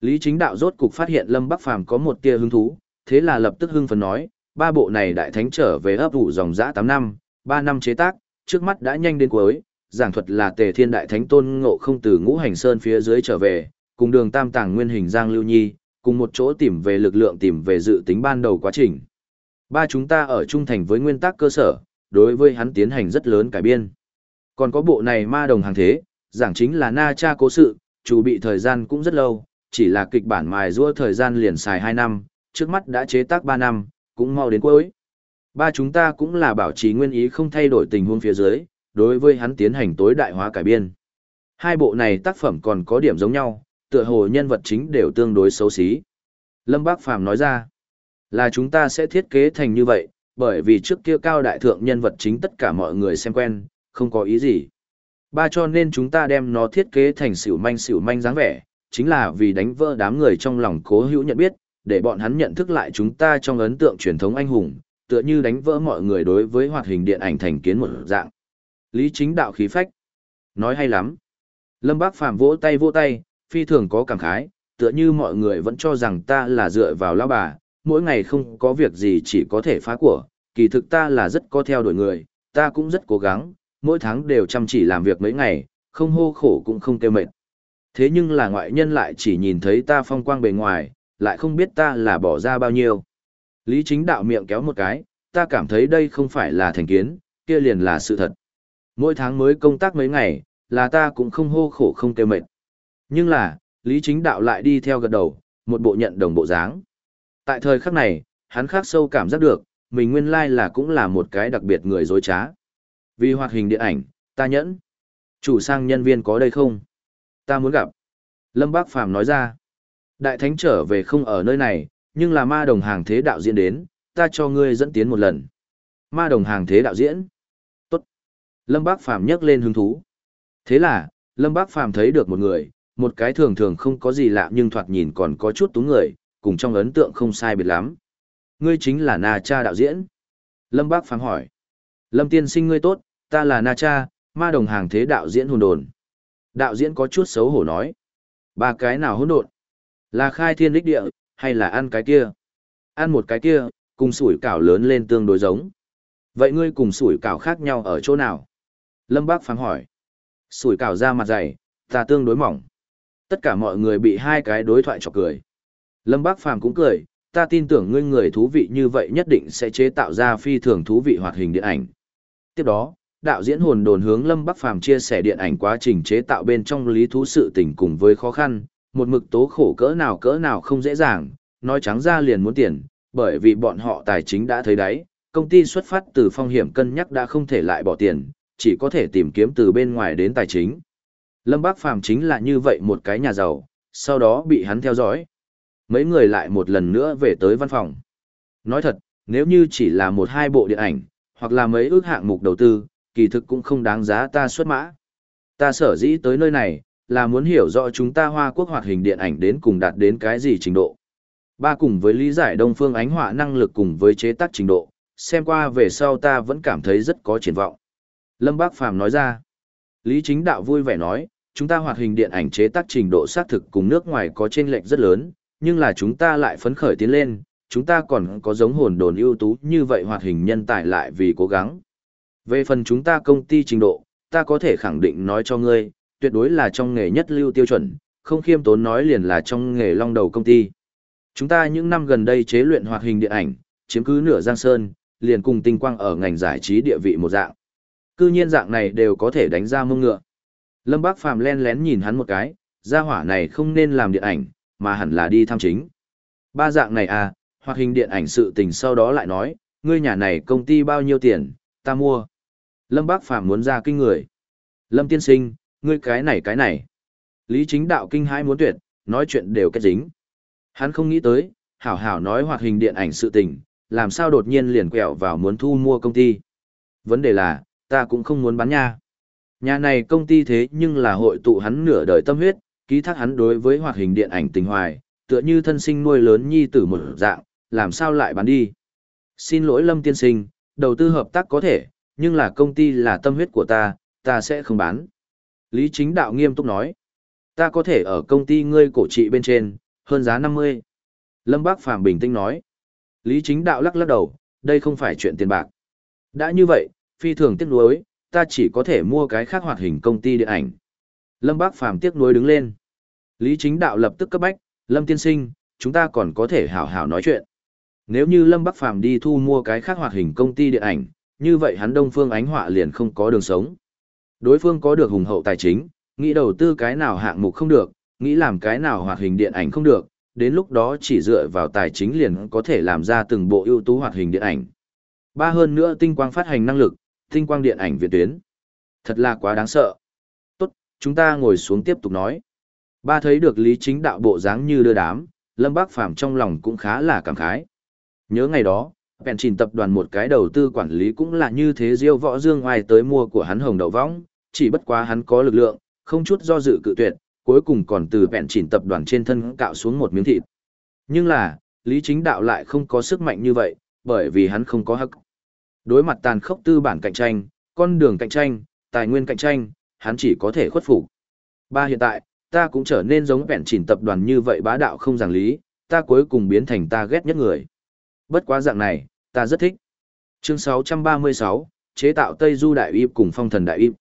Lý chính đạo rốt cục phát hiện Lâm Bắc Phàm có một tia hứng thú, thế là lập tức hưng phấn nói, ba bộ này đại thánh trở về ấp ủ dòng dã 8 năm, 3 năm chế tác, trước mắt đã nhanh đến cuối, giảng thuật là Tề Thiên Đại Thánh Tôn Ngộ không từ ngũ hành sơn phía dưới trở về, cùng đường tam tàng nguyên hình Giang Lưu Nhi, cùng một chỗ tìm về lực lượng tìm về dự tính ban đầu quá trình. Ba chúng ta ở trung thành với nguyên tắc cơ sở, đối với hắn tiến hành rất lớn cải biên. Còn có bộ này ma đồng hàng thế, giảng chính là na cha cố sự, chủ bị thời gian cũng rất lâu, chỉ là kịch bản mài rua thời gian liền xài 2 năm, trước mắt đã chế tác 3 năm, cũng mau đến cuối. Ba chúng ta cũng là bảo trì nguyên ý không thay đổi tình huống phía dưới, đối với hắn tiến hành tối đại hóa cải biên. Hai bộ này tác phẩm còn có điểm giống nhau, tựa hồ nhân vật chính đều tương đối xấu xí. Lâm Bác Phàm nói ra, là chúng ta sẽ thiết kế thành như vậy, bởi vì trước kia cao đại thượng nhân vật chính tất cả mọi người xem quen, không có ý gì. Ba cho nên chúng ta đem nó thiết kế thành xỉu manh xỉu manh dáng vẻ, chính là vì đánh vỡ đám người trong lòng cố hữu nhận biết, để bọn hắn nhận thức lại chúng ta trong ấn tượng truyền thống anh hùng, tựa như đánh vỡ mọi người đối với hoạt hình điện ảnh thành kiến một dạng. Lý chính đạo khí phách. Nói hay lắm. Lâm Bác Phàm vỗ tay vỗ tay, phi thường có cảm khái, tựa như mọi người vẫn cho rằng ta là dựa vào lão bà, mỗi ngày không có việc gì chỉ có thể phá của, kỳ thực ta là rất có theo đuổi người, ta cũng rất cố gắng, mỗi tháng đều chăm chỉ làm việc mấy ngày, không hô khổ cũng không kêu mệt. Thế nhưng là ngoại nhân lại chỉ nhìn thấy ta phong quang bề ngoài, lại không biết ta là bỏ ra bao nhiêu. Lý chính đạo miệng kéo một cái, ta cảm thấy đây không phải là thành kiến, kia liền là sự thật. Mỗi tháng mới công tác mấy ngày, là ta cũng không hô khổ không kêu mệt. Nhưng là, Lý chính đạo lại đi theo gật đầu, một bộ nhận đồng bộ dáng. Tại thời khắc này, hắn khắc sâu cảm giác được, mình nguyên lai là cũng là một cái đặc biệt người dối trá. Vì hoạt hình điện ảnh, ta nhẫn. Chủ sang nhân viên có đây không? Ta muốn gặp. Lâm Bác Phàm nói ra. Đại thánh trở về không ở nơi này, nhưng là ma đồng hàng thế đạo diễn đến, ta cho ngươi dẫn tiến một lần. Ma đồng hàng thế đạo diễn. Tốt. Lâm Bác Phàm nhấc lên hứng thú. Thế là, Lâm Bác Phàm thấy được một người, một cái thường thường không có gì lạ nhưng thoạt nhìn còn có chút túng người, cùng trong ấn tượng không sai biệt lắm. Ngươi chính là Na Cha đạo diễn. Lâm Bác Phàm hỏi. Lâm tiên sinh ngươi tốt, ta là Na Cha, ma đồng hàng thế đạo diễn hồn đồn. Đạo diễn có chút xấu hổ nói. Ba cái nào hỗn độn? Là khai thiên đích địa, hay là ăn cái kia? Ăn một cái kia, cùng sủi cảo lớn lên tương đối giống. Vậy ngươi cùng sủi cảo khác nhau ở chỗ nào? Lâm Bác Phàm hỏi. Sủi cảo ra mặt dày, ta tương đối mỏng. Tất cả mọi người bị hai cái đối thoại chọc cười. Lâm Bác Phàm cũng cười, ta tin tưởng ngươi người thú vị như vậy nhất định sẽ chế tạo ra phi thường thú vị hoạt hình điện ảnh. Tiếp đó, đạo diễn hồn đồn hướng Lâm Bắc Phàm chia sẻ điện ảnh quá trình chế tạo bên trong lý thú sự tình cùng với khó khăn, một mực tố khổ cỡ nào cỡ nào không dễ dàng, nói trắng ra liền muốn tiền, bởi vì bọn họ tài chính đã thấy đáy, công ty xuất phát từ phong hiểm cân nhắc đã không thể lại bỏ tiền, chỉ có thể tìm kiếm từ bên ngoài đến tài chính. Lâm Bác Phàm chính là như vậy một cái nhà giàu, sau đó bị hắn theo dõi. Mấy người lại một lần nữa về tới văn phòng. Nói thật, nếu như chỉ là một hai bộ điện ảnh, hoặc là mấy ước hạng mục đầu tư, kỳ thực cũng không đáng giá ta xuất mã. Ta sở dĩ tới nơi này, là muốn hiểu rõ chúng ta Hoa Quốc hoạt hình điện ảnh đến cùng đạt đến cái gì trình độ. Ba cùng với lý giải đông phương ánh họa năng lực cùng với chế tác trình độ, xem qua về sau ta vẫn cảm thấy rất có triển vọng. Lâm Bác Phàm nói ra, Lý Chính Đạo vui vẻ nói, chúng ta hoạt hình điện ảnh chế tác trình độ xác thực cùng nước ngoài có chênh lệch rất lớn, nhưng là chúng ta lại phấn khởi tiến lên, chúng ta còn có giống hồn đồn ưu tú như vậy hoạt hình nhân tài lại vì cố gắng. Về phần chúng ta công ty trình độ, ta có thể khẳng định nói cho ngươi, tuyệt đối là trong nghề nhất lưu tiêu chuẩn, không khiêm tốn nói liền là trong nghề long đầu công ty. Chúng ta những năm gần đây chế luyện hoạt hình điện ảnh, chiếm cứ nửa giang sơn, liền cùng tinh quang ở ngành giải trí địa vị một dạng. Cư nhiên dạng này đều có thể đánh ra mông ngựa. Lâm Bác Phàm len lén nhìn hắn một cái, gia hỏa này không nên làm điện ảnh, mà hẳn là đi tham chính. Ba dạng này à, hoạt hình điện ảnh sự tình sau đó lại nói, ngươi nhà này công ty bao nhiêu tiền, ta mua. Lâm Bác Phàm muốn ra kinh người. Lâm tiên sinh, ngươi cái này cái này. Lý chính đạo kinh hai muốn tuyệt, nói chuyện đều kết dính. Hắn không nghĩ tới, hảo hảo nói hoạt hình điện ảnh sự tình, làm sao đột nhiên liền quẹo vào muốn thu mua công ty. Vấn đề là, ta cũng không muốn bán nha. Nhà này công ty thế nhưng là hội tụ hắn nửa đời tâm huyết, ký thác hắn đối với hoạt hình điện ảnh tình hoài, tựa như thân sinh nuôi lớn nhi tử một dạng, làm sao lại bán đi. Xin lỗi Lâm tiên sinh, đầu tư hợp tác có thể, nhưng là công ty là tâm huyết của ta, ta sẽ không bán. Lý chính đạo nghiêm túc nói, ta có thể ở công ty ngươi cổ trị bên trên, hơn giá 50. Lâm Bác Phàm bình tĩnh nói, Lý chính đạo lắc lắc đầu, đây không phải chuyện tiền bạc. Đã như vậy, phi thường tiếc nuối, ta chỉ có thể mua cái khác hoạt hình công ty điện ảnh. Lâm Bác Phàm tiếc nuối đứng lên. Lý chính đạo lập tức cấp bách, Lâm tiên sinh, chúng ta còn có thể hảo hảo nói chuyện. Nếu như Lâm Bắc Phàm đi thu mua cái khác hoạt hình công ty điện ảnh, như vậy hắn Đông Phương Ánh Họa liền không có đường sống. Đối phương có được hùng hậu tài chính, nghĩ đầu tư cái nào hạng mục không được, nghĩ làm cái nào hoạt hình điện ảnh không được, đến lúc đó chỉ dựa vào tài chính liền có thể làm ra từng bộ ưu tú hoạt hình điện ảnh. Ba hơn nữa tinh quang phát hành năng lực, tinh quang điện ảnh viện tuyến. Thật là quá đáng sợ. Tốt, chúng ta ngồi xuống tiếp tục nói. Ba thấy được lý chính đạo bộ dáng như đưa đám, Lâm Bác Phàm trong lòng cũng khá là cảm khái. Nhớ ngày đó, bèn chỉnh tập đoàn một cái đầu tư quản lý cũng là như thế diêu võ dương ngoài tới mua của hắn hồng đậu võng, chỉ bất quá hắn có lực lượng, không chút do dự cự tuyệt, cuối cùng còn từ bèn chỉnh tập đoàn trên thân cạo xuống một miếng thịt. Nhưng là, Lý Chính Đạo lại không có sức mạnh như vậy, bởi vì hắn không có hắc. Đối mặt tàn khốc tư bản cạnh tranh, con đường cạnh tranh, tài nguyên cạnh tranh, hắn chỉ có thể khuất phục. Ba hiện tại, ta cũng trở nên giống bèn chỉnh tập đoàn như vậy bá đạo không giảng lý, ta cuối cùng biến thành ta ghét nhất người. Bất quá dạng này, ta rất thích. Chương 636, chế tạo Tây Du Đại Yếp cùng Phong Thần Đại Yếp.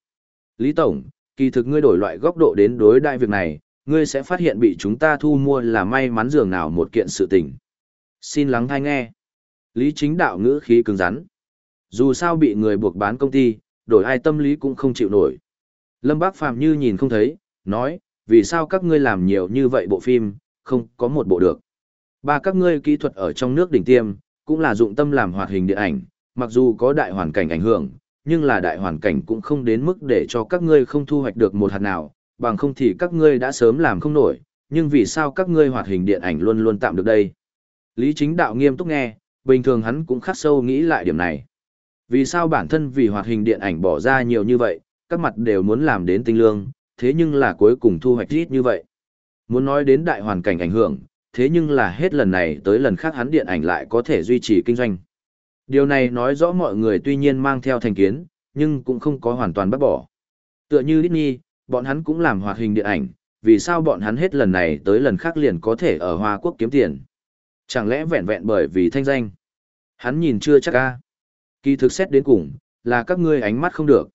Lý Tổng, kỳ thực ngươi đổi loại góc độ đến đối đại việc này, ngươi sẽ phát hiện bị chúng ta thu mua là may mắn dường nào một kiện sự tình. Xin lắng thai nghe. Lý chính đạo ngữ khí cứng rắn. Dù sao bị người buộc bán công ty, đổi ai tâm lý cũng không chịu nổi. Lâm Bác Phàm như nhìn không thấy, nói, vì sao các ngươi làm nhiều như vậy bộ phim, không có một bộ được. Ba các ngươi kỹ thuật ở trong nước đỉnh tiêm, cũng là dụng tâm làm hoạt hình điện ảnh, mặc dù có đại hoàn cảnh ảnh hưởng, nhưng là đại hoàn cảnh cũng không đến mức để cho các ngươi không thu hoạch được một hạt nào, bằng không thì các ngươi đã sớm làm không nổi, nhưng vì sao các ngươi hoạt hình điện ảnh luôn luôn tạm được đây? Lý chính đạo nghiêm túc nghe, bình thường hắn cũng khắc sâu nghĩ lại điểm này. Vì sao bản thân vì hoạt hình điện ảnh bỏ ra nhiều như vậy, các mặt đều muốn làm đến tinh lương, thế nhưng là cuối cùng thu hoạch ít như vậy. Muốn nói đến đại hoàn cảnh ảnh hưởng, thế nhưng là hết lần này tới lần khác hắn điện ảnh lại có thể duy trì kinh doanh. Điều này nói rõ mọi người tuy nhiên mang theo thành kiến, nhưng cũng không có hoàn toàn bắt bỏ. Tựa như Disney, bọn hắn cũng làm hoạt hình điện ảnh, vì sao bọn hắn hết lần này tới lần khác liền có thể ở Hoa Quốc kiếm tiền? Chẳng lẽ vẹn vẹn bởi vì thanh danh? Hắn nhìn chưa chắc a. Kỳ thực xét đến cùng, là các ngươi ánh mắt không được.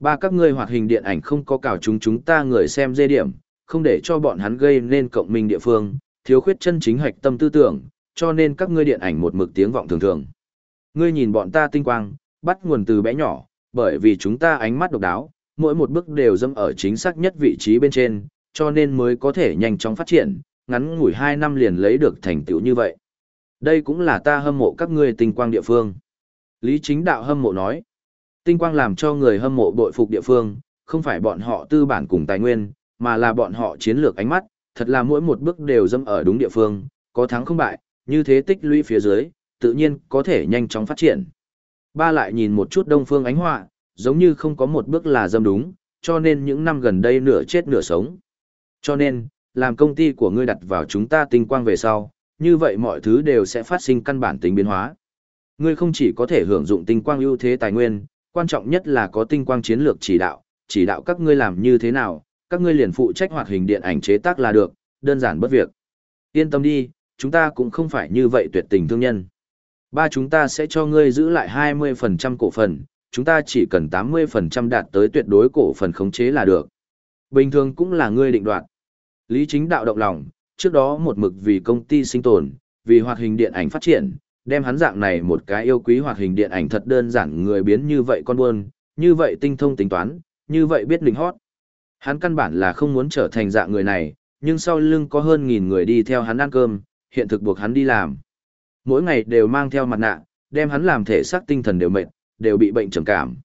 Ba các ngươi hoạt hình điện ảnh không có cào chúng chúng ta người xem dê điểm, không để cho bọn hắn gây nên cộng minh địa phương, thiếu khuyết chân chính hạch tâm tư tưởng, cho nên các ngươi điện ảnh một mực tiếng vọng thường thường. Ngươi nhìn bọn ta tinh quang, bắt nguồn từ bé nhỏ, bởi vì chúng ta ánh mắt độc đáo, mỗi một bước đều dâm ở chính xác nhất vị trí bên trên, cho nên mới có thể nhanh chóng phát triển, ngắn ngủi 2 năm liền lấy được thành tựu như vậy. Đây cũng là ta hâm mộ các ngươi tinh quang địa phương. Lý chính đạo hâm mộ nói, tinh quang làm cho người hâm mộ bội phục địa phương, không phải bọn họ tư bản cùng tài nguyên, mà là bọn họ chiến lược ánh mắt, thật là mỗi một bước đều dâm ở đúng địa phương, có thắng không bại, như thế tích lũy phía dưới, tự nhiên có thể nhanh chóng phát triển. Ba lại nhìn một chút đông phương ánh họa, giống như không có một bước là dâm đúng, cho nên những năm gần đây nửa chết nửa sống. Cho nên, làm công ty của ngươi đặt vào chúng ta tinh quang về sau, như vậy mọi thứ đều sẽ phát sinh căn bản tính biến hóa. Ngươi không chỉ có thể hưởng dụng tinh quang ưu thế tài nguyên, quan trọng nhất là có tinh quang chiến lược chỉ đạo, chỉ đạo các ngươi làm như thế nào, các ngươi liền phụ trách hoạt hình điện ảnh chế tác là được, đơn giản bất việc. Yên tâm đi, chúng ta cũng không phải như vậy tuyệt tình thương nhân. Ba chúng ta sẽ cho ngươi giữ lại 20% cổ phần, chúng ta chỉ cần 80% đạt tới tuyệt đối cổ phần khống chế là được. Bình thường cũng là ngươi định đoạt. Lý chính đạo động lòng, trước đó một mực vì công ty sinh tồn, vì hoạt hình điện ảnh phát triển, đem hắn dạng này một cái yêu quý hoạt hình điện ảnh thật đơn giản người biến như vậy con buôn, như vậy tinh thông tính toán, như vậy biết lĩnh hót. Hắn căn bản là không muốn trở thành dạng người này, nhưng sau lưng có hơn nghìn người đi theo hắn ăn cơm, hiện thực buộc hắn đi làm. Mỗi ngày đều mang theo mặt nạ, đem hắn làm thể xác tinh thần đều mệt, đều bị bệnh trầm cảm.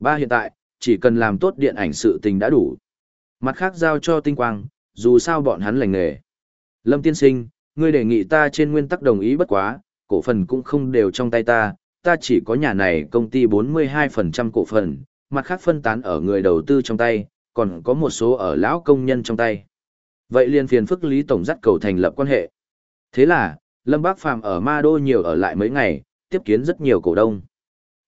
Ba hiện tại, chỉ cần làm tốt điện ảnh sự tình đã đủ. Mặt khác giao cho tinh quang, dù sao bọn hắn lành nghề. Lâm tiên sinh, ngươi đề nghị ta trên nguyên tắc đồng ý bất quá, cổ phần cũng không đều trong tay ta, ta chỉ có nhà này công ty 42% cổ phần, mặt khác phân tán ở người đầu tư trong tay, còn có một số ở lão công nhân trong tay. Vậy liền phiền phức Lý Tổng dắt cầu thành lập quan hệ. Thế là, Lâm Bác Phàm ở Ma Đô nhiều ở lại mấy ngày, tiếp kiến rất nhiều cổ đông.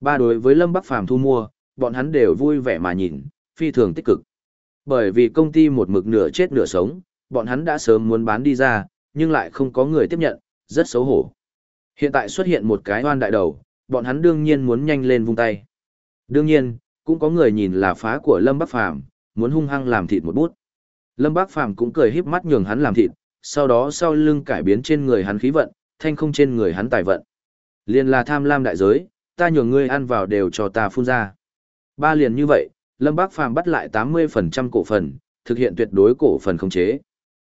Ba đối với Lâm Bắc Phàm thu mua, bọn hắn đều vui vẻ mà nhìn, phi thường tích cực. Bởi vì công ty một mực nửa chết nửa sống, bọn hắn đã sớm muốn bán đi ra, nhưng lại không có người tiếp nhận, rất xấu hổ. Hiện tại xuất hiện một cái oan đại đầu, bọn hắn đương nhiên muốn nhanh lên vung tay. Đương nhiên, cũng có người nhìn là phá của Lâm Bắc Phàm, muốn hung hăng làm thịt một bút. Lâm Bắc Phàm cũng cười híp mắt nhường hắn làm thịt, sau đó sau lưng cải biến trên người hắn khí vận, thanh không trên người hắn tài vận. Liên là tham lam đại giới, ta nhường ngươi ăn vào đều cho ta phun ra. Ba liền như vậy, Lâm Bác Phàm bắt lại 80% cổ phần, thực hiện tuyệt đối cổ phần khống chế.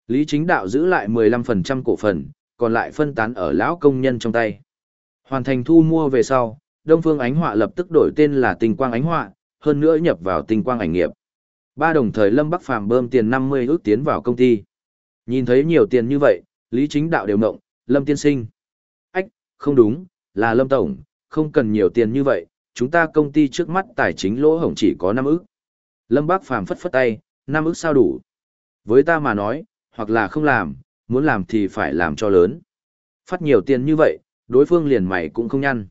Lý Chính Đạo giữ lại 15% cổ phần, còn lại phân tán ở lão công nhân trong tay. Hoàn thành thu mua về sau, Đông Phương Ánh Họa lập tức đổi tên là Tinh Quang Ánh Họa, hơn nữa nhập vào Tinh Quang Ảnh Nghiệp. Ba đồng thời Lâm Bắc Phàm bơm tiền 50 ước tiến vào công ty. Nhìn thấy nhiều tiền như vậy, Lý Chính Đạo đều mộng, Lâm tiên sinh. Ách, không đúng, là Lâm Tổng, không cần nhiều tiền như vậy, chúng ta công ty trước mắt tài chính lỗ hổng chỉ có 5 ức. Lâm Bác Phàm phất phất tay, 5 ức sao đủ. Với ta mà nói, hoặc là không làm, muốn làm thì phải làm cho lớn. Phát nhiều tiền như vậy, đối phương liền mày cũng không nhăn.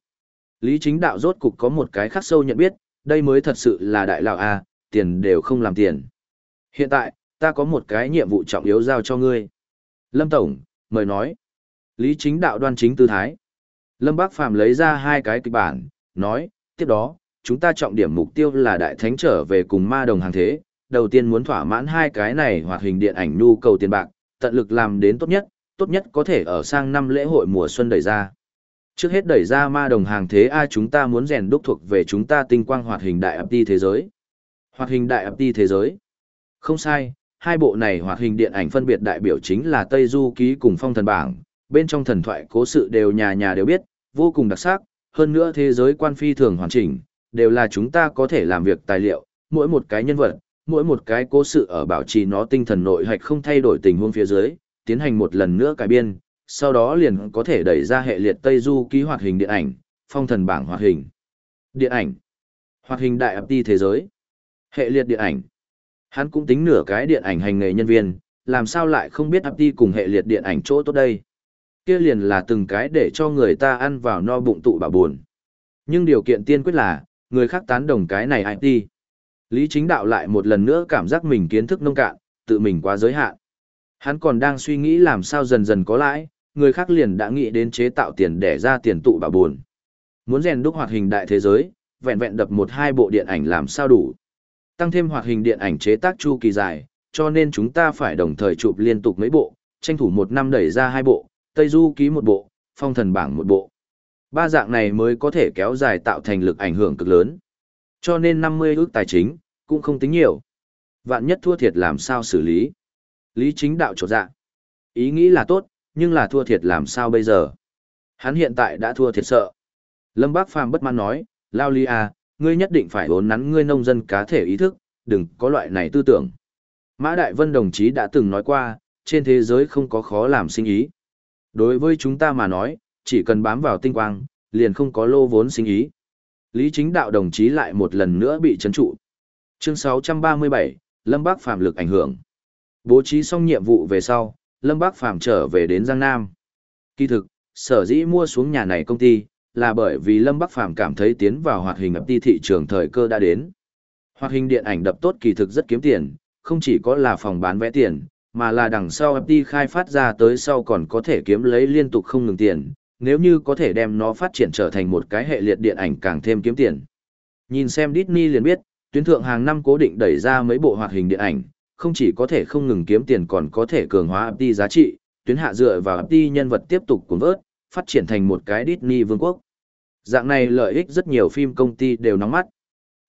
Lý chính đạo rốt cục có một cái khắc sâu nhận biết, đây mới thật sự là đại lão A, tiền đều không làm tiền. Hiện tại, ta có một cái nhiệm vụ trọng yếu giao cho ngươi. Lâm Tổng, mời nói. Lý chính đạo đoan chính tư thái. Lâm Bác Phàm lấy ra hai cái kịch bản, nói, tiếp đó, chúng ta trọng điểm mục tiêu là đại thánh trở về cùng ma đồng hàng thế, đầu tiên muốn thỏa mãn hai cái này hoạt hình điện ảnh nhu cầu tiền bạc, tận lực làm đến tốt nhất, tốt nhất có thể ở sang năm lễ hội mùa xuân đẩy ra. Trước hết đẩy ra ma đồng hàng thế ai chúng ta muốn rèn đúc thuộc về chúng ta tinh quang hoạt hình đại ập đi thế giới. Hoạt hình đại ập đi thế giới. Không sai, hai bộ này hoạt hình điện ảnh phân biệt đại biểu chính là Tây Du Ký cùng Phong Thần Bảng, bên trong thần thoại cố sự đều nhà nhà đều biết, vô cùng đặc sắc, hơn nữa thế giới quan phi thường hoàn chỉnh, đều là chúng ta có thể làm việc tài liệu, mỗi một cái nhân vật, mỗi một cái cố sự ở bảo trì nó tinh thần nội hạch không thay đổi tình huống phía dưới, tiến hành một lần nữa cải biên, sau đó liền có thể đẩy ra hệ liệt Tây Du ký hoạt hình điện ảnh, phong thần bảng hoạt hình. Điện ảnh. Hoạt hình đại ập đi thế giới. Hệ liệt điện ảnh. Hắn cũng tính nửa cái điện ảnh hành nghề nhân viên, làm sao lại không biết ập đi cùng hệ liệt điện ảnh chỗ tốt đây kia liền là từng cái để cho người ta ăn vào no bụng tụ bà buồn. Nhưng điều kiện tiên quyết là, người khác tán đồng cái này ai đi. Lý chính đạo lại một lần nữa cảm giác mình kiến thức nông cạn, tự mình quá giới hạn. Hắn còn đang suy nghĩ làm sao dần dần có lãi, người khác liền đã nghĩ đến chế tạo tiền để ra tiền tụ bà buồn. Muốn rèn đúc hoạt hình đại thế giới, vẹn vẹn đập một hai bộ điện ảnh làm sao đủ. Tăng thêm hoạt hình điện ảnh chế tác chu kỳ dài, cho nên chúng ta phải đồng thời chụp liên tục mấy bộ, tranh thủ một năm đẩy ra hai bộ, Tây Du ký một bộ, phong thần bảng một bộ. Ba dạng này mới có thể kéo dài tạo thành lực ảnh hưởng cực lớn. Cho nên 50 ước tài chính, cũng không tính nhiều. Vạn nhất thua thiệt làm sao xử lý. Lý chính đạo trột dạ. Ý nghĩ là tốt, nhưng là thua thiệt làm sao bây giờ. Hắn hiện tại đã thua thiệt sợ. Lâm Bác Phàm bất mãn nói, Lao Ly à, ngươi nhất định phải hốn nắn ngươi nông dân cá thể ý thức, đừng có loại này tư tưởng. Mã Đại Vân đồng chí đã từng nói qua, trên thế giới không có khó làm sinh ý. Đối với chúng ta mà nói, chỉ cần bám vào tinh quang, liền không có lô vốn sinh ý. Lý chính đạo đồng chí lại một lần nữa bị chấn trụ. Chương 637, Lâm Bác Phạm lực ảnh hưởng. Bố trí xong nhiệm vụ về sau, Lâm Bác Phạm trở về đến Giang Nam. Kỳ thực, sở dĩ mua xuống nhà này công ty, là bởi vì Lâm Bắc Phàm cảm thấy tiến vào hoạt hình ập đi thị trường thời cơ đã đến. Hoạt hình điện ảnh đập tốt kỳ thực rất kiếm tiền, không chỉ có là phòng bán vẽ tiền, mà là đằng sau FT khai phát ra tới sau còn có thể kiếm lấy liên tục không ngừng tiền, nếu như có thể đem nó phát triển trở thành một cái hệ liệt điện ảnh càng thêm kiếm tiền. Nhìn xem Disney liền biết, tuyến thượng hàng năm cố định đẩy ra mấy bộ hoạt hình điện ảnh, không chỉ có thể không ngừng kiếm tiền còn có thể cường hóa FT giá trị, tuyến hạ dựa vào FT nhân vật tiếp tục cuốn vớt, phát triển thành một cái Disney vương quốc. Dạng này lợi ích rất nhiều phim công ty đều nóng mắt.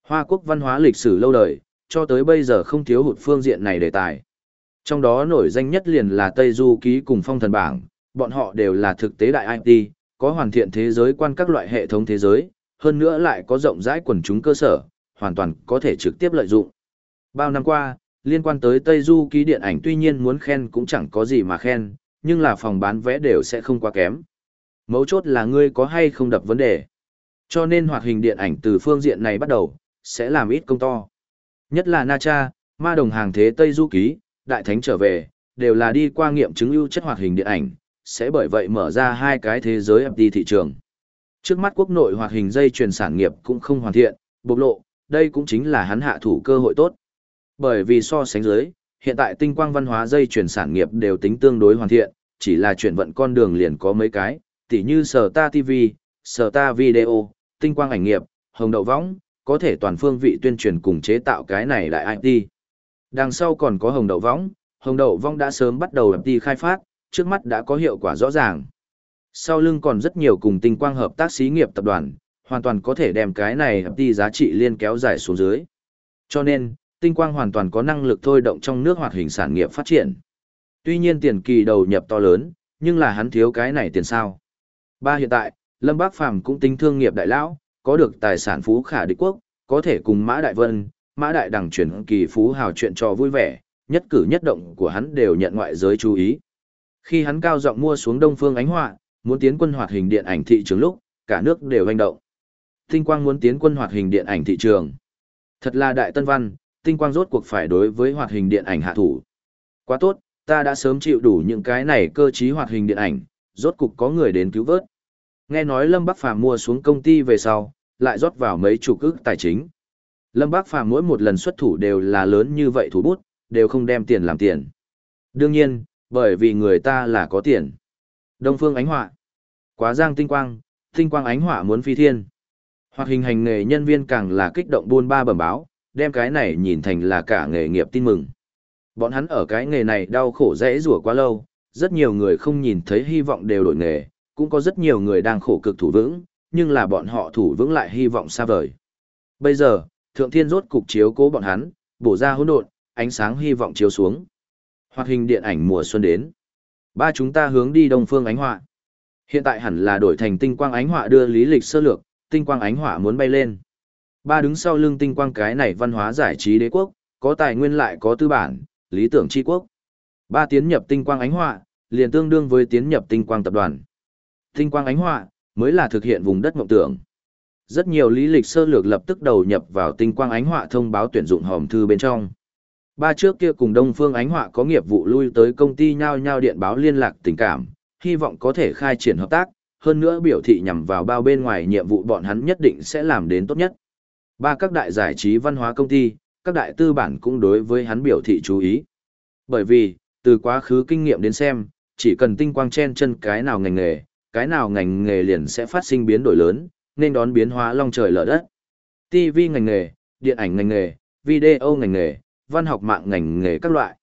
Hoa quốc văn hóa lịch sử lâu đời, cho tới bây giờ không thiếu hụt phương diện này đề tài. Trong đó nổi danh nhất liền là Tây Du Ký cùng Phong Thần Bảng, bọn họ đều là thực tế đại IT, có hoàn thiện thế giới quan các loại hệ thống thế giới, hơn nữa lại có rộng rãi quần chúng cơ sở, hoàn toàn có thể trực tiếp lợi dụng. Bao năm qua, liên quan tới Tây Du Ký điện ảnh tuy nhiên muốn khen cũng chẳng có gì mà khen, nhưng là phòng bán vé đều sẽ không quá kém. Mấu chốt là ngươi có hay không đập vấn đề. Cho nên hoạt hình điện ảnh từ phương diện này bắt đầu, sẽ làm ít công to. Nhất là Na Cha, Ma Đồng Hàng Thế Tây Du Ký, Đại Thánh trở về, đều là đi qua nghiệm chứng ưu chất hoạt hình điện ảnh, sẽ bởi vậy mở ra hai cái thế giới FD thị trường. Trước mắt quốc nội hoạt hình dây truyền sản nghiệp cũng không hoàn thiện, bộc lộ, đây cũng chính là hắn hạ thủ cơ hội tốt. Bởi vì so sánh dưới, hiện tại tinh quang văn hóa dây chuyển sản nghiệp đều tính tương đối hoàn thiện, chỉ là chuyển vận con đường liền có mấy cái, tỉ như Sở Ta TV, Sở Ta Video, tinh quang ảnh nghiệp, hồng đậu võng, có thể toàn phương vị tuyên truyền cùng chế tạo cái này lại IT. Đằng sau còn có hồng đậu võng, hồng đậu vong đã sớm bắt đầu IT khai phát, trước mắt đã có hiệu quả rõ ràng. Sau lưng còn rất nhiều cùng tinh quang hợp tác xí nghiệp tập đoàn, hoàn toàn có thể đem cái này IT giá trị liên kéo dài xuống dưới. Cho nên, tinh quang hoàn toàn có năng lực thôi động trong nước hoạt hình sản nghiệp phát triển. Tuy nhiên tiền kỳ đầu nhập to lớn, nhưng là hắn thiếu cái này tiền sao. Ba hiện tại, Lâm Bác Phàm cũng tính thương nghiệp đại lão, có được tài sản phú khả địch quốc, có thể cùng Mã Đại Vân, Mã Đại Đằng chuyển kỳ phú hào chuyện trò vui vẻ, nhất cử nhất động của hắn đều nhận ngoại giới chú ý. Khi hắn cao giọng mua xuống Đông Phương Ánh Họa, muốn tiến quân hoạt hình điện ảnh thị trường lúc, cả nước đều hành động. Tinh Quang muốn tiến quân hoạt hình điện ảnh thị trường. Thật là đại tân văn, Tinh Quang rốt cuộc phải đối với hoạt hình điện ảnh hạ thủ. Quá tốt, ta đã sớm chịu đủ những cái này cơ trí hoạt hình điện ảnh, rốt cục có người đến cứu vớt. Nghe nói Lâm Bắc Phàm mua xuống công ty về sau, lại rót vào mấy chục ức tài chính. Lâm Bắc Phàm mỗi một lần xuất thủ đều là lớn như vậy thủ bút, đều không đem tiền làm tiền. Đương nhiên, bởi vì người ta là có tiền. Đông Phương Ánh Họa. Quá giang tinh quang, tinh quang ánh họa muốn phi thiên. Hoặc hình hành nghề nhân viên càng là kích động buôn ba bẩm báo, đem cái này nhìn thành là cả nghề nghiệp tin mừng. Bọn hắn ở cái nghề này đau khổ dễ rủa quá lâu, rất nhiều người không nhìn thấy hy vọng đều đổi nghề, cũng có rất nhiều người đang khổ cực thủ vững, nhưng là bọn họ thủ vững lại hy vọng xa vời. Bây giờ, Thượng Thiên rốt cục chiếu cố bọn hắn, bổ ra hỗn độn, ánh sáng hy vọng chiếu xuống. Hoạt hình điện ảnh mùa xuân đến. Ba chúng ta hướng đi Đông Phương Ánh Họa. Hiện tại hẳn là đổi thành tinh quang ánh họa đưa lý lịch sơ lược, tinh quang ánh họa muốn bay lên. Ba đứng sau lưng tinh quang cái này văn hóa giải trí đế quốc, có tài nguyên lại có tư bản, lý tưởng tri quốc. Ba tiến nhập tinh quang ánh họa, liền tương đương với tiến nhập tinh quang tập đoàn. Tinh quang ánh họa mới là thực hiện vùng đất mộng tưởng. Rất nhiều lý lịch sơ lược lập tức đầu nhập vào tinh quang ánh họa thông báo tuyển dụng hòm thư bên trong. Ba trước kia cùng Đông Phương Ánh Họa có nghiệp vụ lui tới công ty nhau nhau điện báo liên lạc tình cảm, hy vọng có thể khai triển hợp tác, hơn nữa biểu thị nhằm vào bao bên ngoài nhiệm vụ bọn hắn nhất định sẽ làm đến tốt nhất. Ba các đại giải trí văn hóa công ty, các đại tư bản cũng đối với hắn biểu thị chú ý. Bởi vì, từ quá khứ kinh nghiệm đến xem, chỉ cần tinh quang chen chân cái nào ngành nghề, cái nào ngành nghề liền sẽ phát sinh biến đổi lớn, nên đón biến hóa long trời lở đất. TV ngành nghề, điện ảnh ngành nghề, video ngành nghề, văn học mạng ngành nghề các loại.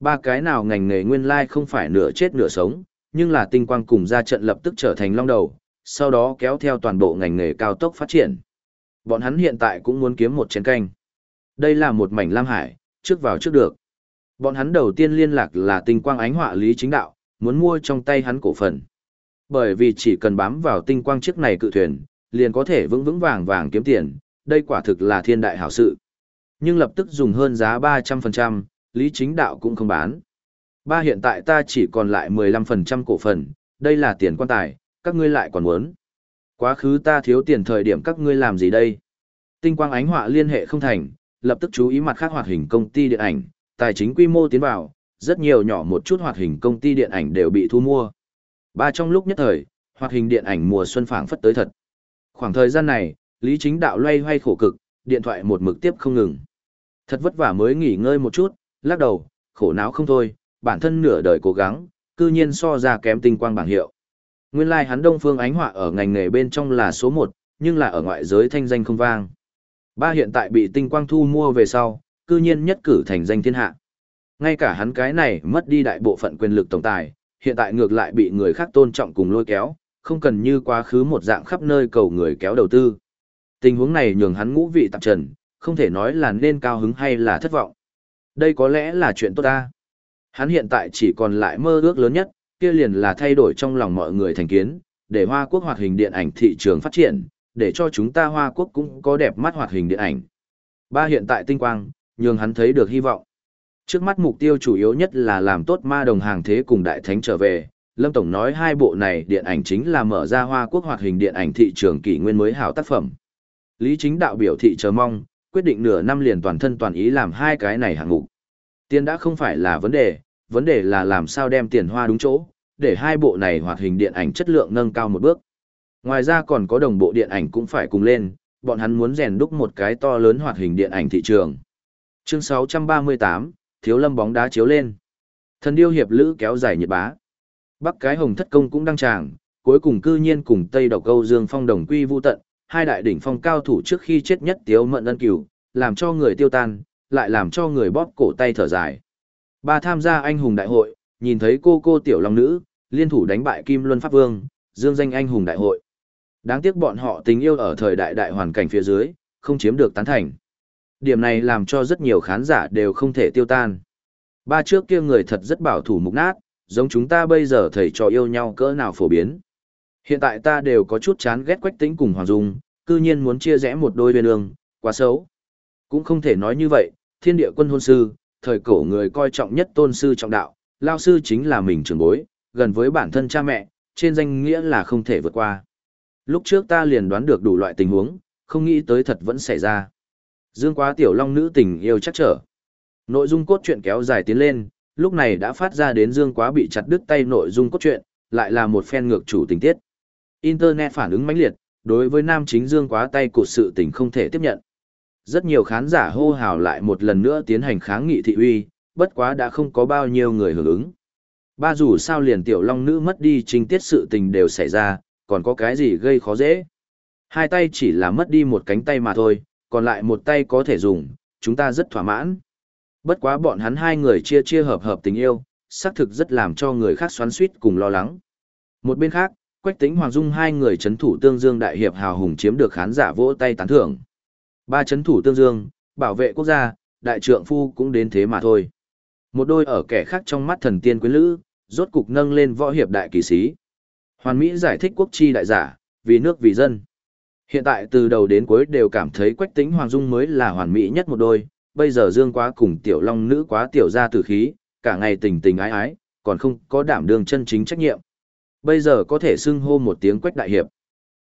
Ba cái nào ngành nghề nguyên lai like không phải nửa chết nửa sống, nhưng là tinh quang cùng ra trận lập tức trở thành long đầu, sau đó kéo theo toàn bộ ngành nghề cao tốc phát triển. Bọn hắn hiện tại cũng muốn kiếm một chén canh. Đây là một mảnh lam hải, trước vào trước được. Bọn hắn đầu tiên liên lạc là tinh quang ánh họa lý chính đạo, muốn mua trong tay hắn cổ phần. Bởi vì chỉ cần bám vào tinh quang chiếc này cự thuyền, liền có thể vững vững vàng vàng kiếm tiền, đây quả thực là thiên đại hảo sự. Nhưng lập tức dùng hơn giá 300%, lý chính đạo cũng không bán. Ba hiện tại ta chỉ còn lại 15% cổ phần, đây là tiền quan tài, các ngươi lại còn muốn. Quá khứ ta thiếu tiền thời điểm các ngươi làm gì đây? Tinh quang ánh họa liên hệ không thành, lập tức chú ý mặt khác hoạt hình công ty điện ảnh, tài chính quy mô tiến vào, rất nhiều nhỏ một chút hoạt hình công ty điện ảnh đều bị thu mua. Ba trong lúc nhất thời, hoạt hình điện ảnh mùa xuân phảng phất tới thật. Khoảng thời gian này, Lý Chính Đạo loay hoay khổ cực, điện thoại một mực tiếp không ngừng. Thật vất vả mới nghỉ ngơi một chút, lắc đầu, khổ não không thôi, bản thân nửa đời cố gắng, cư nhiên so ra kém tinh quang bảng hiệu. Nguyên lai like hắn Đông Phương Ánh Họa ở ngành nghề bên trong là số 1, nhưng là ở ngoại giới thanh danh không vang. Ba hiện tại bị tinh quang thu mua về sau, cư nhiên nhất cử thành danh thiên hạ. Ngay cả hắn cái này mất đi đại bộ phận quyền lực tổng tài, hiện tại ngược lại bị người khác tôn trọng cùng lôi kéo, không cần như quá khứ một dạng khắp nơi cầu người kéo đầu tư. Tình huống này nhường hắn ngũ vị tạp trần, không thể nói là nên cao hứng hay là thất vọng. Đây có lẽ là chuyện tốt ta. Hắn hiện tại chỉ còn lại mơ ước lớn nhất, kia liền là thay đổi trong lòng mọi người thành kiến, để Hoa Quốc hoạt hình điện ảnh thị trường phát triển, để cho chúng ta Hoa Quốc cũng có đẹp mắt hoạt hình điện ảnh. Ba hiện tại tinh quang, nhường hắn thấy được hy vọng. Trước mắt mục tiêu chủ yếu nhất là làm tốt ma đồng hàng thế cùng đại thánh trở về. Lâm Tổng nói hai bộ này điện ảnh chính là mở ra Hoa Quốc hoạt hình điện ảnh thị trường kỷ nguyên mới hảo tác phẩm. Lý chính đạo biểu thị chờ mong, quyết định nửa năm liền toàn thân toàn ý làm hai cái này hạng mục. Tiền đã không phải là vấn đề, vấn đề là làm sao đem tiền hoa đúng chỗ, để hai bộ này hoạt hình điện ảnh chất lượng nâng cao một bước. Ngoài ra còn có đồng bộ điện ảnh cũng phải cùng lên, bọn hắn muốn rèn đúc một cái to lớn hoạt hình điện ảnh thị trường. Chương 638, Thiếu Lâm bóng đá chiếu lên. Thần điêu hiệp lữ kéo dài nhiệt bá. Bắc cái hồng thất công cũng đăng tràng, cuối cùng cư nhiên cùng Tây độc câu Dương Phong đồng quy vu tận, hai đại đỉnh phong cao thủ trước khi chết nhất tiếu mận ân cửu, làm cho người tiêu tan, lại làm cho người bóp cổ tay thở dài. Ba tham gia anh hùng đại hội, nhìn thấy cô cô tiểu long nữ, liên thủ đánh bại Kim Luân Pháp Vương, dương danh anh hùng đại hội. Đáng tiếc bọn họ tình yêu ở thời đại đại hoàn cảnh phía dưới, không chiếm được tán thành. Điểm này làm cho rất nhiều khán giả đều không thể tiêu tan. Ba trước kia người thật rất bảo thủ mục nát, giống chúng ta bây giờ thầy trò yêu nhau cỡ nào phổ biến. Hiện tại ta đều có chút chán ghét quách tính cùng Hoàng Dung, cư nhiên muốn chia rẽ một đôi viên ương, quá xấu. Cũng không thể nói như vậy, thiên địa quân hôn sư, thời cổ người coi trọng nhất tôn sư trọng đạo, lao sư chính là mình trưởng bối, gần với bản thân cha mẹ, trên danh nghĩa là không thể vượt qua. Lúc trước ta liền đoán được đủ loại tình huống, không nghĩ tới thật vẫn xảy ra. Dương quá tiểu long nữ tình yêu chắc trở. Nội dung cốt truyện kéo dài tiến lên, lúc này đã phát ra đến Dương quá bị chặt đứt tay nội dung cốt truyện, lại là một phen ngược chủ tình tiết. Internet phản ứng mãnh liệt, đối với nam chính Dương quá tay cột sự tình không thể tiếp nhận. Rất nhiều khán giả hô hào lại một lần nữa tiến hành kháng nghị thị uy, bất quá đã không có bao nhiêu người hưởng ứng. Ba dù sao liền tiểu long nữ mất đi trình tiết sự tình đều xảy ra, còn có cái gì gây khó dễ. Hai tay chỉ là mất đi một cánh tay mà thôi, còn lại một tay có thể dùng, chúng ta rất thỏa mãn. Bất quá bọn hắn hai người chia chia hợp hợp tình yêu, xác thực rất làm cho người khác xoắn suýt cùng lo lắng. Một bên khác, Quách Tĩnh Hoàng Dung hai người chấn thủ Tương Dương đại hiệp hào hùng chiếm được khán giả vỗ tay tán thưởng. Ba chấn thủ Tương Dương, bảo vệ quốc gia, đại trượng phu cũng đến thế mà thôi. Một đôi ở kẻ khác trong mắt thần tiên quyến lữ, rốt cục nâng lên võ hiệp đại kỳ sĩ. Hoàn Mỹ giải thích quốc chi đại giả, vì nước vì dân. Hiện tại từ đầu đến cuối đều cảm thấy Quách Tĩnh Hoàng Dung mới là hoàn mỹ nhất một đôi, bây giờ Dương quá cùng tiểu long nữ quá tiểu ra tử khí, cả ngày tình tình ái ái, còn không có đảm đương chân chính trách nhiệm. Bây giờ có thể xưng hô một tiếng Quách Đại Hiệp.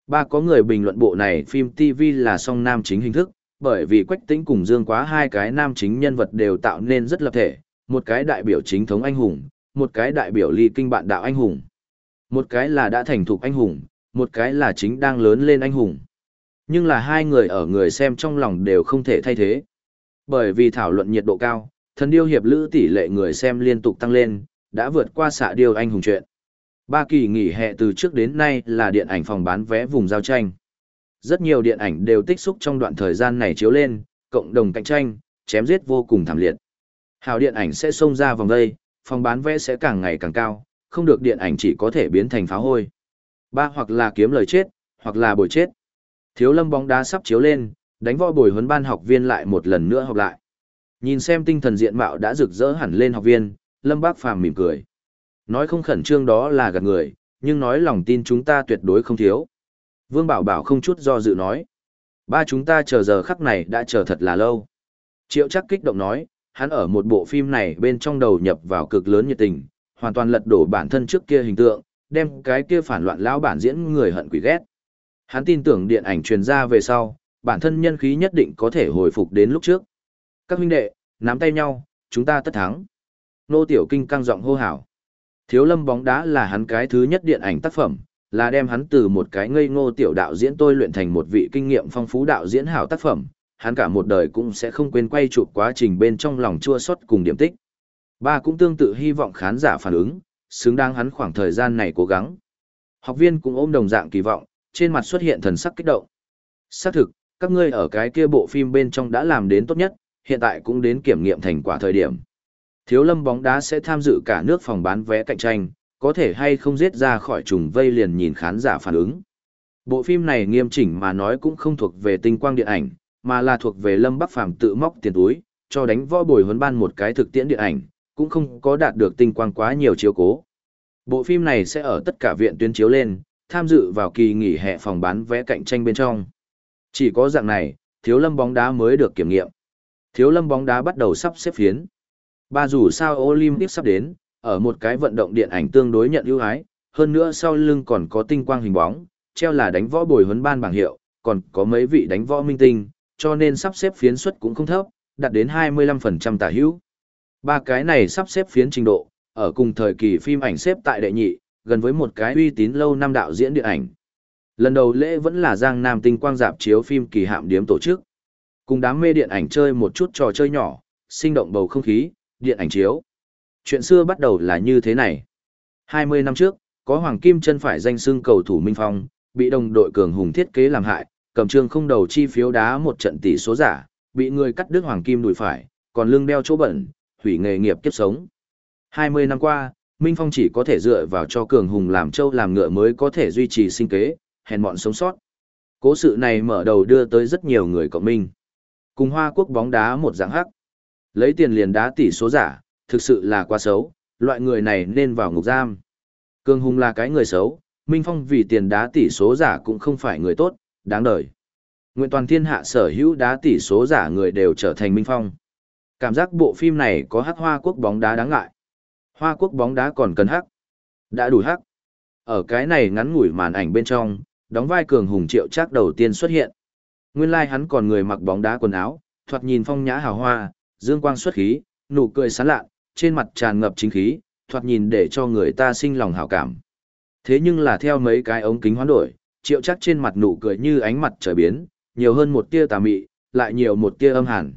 Ba có người bình luận bộ này phim TV là song nam chính hình thức, bởi vì Quách Tĩnh cùng Dương quá hai cái nam chính nhân vật đều tạo nên rất lập thể, một cái đại biểu chính thống anh hùng, một cái đại biểu ly kinh bạn đạo anh hùng. Một cái là đã thành thục anh hùng, một cái là chính đang lớn lên anh hùng. Nhưng là hai người ở người xem trong lòng đều không thể thay thế. Bởi vì thảo luận nhiệt độ cao, thần điêu hiệp lữ tỷ lệ người xem liên tục tăng lên, đã vượt qua xạ điêu anh hùng chuyện. Ba kỳ nghỉ hè từ trước đến nay là điện ảnh phòng bán vé vùng giao tranh. Rất nhiều điện ảnh đều tích xúc trong đoạn thời gian này chiếu lên, cộng đồng cạnh tranh, chém giết vô cùng thảm liệt. Hào điện ảnh sẽ xông ra vòng đây, phòng bán vé sẽ càng ngày càng cao, không được điện ảnh chỉ có thể biến thành pháo hôi. Ba hoặc là kiếm lời chết, hoặc là bồi chết. Thiếu lâm bóng đá sắp chiếu lên, đánh võ bồi huấn ban học viên lại một lần nữa học lại. Nhìn xem tinh thần diện mạo đã rực rỡ hẳn lên học viên, Lâm Bác Phàm mỉm cười. Nói không khẩn trương đó là gạt người, nhưng nói lòng tin chúng ta tuyệt đối không thiếu. Vương Bảo Bảo không chút do dự nói. Ba chúng ta chờ giờ khắc này đã chờ thật là lâu. Triệu chắc kích động nói, hắn ở một bộ phim này bên trong đầu nhập vào cực lớn nhiệt tình, hoàn toàn lật đổ bản thân trước kia hình tượng, đem cái kia phản loạn lão bản diễn người hận quỷ ghét. Hắn tin tưởng điện ảnh truyền ra về sau, bản thân nhân khí nhất định có thể hồi phục đến lúc trước. Các huynh đệ, nắm tay nhau, chúng ta tất thắng. Nô Tiểu Kinh căng giọng hô hào. Thiếu lâm bóng đá là hắn cái thứ nhất điện ảnh tác phẩm, là đem hắn từ một cái ngây ngô tiểu đạo diễn tôi luyện thành một vị kinh nghiệm phong phú đạo diễn hảo tác phẩm, hắn cả một đời cũng sẽ không quên quay chụp quá trình bên trong lòng chua xót cùng điểm tích. Ba cũng tương tự hy vọng khán giả phản ứng, xứng đáng hắn khoảng thời gian này cố gắng. Học viên cũng ôm đồng dạng kỳ vọng, trên mặt xuất hiện thần sắc kích động. Xác thực, Các ngươi ở cái kia bộ phim bên trong đã làm đến tốt nhất, hiện tại cũng đến kiểm nghiệm thành quả thời điểm. Thiếu lâm bóng đá sẽ tham dự cả nước phòng bán vé cạnh tranh, có thể hay không giết ra khỏi trùng vây liền nhìn khán giả phản ứng. Bộ phim này nghiêm chỉnh mà nói cũng không thuộc về tinh quang điện ảnh, mà là thuộc về Lâm Bắc Phàm tự móc tiền túi, cho đánh võ bồi huấn ban một cái thực tiễn điện ảnh, cũng không có đạt được tinh quang quá nhiều chiếu cố. Bộ phim này sẽ ở tất cả viện tuyến chiếu lên, tham dự vào kỳ nghỉ hè phòng bán vé cạnh tranh bên trong. Chỉ có dạng này, thiếu lâm bóng đá mới được kiểm nghiệm. Thiếu lâm bóng đá bắt đầu sắp xếp phiến. Ba dù sao Olympic sắp đến, ở một cái vận động điện ảnh tương đối nhận ưu ái, hơn nữa sau lưng còn có tinh quang hình bóng, treo là đánh võ bồi huấn ban bảng hiệu, còn có mấy vị đánh võ minh tinh, cho nên sắp xếp phiến suất cũng không thấp, đạt đến 25% tả hữu. Ba cái này sắp xếp phiến trình độ, ở cùng thời kỳ phim ảnh xếp tại đệ nhị, gần với một cái uy tín lâu năm đạo diễn điện ảnh. Lần đầu lễ vẫn là Giang Nam Tinh Quang dạp chiếu phim kỳ hạm điếm tổ chức. Cùng đám mê điện ảnh chơi một chút trò chơi nhỏ, sinh động bầu không khí, điện ảnh chiếu. Chuyện xưa bắt đầu là như thế này. 20 năm trước, có Hoàng Kim chân phải danh xưng cầu thủ Minh Phong, bị đồng đội cường hùng thiết kế làm hại, cầm trương không đầu chi phiếu đá một trận tỷ số giả, bị người cắt đứt Hoàng Kim đùi phải, còn lưng đeo chỗ bẩn, hủy nghề nghiệp kiếp sống. 20 năm qua, Minh Phong chỉ có thể dựa vào cho cường hùng làm châu làm ngựa mới có thể duy trì sinh kế, hèn mọn sống sót. Cố sự này mở đầu đưa tới rất nhiều người cộng minh. Cùng Hoa Quốc bóng đá một dạng hắc. Lấy tiền liền đá tỷ số giả, thực sự là quá xấu, loại người này nên vào ngục giam. Cường hùng là cái người xấu, Minh Phong vì tiền đá tỷ số giả cũng không phải người tốt, đáng đời. Nguyện toàn thiên hạ sở hữu đá tỷ số giả người đều trở thành Minh Phong. Cảm giác bộ phim này có hắc hoa quốc bóng đá đáng ngại. Hoa quốc bóng đá còn cần hắc. Đã đủ hắc. Ở cái này ngắn ngủi màn ảnh bên trong, đóng vai cường hùng triệu chắc đầu tiên xuất hiện. Nguyên lai like hắn còn người mặc bóng đá quần áo, thoạt nhìn phong nhã hào hoa, dương quang xuất khí, nụ cười sán lạ, trên mặt tràn ngập chính khí, thoạt nhìn để cho người ta sinh lòng hảo cảm. Thế nhưng là theo mấy cái ống kính hoán đổi, triệu chắc trên mặt nụ cười như ánh mặt trời biến, nhiều hơn một tia tà mị, lại nhiều một tia âm hàn.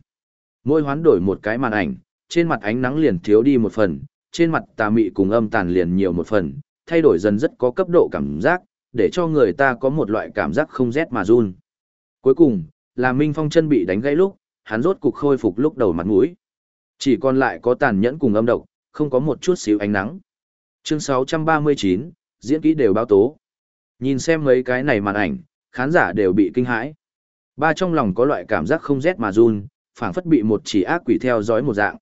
Mỗi hoán đổi một cái màn ảnh, trên mặt ánh nắng liền thiếu đi một phần, trên mặt tà mị cùng âm tàn liền nhiều một phần, thay đổi dần rất có cấp độ cảm giác, để cho người ta có một loại cảm giác không rét mà run. Cuối cùng, là Minh Phong chân bị đánh gãy lúc, hắn rốt cục khôi phục lúc đầu mặt mũi. Chỉ còn lại có tàn nhẫn cùng âm độc, không có một chút xíu ánh nắng. Chương 639, diễn kỹ đều báo tố. Nhìn xem mấy cái này màn ảnh, khán giả đều bị kinh hãi. Ba trong lòng có loại cảm giác không rét mà run, phảng phất bị một chỉ ác quỷ theo dõi một dạng.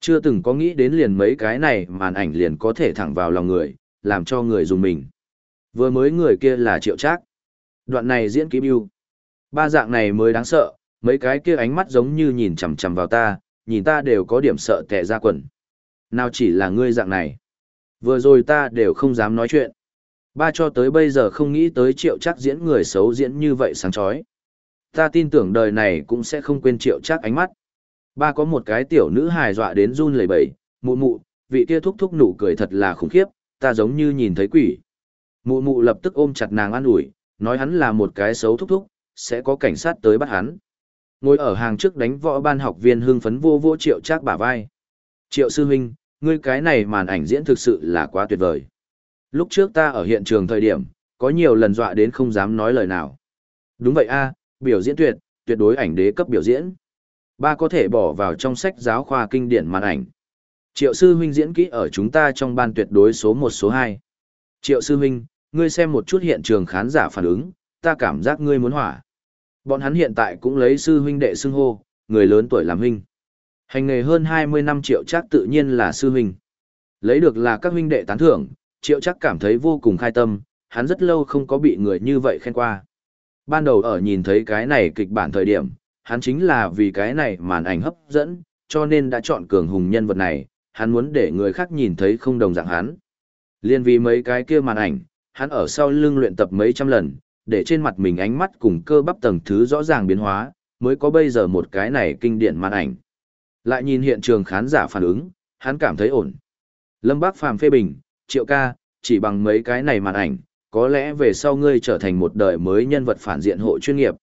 Chưa từng có nghĩ đến liền mấy cái này màn ảnh liền có thể thẳng vào lòng người, làm cho người dùng mình. Vừa mới người kia là triệu trác. Đoạn này diễn kỹ yêu. Ba dạng này mới đáng sợ, mấy cái kia ánh mắt giống như nhìn chằm chằm vào ta, nhìn ta đều có điểm sợ tệ ra quần. Nào chỉ là ngươi dạng này. Vừa rồi ta đều không dám nói chuyện. Ba cho tới bây giờ không nghĩ tới triệu chắc diễn người xấu diễn như vậy sáng chói. Ta tin tưởng đời này cũng sẽ không quên triệu chắc ánh mắt. Ba có một cái tiểu nữ hài dọa đến run lẩy bẩy, mụ mụ, vị kia thúc thúc nụ cười thật là khủng khiếp, ta giống như nhìn thấy quỷ. Mụ mụ lập tức ôm chặt nàng an ủi, nói hắn là một cái xấu thúc thúc, sẽ có cảnh sát tới bắt hắn. Ngồi ở hàng trước đánh võ ban học viên hưng phấn vô vô triệu trác bả vai. Triệu sư huynh, ngươi cái này màn ảnh diễn thực sự là quá tuyệt vời. Lúc trước ta ở hiện trường thời điểm, có nhiều lần dọa đến không dám nói lời nào. Đúng vậy a, biểu diễn tuyệt, tuyệt đối ảnh đế cấp biểu diễn. Ba có thể bỏ vào trong sách giáo khoa kinh điển màn ảnh. Triệu sư huynh diễn kỹ ở chúng ta trong ban tuyệt đối số 1 số 2. Triệu sư huynh, ngươi xem một chút hiện trường khán giả phản ứng, ta cảm giác ngươi muốn hỏa. Bọn hắn hiện tại cũng lấy sư huynh đệ xưng hô, người lớn tuổi làm huynh. Hành nghề hơn 20 năm triệu chắc tự nhiên là sư huynh. Lấy được là các huynh đệ tán thưởng, triệu chắc cảm thấy vô cùng khai tâm, hắn rất lâu không có bị người như vậy khen qua. Ban đầu ở nhìn thấy cái này kịch bản thời điểm, hắn chính là vì cái này màn ảnh hấp dẫn, cho nên đã chọn cường hùng nhân vật này, hắn muốn để người khác nhìn thấy không đồng dạng hắn. Liên vì mấy cái kia màn ảnh, hắn ở sau lưng luyện tập mấy trăm lần, để trên mặt mình ánh mắt cùng cơ bắp tầng thứ rõ ràng biến hóa, mới có bây giờ một cái này kinh điển màn ảnh. Lại nhìn hiện trường khán giả phản ứng, hắn cảm thấy ổn. Lâm Bác Phàm phê bình, triệu ca, chỉ bằng mấy cái này màn ảnh, có lẽ về sau ngươi trở thành một đời mới nhân vật phản diện hộ chuyên nghiệp.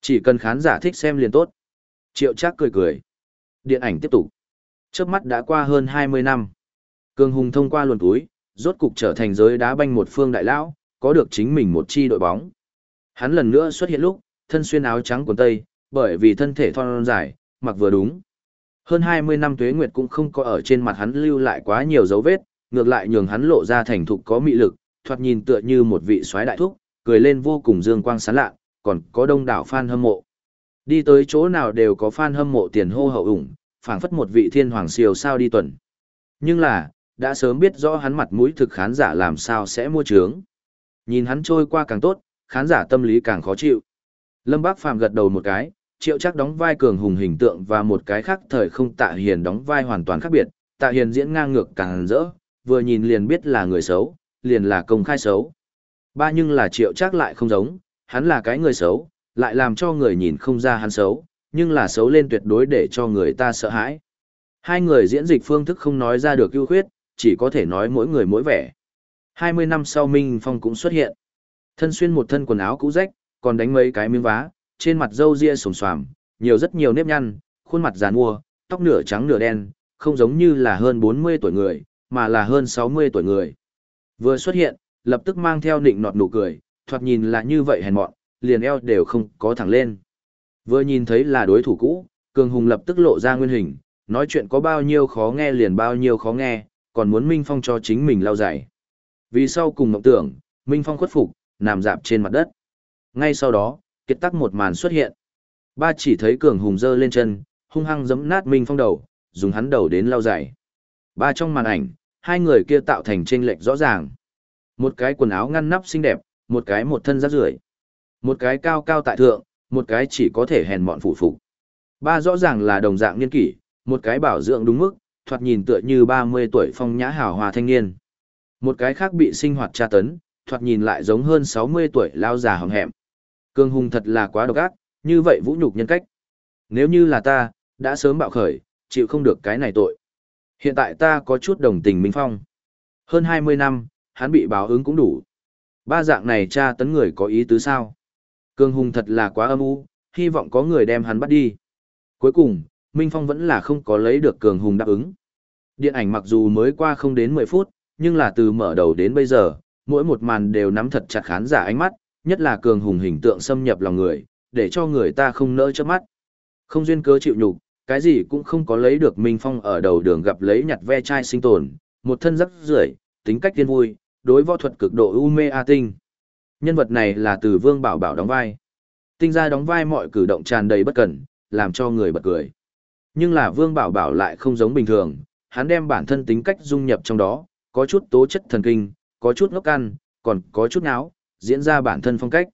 Chỉ cần khán giả thích xem liền tốt. Triệu trác cười cười. Điện ảnh tiếp tục. Trước mắt đã qua hơn 20 năm. Cường Hùng thông qua luồn túi, rốt cục trở thành giới đá banh một phương đại lão, có được chính mình một chi đội bóng. Hắn lần nữa xuất hiện lúc, thân xuyên áo trắng quần tây, bởi vì thân thể thon dài, mặc vừa đúng. Hơn 20 năm tuế nguyệt cũng không có ở trên mặt hắn lưu lại quá nhiều dấu vết, ngược lại nhường hắn lộ ra thành thục có mị lực, thoạt nhìn tựa như một vị soái đại thúc, cười lên vô cùng dương quang sáng lạ, còn có đông đảo fan hâm mộ. Đi tới chỗ nào đều có fan hâm mộ tiền hô hậu ủng, phảng phất một vị thiên hoàng siêu sao đi tuần. Nhưng là, đã sớm biết rõ hắn mặt mũi thực khán giả làm sao sẽ mua trướng. Nhìn hắn trôi qua càng tốt, khán giả tâm lý càng khó chịu. Lâm Bác Phàm gật đầu một cái, triệu chắc đóng vai cường hùng hình tượng và một cái khác thời không tạ hiền đóng vai hoàn toàn khác biệt, tạ hiền diễn ngang ngược càng rỡ, vừa nhìn liền biết là người xấu, liền là công khai xấu. Ba nhưng là triệu chắc lại không giống, hắn là cái người xấu, lại làm cho người nhìn không ra hắn xấu, nhưng là xấu lên tuyệt đối để cho người ta sợ hãi. Hai người diễn dịch phương thức không nói ra được ưu khuyết, chỉ có thể nói mỗi người mỗi vẻ. 20 năm sau Minh Phong cũng xuất hiện. Thân xuyên một thân quần áo cũ rách, còn đánh mấy cái miếng vá, trên mặt râu ria sồm xoàm, nhiều rất nhiều nếp nhăn, khuôn mặt giàn mua, tóc nửa trắng nửa đen, không giống như là hơn 40 tuổi người, mà là hơn 60 tuổi người. Vừa xuất hiện, lập tức mang theo nịnh nọt nụ cười, thoạt nhìn là như vậy hèn mọn, liền eo đều không có thẳng lên. Vừa nhìn thấy là đối thủ cũ, Cường Hùng lập tức lộ ra nguyên hình, nói chuyện có bao nhiêu khó nghe liền bao nhiêu khó nghe, còn muốn Minh Phong cho chính mình lao dạy. Vì sau cùng mộng tưởng, Minh Phong khuất phục, nằm dạp trên mặt đất. Ngay sau đó, kiệt tắc một màn xuất hiện. Ba chỉ thấy Cường Hùng giơ lên chân, hung hăng giẫm nát Minh Phong đầu, dùng hắn đầu đến lao dạy. Ba trong màn ảnh, hai người kia tạo thành chênh lệch rõ ràng. Một cái quần áo ngăn nắp xinh đẹp, một cái một thân rác rưởi. Một cái cao cao tại thượng, một cái chỉ có thể hèn mọn phụ phục. Ba rõ ràng là đồng dạng niên kỷ, một cái bảo dưỡng đúng mức, thoạt nhìn tựa như 30 tuổi phong nhã hào hòa thanh niên. Một cái khác bị sinh hoạt tra tấn, thoạt nhìn lại giống hơn 60 tuổi lao già hỏng hẹm. Cương hùng thật là quá độc ác, như vậy vũ nhục nhân cách. Nếu như là ta, đã sớm bạo khởi, chịu không được cái này tội. Hiện tại ta có chút đồng tình Minh Phong. Hơn 20 năm, hắn bị báo ứng cũng đủ. Ba dạng này tra tấn người có ý tứ sao? Cương hùng thật là quá âm u, hy vọng có người đem hắn bắt đi. Cuối cùng, Minh Phong vẫn là không có lấy được cường hùng đáp ứng. Điện ảnh mặc dù mới qua không đến 10 phút, nhưng là từ mở đầu đến bây giờ, mỗi một màn đều nắm thật chặt khán giả ánh mắt, nhất là cường hùng hình tượng xâm nhập lòng người, để cho người ta không nỡ chớp mắt. Không duyên cớ chịu nhục, cái gì cũng không có lấy được Minh Phong ở đầu đường gặp lấy nhặt ve chai sinh tồn, một thân rất rưởi, tính cách tiên vui, đối võ thuật cực độ u mê a tinh. Nhân vật này là từ Vương Bảo Bảo đóng vai. Tinh ra đóng vai mọi cử động tràn đầy bất cẩn, làm cho người bật cười. Nhưng là Vương Bảo Bảo lại không giống bình thường, hắn đem bản thân tính cách dung nhập trong đó, có chút tố chất thần kinh, có chút ngốc ăn, còn có chút náo, diễn ra bản thân phong cách.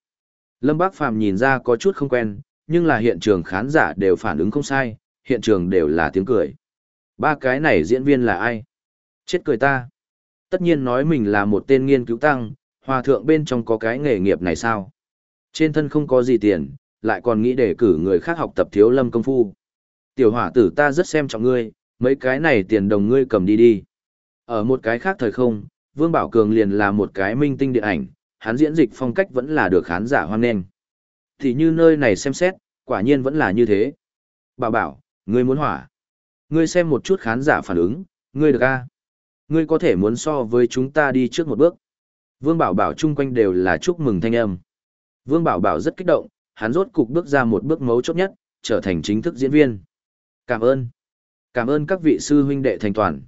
Lâm Bác Phàm nhìn ra có chút không quen, nhưng là hiện trường khán giả đều phản ứng không sai, hiện trường đều là tiếng cười. Ba cái này diễn viên là ai? Chết cười ta. Tất nhiên nói mình là một tên nghiên cứu tăng, hòa thượng bên trong có cái nghề nghiệp này sao? Trên thân không có gì tiền, lại còn nghĩ để cử người khác học tập thiếu lâm công phu. Tiểu hỏa tử ta rất xem trọng ngươi, mấy cái này tiền đồng ngươi cầm đi đi. Ở một cái khác thời không, Vương Bảo Cường liền là một cái minh tinh điện ảnh, hắn diễn dịch phong cách vẫn là được khán giả hoan nghênh. Thì như nơi này xem xét, quả nhiên vẫn là như thế. Bảo bảo, ngươi muốn hỏa. Ngươi xem một chút khán giả phản ứng, ngươi được a? Ngươi có thể muốn so với chúng ta đi trước một bước. Vương Bảo Bảo chung quanh đều là chúc mừng thanh âm. Vương Bảo Bảo rất kích động, hắn rốt cục bước ra một bước mấu chốt nhất, trở thành chính thức diễn viên. Cảm ơn. Cảm ơn các vị sư huynh đệ thành toàn.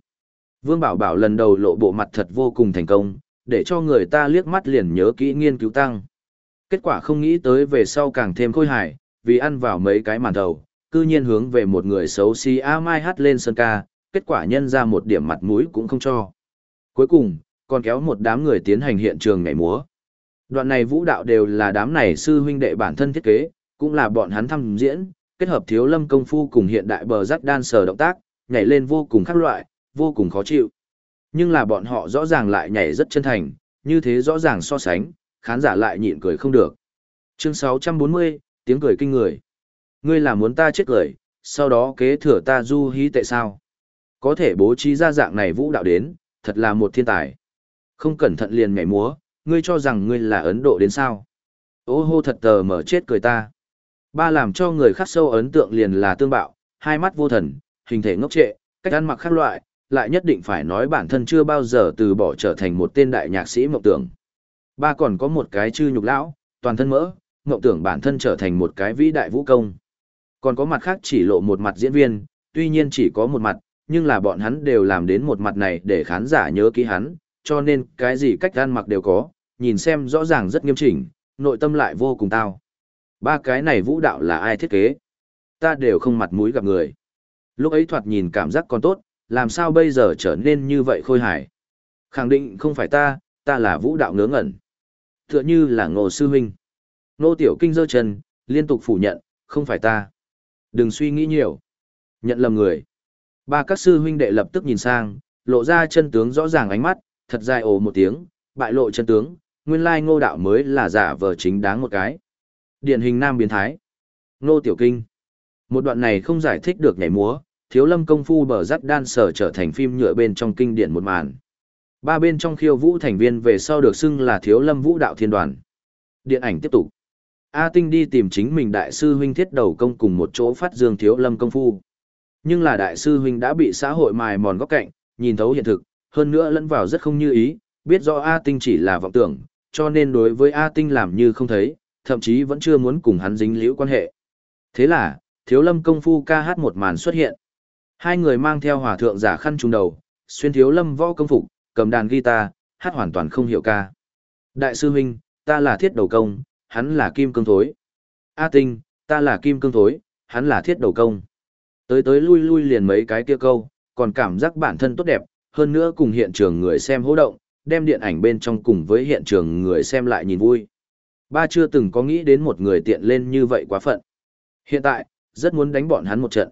Vương Bảo Bảo lần đầu lộ bộ mặt thật vô cùng thành công, để cho người ta liếc mắt liền nhớ kỹ nghiên cứu tăng. Kết quả không nghĩ tới về sau càng thêm khôi hài, vì ăn vào mấy cái màn đầu, cư nhiên hướng về một người xấu xí A Mai hát lên sân ca, kết quả nhân ra một điểm mặt mũi cũng không cho. Cuối cùng, còn kéo một đám người tiến hành hiện trường nhảy múa. Đoạn này vũ đạo đều là đám này sư huynh đệ bản thân thiết kế, cũng là bọn hắn thăm diễn, kết hợp thiếu lâm công phu cùng hiện đại bờ rắc đan sờ động tác, nhảy lên vô cùng khác loại, vô cùng khó chịu. Nhưng là bọn họ rõ ràng lại nhảy rất chân thành, như thế rõ ràng so sánh, khán giả lại nhịn cười không được. Chương 640, tiếng cười kinh người. Ngươi là muốn ta chết cười, sau đó kế thừa ta du hí tại sao? Có thể bố trí ra dạng này vũ đạo đến, thật là một thiên tài. Không cẩn thận liền nhảy múa, ngươi cho rằng ngươi là Ấn Độ đến sao? Ô hô thật tờ mở chết cười ta. Ba làm cho người khắc sâu ấn tượng liền là tương bạo, hai mắt vô thần, hình thể ngốc trệ, cách ăn mặc khác loại, lại nhất định phải nói bản thân chưa bao giờ từ bỏ trở thành một tên đại nhạc sĩ mộng tưởng. Ba còn có một cái chư nhục lão, toàn thân mỡ, mộng tưởng bản thân trở thành một cái vĩ đại vũ công. Còn có mặt khác chỉ lộ một mặt diễn viên, tuy nhiên chỉ có một mặt, nhưng là bọn hắn đều làm đến một mặt này để khán giả nhớ kỹ hắn, cho nên cái gì cách ăn mặc đều có, nhìn xem rõ ràng rất nghiêm chỉnh, nội tâm lại vô cùng tao. Ba cái này vũ đạo là ai thiết kế? Ta đều không mặt mũi gặp người. Lúc ấy thoạt nhìn cảm giác còn tốt, làm sao bây giờ trở nên như vậy khôi hài? Khẳng định không phải ta, ta là vũ đạo ngớ ngẩn. Tựa như là ngô sư huynh. Nô tiểu kinh dơ chân, liên tục phủ nhận, không phải ta. Đừng suy nghĩ nhiều. Nhận lầm người. Ba các sư huynh đệ lập tức nhìn sang, lộ ra chân tướng rõ ràng ánh mắt, thật dài ồ một tiếng, bại lộ chân tướng, nguyên lai ngô đạo mới là giả vờ chính đáng một cái. Điển hình nam biến thái. Ngô tiểu kinh. Một đoạn này không giải thích được nhảy múa, thiếu lâm công phu bờ rắc đan sở trở thành phim nhựa bên trong kinh điển một màn. Ba bên trong khiêu vũ thành viên về sau được xưng là thiếu lâm vũ đạo thiên đoàn. Điện ảnh tiếp tục. A Tinh đi tìm chính mình đại sư huynh thiết đầu công cùng một chỗ phát dương thiếu lâm công phu. Nhưng là đại sư huynh đã bị xã hội mài mòn góc cạnh, nhìn thấu hiện thực, hơn nữa lẫn vào rất không như ý, biết rõ A Tinh chỉ là vọng tưởng, cho nên đối với A Tinh làm như không thấy, thậm chí vẫn chưa muốn cùng hắn dính liễu quan hệ. Thế là, thiếu lâm công phu ca hát một màn xuất hiện. Hai người mang theo hòa thượng giả khăn trùng đầu, xuyên thiếu lâm võ công phục, cầm đàn guitar, hát hoàn toàn không hiểu ca. Đại sư huynh, ta là thiết đầu công, hắn là kim cương thối. A tinh, ta là kim cương thối, hắn là thiết đầu công. Tới tới lui lui liền mấy cái kia câu, còn cảm giác bản thân tốt đẹp, hơn nữa cùng hiện trường người xem hô động, đem điện ảnh bên trong cùng với hiện trường người xem lại nhìn vui. Ba chưa từng có nghĩ đến một người tiện lên như vậy quá phận. Hiện tại, rất muốn đánh bọn hắn một trận.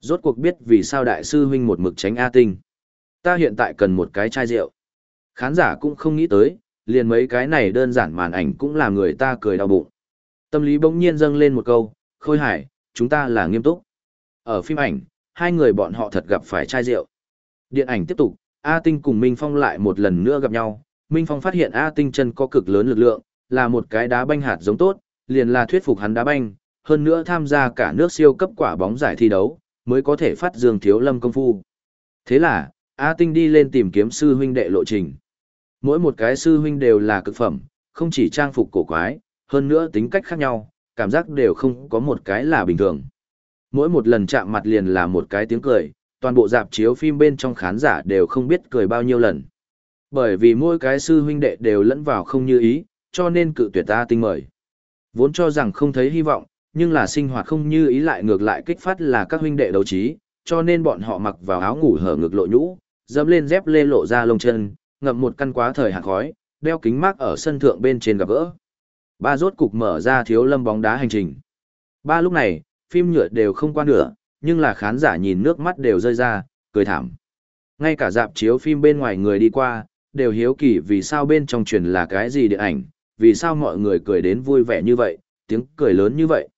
Rốt cuộc biết vì sao đại sư huynh một mực tránh A tinh. Ta hiện tại cần một cái chai rượu. Khán giả cũng không nghĩ tới, liền mấy cái này đơn giản màn ảnh cũng làm người ta cười đau bụng. Tâm lý bỗng nhiên dâng lên một câu, khôi hải, chúng ta là nghiêm túc. Ở phim ảnh, hai người bọn họ thật gặp phải chai rượu. Điện ảnh tiếp tục, A Tinh cùng Minh Phong lại một lần nữa gặp nhau. Minh Phong phát hiện A Tinh chân có cực lớn lực lượng, là một cái đá banh hạt giống tốt, liền là thuyết phục hắn đá banh, hơn nữa tham gia cả nước siêu cấp quả bóng giải thi đấu, mới có thể phát dương thiếu lâm công phu. Thế là, A Tinh đi lên tìm kiếm sư huynh đệ lộ trình. Mỗi một cái sư huynh đều là cực phẩm, không chỉ trang phục cổ quái, hơn nữa tính cách khác nhau, cảm giác đều không có một cái là bình thường. Mỗi một lần chạm mặt liền là một cái tiếng cười, toàn bộ dạp chiếu phim bên trong khán giả đều không biết cười bao nhiêu lần. Bởi vì mỗi cái sư huynh đệ đều lẫn vào không như ý, cho nên cự tuyệt ta tinh mời. Vốn cho rằng không thấy hy vọng, nhưng là sinh hoạt không như ý lại ngược lại kích phát là các huynh đệ đấu trí, cho nên bọn họ mặc vào áo ngủ hở ngực lộ nhũ, dẫm lên dép lê lộ ra lông chân, ngậm một căn quá thời hạt khói, đeo kính mát ở sân thượng bên trên gặp gỡ. Ba rốt cục mở ra thiếu lâm bóng đá hành trình. Ba lúc này, phim nhựa đều không qua nữa, nhưng là khán giả nhìn nước mắt đều rơi ra, cười thảm. Ngay cả dạp chiếu phim bên ngoài người đi qua, đều hiếu kỳ vì sao bên trong truyền là cái gì điện ảnh, vì sao mọi người cười đến vui vẻ như vậy, tiếng cười lớn như vậy.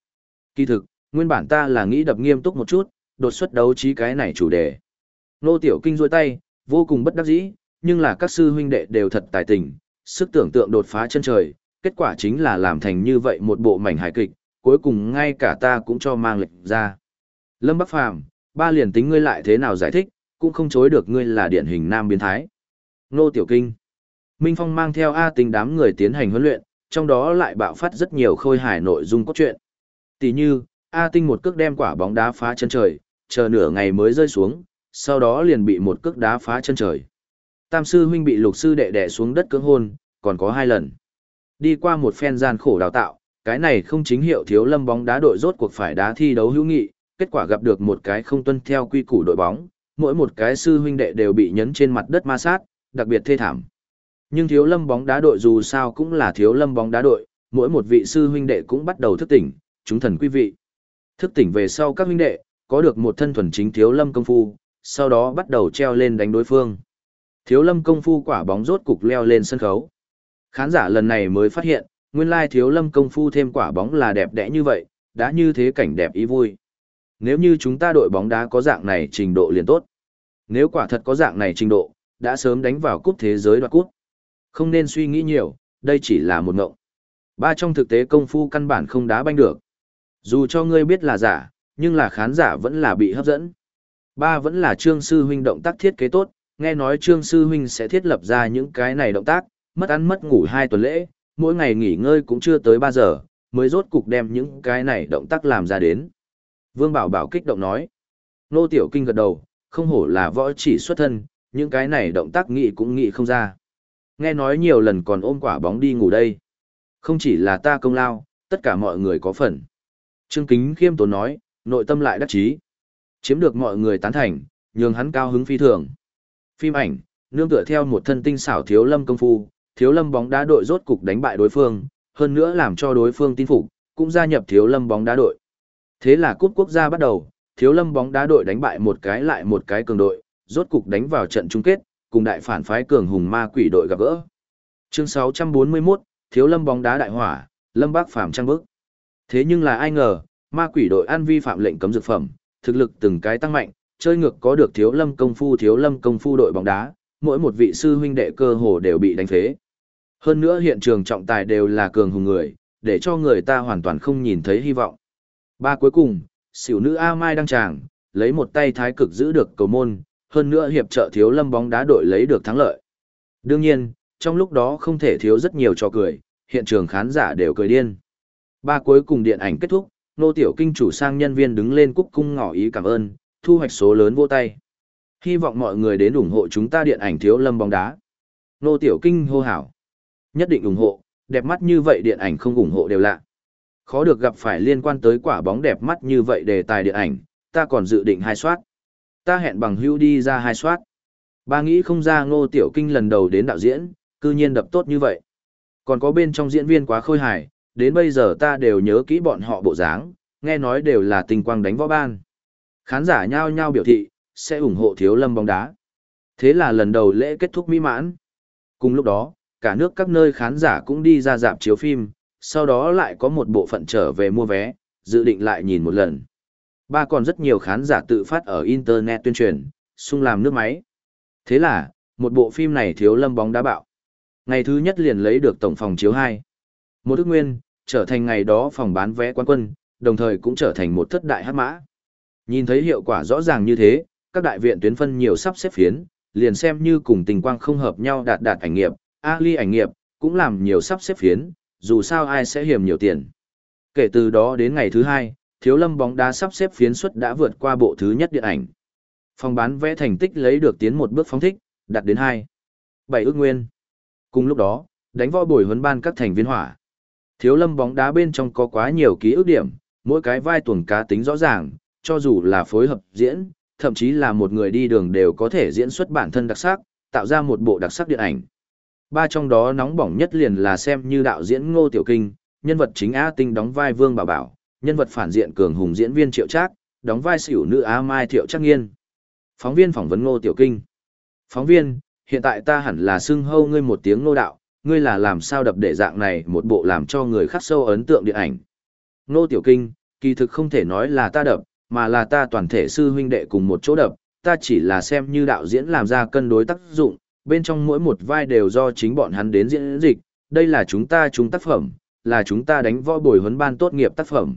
Kỳ thực, nguyên bản ta là nghĩ đập nghiêm túc một chút, đột xuất đấu trí cái này chủ đề. Nô Tiểu Kinh rôi tay, vô cùng bất đắc dĩ, nhưng là các sư huynh đệ đều thật tài tình, sức tưởng tượng đột phá chân trời, kết quả chính là làm thành như vậy một bộ mảnh hài kịch, cuối cùng ngay cả ta cũng cho mang lệnh ra. Lâm Bắc Phàm ba liền tính ngươi lại thế nào giải thích, cũng không chối được ngươi là điển hình nam biến thái. Nô Tiểu Kinh Minh Phong mang theo A tình đám người tiến hành huấn luyện, trong đó lại bạo phát rất nhiều khôi hài nội dung cốt truyện. Tỷ như, A Tinh một cước đem quả bóng đá phá chân trời, chờ nửa ngày mới rơi xuống, sau đó liền bị một cước đá phá chân trời. Tam sư huynh bị lục sư đệ đè xuống đất cưỡng hôn, còn có hai lần. Đi qua một phen gian khổ đào tạo, cái này không chính hiệu thiếu lâm bóng đá đội rốt cuộc phải đá thi đấu hữu nghị, kết quả gặp được một cái không tuân theo quy củ đội bóng, mỗi một cái sư huynh đệ đều bị nhấn trên mặt đất ma sát, đặc biệt thê thảm. Nhưng thiếu lâm bóng đá đội dù sao cũng là thiếu lâm bóng đá đội, mỗi một vị sư huynh đệ cũng bắt đầu thức tỉnh, chúng thần quý vị. Thức tỉnh về sau các huynh đệ, có được một thân thuần chính thiếu lâm công phu, sau đó bắt đầu treo lên đánh đối phương. Thiếu lâm công phu quả bóng rốt cục leo lên sân khấu. Khán giả lần này mới phát hiện, nguyên lai thiếu lâm công phu thêm quả bóng là đẹp đẽ như vậy, đã như thế cảnh đẹp ý vui. Nếu như chúng ta đội bóng đá có dạng này trình độ liền tốt. Nếu quả thật có dạng này trình độ, đã sớm đánh vào cúp thế giới đoạt cúp. Không nên suy nghĩ nhiều, đây chỉ là một ngộng. Ba trong thực tế công phu căn bản không đá banh được. Dù cho ngươi biết là giả, nhưng là khán giả vẫn là bị hấp dẫn. Ba vẫn là trương sư huynh động tác thiết kế tốt, nghe nói trương sư huynh sẽ thiết lập ra những cái này động tác, mất ăn mất ngủ hai tuần lễ, mỗi ngày nghỉ ngơi cũng chưa tới 3 giờ, mới rốt cục đem những cái này động tác làm ra đến. Vương Bảo Bảo kích động nói. Nô Tiểu Kinh gật đầu, không hổ là võ chỉ xuất thân, những cái này động tác nghĩ cũng nghĩ không ra. Nghe nói nhiều lần còn ôm quả bóng đi ngủ đây. Không chỉ là ta công lao, tất cả mọi người có phần. Trương Kính khiêm tốn nói, nội tâm lại đắc chí. Chiếm được mọi người tán thành, nhường hắn cao hứng phi thường. Phim ảnh, nương tựa theo một thân tinh xảo thiếu lâm công phu, thiếu lâm bóng đá đội rốt cục đánh bại đối phương, hơn nữa làm cho đối phương tin phục, cũng gia nhập thiếu lâm bóng đá đội. Thế là cúp quốc gia bắt đầu, thiếu lâm bóng đá đội đánh bại một cái lại một cái cường đội, rốt cục đánh vào trận chung kết, cùng đại phản phái cường hùng ma quỷ đội gặp gỡ. Chương 641, thiếu lâm bóng đá đại hỏa, lâm bác phạm trang bức. Thế nhưng là ai ngờ, ma quỷ đội An vi phạm lệnh cấm dược phẩm, thực lực từng cái tăng mạnh, chơi ngược có được thiếu lâm công phu thiếu lâm công phu đội bóng đá, mỗi một vị sư huynh đệ cơ hồ đều bị đánh phế. Hơn nữa hiện trường trọng tài đều là cường hùng người, để cho người ta hoàn toàn không nhìn thấy hy vọng. Ba cuối cùng, xỉu nữ A Mai đăng tràng, lấy một tay thái cực giữ được cầu môn, hơn nữa hiệp trợ thiếu lâm bóng đá đội lấy được thắng lợi. Đương nhiên, trong lúc đó không thể thiếu rất nhiều trò cười, hiện trường khán giả đều cười điên. Ba cuối cùng điện ảnh kết thúc, nô tiểu kinh chủ sang nhân viên đứng lên cúc cung ngỏ ý cảm ơn, thu hoạch số lớn vô tay. Hy vọng mọi người đến ủng hộ chúng ta điện ảnh thiếu lâm bóng đá. Nô tiểu kinh hô hảo. Nhất định ủng hộ, đẹp mắt như vậy điện ảnh không ủng hộ đều lạ. Khó được gặp phải liên quan tới quả bóng đẹp mắt như vậy đề tài điện ảnh, ta còn dự định hai soát. Ta hẹn bằng hưu đi ra hai soát. Ba nghĩ không ra ngô tiểu kinh lần đầu đến đạo diễn, cư nhiên đập tốt như vậy. Còn có bên trong diễn viên quá khôi hài, đến bây giờ ta đều nhớ kỹ bọn họ bộ dáng, nghe nói đều là tình quang đánh võ ban. Khán giả nhao nhao biểu thị, sẽ ủng hộ thiếu lâm bóng đá. Thế là lần đầu lễ kết thúc mỹ mãn. Cùng lúc đó, cả nước các nơi khán giả cũng đi ra dạp chiếu phim, sau đó lại có một bộ phận trở về mua vé, dự định lại nhìn một lần. Ba còn rất nhiều khán giả tự phát ở Internet tuyên truyền, sung làm nước máy. Thế là, một bộ phim này thiếu lâm bóng đá bạo. Ngày thứ nhất liền lấy được tổng phòng chiếu 2. Một ước nguyên, trở thành ngày đó phòng bán vé quán quân, đồng thời cũng trở thành một thất đại hát mã. Nhìn thấy hiệu quả rõ ràng như thế, các đại viện tuyến phân nhiều sắp xếp phiến, liền xem như cùng tình quang không hợp nhau đạt đạt ảnh nghiệp, Ali ảnh nghiệp, cũng làm nhiều sắp xếp phiến, dù sao ai sẽ hiểm nhiều tiền. Kể từ đó đến ngày thứ hai, thiếu lâm bóng đá sắp xếp phiến suất đã vượt qua bộ thứ nhất điện ảnh. Phòng bán vẽ thành tích lấy được tiến một bước phóng thích, đạt đến 2. 7 ước nguyên. Cùng lúc đó, đánh võ bồi huấn ban các thành viên hỏa. Thiếu lâm bóng đá bên trong có quá nhiều ký ức điểm, mỗi cái vai tuồng cá tính rõ ràng, cho dù là phối hợp diễn, thậm chí là một người đi đường đều có thể diễn xuất bản thân đặc sắc, tạo ra một bộ đặc sắc điện ảnh. Ba trong đó nóng bỏng nhất liền là xem như đạo diễn Ngô Tiểu Kinh, nhân vật chính A Tinh đóng vai Vương Bảo Bảo, nhân vật phản diện cường hùng diễn viên Triệu Trác, đóng vai xỉu nữ A Mai Thiệu Trác Nghiên. Phóng viên phỏng vấn Ngô Tiểu Kinh. Phóng viên, hiện tại ta hẳn là xưng hâu ngươi một tiếng Ngô đạo, ngươi là làm sao đập để dạng này một bộ làm cho người khác sâu ấn tượng điện ảnh. Ngô Tiểu Kinh, kỳ thực không thể nói là ta đập, mà là ta toàn thể sư huynh đệ cùng một chỗ đập, ta chỉ là xem như đạo diễn làm ra cân đối tác dụng, bên trong mỗi một vai đều do chính bọn hắn đến diễn dịch, đây là chúng ta chúng tác phẩm, là chúng ta đánh võ bồi huấn ban tốt nghiệp tác phẩm.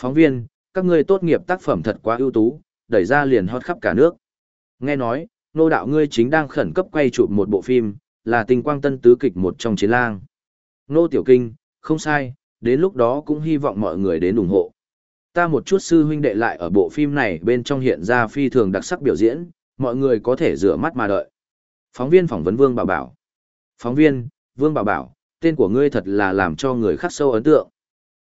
Phóng viên, các ngươi tốt nghiệp tác phẩm thật quá ưu tú, đẩy ra liền hot khắp cả nước. Nghe nói, nô đạo ngươi chính đang khẩn cấp quay chụp một bộ phim, là tình quang tân tứ kịch một trong chiến lang. Nô Tiểu Kinh, không sai, đến lúc đó cũng hy vọng mọi người đến ủng hộ. Ta một chút sư huynh đệ lại ở bộ phim này bên trong hiện ra phi thường đặc sắc biểu diễn, mọi người có thể rửa mắt mà đợi. Phóng viên phỏng vấn Vương Bảo Bảo. Phóng viên, Vương Bảo Bảo, tên của ngươi thật là làm cho người khắc sâu ấn tượng.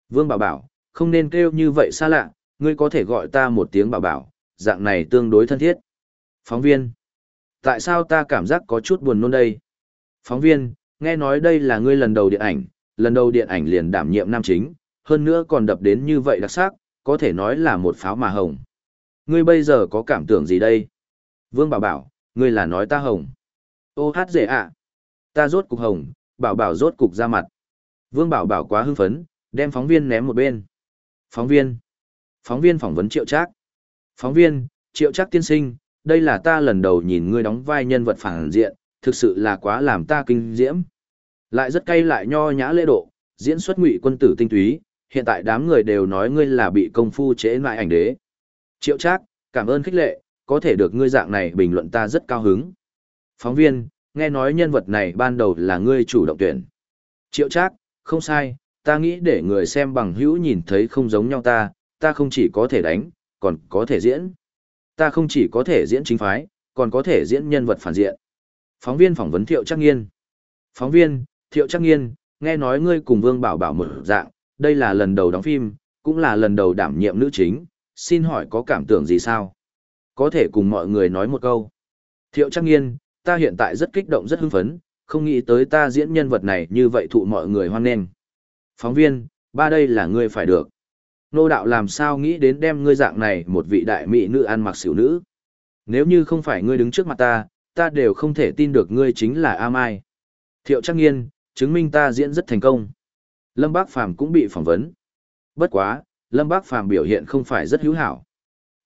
Vương Bảo Bảo, không nên kêu như vậy xa lạ, ngươi có thể gọi ta một tiếng Bảo Bảo, dạng này tương đối thân thiết. Phóng viên, tại sao ta cảm giác có chút buồn nôn đây? Phóng viên, nghe nói đây là ngươi lần đầu điện ảnh, lần đầu điện ảnh liền đảm nhiệm nam chính, hơn nữa còn đập đến như vậy đặc sắc, có thể nói là một pháo mà hồng. Ngươi bây giờ có cảm tưởng gì đây? Vương Bảo Bảo, ngươi là nói ta hồng. Ô hát dễ ạ. Ta rốt cục hồng, bảo bảo rốt cục ra mặt. Vương bảo bảo quá hưng phấn, đem phóng viên ném một bên. Phóng viên. Phóng viên phỏng vấn triệu trác. Phóng viên, triệu trác tiên sinh, đây là ta lần đầu nhìn ngươi đóng vai nhân vật phản diện, thực sự là quá làm ta kinh diễm. Lại rất cay lại nho nhã lễ độ, diễn xuất ngụy quân tử tinh túy, hiện tại đám người đều nói ngươi là bị công phu chế lại ảnh đế. Triệu trác, cảm ơn khích lệ, có thể được ngươi dạng này bình luận ta rất cao hứng. Phóng viên, nghe nói nhân vật này ban đầu là ngươi chủ động tuyển. Triệu Trác, không sai, ta nghĩ để người xem bằng hữu nhìn thấy không giống nhau ta, ta không chỉ có thể đánh, còn có thể diễn. Ta không chỉ có thể diễn chính phái, còn có thể diễn nhân vật phản diện. Phóng viên phỏng vấn Thiệu Trác Nghiên. Phóng viên, Thiệu Trác Nghiên, nghe nói ngươi cùng Vương Bảo Bảo một dạng, đây là lần đầu đóng phim, cũng là lần đầu đảm nhiệm nữ chính, xin hỏi có cảm tưởng gì sao? Có thể cùng mọi người nói một câu. Thiệu Trác Nghiên, ta hiện tại rất kích động rất hưng phấn, không nghĩ tới ta diễn nhân vật này như vậy thụ mọi người hoan nghênh. Phóng viên, ba đây là ngươi phải được. Nô đạo làm sao nghĩ đến đem ngươi dạng này một vị đại mỹ nữ ăn mặc xỉu nữ. Nếu như không phải ngươi đứng trước mặt ta, ta đều không thể tin được ngươi chính là A Mai. Thiệu Trắc Nghiên, chứng minh ta diễn rất thành công. Lâm Bác Phàm cũng bị phỏng vấn. Bất quá, Lâm Bác Phàm biểu hiện không phải rất hữu hảo.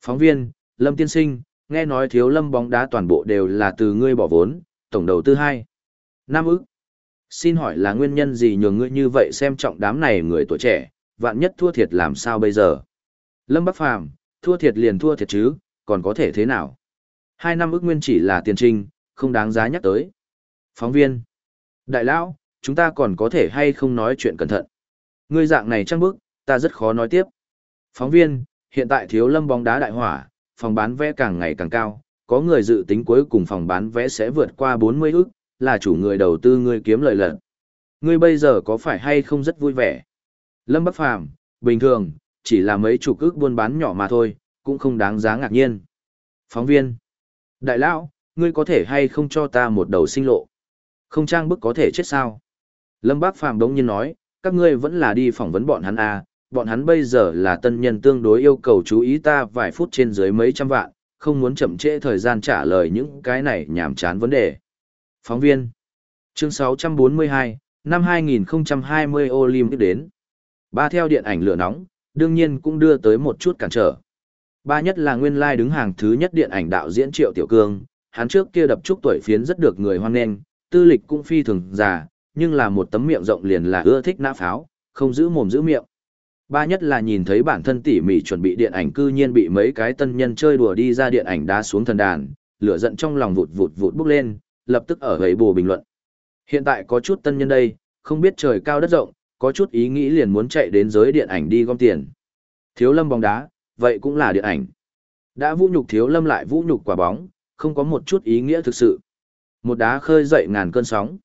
Phóng viên, Lâm Tiên Sinh, nghe nói thiếu lâm bóng đá toàn bộ đều là từ ngươi bỏ vốn, tổng đầu tư hai. năm ức. Xin hỏi là nguyên nhân gì nhường ngươi như vậy xem trọng đám này người tuổi trẻ, vạn nhất thua thiệt làm sao bây giờ? Lâm Bắc Phàm thua thiệt liền thua thiệt chứ, còn có thể thế nào? Hai năm ức nguyên chỉ là tiền trinh, không đáng giá nhắc tới. Phóng viên. Đại lão, chúng ta còn có thể hay không nói chuyện cẩn thận. Ngươi dạng này trăng bức, ta rất khó nói tiếp. Phóng viên, hiện tại thiếu lâm bóng đá đại hỏa, phòng bán vé càng ngày càng cao, có người dự tính cuối cùng phòng bán vé sẽ vượt qua 40 ức, là chủ người đầu tư ngươi kiếm lợi lận. Ngươi bây giờ có phải hay không rất vui vẻ? Lâm Bắc Phàm, bình thường, chỉ là mấy chục ức buôn bán nhỏ mà thôi, cũng không đáng giá ngạc nhiên. Phóng viên, đại lão, ngươi có thể hay không cho ta một đầu sinh lộ? Không trang bức có thể chết sao? Lâm Bác Phàm đống nhiên nói, các ngươi vẫn là đi phỏng vấn bọn hắn à, bọn hắn bây giờ là tân nhân tương đối yêu cầu chú ý ta vài phút trên dưới mấy trăm vạn, không muốn chậm trễ thời gian trả lời những cái này nhảm chán vấn đề. Phóng viên Chương 642, năm 2020 Olympic đến. Ba theo điện ảnh lửa nóng, đương nhiên cũng đưa tới một chút cản trở. Ba nhất là nguyên lai like đứng hàng thứ nhất điện ảnh đạo diễn Triệu Tiểu Cương, hắn trước kia đập trúc tuổi phiến rất được người hoan nghênh, tư lịch cũng phi thường già, nhưng là một tấm miệng rộng liền là ưa thích nã pháo, không giữ mồm giữ miệng. Ba nhất là nhìn thấy bản thân tỉ mỉ chuẩn bị điện ảnh cư nhiên bị mấy cái tân nhân chơi đùa đi ra điện ảnh đá xuống thần đàn, lửa giận trong lòng vụt vụt vụt bốc lên, lập tức ở gầy bù bình luận. Hiện tại có chút tân nhân đây, không biết trời cao đất rộng, có chút ý nghĩ liền muốn chạy đến giới điện ảnh đi gom tiền. Thiếu lâm bóng đá, vậy cũng là điện ảnh. Đã vũ nhục thiếu lâm lại vũ nhục quả bóng, không có một chút ý nghĩa thực sự. Một đá khơi dậy ngàn cơn sóng.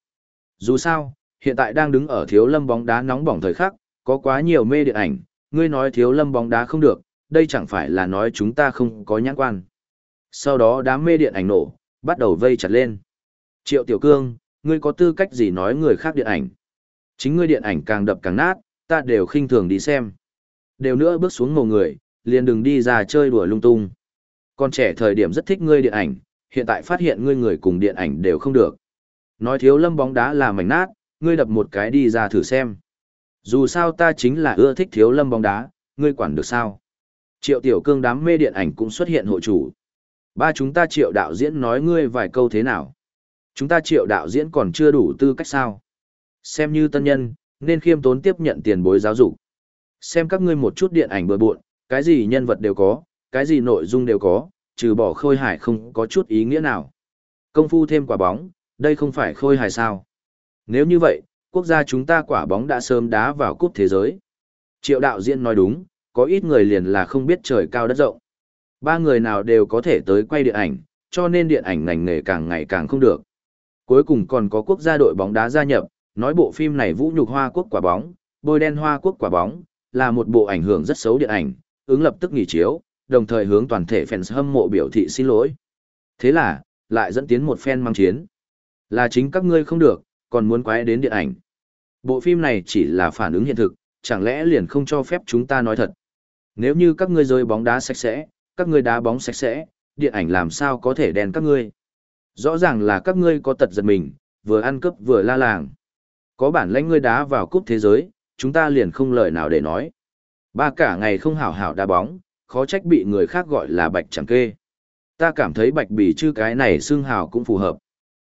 Dù sao, hiện tại đang đứng ở thiếu lâm bóng đá nóng bỏng thời khắc, có quá nhiều mê điện ảnh, ngươi nói thiếu lâm bóng đá không được, đây chẳng phải là nói chúng ta không có nhãn quan. Sau đó đám mê điện ảnh nổ, bắt đầu vây chặt lên. Triệu Tiểu Cương, ngươi có tư cách gì nói người khác điện ảnh? Chính ngươi điện ảnh càng đập càng nát, ta đều khinh thường đi xem. Đều nữa bước xuống ngồi người, liền đừng đi ra chơi đùa lung tung. Con trẻ thời điểm rất thích ngươi điện ảnh, hiện tại phát hiện ngươi người cùng điện ảnh đều không được. Nói thiếu lâm bóng đá là mảnh nát, ngươi đập một cái đi ra thử xem. Dù sao ta chính là ưa thích thiếu lâm bóng đá, ngươi quản được sao? Triệu tiểu cương đám mê điện ảnh cũng xuất hiện hộ chủ. Ba chúng ta triệu đạo diễn nói ngươi vài câu thế nào? Chúng ta triệu đạo diễn còn chưa đủ tư cách sao? Xem như tân nhân, nên khiêm tốn tiếp nhận tiền bối giáo dục. Xem các ngươi một chút điện ảnh bừa bộn, cái gì nhân vật đều có, cái gì nội dung đều có, trừ bỏ khôi hài không có chút ý nghĩa nào. Công phu thêm quả bóng, đây không phải khôi hài sao? Nếu như vậy, quốc gia chúng ta quả bóng đã sớm đá vào cúp thế giới. Triệu đạo diễn nói đúng, có ít người liền là không biết trời cao đất rộng. Ba người nào đều có thể tới quay điện ảnh, cho nên điện ảnh ngành nghề càng ngày càng không được. Cuối cùng còn có quốc gia đội bóng đá gia nhập, nói bộ phim này vũ nhục hoa quốc quả bóng, bôi đen hoa quốc quả bóng, là một bộ ảnh hưởng rất xấu điện ảnh, ứng lập tức nghỉ chiếu, đồng thời hướng toàn thể fans hâm mộ biểu thị xin lỗi. Thế là, lại dẫn tiến một fan mang chiến. Là chính các ngươi không được, còn muốn quái đến điện ảnh. Bộ phim này chỉ là phản ứng hiện thực, chẳng lẽ liền không cho phép chúng ta nói thật. Nếu như các ngươi rơi bóng đá sạch sẽ, các ngươi đá bóng sạch sẽ, điện ảnh làm sao có thể đèn các ngươi. Rõ ràng là các ngươi có tật giật mình, vừa ăn cướp vừa la làng. Có bản lãnh ngươi đá vào cúp thế giới, chúng ta liền không lời nào để nói. Ba cả ngày không hảo hảo đá bóng, khó trách bị người khác gọi là bạch chẳng kê. Ta cảm thấy bạch bỉ chư cái này xương hào cũng phù hợp.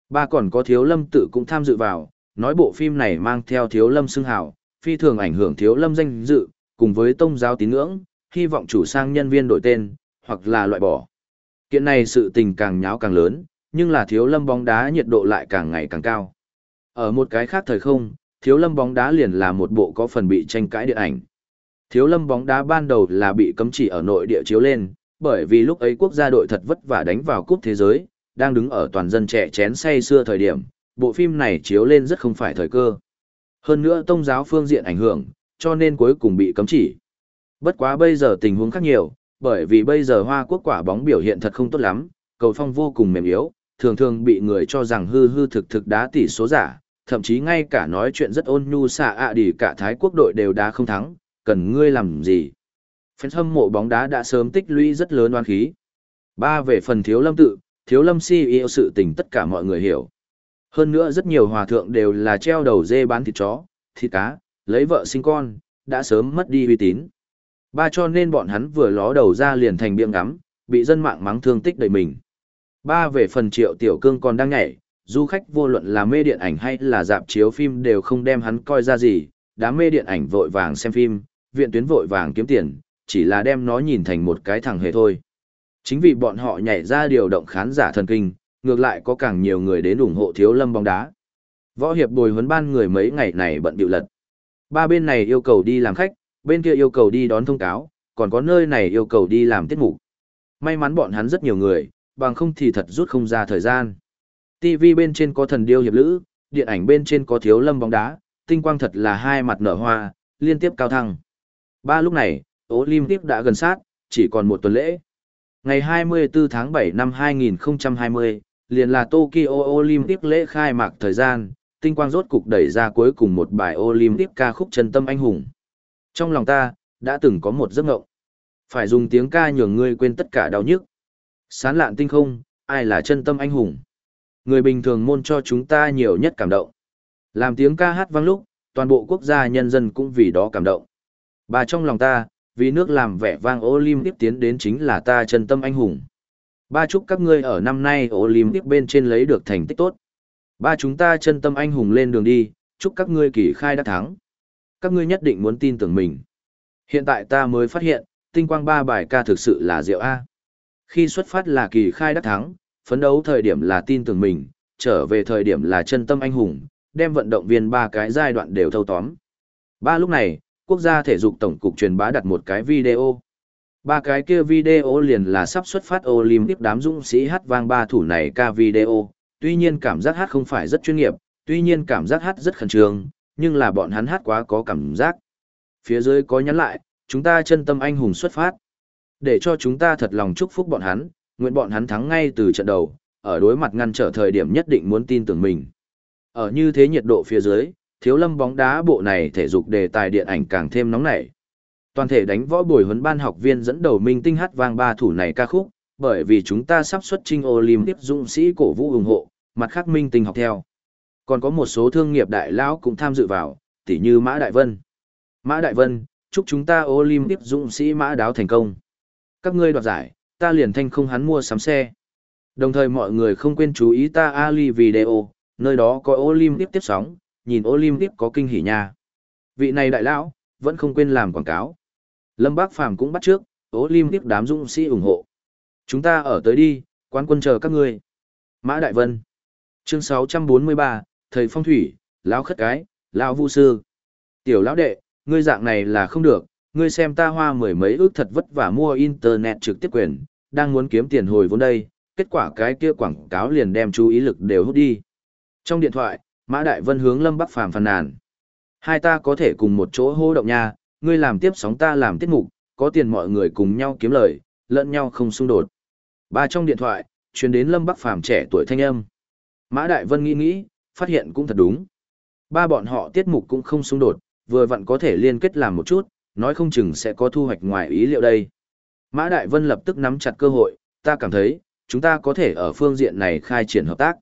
Ba còn có thiếu lâm tự cũng tham dự vào, nói bộ phim này mang theo thiếu lâm xưng hào, phi thường ảnh hưởng thiếu lâm danh dự, cùng với tông giáo tín ngưỡng, hy vọng chủ sang nhân viên đổi tên, hoặc là loại bỏ. Kiện này sự tình càng nháo càng lớn, nhưng là thiếu lâm bóng đá nhiệt độ lại càng ngày càng cao. Ở một cái khác thời không, Thiếu Lâm bóng đá liền là một bộ có phần bị tranh cãi điện ảnh. Thiếu Lâm bóng đá ban đầu là bị cấm chỉ ở nội địa chiếu lên, bởi vì lúc ấy quốc gia đội thật vất vả đánh vào cúp thế giới, đang đứng ở toàn dân trẻ chén say xưa thời điểm, bộ phim này chiếu lên rất không phải thời cơ. Hơn nữa tông giáo phương diện ảnh hưởng, cho nên cuối cùng bị cấm chỉ. Bất quá bây giờ tình huống khác nhiều, bởi vì bây giờ Hoa Quốc quả bóng biểu hiện thật không tốt lắm, cầu phong vô cùng mềm yếu, thường thường bị người cho rằng hư hư thực thực đá tỷ số giả, thậm chí ngay cả nói chuyện rất ôn nhu xạ ạ đi cả Thái quốc đội đều đá không thắng, cần ngươi làm gì. Fans hâm mộ bóng đá đã sớm tích lũy rất lớn oan khí. Ba về phần thiếu lâm tự, thiếu lâm si yêu sự tình tất cả mọi người hiểu. Hơn nữa rất nhiều hòa thượng đều là treo đầu dê bán thịt chó, thịt cá, lấy vợ sinh con, đã sớm mất đi uy tín. Ba cho nên bọn hắn vừa ló đầu ra liền thành biếng ngắm, bị dân mạng mắng thương tích đầy mình. Ba về phần triệu tiểu cương còn đang nhảy, du khách vô luận là mê điện ảnh hay là dạp chiếu phim đều không đem hắn coi ra gì, đám mê điện ảnh vội vàng xem phim, viện tuyến vội vàng kiếm tiền, chỉ là đem nó nhìn thành một cái thằng hề thôi. Chính vì bọn họ nhảy ra điều động khán giả thần kinh, ngược lại có càng nhiều người đến ủng hộ thiếu lâm bóng đá. Võ hiệp bồi huấn ban người mấy ngày này bận điệu lật. Ba bên này yêu cầu đi làm khách, bên kia yêu cầu đi đón thông cáo, còn có nơi này yêu cầu đi làm tiết mục. May mắn bọn hắn rất nhiều người, bằng không thì thật rút không ra thời gian. TV bên trên có thần điêu hiệp lữ, điện ảnh bên trên có thiếu lâm bóng đá, tinh quang thật là hai mặt nở hoa, liên tiếp cao thăng. Ba lúc này, Olympic đã gần sát, chỉ còn một tuần lễ. Ngày 24 tháng 7 năm 2020, liền là Tokyo Olympic lễ khai mạc thời gian, tinh quang rốt cục đẩy ra cuối cùng một bài Olympic ca khúc chân tâm anh hùng. Trong lòng ta, đã từng có một giấc ngộng. Phải dùng tiếng ca nhường ngươi quên tất cả đau nhức. Sán lạn tinh không, ai là chân tâm anh hùng. Người bình thường môn cho chúng ta nhiều nhất cảm động. Làm tiếng ca hát vang lúc, toàn bộ quốc gia nhân dân cũng vì đó cảm động. Bà trong lòng ta, vì nước làm vẻ vang Olympic tiến đến chính là ta chân tâm anh hùng. Ba chúc các ngươi ở năm nay Olympic bên trên lấy được thành tích tốt. Ba chúng ta chân tâm anh hùng lên đường đi, chúc các ngươi kỳ khai đã thắng. Các ngươi nhất định muốn tin tưởng mình. Hiện tại ta mới phát hiện, tinh quang ba bài ca thực sự là diệu A. Khi xuất phát là kỳ khai đắc thắng, phấn đấu thời điểm là tin tưởng mình, trở về thời điểm là chân tâm anh hùng, đem vận động viên ba cái giai đoạn đều thâu tóm. Ba lúc này, quốc gia thể dục tổng cục truyền bá đặt một cái video. Ba cái kia video liền là sắp xuất phát Olympic đám dũng sĩ hát vang ba thủ này ca video, tuy nhiên cảm giác hát không phải rất chuyên nghiệp, tuy nhiên cảm giác hát rất khẩn trương, nhưng là bọn hắn hát quá có cảm giác. Phía dưới có nhắn lại, chúng ta chân tâm anh hùng xuất phát. Để cho chúng ta thật lòng chúc phúc bọn hắn, nguyện bọn hắn thắng ngay từ trận đầu, ở đối mặt ngăn trở thời điểm nhất định muốn tin tưởng mình. Ở như thế nhiệt độ phía dưới, thiếu lâm bóng đá bộ này thể dục đề tài điện ảnh càng thêm nóng nảy. Toàn thể đánh võ bồi huấn ban học viên dẫn đầu minh tinh hát vang ba thủ này ca khúc, bởi vì chúng ta sắp xuất trinh Olympic dũng sĩ cổ vũ ủng hộ, mặt khác minh tinh học theo. Còn có một số thương nghiệp đại lão cũng tham dự vào, tỉ như Mã Đại Vân. Mã Đại Vân, chúc chúng ta Olympic dũng sĩ Mã Đáo thành công. Các ngươi đoạt giải, ta liền thanh không hắn mua sắm xe. Đồng thời mọi người không quên chú ý ta Ali video, nơi đó có Olympic tiếp sóng, nhìn Olympic có kinh hỉ nha. Vị này đại lão, vẫn không quên làm quảng cáo. Lâm Bác Phàm cũng bắt trước, Olympic đám dũng sĩ ủng hộ. Chúng ta ở tới đi, quan quân chờ các ngươi. Mã Đại Vân. Chương 643, Thầy Phong Thủy, Lão Khất Cái, Lão Vu Sư. Tiểu Lão Đệ, ngươi dạng này là không được, ngươi xem ta hoa mười mấy ước thật vất vả mua internet trực tiếp quyền, đang muốn kiếm tiền hồi vốn đây, kết quả cái kia quảng cáo liền đem chú ý lực đều hút đi. Trong điện thoại, Mã Đại Vân hướng Lâm Bắc Phàm phàn nàn. Hai ta có thể cùng một chỗ hô động nha, ngươi làm tiếp sóng ta làm tiết mục, có tiền mọi người cùng nhau kiếm lời, lẫn nhau không xung đột. Ba trong điện thoại, truyền đến Lâm Bắc Phàm trẻ tuổi thanh âm. Mã Đại Vân nghĩ nghĩ, phát hiện cũng thật đúng. Ba bọn họ tiết mục cũng không xung đột, vừa vặn có thể liên kết làm một chút, nói không chừng sẽ có thu hoạch ngoài ý liệu đây. Mã Đại Vân lập tức nắm chặt cơ hội, ta cảm thấy, chúng ta có thể ở phương diện này khai triển hợp tác.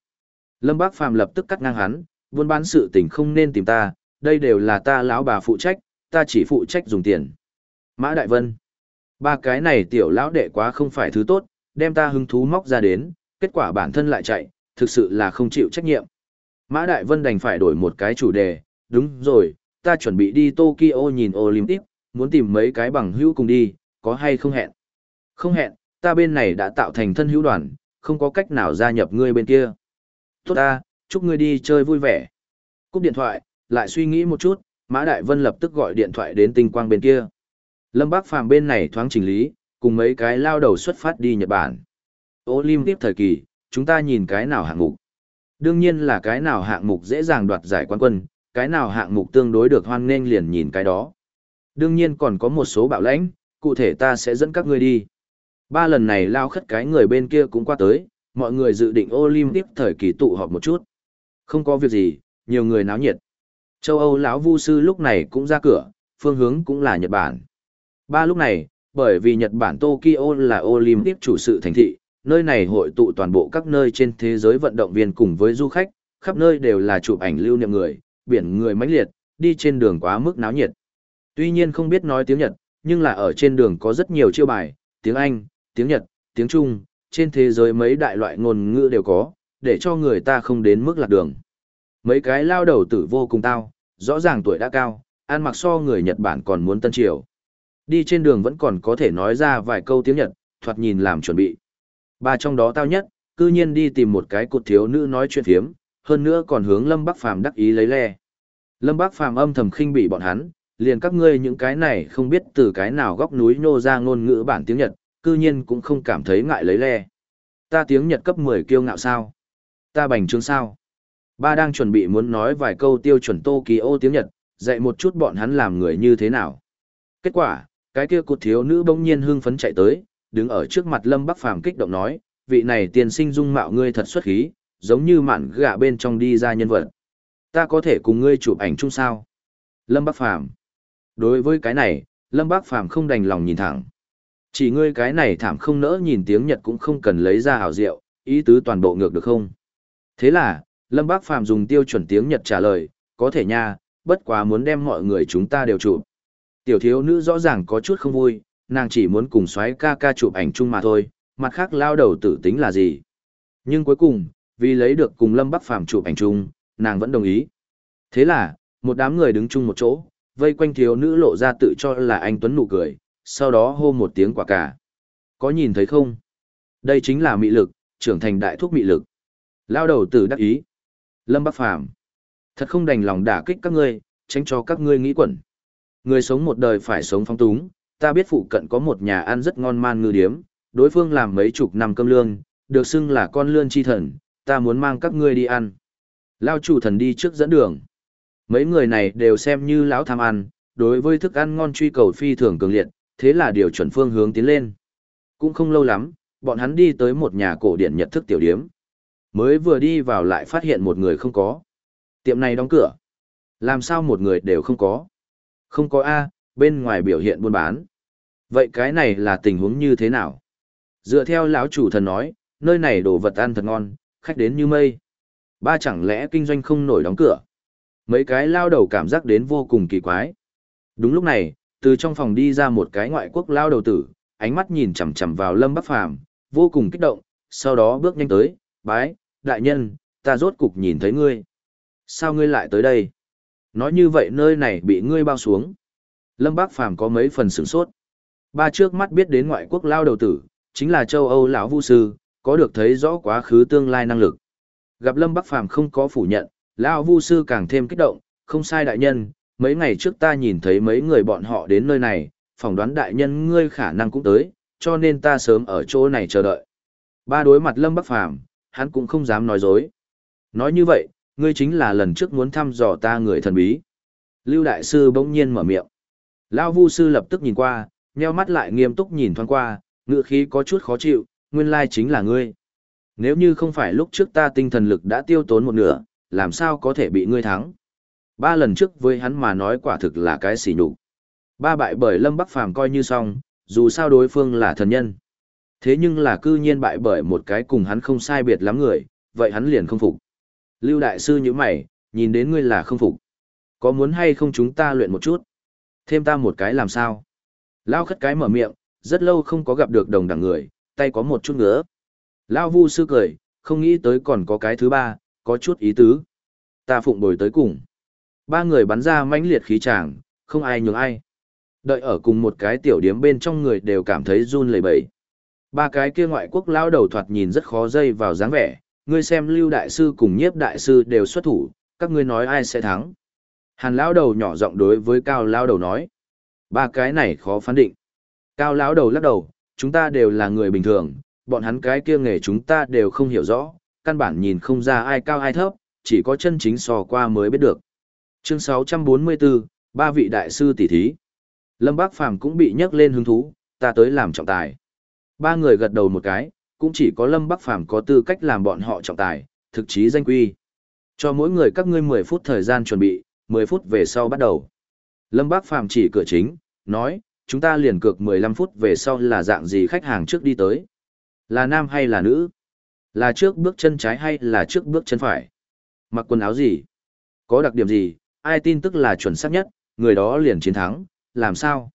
Lâm Bác Phàm lập tức cắt ngang hắn, buôn bán sự tình không nên tìm ta, đây đều là ta lão bà phụ trách, ta chỉ phụ trách dùng tiền. Mã Đại Vân, ba cái này tiểu lão đệ quá không phải thứ tốt, đem ta hứng thú móc ra đến, kết quả bản thân lại chạy, thực sự là không chịu trách nhiệm. Mã Đại Vân đành phải đổi một cái chủ đề, đúng rồi, ta chuẩn bị đi Tokyo nhìn Olympic, muốn tìm mấy cái bằng hữu cùng đi, có hay không hẹn? Không hẹn, ta bên này đã tạo thành thân hữu đoàn, không có cách nào gia nhập ngươi bên kia. Tốt ta, chúc ngươi đi chơi vui vẻ. Cúp điện thoại, lại suy nghĩ một chút, Mã Đại Vân lập tức gọi điện thoại đến tinh quang bên kia. Lâm Bác Phàm bên này thoáng chỉnh lý, cùng mấy cái lao đầu xuất phát đi Nhật Bản. Olympic thời kỳ, chúng ta nhìn cái nào hạng mục. Đương nhiên là cái nào hạng mục dễ dàng đoạt giải quán quân, cái nào hạng mục tương đối được hoan nghênh liền nhìn cái đó. Đương nhiên còn có một số bạo lãnh, cụ thể ta sẽ dẫn các ngươi đi. Ba lần này lao khất cái người bên kia cũng qua tới, mọi người dự định Olympic thời kỳ tụ họp một chút. Không có việc gì, nhiều người náo nhiệt. Châu Âu lão Vu sư lúc này cũng ra cửa, phương hướng cũng là Nhật Bản. Ba lúc này, bởi vì Nhật Bản Tokyo là Olympic chủ sự thành thị, nơi này hội tụ toàn bộ các nơi trên thế giới vận động viên cùng với du khách, khắp nơi đều là chụp ảnh lưu niệm người, biển người mãnh liệt, đi trên đường quá mức náo nhiệt. Tuy nhiên không biết nói tiếng Nhật, nhưng là ở trên đường có rất nhiều chiêu bài, tiếng Anh, tiếng Nhật, tiếng Trung, trên thế giới mấy đại loại ngôn ngữ đều có, để cho người ta không đến mức lạc đường. Mấy cái lao đầu tử vô cùng tao, rõ ràng tuổi đã cao, ăn mặc so người Nhật Bản còn muốn tân triều. Đi trên đường vẫn còn có thể nói ra vài câu tiếng Nhật, thoạt nhìn làm chuẩn bị. Ba trong đó tao nhất, cư nhiên đi tìm một cái cột thiếu nữ nói chuyện thiếm, hơn nữa còn hướng Lâm Bắc Phàm đắc ý lấy le. Lâm Bắc Phàm âm thầm khinh bị bọn hắn, liền các ngươi những cái này không biết từ cái nào góc núi nô ra ngôn ngữ bản tiếng Nhật, cư nhiên cũng không cảm thấy ngại lấy le. Ta tiếng Nhật cấp 10 kiêu ngạo sao? Ta bành trướng sao? Ba đang chuẩn bị muốn nói vài câu tiêu chuẩn Tokyo tiếng Nhật, dạy một chút bọn hắn làm người như thế nào. Kết quả, cái kia cụt thiếu nữ bỗng nhiên hưng phấn chạy tới, đứng ở trước mặt Lâm Bắc Phàm kích động nói, vị này tiền sinh dung mạo ngươi thật xuất khí, giống như mạn gạ bên trong đi ra nhân vật. Ta có thể cùng ngươi chụp ảnh chung sao? Lâm Bắc Phàm Đối với cái này, Lâm Bắc Phàm không đành lòng nhìn thẳng. Chỉ ngươi cái này thảm không nỡ nhìn tiếng Nhật cũng không cần lấy ra hảo diệu, ý tứ toàn bộ ngược được không? Thế là, Lâm Bác Phàm dùng tiêu chuẩn tiếng Nhật trả lời, có thể nha, bất quá muốn đem mọi người chúng ta đều chụp. Tiểu thiếu nữ rõ ràng có chút không vui, nàng chỉ muốn cùng xoáy ca ca chụp ảnh chung mà thôi, mặt khác lao đầu tử tính là gì. Nhưng cuối cùng, vì lấy được cùng Lâm Bắc Phàm chụp ảnh chung, nàng vẫn đồng ý. Thế là, một đám người đứng chung một chỗ, vây quanh thiếu nữ lộ ra tự cho là anh Tuấn nụ cười, sau đó hô một tiếng quả cả. Có nhìn thấy không? Đây chính là mị lực, trưởng thành đại thuốc mị lực. Lao đầu tử đắc ý. Lâm Bắc Phàm Thật không đành lòng đả kích các ngươi, tránh cho các ngươi nghĩ quẩn. Người sống một đời phải sống phong túng, ta biết phụ cận có một nhà ăn rất ngon man ngư điếm, đối phương làm mấy chục năm cơm lương, được xưng là con lươn chi thần, ta muốn mang các ngươi đi ăn. Lao chủ thần đi trước dẫn đường. Mấy người này đều xem như lão tham ăn, đối với thức ăn ngon truy cầu phi thường cường liệt, thế là điều chuẩn phương hướng tiến lên. Cũng không lâu lắm, bọn hắn đi tới một nhà cổ điển nhật thức tiểu điếm. Mới vừa đi vào lại phát hiện một người không có. Tiệm này đóng cửa. Làm sao một người đều không có? Không có A, bên ngoài biểu hiện buôn bán. Vậy cái này là tình huống như thế nào? Dựa theo lão chủ thần nói, nơi này đồ vật ăn thật ngon, khách đến như mây. Ba chẳng lẽ kinh doanh không nổi đóng cửa? Mấy cái lao đầu cảm giác đến vô cùng kỳ quái. Đúng lúc này, từ trong phòng đi ra một cái ngoại quốc lao đầu tử, ánh mắt nhìn chằm chằm vào Lâm Bắc Phàm, vô cùng kích động, sau đó bước nhanh tới, bái, đại nhân, ta rốt cục nhìn thấy ngươi. Sao ngươi lại tới đây? Nói như vậy nơi này bị ngươi bao xuống. Lâm Bác Phàm có mấy phần sửng sốt. Ba trước mắt biết đến ngoại quốc lao đầu tử, chính là châu Âu lão vu sư, có được thấy rõ quá khứ tương lai năng lực. Gặp Lâm Bắc Phàm không có phủ nhận, lão vu sư càng thêm kích động, không sai đại nhân, mấy ngày trước ta nhìn thấy mấy người bọn họ đến nơi này, phỏng đoán đại nhân ngươi khả năng cũng tới, cho nên ta sớm ở chỗ này chờ đợi. Ba đối mặt Lâm Bắc Phàm, hắn cũng không dám nói dối. Nói như vậy, ngươi chính là lần trước muốn thăm dò ta người thần bí. Lưu Đại Sư bỗng nhiên mở miệng. Lão Vu Sư lập tức nhìn qua, nheo mắt lại nghiêm túc nhìn thoáng qua, ngựa khí có chút khó chịu, nguyên lai chính là ngươi. Nếu như không phải lúc trước ta tinh thần lực đã tiêu tốn một nửa, làm sao có thể bị ngươi thắng? Ba lần trước với hắn mà nói quả thực là cái xỉ nhục. Ba bại bởi Lâm Bắc Phàm coi như xong, dù sao đối phương là thần nhân. Thế nhưng là cư nhiên bại bởi một cái cùng hắn không sai biệt lắm người, vậy hắn liền không phục. Lưu Đại Sư như mày, nhìn đến ngươi là không phục. Có muốn hay không chúng ta luyện một chút? Thêm ta một cái làm sao? Lao khất cái mở miệng, rất lâu không có gặp được đồng đẳng người, tay có một chút ngứa. Lao Vu Sư cười, không nghĩ tới còn có cái thứ ba, có chút ý tứ. Ta phụng bồi tới cùng. Ba người bắn ra mãnh liệt khí tràng, không ai nhường ai. Đợi ở cùng một cái tiểu điếm bên trong người đều cảm thấy run lẩy bẩy. Ba cái kia ngoại quốc lao đầu thoạt nhìn rất khó dây vào dáng vẻ, ngươi xem lưu đại sư cùng nhiếp đại sư đều xuất thủ, các ngươi nói ai sẽ thắng. Hàn lão đầu nhỏ giọng đối với cao lão đầu nói. Ba cái này khó phán định. Cao lão đầu lắc đầu, chúng ta đều là người bình thường, bọn hắn cái kia nghề chúng ta đều không hiểu rõ, căn bản nhìn không ra ai cao ai thấp, chỉ có chân chính sò qua mới biết được. Chương 644, ba vị đại sư tỷ thí. Lâm Bác Phàm cũng bị nhắc lên hứng thú, ta tới làm trọng tài. Ba người gật đầu một cái, cũng chỉ có Lâm Bắc Phàm có tư cách làm bọn họ trọng tài, thực chí danh quy. Cho mỗi người các ngươi 10 phút thời gian chuẩn bị, 10 phút về sau bắt đầu. Lâm Bác Phàm chỉ cửa chính, nói, chúng ta liền cược 15 phút về sau là dạng gì khách hàng trước đi tới. Là nam hay là nữ? Là trước bước chân trái hay là trước bước chân phải? Mặc quần áo gì? Có đặc điểm gì? Ai tin tức là chuẩn xác nhất, người đó liền chiến thắng, làm sao?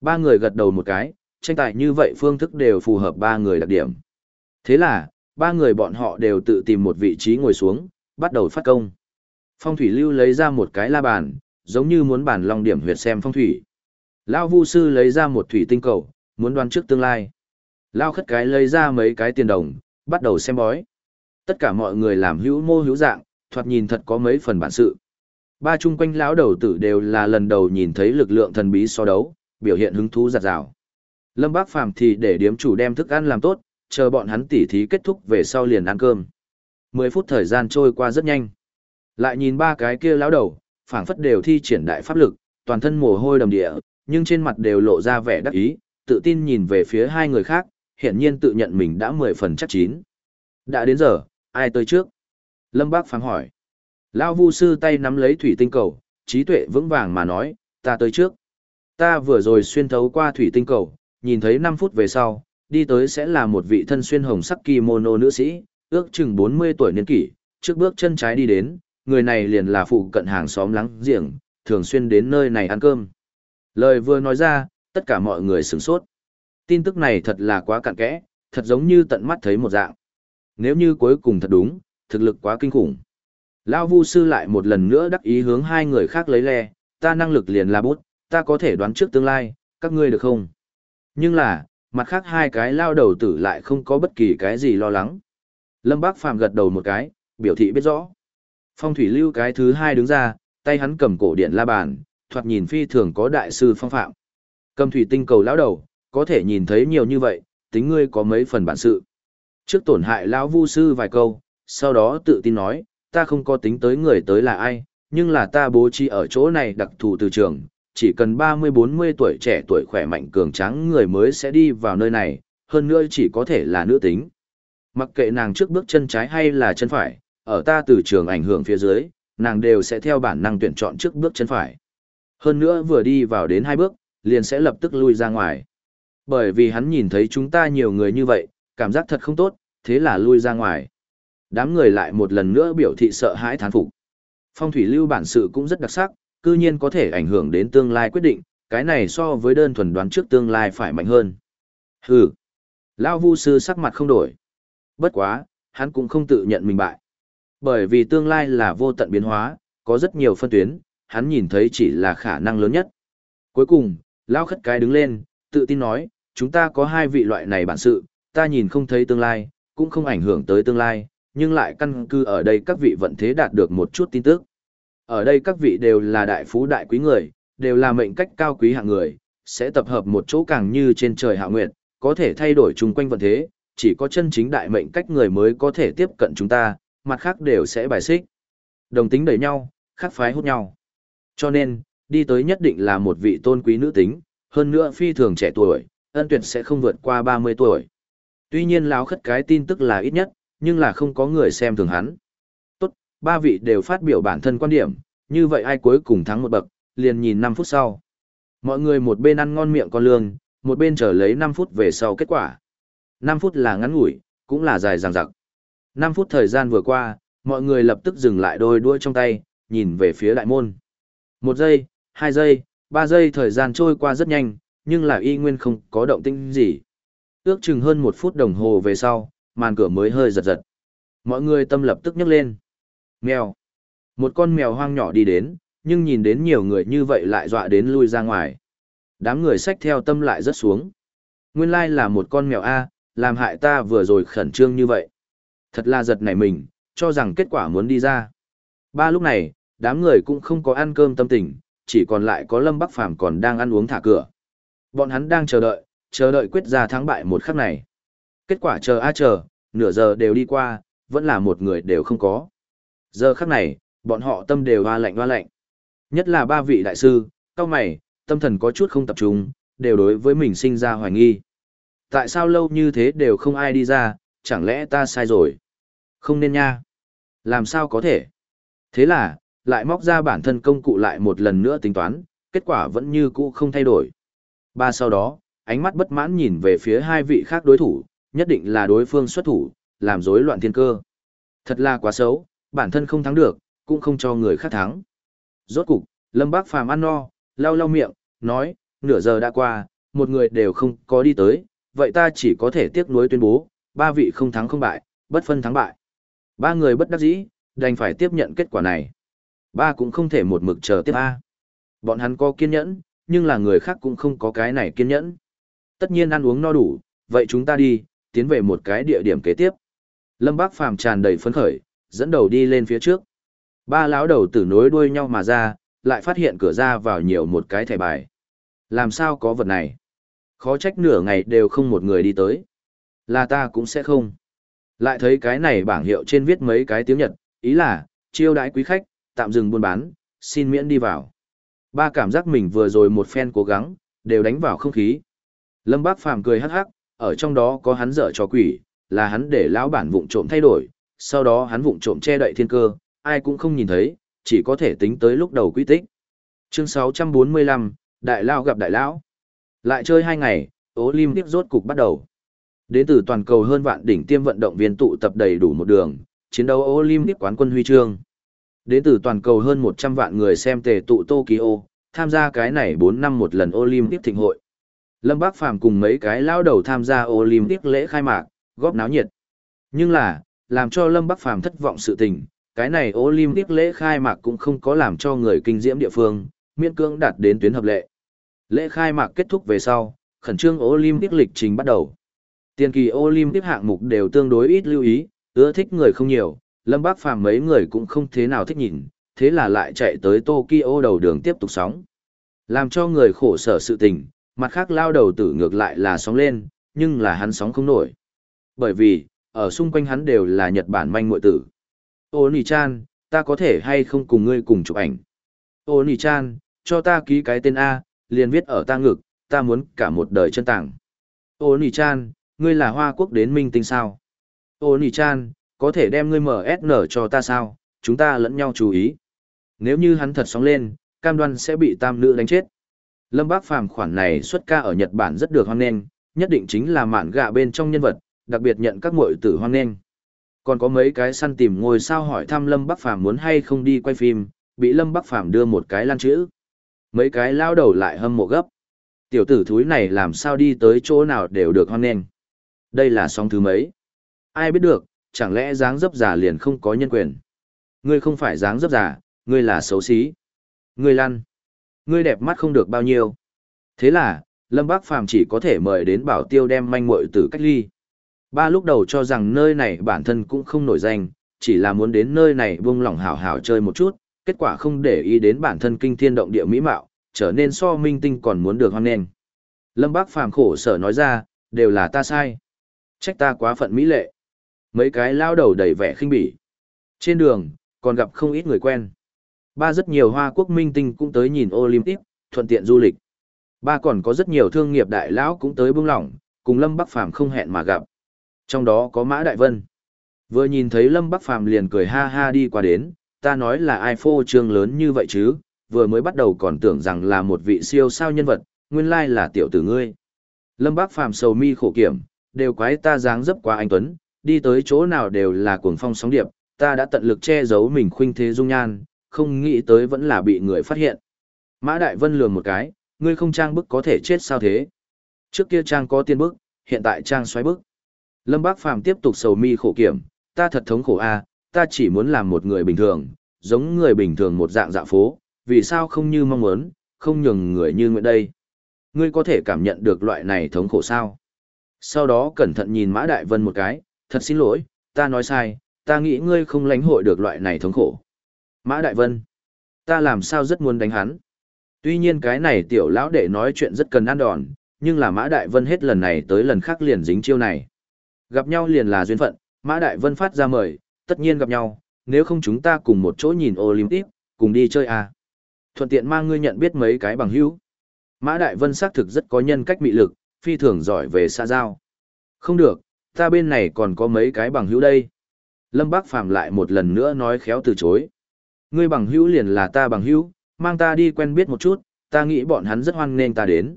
Ba người gật đầu một cái, tranh tài như vậy phương thức đều phù hợp ba người đặc điểm. Thế là, ba người bọn họ đều tự tìm một vị trí ngồi xuống, bắt đầu phát công. Phong thủy lưu lấy ra một cái la bàn, giống như muốn bàn long điểm huyệt xem phong thủy. Lao vu sư lấy ra một thủy tinh cầu, muốn đoán trước tương lai. Lao khất cái lấy ra mấy cái tiền đồng, bắt đầu xem bói. Tất cả mọi người làm hữu mô hữu dạng, thoạt nhìn thật có mấy phần bản sự. Ba chung quanh lão đầu tử đều là lần đầu nhìn thấy lực lượng thần bí so đấu, biểu hiện hứng thú giặt rào. Lâm Bác Phàm thì để điếm chủ đem thức ăn làm tốt, chờ bọn hắn tỉ thí kết thúc về sau liền ăn cơm. Mười phút thời gian trôi qua rất nhanh. Lại nhìn ba cái kia lão đầu, phảng phất đều thi triển đại pháp lực, toàn thân mồ hôi đầm địa, nhưng trên mặt đều lộ ra vẻ đắc ý, tự tin nhìn về phía hai người khác, hiển nhiên tự nhận mình đã mười phần chắc chín. Đã đến giờ, ai tới trước? Lâm Bác Phàm hỏi. Lão Vu sư tay nắm lấy thủy tinh cầu, trí tuệ vững vàng mà nói, ta tới trước. Ta vừa rồi xuyên thấu qua thủy tinh cầu, nhìn thấy 5 phút về sau, đi tới sẽ là một vị thân xuyên hồng sắc kimono nữ sĩ, ước chừng 40 tuổi niên kỷ, trước bước chân trái đi đến, người này liền là phụ cận hàng xóm láng giềng, thường xuyên đến nơi này ăn cơm. Lời vừa nói ra, tất cả mọi người sửng sốt. Tin tức này thật là quá cặn kẽ, thật giống như tận mắt thấy một dạng. Nếu như cuối cùng thật đúng, thực lực quá kinh khủng. Lao Vu sư lại một lần nữa đắc ý hướng hai người khác lấy le, ta năng lực liền là bút, ta có thể đoán trước tương lai, các ngươi được không? Nhưng là, mặt khác hai cái lao đầu tử lại không có bất kỳ cái gì lo lắng. Lâm Bác Phàm gật đầu một cái, biểu thị biết rõ. Phong thủy lưu cái thứ hai đứng ra, tay hắn cầm cổ điện la bàn, thoạt nhìn phi thường có đại sư phong phạm. Cầm thủy tinh cầu lão đầu, có thể nhìn thấy nhiều như vậy, tính ngươi có mấy phần bản sự. Trước tổn hại lão vu sư vài câu, sau đó tự tin nói, ta không có tính tới người tới là ai, nhưng là ta bố trí ở chỗ này đặc thù từ trường, chỉ cần 30-40 tuổi trẻ tuổi khỏe mạnh cường tráng người mới sẽ đi vào nơi này, hơn nữa chỉ có thể là nữ tính. Mặc kệ nàng trước bước chân trái hay là chân phải, ở ta từ trường ảnh hưởng phía dưới, nàng đều sẽ theo bản năng tuyển chọn trước bước chân phải. Hơn nữa vừa đi vào đến hai bước, liền sẽ lập tức lui ra ngoài. Bởi vì hắn nhìn thấy chúng ta nhiều người như vậy, cảm giác thật không tốt, thế là lui ra ngoài. Đám người lại một lần nữa biểu thị sợ hãi thán phục. Phong thủy lưu bản sự cũng rất đặc sắc, cư nhiên có thể ảnh hưởng đến tương lai quyết định, cái này so với đơn thuần đoán trước tương lai phải mạnh hơn. Hừ. Lão Vu sư sắc mặt không đổi. Bất quá, hắn cũng không tự nhận mình bại. Bởi vì tương lai là vô tận biến hóa, có rất nhiều phân tuyến, hắn nhìn thấy chỉ là khả năng lớn nhất. Cuối cùng, Lão khất cái đứng lên, tự tin nói, chúng ta có hai vị loại này bản sự, ta nhìn không thấy tương lai, cũng không ảnh hưởng tới tương lai, nhưng lại căn cứ ở đây các vị vận thế đạt được một chút tin tức. Ở đây các vị đều là đại phú đại quý người, đều là mệnh cách cao quý hạng người, sẽ tập hợp một chỗ càng như trên trời hạ nguyệt, có thể thay đổi chung quanh vận thế, chỉ có chân chính đại mệnh cách người mới có thể tiếp cận chúng ta, mặt khác đều sẽ bài xích. Đồng tính đẩy nhau, khác phái hút nhau. Cho nên, đi tới nhất định là một vị tôn quý nữ tính, hơn nữa phi thường trẻ tuổi, ân tuyệt sẽ không vượt qua 30 tuổi. Tuy nhiên lão khất cái tin tức là ít nhất, nhưng là không có người xem thường hắn ba vị đều phát biểu bản thân quan điểm, như vậy ai cuối cùng thắng một bậc, liền nhìn 5 phút sau. Mọi người một bên ăn ngon miệng con lương, một bên chờ lấy 5 phút về sau kết quả. 5 phút là ngắn ngủi, cũng là dài dằng dặc. 5 phút thời gian vừa qua, mọi người lập tức dừng lại đôi đuôi trong tay, nhìn về phía đại môn. Một giây, hai giây, ba giây thời gian trôi qua rất nhanh, nhưng là y nguyên không có động tĩnh gì. Ước chừng hơn một phút đồng hồ về sau, màn cửa mới hơi giật giật. Mọi người tâm lập tức nhấc lên. Mèo. Một con mèo hoang nhỏ đi đến, nhưng nhìn đến nhiều người như vậy lại dọa đến lui ra ngoài. Đám người xách theo tâm lại rất xuống. Nguyên lai là một con mèo A, làm hại ta vừa rồi khẩn trương như vậy. Thật là giật nảy mình, cho rằng kết quả muốn đi ra. Ba lúc này, đám người cũng không có ăn cơm tâm tình, chỉ còn lại có Lâm Bắc Phàm còn đang ăn uống thả cửa. Bọn hắn đang chờ đợi, chờ đợi quyết ra thắng bại một khắc này. Kết quả chờ a chờ, nửa giờ đều đi qua, vẫn là một người đều không có. Giờ khắc này, bọn họ tâm đều hoa lạnh hoa lạnh. Nhất là ba vị đại sư, cao mày, tâm thần có chút không tập trung, đều đối với mình sinh ra hoài nghi. Tại sao lâu như thế đều không ai đi ra, chẳng lẽ ta sai rồi? Không nên nha. Làm sao có thể? Thế là, lại móc ra bản thân công cụ lại một lần nữa tính toán, kết quả vẫn như cũ không thay đổi. Ba sau đó, ánh mắt bất mãn nhìn về phía hai vị khác đối thủ, nhất định là đối phương xuất thủ, làm rối loạn thiên cơ. Thật là quá xấu, bản thân không thắng được, cũng không cho người khác thắng. Rốt cục, Lâm Bác Phàm ăn no, lau lau miệng, nói, nửa giờ đã qua, một người đều không có đi tới, vậy ta chỉ có thể tiếc nuối tuyên bố, ba vị không thắng không bại, bất phân thắng bại. Ba người bất đắc dĩ, đành phải tiếp nhận kết quả này. Ba cũng không thể một mực chờ tiếp A. Bọn hắn có kiên nhẫn, nhưng là người khác cũng không có cái này kiên nhẫn. Tất nhiên ăn uống no đủ, vậy chúng ta đi, tiến về một cái địa điểm kế tiếp. Lâm Bác Phàm tràn đầy phấn khởi, dẫn đầu đi lên phía trước. Ba lão đầu tử nối đuôi nhau mà ra, lại phát hiện cửa ra vào nhiều một cái thẻ bài. Làm sao có vật này? Khó trách nửa ngày đều không một người đi tới. Là ta cũng sẽ không. Lại thấy cái này bảng hiệu trên viết mấy cái tiếng Nhật, ý là, chiêu đãi quý khách, tạm dừng buôn bán, xin miễn đi vào. Ba cảm giác mình vừa rồi một phen cố gắng, đều đánh vào không khí. Lâm Bác Phàm cười hắc hắc, ở trong đó có hắn dở cho quỷ, là hắn để lão bản vụng trộm thay đổi, sau đó hắn vụng trộm che đậy thiên cơ, ai cũng không nhìn thấy, chỉ có thể tính tới lúc đầu quy tích. Chương 645, Đại Lao gặp Đại Lão. Lại chơi hai ngày, Olympic rốt cục bắt đầu. Đến từ toàn cầu hơn vạn đỉnh tiêm vận động viên tụ tập đầy đủ một đường, chiến đấu Olympic quán quân huy chương. Đến từ toàn cầu hơn 100 vạn người xem tề tụ Tokyo, tham gia cái này 4 năm một lần Olympic thịnh hội. Lâm Bác Phàm cùng mấy cái lao đầu tham gia Olympic lễ khai mạc, góp náo nhiệt. Nhưng là, làm cho Lâm Bắc Phàm thất vọng sự tình, cái này Olympic lễ khai mạc cũng không có làm cho người kinh diễm địa phương, miễn cưỡng đạt đến tuyến hợp lệ. Lễ khai mạc kết thúc về sau, khẩn trương Olympic lịch trình bắt đầu. Tiền kỳ Olympic hạng mục đều tương đối ít lưu ý, ưa thích người không nhiều, Lâm Bác Phàm mấy người cũng không thế nào thích nhìn, thế là lại chạy tới Tokyo đầu đường tiếp tục sóng. Làm cho người khổ sở sự tình, mặt khác lao đầu tử ngược lại là sóng lên, nhưng là hắn sóng không nổi. Bởi vì, ở xung quanh hắn đều là Nhật Bản manh muội tử. Ô Nì Chan, ta có thể hay không cùng ngươi cùng chụp ảnh? Ô Nì Chan, cho ta ký cái tên A, liền viết ở ta ngực, ta muốn cả một đời chân tảng. Ô Nì Chan, ngươi là hoa quốc đến minh tinh sao? Ô Nì Chan, có thể đem ngươi MSN cho ta sao? Chúng ta lẫn nhau chú ý. Nếu như hắn thật sóng lên, cam đoan sẽ bị tam nữ đánh chết. Lâm Bác Phàm khoản này xuất ca ở Nhật Bản rất được hoan nghênh, nhất định chính là mạn gạ bên trong nhân vật, đặc biệt nhận các muội tử hoan nghênh. Còn có mấy cái săn tìm ngồi sao hỏi thăm Lâm Bắc Phàm muốn hay không đi quay phim, bị Lâm Bắc Phàm đưa một cái lan chữ. Mấy cái lao đầu lại hâm mộ gấp. Tiểu tử thúi này làm sao đi tới chỗ nào đều được hoan nghênh. Đây là song thứ mấy. Ai biết được, chẳng lẽ dáng dấp giả liền không có nhân quyền. Ngươi không phải dáng dấp giả, ngươi là xấu xí. Ngươi lăn. Ngươi đẹp mắt không được bao nhiêu. Thế là, Lâm Bác Phàm chỉ có thể mời đến bảo tiêu đem manh muội tử cách ly. Ba lúc đầu cho rằng nơi này bản thân cũng không nổi danh, chỉ là muốn đến nơi này buông lỏng hảo hảo chơi một chút, kết quả không để ý đến bản thân kinh thiên động địa mỹ mạo, trở nên so minh tinh còn muốn được hoan nghênh. Lâm Bác Phàm khổ sở nói ra, đều là ta sai. Trách ta quá phận mỹ lệ. Mấy cái lao đầu đầy vẻ khinh bỉ. Trên đường, còn gặp không ít người quen. Ba rất nhiều Hoa Quốc minh tinh cũng tới nhìn Olympic, thuận tiện du lịch. Ba còn có rất nhiều thương nghiệp đại lão cũng tới buông lỏng, cùng Lâm Bắc Phàm không hẹn mà gặp. Trong đó có Mã Đại Vân. Vừa nhìn thấy Lâm Bắc Phàm liền cười ha ha đi qua đến, ta nói là ai phô trương lớn như vậy chứ, vừa mới bắt đầu còn tưởng rằng là một vị siêu sao nhân vật, nguyên lai là tiểu tử ngươi. Lâm Bắc Phàm sầu mi khổ kiểm, đều quái ta dáng dấp quá anh Tuấn, đi tới chỗ nào đều là cuồng phong sóng điệp, ta đã tận lực che giấu mình khuynh thế dung nhan, không nghĩ tới vẫn là bị người phát hiện. Mã Đại Vân lườm một cái, ngươi không trang bức có thể chết sao thế? Trước kia trang có tiên bức, hiện tại trang xoáy bức. Lâm Bác Phàm tiếp tục sầu mi khổ kiểm, ta thật thống khổ a, ta chỉ muốn làm một người bình thường, giống người bình thường một dạng dạ phố, vì sao không như mong muốn, không nhường người như nguyện đây. Ngươi có thể cảm nhận được loại này thống khổ sao? Sau đó cẩn thận nhìn Mã Đại Vân một cái, thật xin lỗi, ta nói sai, ta nghĩ ngươi không lãnh hội được loại này thống khổ. Mã Đại Vân, Ta làm sao rất muốn đánh hắn. Tuy nhiên cái này tiểu lão đệ nói chuyện rất cần ăn đòn, nhưng là Mã Đại Vân hết lần này tới lần khác liền dính chiêu này. Gặp nhau liền là duyên phận, Mã Đại Vân phát ra mời, tất nhiên gặp nhau, nếu không chúng ta cùng một chỗ nhìn Olympic, cùng đi chơi à. Thuận tiện mang ngươi nhận biết mấy cái bằng hữu. Mã Đại Vân xác thực rất có nhân cách mị lực, phi thường giỏi về xa giao. Không được, ta bên này còn có mấy cái bằng hữu đây. Lâm Bác Phàm lại một lần nữa nói khéo từ chối. Ngươi bằng hữu liền là ta bằng hữu, mang ta đi quen biết một chút, ta nghĩ bọn hắn rất hoan nên ta đến.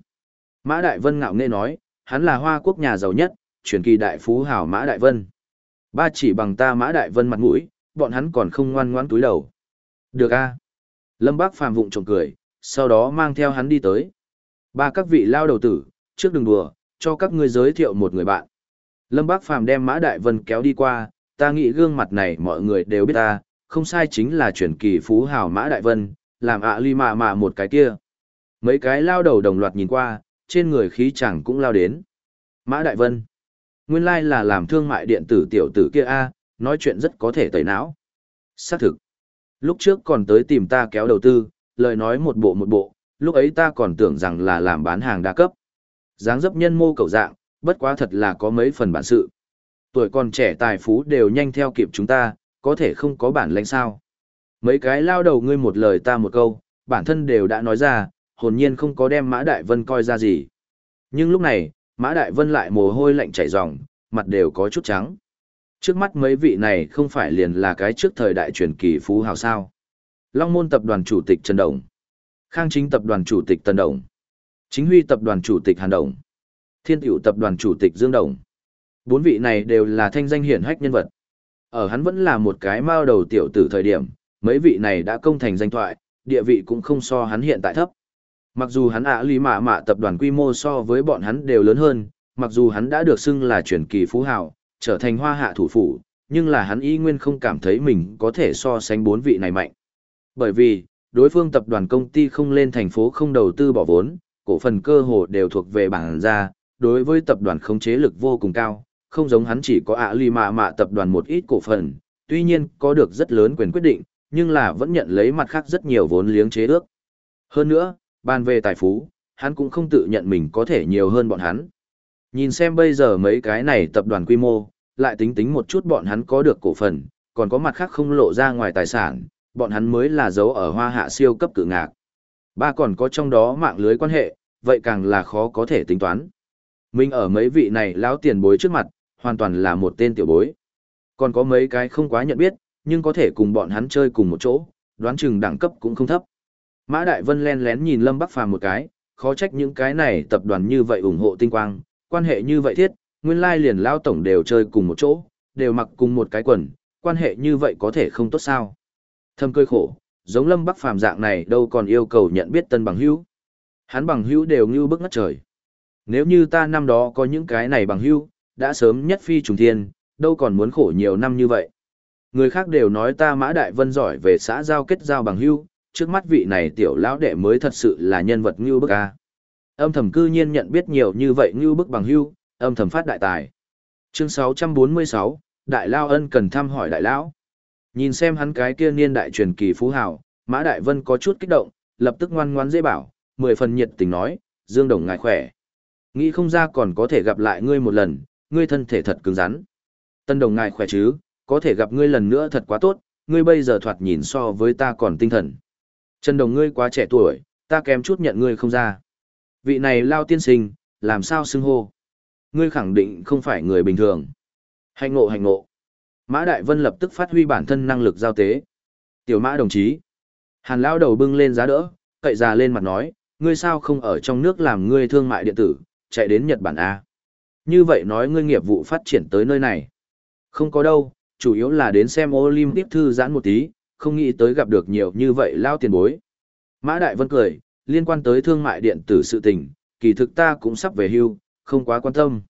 Mã Đại Vân ngạo nghễ nói, hắn là hoa quốc nhà giàu nhất, truyền kỳ đại phú hào Mã Đại Vân. Ba chỉ bằng ta Mã Đại Vân mặt mũi, bọn hắn còn không ngoan ngoãn túi đầu. Được a. Lâm Bác Phàm vụng trộm cười, sau đó mang theo hắn đi tới. Ba các vị lao đầu tử, trước đừng đùa, cho các ngươi giới thiệu một người bạn. Lâm Bác Phàm đem Mã Đại Vân kéo đi qua, ta nghĩ gương mặt này mọi người đều biết ta, không sai chính là truyền kỳ phú hào Mã Đại Vân, làm ạ ly mạ mạ một cái kia. Mấy cái lao đầu đồng loạt nhìn qua, trên người khí chẳng cũng lao đến. Mã Đại Vân. Nguyên lai like là làm thương mại điện tử tiểu tử kia a, nói chuyện rất có thể tẩy não. Xác thực. Lúc trước còn tới tìm ta kéo đầu tư, lời nói một bộ một bộ, lúc ấy ta còn tưởng rằng là làm bán hàng đa cấp. dáng dấp nhân mô cầu dạng, bất quá thật là có mấy phần bản sự. Tuổi còn trẻ tài phú đều nhanh theo kịp chúng ta, có thể không có bản lãnh sao. Mấy cái lao đầu ngươi một lời ta một câu, bản thân đều đã nói ra, hồn nhiên không có đem Mã Đại Vân coi ra gì. Nhưng lúc này, Mã Đại Vân lại mồ hôi lạnh chảy ròng, mặt đều có chút trắng. Trước mắt mấy vị này không phải liền là cái trước thời đại truyền kỳ phú hào sao. Long môn tập đoàn chủ tịch Trần Đồng. Khang chính tập đoàn chủ tịch Tân Đồng. Chính huy tập đoàn chủ tịch Hàn Đồng. Thiên tiểu tập đoàn chủ tịch Dương Đồng. Bốn vị này đều là thanh danh hiển hách nhân vật. Ở hắn vẫn là một cái mao đầu tiểu tử thời điểm, mấy vị này đã công thành danh thoại, địa vị cũng không so hắn hiện tại thấp. Mặc dù hắn ạ lý mạ mạ tập đoàn quy mô so với bọn hắn đều lớn hơn, mặc dù hắn đã được xưng là truyền kỳ phú hào, trở thành hoa hạ thủ phủ, nhưng là hắn y nguyên không cảm thấy mình có thể so sánh bốn vị này mạnh. Bởi vì, đối phương tập đoàn công ty không lên thành phố không đầu tư bỏ vốn, cổ phần cơ hồ đều thuộc về bản ra, đối với tập đoàn khống chế lực vô cùng cao, không giống hắn chỉ có ạ lì mạ mạ tập đoàn một ít cổ phần, tuy nhiên có được rất lớn quyền quyết định, nhưng là vẫn nhận lấy mặt khác rất nhiều vốn liếng chế ước. Hơn nữa, bàn về tài phú, hắn cũng không tự nhận mình có thể nhiều hơn bọn hắn. Nhìn xem bây giờ mấy cái này tập đoàn quy mô, lại tính tính một chút bọn hắn có được cổ phần, còn có mặt khác không lộ ra ngoài tài sản, bọn hắn mới là dấu ở hoa hạ siêu cấp cự ngạc. Ba còn có trong đó mạng lưới quan hệ, vậy càng là khó có thể tính toán. Mình ở mấy vị này lão tiền bối trước mặt, hoàn toàn là một tên tiểu bối. Còn có mấy cái không quá nhận biết, nhưng có thể cùng bọn hắn chơi cùng một chỗ, đoán chừng đẳng cấp cũng không thấp. Mã Đại Vân len lén nhìn Lâm Bắc Phàm một cái, khó trách những cái này tập đoàn như vậy ủng hộ tinh quang, quan hệ như vậy thiết, nguyên lai liền lao tổng đều chơi cùng một chỗ, đều mặc cùng một cái quần, quan hệ như vậy có thể không tốt sao. Thâm cười khổ, giống Lâm Bắc Phàm dạng này đâu còn yêu cầu nhận biết tân bằng hữu. Hắn bằng hữu đều như bức ngất trời. Nếu như ta năm đó có những cái này bằng hữu, đã sớm nhất phi trùng thiên, đâu còn muốn khổ nhiều năm như vậy. Người khác đều nói ta Mã Đại Vân giỏi về xã giao kết giao bằng hữu, trước mắt vị này tiểu lão đệ mới thật sự là nhân vật ngưu bức a. Âm thầm cư nhiên nhận biết nhiều như vậy ngưu bức bằng hưu, âm thầm phát đại tài. Chương 646, Đại Lao Ân cần thăm hỏi Đại Lão. Nhìn xem hắn cái kia niên đại truyền kỳ phú hào, Mã Đại Vân có chút kích động, lập tức ngoan ngoãn dễ bảo, mười phần nhiệt tình nói, Dương Đồng ngài khỏe. Nghĩ không ra còn có thể gặp lại ngươi một lần, ngươi thân thể thật cứng rắn. Tân Đồng ngài khỏe chứ, có thể gặp ngươi lần nữa thật quá tốt, ngươi bây giờ thoạt nhìn so với ta còn tinh thần. Trần Đồng ngươi quá trẻ tuổi, ta kém chút nhận ngươi không ra. Vị này lao tiên sinh, làm sao xưng hô? Ngươi khẳng định không phải người bình thường. Hành ngộ hành ngộ. Mã Đại Vân lập tức phát huy bản thân năng lực giao tế. Tiểu Mã đồng chí. Hàn Lao đầu bưng lên giá đỡ, cậy già lên mặt nói, ngươi sao không ở trong nước làm ngươi thương mại điện tử, chạy đến Nhật Bản A. Như vậy nói ngươi nghiệp vụ phát triển tới nơi này. Không có đâu, chủ yếu là đến xem Olympic thư giãn một tí, không nghĩ tới gặp được nhiều như vậy lao tiền bối. Mã Đại Vân cười, liên quan tới thương mại điện tử sự tình, kỳ thực ta cũng sắp về hưu, không quá quan tâm.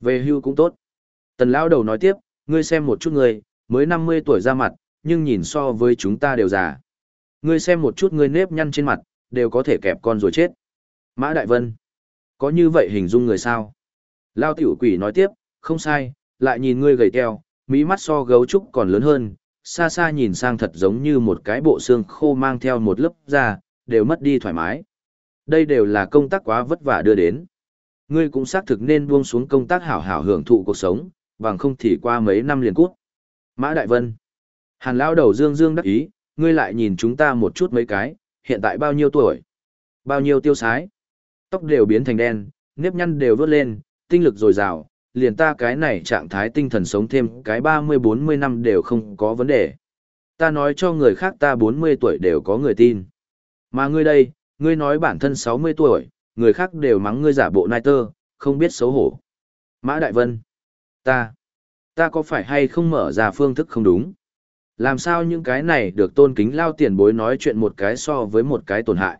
Về hưu cũng tốt. Tần Lao đầu nói tiếp, ngươi xem một chút ngươi, mới 50 tuổi ra mặt, nhưng nhìn so với chúng ta đều già. Ngươi xem một chút ngươi nếp nhăn trên mặt, đều có thể kẹp con rồi chết. Mã Đại Vân, có như vậy hình dung người sao? Lao tiểu quỷ nói tiếp, không sai, lại nhìn ngươi gầy teo, mỹ mắt so gấu trúc còn lớn hơn, xa xa nhìn sang thật giống như một cái bộ xương khô mang theo một lớp da, đều mất đi thoải mái. Đây đều là công tác quá vất vả đưa đến. Ngươi cũng xác thực nên buông xuống công tác hảo hảo hưởng thụ cuộc sống, bằng không thì qua mấy năm liền cút. Mã Đại Vân. Hàn Lão đầu dương dương đắc ý, ngươi lại nhìn chúng ta một chút mấy cái, hiện tại bao nhiêu tuổi? Bao nhiêu tiêu sái? Tóc đều biến thành đen, nếp nhăn đều vớt lên, tinh lực dồi dào, liền ta cái này trạng thái tinh thần sống thêm cái 30-40 năm đều không có vấn đề. Ta nói cho người khác ta 40 tuổi đều có người tin. Mà ngươi đây, ngươi nói bản thân 60 tuổi, người khác đều mắng ngươi giả bộ nai tơ, không biết xấu hổ. Mã Đại Vân, ta, ta có phải hay không mở ra phương thức không đúng? Làm sao những cái này được tôn kính lao tiền bối nói chuyện một cái so với một cái tổn hại?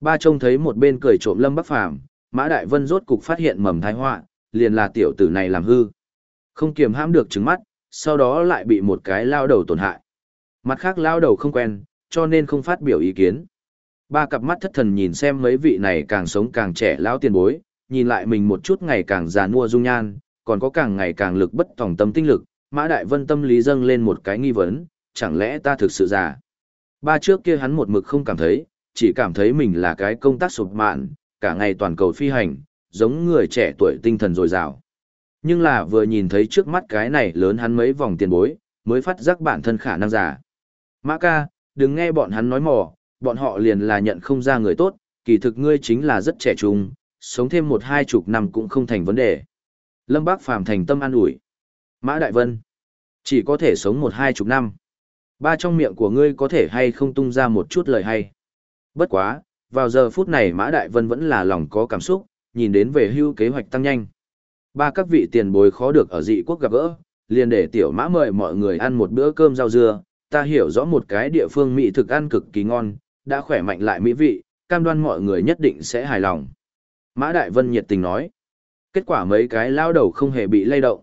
Ba trông thấy một bên cười trộm Lâm Bắc Phàm Mã Đại Vân rốt cục phát hiện mầm thái họa liền là tiểu tử này làm hư. Không kiềm hãm được trứng mắt, sau đó lại bị một cái lao đầu tổn hại. Mặt khác lao đầu không quen, cho nên không phát biểu ý kiến. Ba cặp mắt thất thần nhìn xem mấy vị này càng sống càng trẻ lão tiền bối, nhìn lại mình một chút ngày càng già nua dung nhan, còn có càng ngày càng lực bất tòng tâm tinh lực, Mã Đại Vân tâm lý dâng lên một cái nghi vấn, chẳng lẽ ta thực sự già? Ba trước kia hắn một mực không cảm thấy, chỉ cảm thấy mình là cái công tác sụp mạn, cả ngày toàn cầu phi hành, giống người trẻ tuổi tinh thần dồi dào. Nhưng là vừa nhìn thấy trước mắt cái này lớn hắn mấy vòng tiền bối, mới phát giác bản thân khả năng già. Mã ca, đừng nghe bọn hắn nói mò, bọn họ liền là nhận không ra người tốt, kỳ thực ngươi chính là rất trẻ trung, sống thêm một hai chục năm cũng không thành vấn đề. Lâm Bác Phàm thành tâm an ủi. Mã Đại Vân, chỉ có thể sống một hai chục năm. Ba trong miệng của ngươi có thể hay không tung ra một chút lời hay. Bất quá, vào giờ phút này Mã Đại Vân vẫn là lòng có cảm xúc, nhìn đến về hưu kế hoạch tăng nhanh. Ba các vị tiền bối khó được ở dị quốc gặp gỡ, liền để tiểu mã mời mọi người ăn một bữa cơm rau dưa, ta hiểu rõ một cái địa phương mỹ thực ăn cực kỳ ngon, đã khỏe mạnh lại mỹ vị, cam đoan mọi người nhất định sẽ hài lòng. Mã Đại Vân nhiệt tình nói. Kết quả mấy cái lao đầu không hề bị lay động.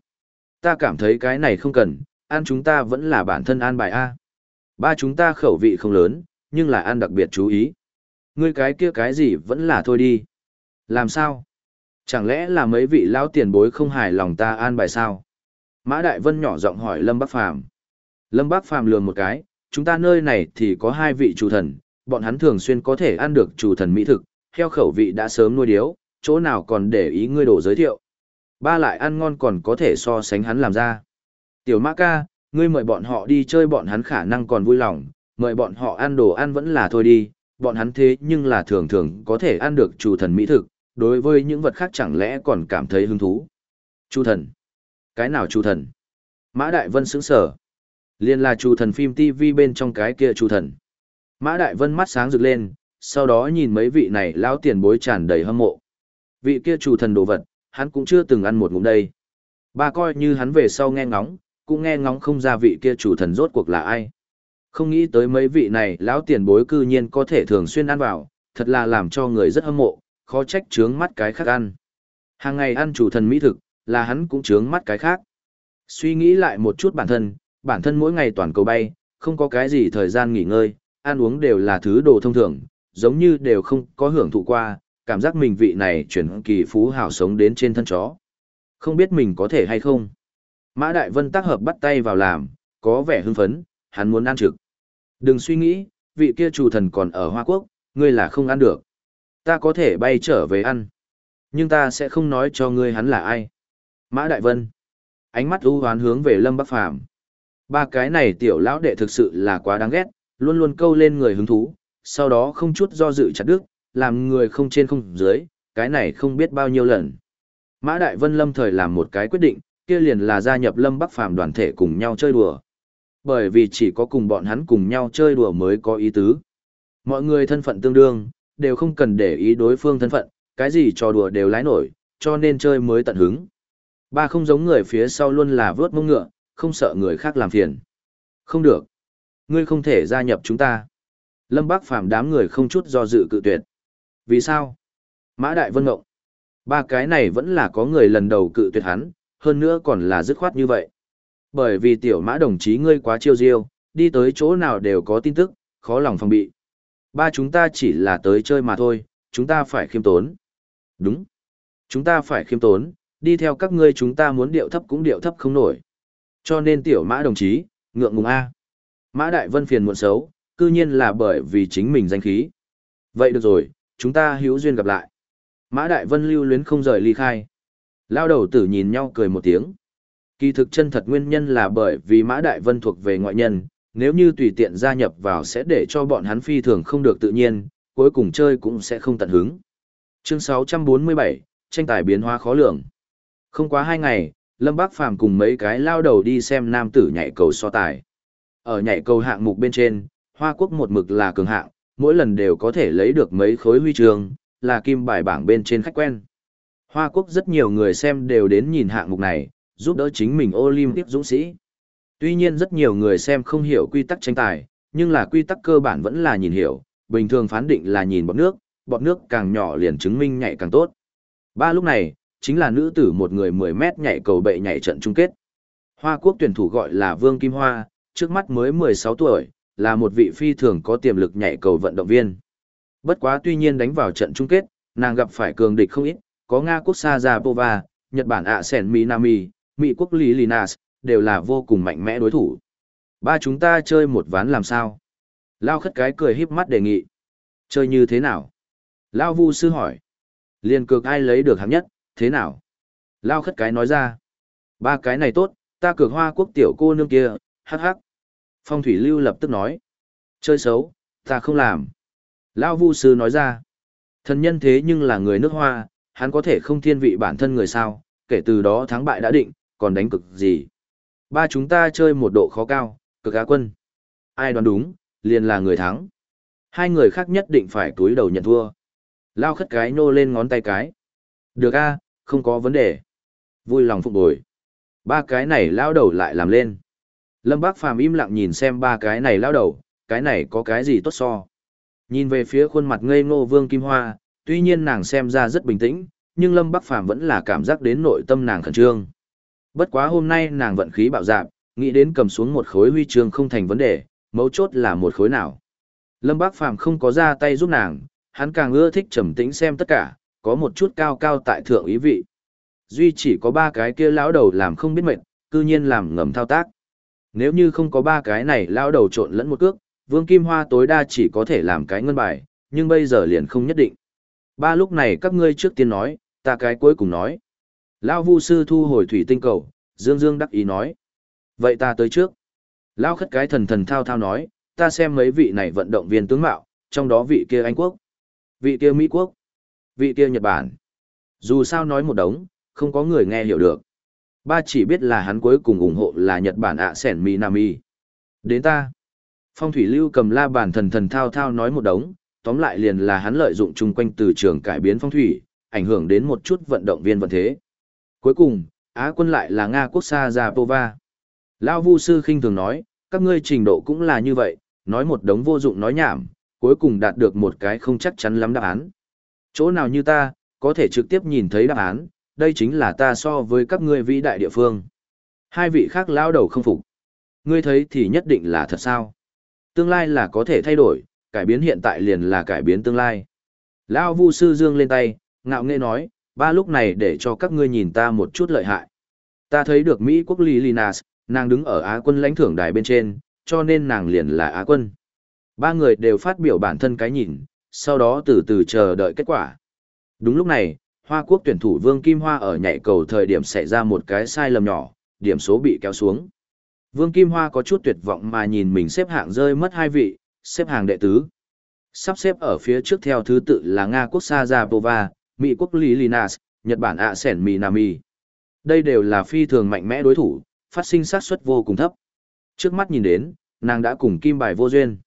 Ta cảm thấy cái này không cần, ăn chúng ta vẫn là bản thân ăn bài A. Ba chúng ta khẩu vị không lớn, nhưng là ăn đặc biệt chú ý. Ngươi cái kia cái gì vẫn là thôi đi. Làm sao? Chẳng lẽ là mấy vị lao tiền bối không hài lòng ta an bài sao? Mã Đại Vân nhỏ giọng hỏi Lâm Bắc Phàm Lâm Bắc Phàm lườm một cái, chúng ta nơi này thì có hai vị chủ thần, bọn hắn thường xuyên có thể ăn được chủ thần mỹ thực, theo khẩu vị đã sớm nuôi điếu, chỗ nào còn để ý ngươi đổ giới thiệu. Ba lại ăn ngon còn có thể so sánh hắn làm ra. Tiểu Mã ca, ngươi mời bọn họ đi chơi bọn hắn khả năng còn vui lòng, mời bọn họ ăn đồ ăn vẫn là thôi đi, bọn hắn thế nhưng là thường thường có thể ăn được chủ thần mỹ thực, đối với những vật khác chẳng lẽ còn cảm thấy hứng thú. Chu thần. Cái nào chu thần? Mã Đại Vân sững sở. Liên là chu thần phim TV bên trong cái kia chu thần. Mã Đại Vân mắt sáng rực lên, sau đó nhìn mấy vị này lão tiền bối tràn đầy hâm mộ. Vị kia chủ thần đồ vật, hắn cũng chưa từng ăn một ngụm đây. Ba coi như hắn về sau nghe ngóng, cũng nghe ngóng không ra vị kia chủ thần rốt cuộc là ai. Không nghĩ tới mấy vị này lão tiền bối cư nhiên có thể thường xuyên ăn vào, thật là làm cho người rất hâm mộ, khó trách trướng mắt cái khác ăn. Hàng ngày ăn chủ thần mỹ thực, là hắn cũng trướng mắt cái khác. Suy nghĩ lại một chút bản thân, bản thân mỗi ngày toàn cầu bay, không có cái gì thời gian nghỉ ngơi, ăn uống đều là thứ đồ thông thường, giống như đều không có hưởng thụ qua, cảm giác mình vị này chuyển kỳ phú hào sống đến trên thân chó. Không biết mình có thể hay không. Mã Đại Vân tác hợp bắt tay vào làm, có vẻ hưng phấn, hắn muốn ăn trực. Đừng suy nghĩ, vị kia chủ thần còn ở Hoa Quốc, ngươi là không ăn được. Ta có thể bay trở về ăn. Nhưng ta sẽ không nói cho ngươi hắn là ai. Mã Đại Vân. Ánh mắt ưu hoán hướng về Lâm Bắc Phàm Ba cái này tiểu lão đệ thực sự là quá đáng ghét, luôn luôn câu lên người hứng thú, sau đó không chút do dự chặt đứt, làm người không trên không dưới, cái này không biết bao nhiêu lần. Mã Đại Vân lâm thời làm một cái quyết định, kia liền là gia nhập Lâm Bắc Phàm đoàn thể cùng nhau chơi đùa. Bởi vì chỉ có cùng bọn hắn cùng nhau chơi đùa mới có ý tứ. Mọi người thân phận tương đương, đều không cần để ý đối phương thân phận, cái gì trò đùa đều lái nổi, cho nên chơi mới tận hứng. Ba không giống người phía sau luôn là vớt mông ngựa, không sợ người khác làm phiền. Không được. Ngươi không thể gia nhập chúng ta. Lâm Bác Phàm đám người không chút do dự cự tuyệt. Vì sao? Mã Đại Vân Ngộng. Ba cái này vẫn là có người lần đầu cự tuyệt hắn, hơn nữa còn là dứt khoát như vậy. Bởi vì tiểu mã đồng chí ngươi quá chiêu diêu, đi tới chỗ nào đều có tin tức, khó lòng phòng bị. Ba chúng ta chỉ là tới chơi mà thôi, chúng ta phải khiêm tốn. Đúng. Chúng ta phải khiêm tốn, đi theo các ngươi chúng ta muốn điệu thấp cũng điệu thấp không nổi. Cho nên tiểu mã đồng chí, ngượng ngùng A. Mã Đại Vân phiền muộn xấu, cư nhiên là bởi vì chính mình danh khí. Vậy được rồi, chúng ta hữu duyên gặp lại. Mã Đại Vân lưu luyến không rời ly khai. Lao đầu tử nhìn nhau cười một tiếng. Kỳ thực chân thật nguyên nhân là bởi vì Mã Đại Vân thuộc về ngoại nhân, nếu như tùy tiện gia nhập vào sẽ để cho bọn hắn phi thường không được tự nhiên, cuối cùng chơi cũng sẽ không tận hứng. Chương 647, tranh tài biến hóa khó lường. Không quá hai ngày, Lâm Bác Phàm cùng mấy cái lao đầu đi xem nam tử nhảy cầu so tài. Ở nhảy cầu hạng mục bên trên, Hoa Quốc một mực là cường hạng, mỗi lần đều có thể lấy được mấy khối huy chương, là kim bài bảng bên trên khách quen. Hoa Quốc rất nhiều người xem đều đến nhìn hạng mục này, giúp đỡ chính mình Olympic dũng sĩ. Tuy nhiên rất nhiều người xem không hiểu quy tắc tranh tài, nhưng là quy tắc cơ bản vẫn là nhìn hiểu, bình thường phán định là nhìn bọt nước, bọt nước càng nhỏ liền chứng minh nhảy càng tốt. Ba lúc này, chính là nữ tử một người 10 mét nhảy cầu bệ nhảy trận chung kết. Hoa quốc tuyển thủ gọi là Vương Kim Hoa, trước mắt mới 16 tuổi, là một vị phi thường có tiềm lực nhảy cầu vận động viên. Bất quá tuy nhiên đánh vào trận chung kết, nàng gặp phải cường địch không ít, có Nga quốc Sajapova, Nhật Bản ạ Sen Minami, Mỹ quốc Lý Linas, đều là vô cùng mạnh mẽ đối thủ. Ba chúng ta chơi một ván làm sao? Lao khất cái cười híp mắt đề nghị. Chơi như thế nào? Lao vu sư hỏi. Liên cược ai lấy được hạng nhất, thế nào? Lao khất cái nói ra. Ba cái này tốt, ta cược hoa quốc tiểu cô nương kia, hắc hắc. Phong thủy lưu lập tức nói. Chơi xấu, ta không làm. Lao vu sư nói ra. Thần nhân thế nhưng là người nước hoa, hắn có thể không thiên vị bản thân người sao, kể từ đó thắng bại đã định, còn đánh cực gì. Ba chúng ta chơi một độ khó cao, cực á quân. Ai đoán đúng, liền là người thắng. Hai người khác nhất định phải túi đầu nhận thua. Lao khất cái nô lên ngón tay cái. Được a, không có vấn đề. Vui lòng phục bồi. Ba cái này lao đầu lại làm lên. Lâm Bác Phàm im lặng nhìn xem ba cái này lao đầu, cái này có cái gì tốt so. Nhìn về phía khuôn mặt ngây ngô Vương Kim Hoa, tuy nhiên nàng xem ra rất bình tĩnh, nhưng Lâm Bắc Phàm vẫn là cảm giác đến nội tâm nàng khẩn trương. Bất quá hôm nay nàng vận khí bạo dạn, nghĩ đến cầm xuống một khối huy chương không thành vấn đề, mấu chốt là một khối nào. Lâm Bác Phàm không có ra tay giúp nàng, hắn càng ưa thích trầm tĩnh xem tất cả, có một chút cao cao tại thượng ý vị. Duy chỉ có ba cái kia lão đầu làm không biết mệt, cư nhiên làm ngầm thao tác. Nếu như không có ba cái này lão đầu trộn lẫn một cước, Vương Kim Hoa tối đa chỉ có thể làm cái ngân bài, nhưng bây giờ liền không nhất định. Ba lúc này các ngươi trước tiên nói, ta cái cuối cùng nói. Lão Vu sư thu hồi thủy tinh cầu, Dương Dương đắc ý nói. Vậy ta tới trước. Lão khất cái thần thần thao thao nói, ta xem mấy vị này vận động viên tướng mạo, trong đó vị kia Anh Quốc, vị kia Mỹ Quốc, vị kia Nhật Bản. Dù sao nói một đống, không có người nghe hiểu được. Ba chỉ biết là hắn cuối cùng ủng hộ là Nhật Bản ạ sẻn Minami. Đến ta. Phong thủy lưu cầm la bàn thần thần thao thao nói một đống, tóm lại liền là hắn lợi dụng chung quanh từ trường cải biến phong thủy, ảnh hưởng đến một chút vận động viên vận thế. Cuối cùng, Á quân lại là Nga quốc gia Zapova. Lao Vu sư khinh thường nói, các ngươi trình độ cũng là như vậy, nói một đống vô dụng nói nhảm, cuối cùng đạt được một cái không chắc chắn lắm đáp án. Chỗ nào như ta, có thể trực tiếp nhìn thấy đáp án, đây chính là ta so với các ngươi vĩ đại địa phương. Hai vị khác lao đầu không phục. Ngươi thấy thì nhất định là thật sao. Tương lai là có thể thay đổi, cải biến hiện tại liền là cải biến tương lai. Lao Vu sư dương lên tay, ngạo nghễ nói, ba lúc này để cho các ngươi nhìn ta một chút lợi hại. Ta thấy được Mỹ quốc Lilinas, nàng đứng ở Á quân lãnh thưởng đài bên trên, cho nên nàng liền là Á quân. Ba người đều phát biểu bản thân cái nhìn, sau đó từ từ chờ đợi kết quả. Đúng lúc này, Hoa Quốc tuyển thủ Vương Kim Hoa ở nhảy cầu thời điểm xảy ra một cái sai lầm nhỏ, điểm số bị kéo xuống. Vương Kim Hoa có chút tuyệt vọng mà nhìn mình xếp hạng rơi mất hai vị, xếp hàng đệ tứ. Sắp xếp ở phía trước theo thứ tự là Nga quốc Sajapova, Mỹ quốc Lilinas, Nhật Bản ạ sẻn Minami. Đây đều là phi thường mạnh mẽ đối thủ, phát sinh xác suất vô cùng thấp. Trước mắt nhìn đến, nàng đã cùng kim bài vô duyên.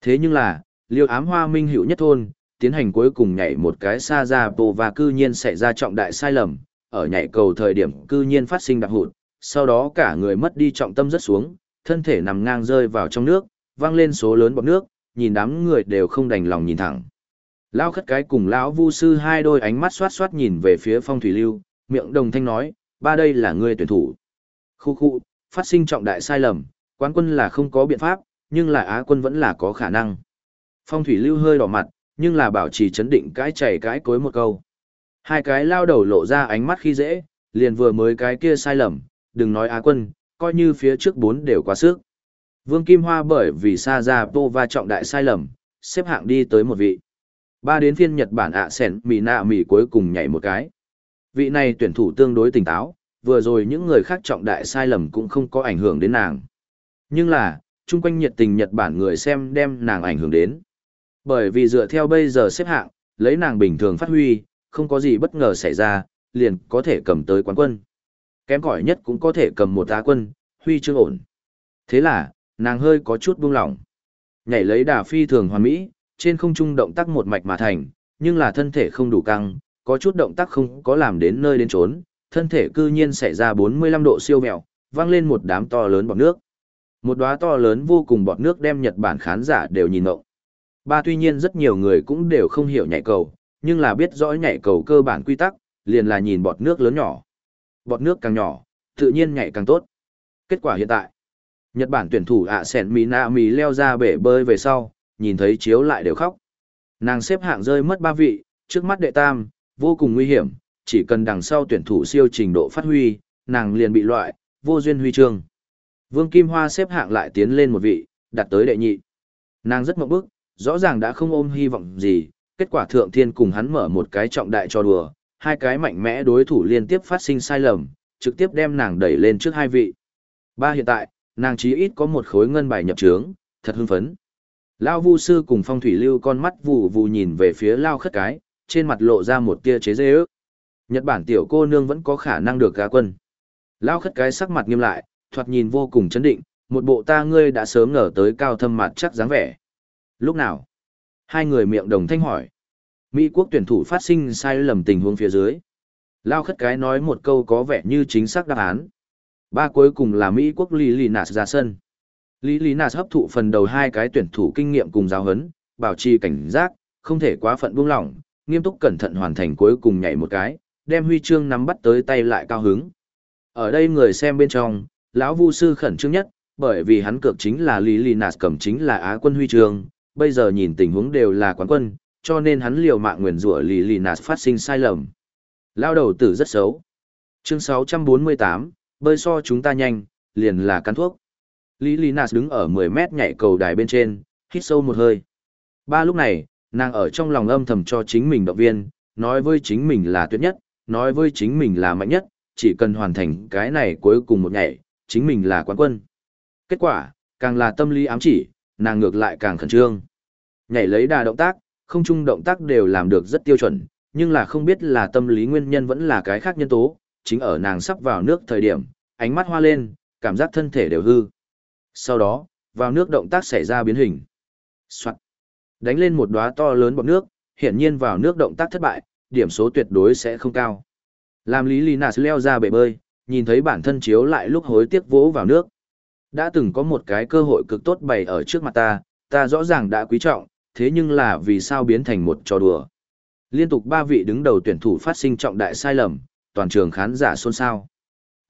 Thế nhưng là, liêu ám hoa minh hữu nhất thôn, tiến hành cuối cùng nhảy một cái xa ra bộ và cư nhiên xảy ra trọng đại sai lầm, ở nhảy cầu thời điểm cư nhiên phát sinh đặc hụt, sau đó cả người mất đi trọng tâm rất xuống, thân thể nằm ngang rơi vào trong nước, văng lên số lớn bọt nước, nhìn đám người đều không đành lòng nhìn thẳng. Lão khất cái cùng lão vu sư hai đôi ánh mắt xoát xoát nhìn về phía phong thủy lưu, miệng đồng thanh nói, ba đây là người tuyển thủ. Khu khu, phát sinh trọng đại sai lầm, quán quân là không có biện pháp, nhưng là Á quân vẫn là có khả năng. Phong thủy lưu hơi đỏ mặt, nhưng là bảo trì chấn định cái chảy cái cối một câu. Hai cái lao đầu lộ ra ánh mắt khi dễ, liền vừa mới cái kia sai lầm, đừng nói Á quân, coi như phía trước bốn đều quá sức. Vương Kim Hoa bởi vì xa ra vô va trọng đại sai lầm, xếp hạng đi tới một vị. Ba đến phiên Nhật Bản ạ à sẻn mì nạ mì cuối cùng nhảy một cái. Vị này tuyển thủ tương đối tỉnh táo, vừa rồi những người khác trọng đại sai lầm cũng không có ảnh hưởng đến nàng. Nhưng là, chung quanh nhiệt tình Nhật Bản người xem đem nàng ảnh hưởng đến. Bởi vì dựa theo bây giờ xếp hạng, lấy nàng bình thường phát huy, không có gì bất ngờ xảy ra, liền có thể cầm tới quán quân. Kém cỏi nhất cũng có thể cầm một á quân, huy chương ổn. Thế là, nàng hơi có chút buông lỏng. Nhảy lấy đà phi thường hoàn mỹ, trên không trung động tác một mạch mà thành, nhưng là thân thể không đủ căng, có chút động tác không có làm đến nơi đến trốn, thân thể cư nhiên xảy ra 45 độ siêu mèo, vang lên một đám to lớn bọt nước. Một đóa to lớn vô cùng bọt nước đem Nhật Bản khán giả đều nhìn ngộng. Ba tuy nhiên rất nhiều người cũng đều không hiểu nhảy cầu, nhưng là biết rõ nhảy cầu cơ bản quy tắc, liền là nhìn bọt nước lớn nhỏ. Bọt nước càng nhỏ, tự nhiên nhảy càng tốt. Kết quả hiện tại, Nhật Bản tuyển thủ ạ sẻn mì nạ mì leo ra bể bơi về sau, nhìn thấy chiếu lại đều khóc. Nàng xếp hạng rơi mất ba vị, trước mắt đệ tam, vô cùng nguy hiểm, chỉ cần đằng sau tuyển thủ siêu trình độ phát huy, nàng liền bị loại, vô duyên huy chương. Vương Kim Hoa xếp hạng lại tiến lên một vị, đặt tới đệ nhị. Nàng rất mộng bức, rõ ràng đã không ôm hy vọng gì, kết quả thượng thiên cùng hắn mở một cái trọng đại cho đùa, hai cái mạnh mẽ đối thủ liên tiếp phát sinh sai lầm, trực tiếp đem nàng đẩy lên trước hai vị. Ba hiện tại, nàng chí ít có một khối ngân bài nhập trướng, thật hưng phấn. Lao vu sư cùng phong thủy lưu con mắt vù vù nhìn về phía Lao khất cái, trên mặt lộ ra một tia chế dê ước. Nhật Bản tiểu cô nương vẫn có khả năng được gá quân. Lao khất cái sắc mặt nghiêm lại, thoạt nhìn vô cùng chấn định, một bộ ta ngươi đã sớm ngờ tới cao thâm mặt chắc dáng vẻ. Lúc nào? Hai người miệng đồng thanh hỏi. Mỹ quốc tuyển thủ phát sinh sai lầm tình huống phía dưới. Lao khất cái nói một câu có vẻ như chính xác đáp án. Ba cuối cùng là Mỹ quốc Lý Lì Nạt ra sân. Lý Lý Nạt hấp thụ phần đầu hai cái tuyển thủ kinh nghiệm cùng giáo huấn, bảo trì cảnh giác, không thể quá phận buông lỏng, nghiêm túc cẩn thận hoàn thành cuối cùng nhảy một cái, đem huy chương nắm bắt tới tay lại cao hứng. Ở đây người xem bên trong, lão Vu sư khẩn trương nhất, bởi vì hắn cược chính là Lý Lý Nạt cầm chính là Á quân huy chương, bây giờ nhìn tình huống đều là quán quân, cho nên hắn liều mạng nguyền rủa Lý Lý Nạt phát sinh sai lầm. Lao đầu tử rất xấu. Chương 648, bơi so chúng ta nhanh, liền là cắn thuốc. Lý Lý đứng ở 10 mét nhảy cầu đài bên trên, hít sâu một hơi. Ba lúc này, nàng ở trong lòng âm thầm cho chính mình động viên, nói với chính mình là tuyệt nhất, nói với chính mình là mạnh nhất, chỉ cần hoàn thành cái này cuối cùng một nhảy, chính mình là quán quân. Kết quả, càng là tâm lý ám chỉ, nàng ngược lại càng khẩn trương. Nhảy lấy đà động tác, không chung động tác đều làm được rất tiêu chuẩn, nhưng là không biết là tâm lý nguyên nhân vẫn là cái khác nhân tố, chính ở nàng sắp vào nước thời điểm, ánh mắt hoa lên, cảm giác thân thể đều hư. Sau đó, vào nước động tác xảy ra biến hình. Soạn. Đánh lên một đóa to lớn bọt nước, hiển nhiên vào nước động tác thất bại, điểm số tuyệt đối sẽ không cao. Làm Lý Lý Nạt leo ra bể bơi, nhìn thấy bản thân chiếu lại lúc hối tiếc vỗ vào nước. Đã từng có một cái cơ hội cực tốt bày ở trước mặt ta, ta rõ ràng đã quý trọng, thế nhưng là vì sao biến thành một trò đùa. Liên tục ba vị đứng đầu tuyển thủ phát sinh trọng đại sai lầm, toàn trường khán giả xôn xao.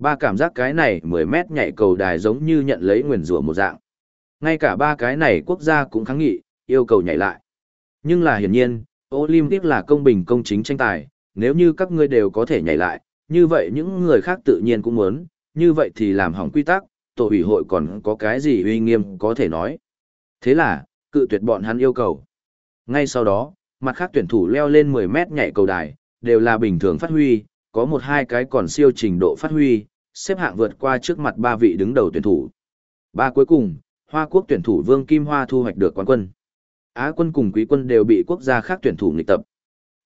Ba cảm giác cái này 10 mét nhảy cầu đài giống như nhận lấy nguyền rủa một dạng. Ngay cả ba cái này quốc gia cũng kháng nghị, yêu cầu nhảy lại. Nhưng là hiển nhiên, Olympic là công bình công chính tranh tài, nếu như các ngươi đều có thể nhảy lại, như vậy những người khác tự nhiên cũng muốn, như vậy thì làm hỏng quy tắc, tổ ủy hội còn có cái gì uy nghiêm có thể nói. Thế là, cự tuyệt bọn hắn yêu cầu. Ngay sau đó, mặt khác tuyển thủ leo lên 10 mét nhảy cầu đài, đều là bình thường phát huy, có một hai cái còn siêu trình độ phát huy, xếp hạng vượt qua trước mặt ba vị đứng đầu tuyển thủ. Ba cuối cùng, Hoa Quốc tuyển thủ Vương Kim Hoa thu hoạch được quán quân. Á quân cùng quý quân đều bị quốc gia khác tuyển thủ nghịch tập.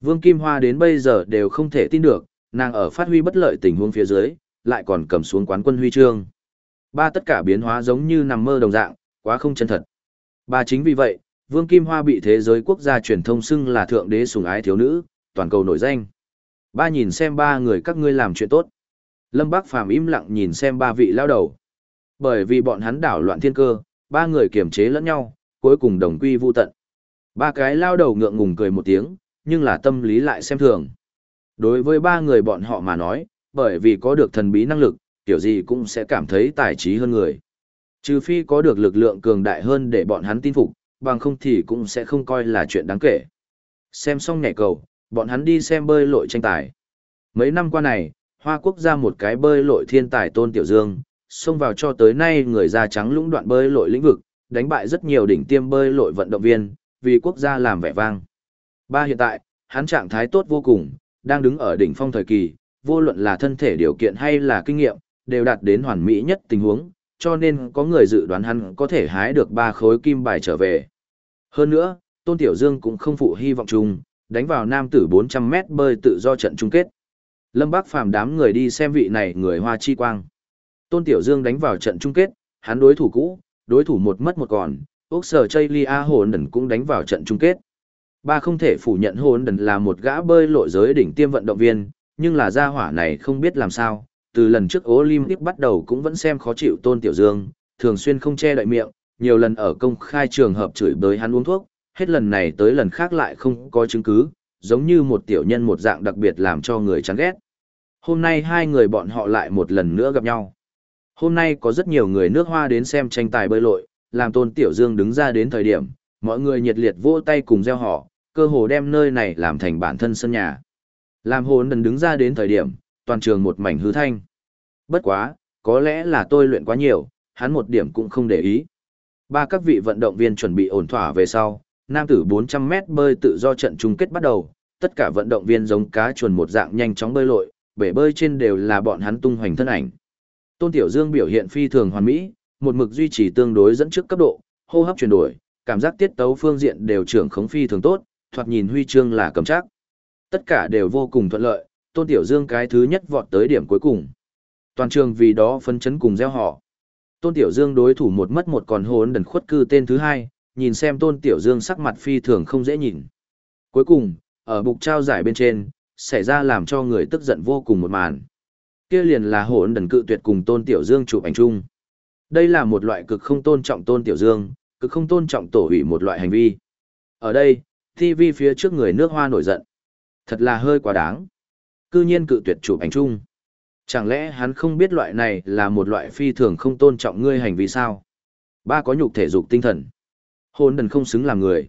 Vương Kim Hoa đến bây giờ đều không thể tin được, nàng ở phát huy bất lợi tình huống phía dưới, lại còn cầm xuống quán quân huy chương. Ba tất cả biến hóa giống như nằm mơ đồng dạng, quá không chân thật. Ba chính vì vậy, Vương Kim Hoa bị thế giới quốc gia truyền thông xưng là thượng đế sủng ái thiếu nữ, toàn cầu nổi danh. Ba nhìn xem ba người các ngươi làm chuyện tốt. Lâm Bác Phàm im lặng nhìn xem ba vị lao đầu. Bởi vì bọn hắn đảo loạn thiên cơ, ba người kiềm chế lẫn nhau, cuối cùng đồng quy vu tận. Ba cái lao đầu ngượng ngùng cười một tiếng, nhưng là tâm lý lại xem thường. Đối với ba người bọn họ mà nói, bởi vì có được thần bí năng lực, kiểu gì cũng sẽ cảm thấy tài trí hơn người. Trừ phi có được lực lượng cường đại hơn để bọn hắn tin phục, bằng không thì cũng sẽ không coi là chuyện đáng kể. Xem xong nhảy cầu, bọn hắn đi xem bơi lội tranh tài. Mấy năm qua này, Hoa Quốc ra một cái bơi lội thiên tài Tôn Tiểu Dương, xông vào cho tới nay người da trắng lũng đoạn bơi lội lĩnh vực, đánh bại rất nhiều đỉnh tiêm bơi lội vận động viên, vì quốc gia làm vẻ vang. Ba hiện tại, hắn trạng thái tốt vô cùng, đang đứng ở đỉnh phong thời kỳ, vô luận là thân thể điều kiện hay là kinh nghiệm, đều đạt đến hoàn mỹ nhất tình huống, cho nên có người dự đoán hắn có thể hái được ba khối kim bài trở về. Hơn nữa, Tôn Tiểu Dương cũng không phụ hy vọng chung, đánh vào nam tử 400m bơi tự do trận chung kết. Lâm Bác Phàm đám người đi xem vị này người Hoa Chi Quang. Tôn Tiểu Dương đánh vào trận chung kết, hắn đối thủ cũ, đối thủ một mất một còn, Úc Sở Chây a Hồn Đần cũng đánh vào trận chung kết. Ba không thể phủ nhận Hồn Đần là một gã bơi lội giới đỉnh tiêm vận động viên, nhưng là gia hỏa này không biết làm sao, từ lần trước Olympic bắt đầu cũng vẫn xem khó chịu Tôn Tiểu Dương, thường xuyên không che đậy miệng, nhiều lần ở công khai trường hợp chửi bới hắn uống thuốc, hết lần này tới lần khác lại không có chứng cứ, giống như một tiểu nhân một dạng đặc biệt làm cho người chán ghét. Hôm nay hai người bọn họ lại một lần nữa gặp nhau. Hôm nay có rất nhiều người nước hoa đến xem tranh tài bơi lội, làm Tôn Tiểu Dương đứng ra đến thời điểm, mọi người nhiệt liệt vỗ tay cùng gieo họ, cơ hồ đem nơi này làm thành bản thân sân nhà. Làm hồn đần đứng ra đến thời điểm, toàn trường một mảnh hư thanh. Bất quá, có lẽ là tôi luyện quá nhiều, hắn một điểm cũng không để ý. Ba các vị vận động viên chuẩn bị ổn thỏa về sau, nam tử 400m bơi tự do trận chung kết bắt đầu, tất cả vận động viên giống cá chuồn một dạng nhanh chóng bơi lội, bể bơi trên đều là bọn hắn tung hoành thân ảnh. Tôn Tiểu Dương biểu hiện phi thường hoàn mỹ, một mực duy trì tương đối dẫn trước cấp độ, hô hấp chuyển đổi, cảm giác tiết tấu phương diện đều trưởng khống phi thường tốt, thoạt nhìn huy chương là cầm chắc. Tất cả đều vô cùng thuận lợi, Tôn Tiểu Dương cái thứ nhất vọt tới điểm cuối cùng. Toàn trường vì đó phấn chấn cùng gieo họ. Tôn Tiểu Dương đối thủ một mất một còn hồn đần khuất cư tên thứ hai, nhìn xem Tôn Tiểu Dương sắc mặt phi thường không dễ nhìn. Cuối cùng, ở bục trao giải bên trên, xảy ra làm cho người tức giận vô cùng một màn. Kia liền là hỗn đần cự tuyệt cùng Tôn Tiểu Dương chụp ảnh chung. Đây là một loại cực không tôn trọng Tôn Tiểu Dương, cực không tôn trọng tổ hủy một loại hành vi. Ở đây, TV phía trước người nước hoa nổi giận. Thật là hơi quá đáng. Cư nhiên cự tuyệt chụp ảnh chung. Chẳng lẽ hắn không biết loại này là một loại phi thường không tôn trọng ngươi hành vi sao? Ba có nhục thể dục tinh thần. Hôn đần không xứng làm người.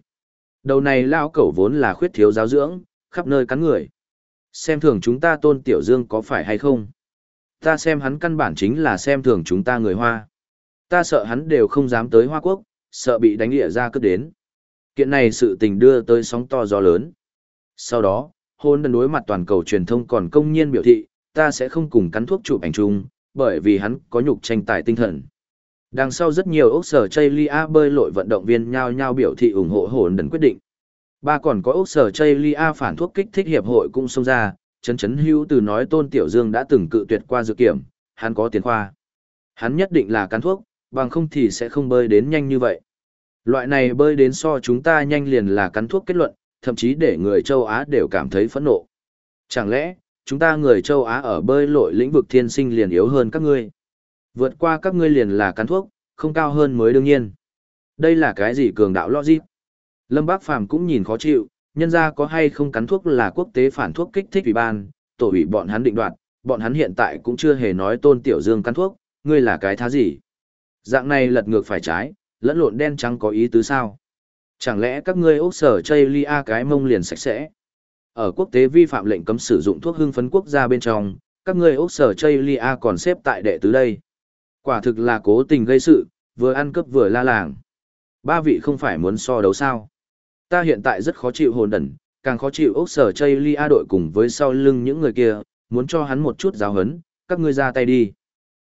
Đầu này lao cẩu vốn là khuyết thiếu giáo dưỡng, khắp nơi cắn người. Xem thường chúng ta tôn tiểu dương có phải hay không? Ta xem hắn căn bản chính là xem thường chúng ta người Hoa. Ta sợ hắn đều không dám tới Hoa Quốc, sợ bị đánh địa ra cướp đến. Kiện này sự tình đưa tới sóng to gió lớn. Sau đó, hôn đần đối mặt toàn cầu truyền thông còn công nhiên biểu thị, ta sẽ không cùng cắn thuốc chụp ảnh chung, bởi vì hắn có nhục tranh tài tinh thần. Đằng sau rất nhiều ốc sở chây lia bơi lội vận động viên nhao nhao biểu thị ủng hộ hồn đần quyết định. Ba còn có ốc sở chây lia phản thuốc kích thích hiệp hội cũng xông ra, chấn chấn hưu từ nói tôn tiểu dương đã từng cự tuyệt qua dự kiểm, hắn có tiền khoa. Hắn nhất định là cắn thuốc, bằng không thì sẽ không bơi đến nhanh như vậy. Loại này bơi đến so chúng ta nhanh liền là cắn thuốc kết luận, thậm chí để người châu Á đều cảm thấy phẫn nộ. Chẳng lẽ, chúng ta người châu Á ở bơi lội lĩnh vực thiên sinh liền yếu hơn các ngươi. Vượt qua các ngươi liền là cắn thuốc, không cao hơn mới đương nhiên. Đây là cái gì cường đạo logic? Lâm Bác Phàm cũng nhìn khó chịu, nhân ra có hay không cắn thuốc là quốc tế phản thuốc kích thích ủy ban, tổ ủy bọn hắn định đoạt, bọn hắn hiện tại cũng chưa hề nói tôn tiểu dương cắn thuốc, ngươi là cái thá gì? Dạng này lật ngược phải trái, lẫn lộn đen trắng có ý tứ sao? Chẳng lẽ các ngươi ốc sở chây lia cái mông liền sạch sẽ? Ở quốc tế vi phạm lệnh cấm sử dụng thuốc hưng phấn quốc gia bên trong, các ngươi ốc sở Chaylia còn xếp tại đệ tứ đây. Quả thực là cố tình gây sự, vừa ăn cướp vừa la làng. Ba vị không phải muốn so đấu sao. Ta hiện tại rất khó chịu hồn đẩn, càng khó chịu ốc sở Chaylia đội cùng với sau lưng những người kia, muốn cho hắn một chút giáo hấn, các ngươi ra tay đi.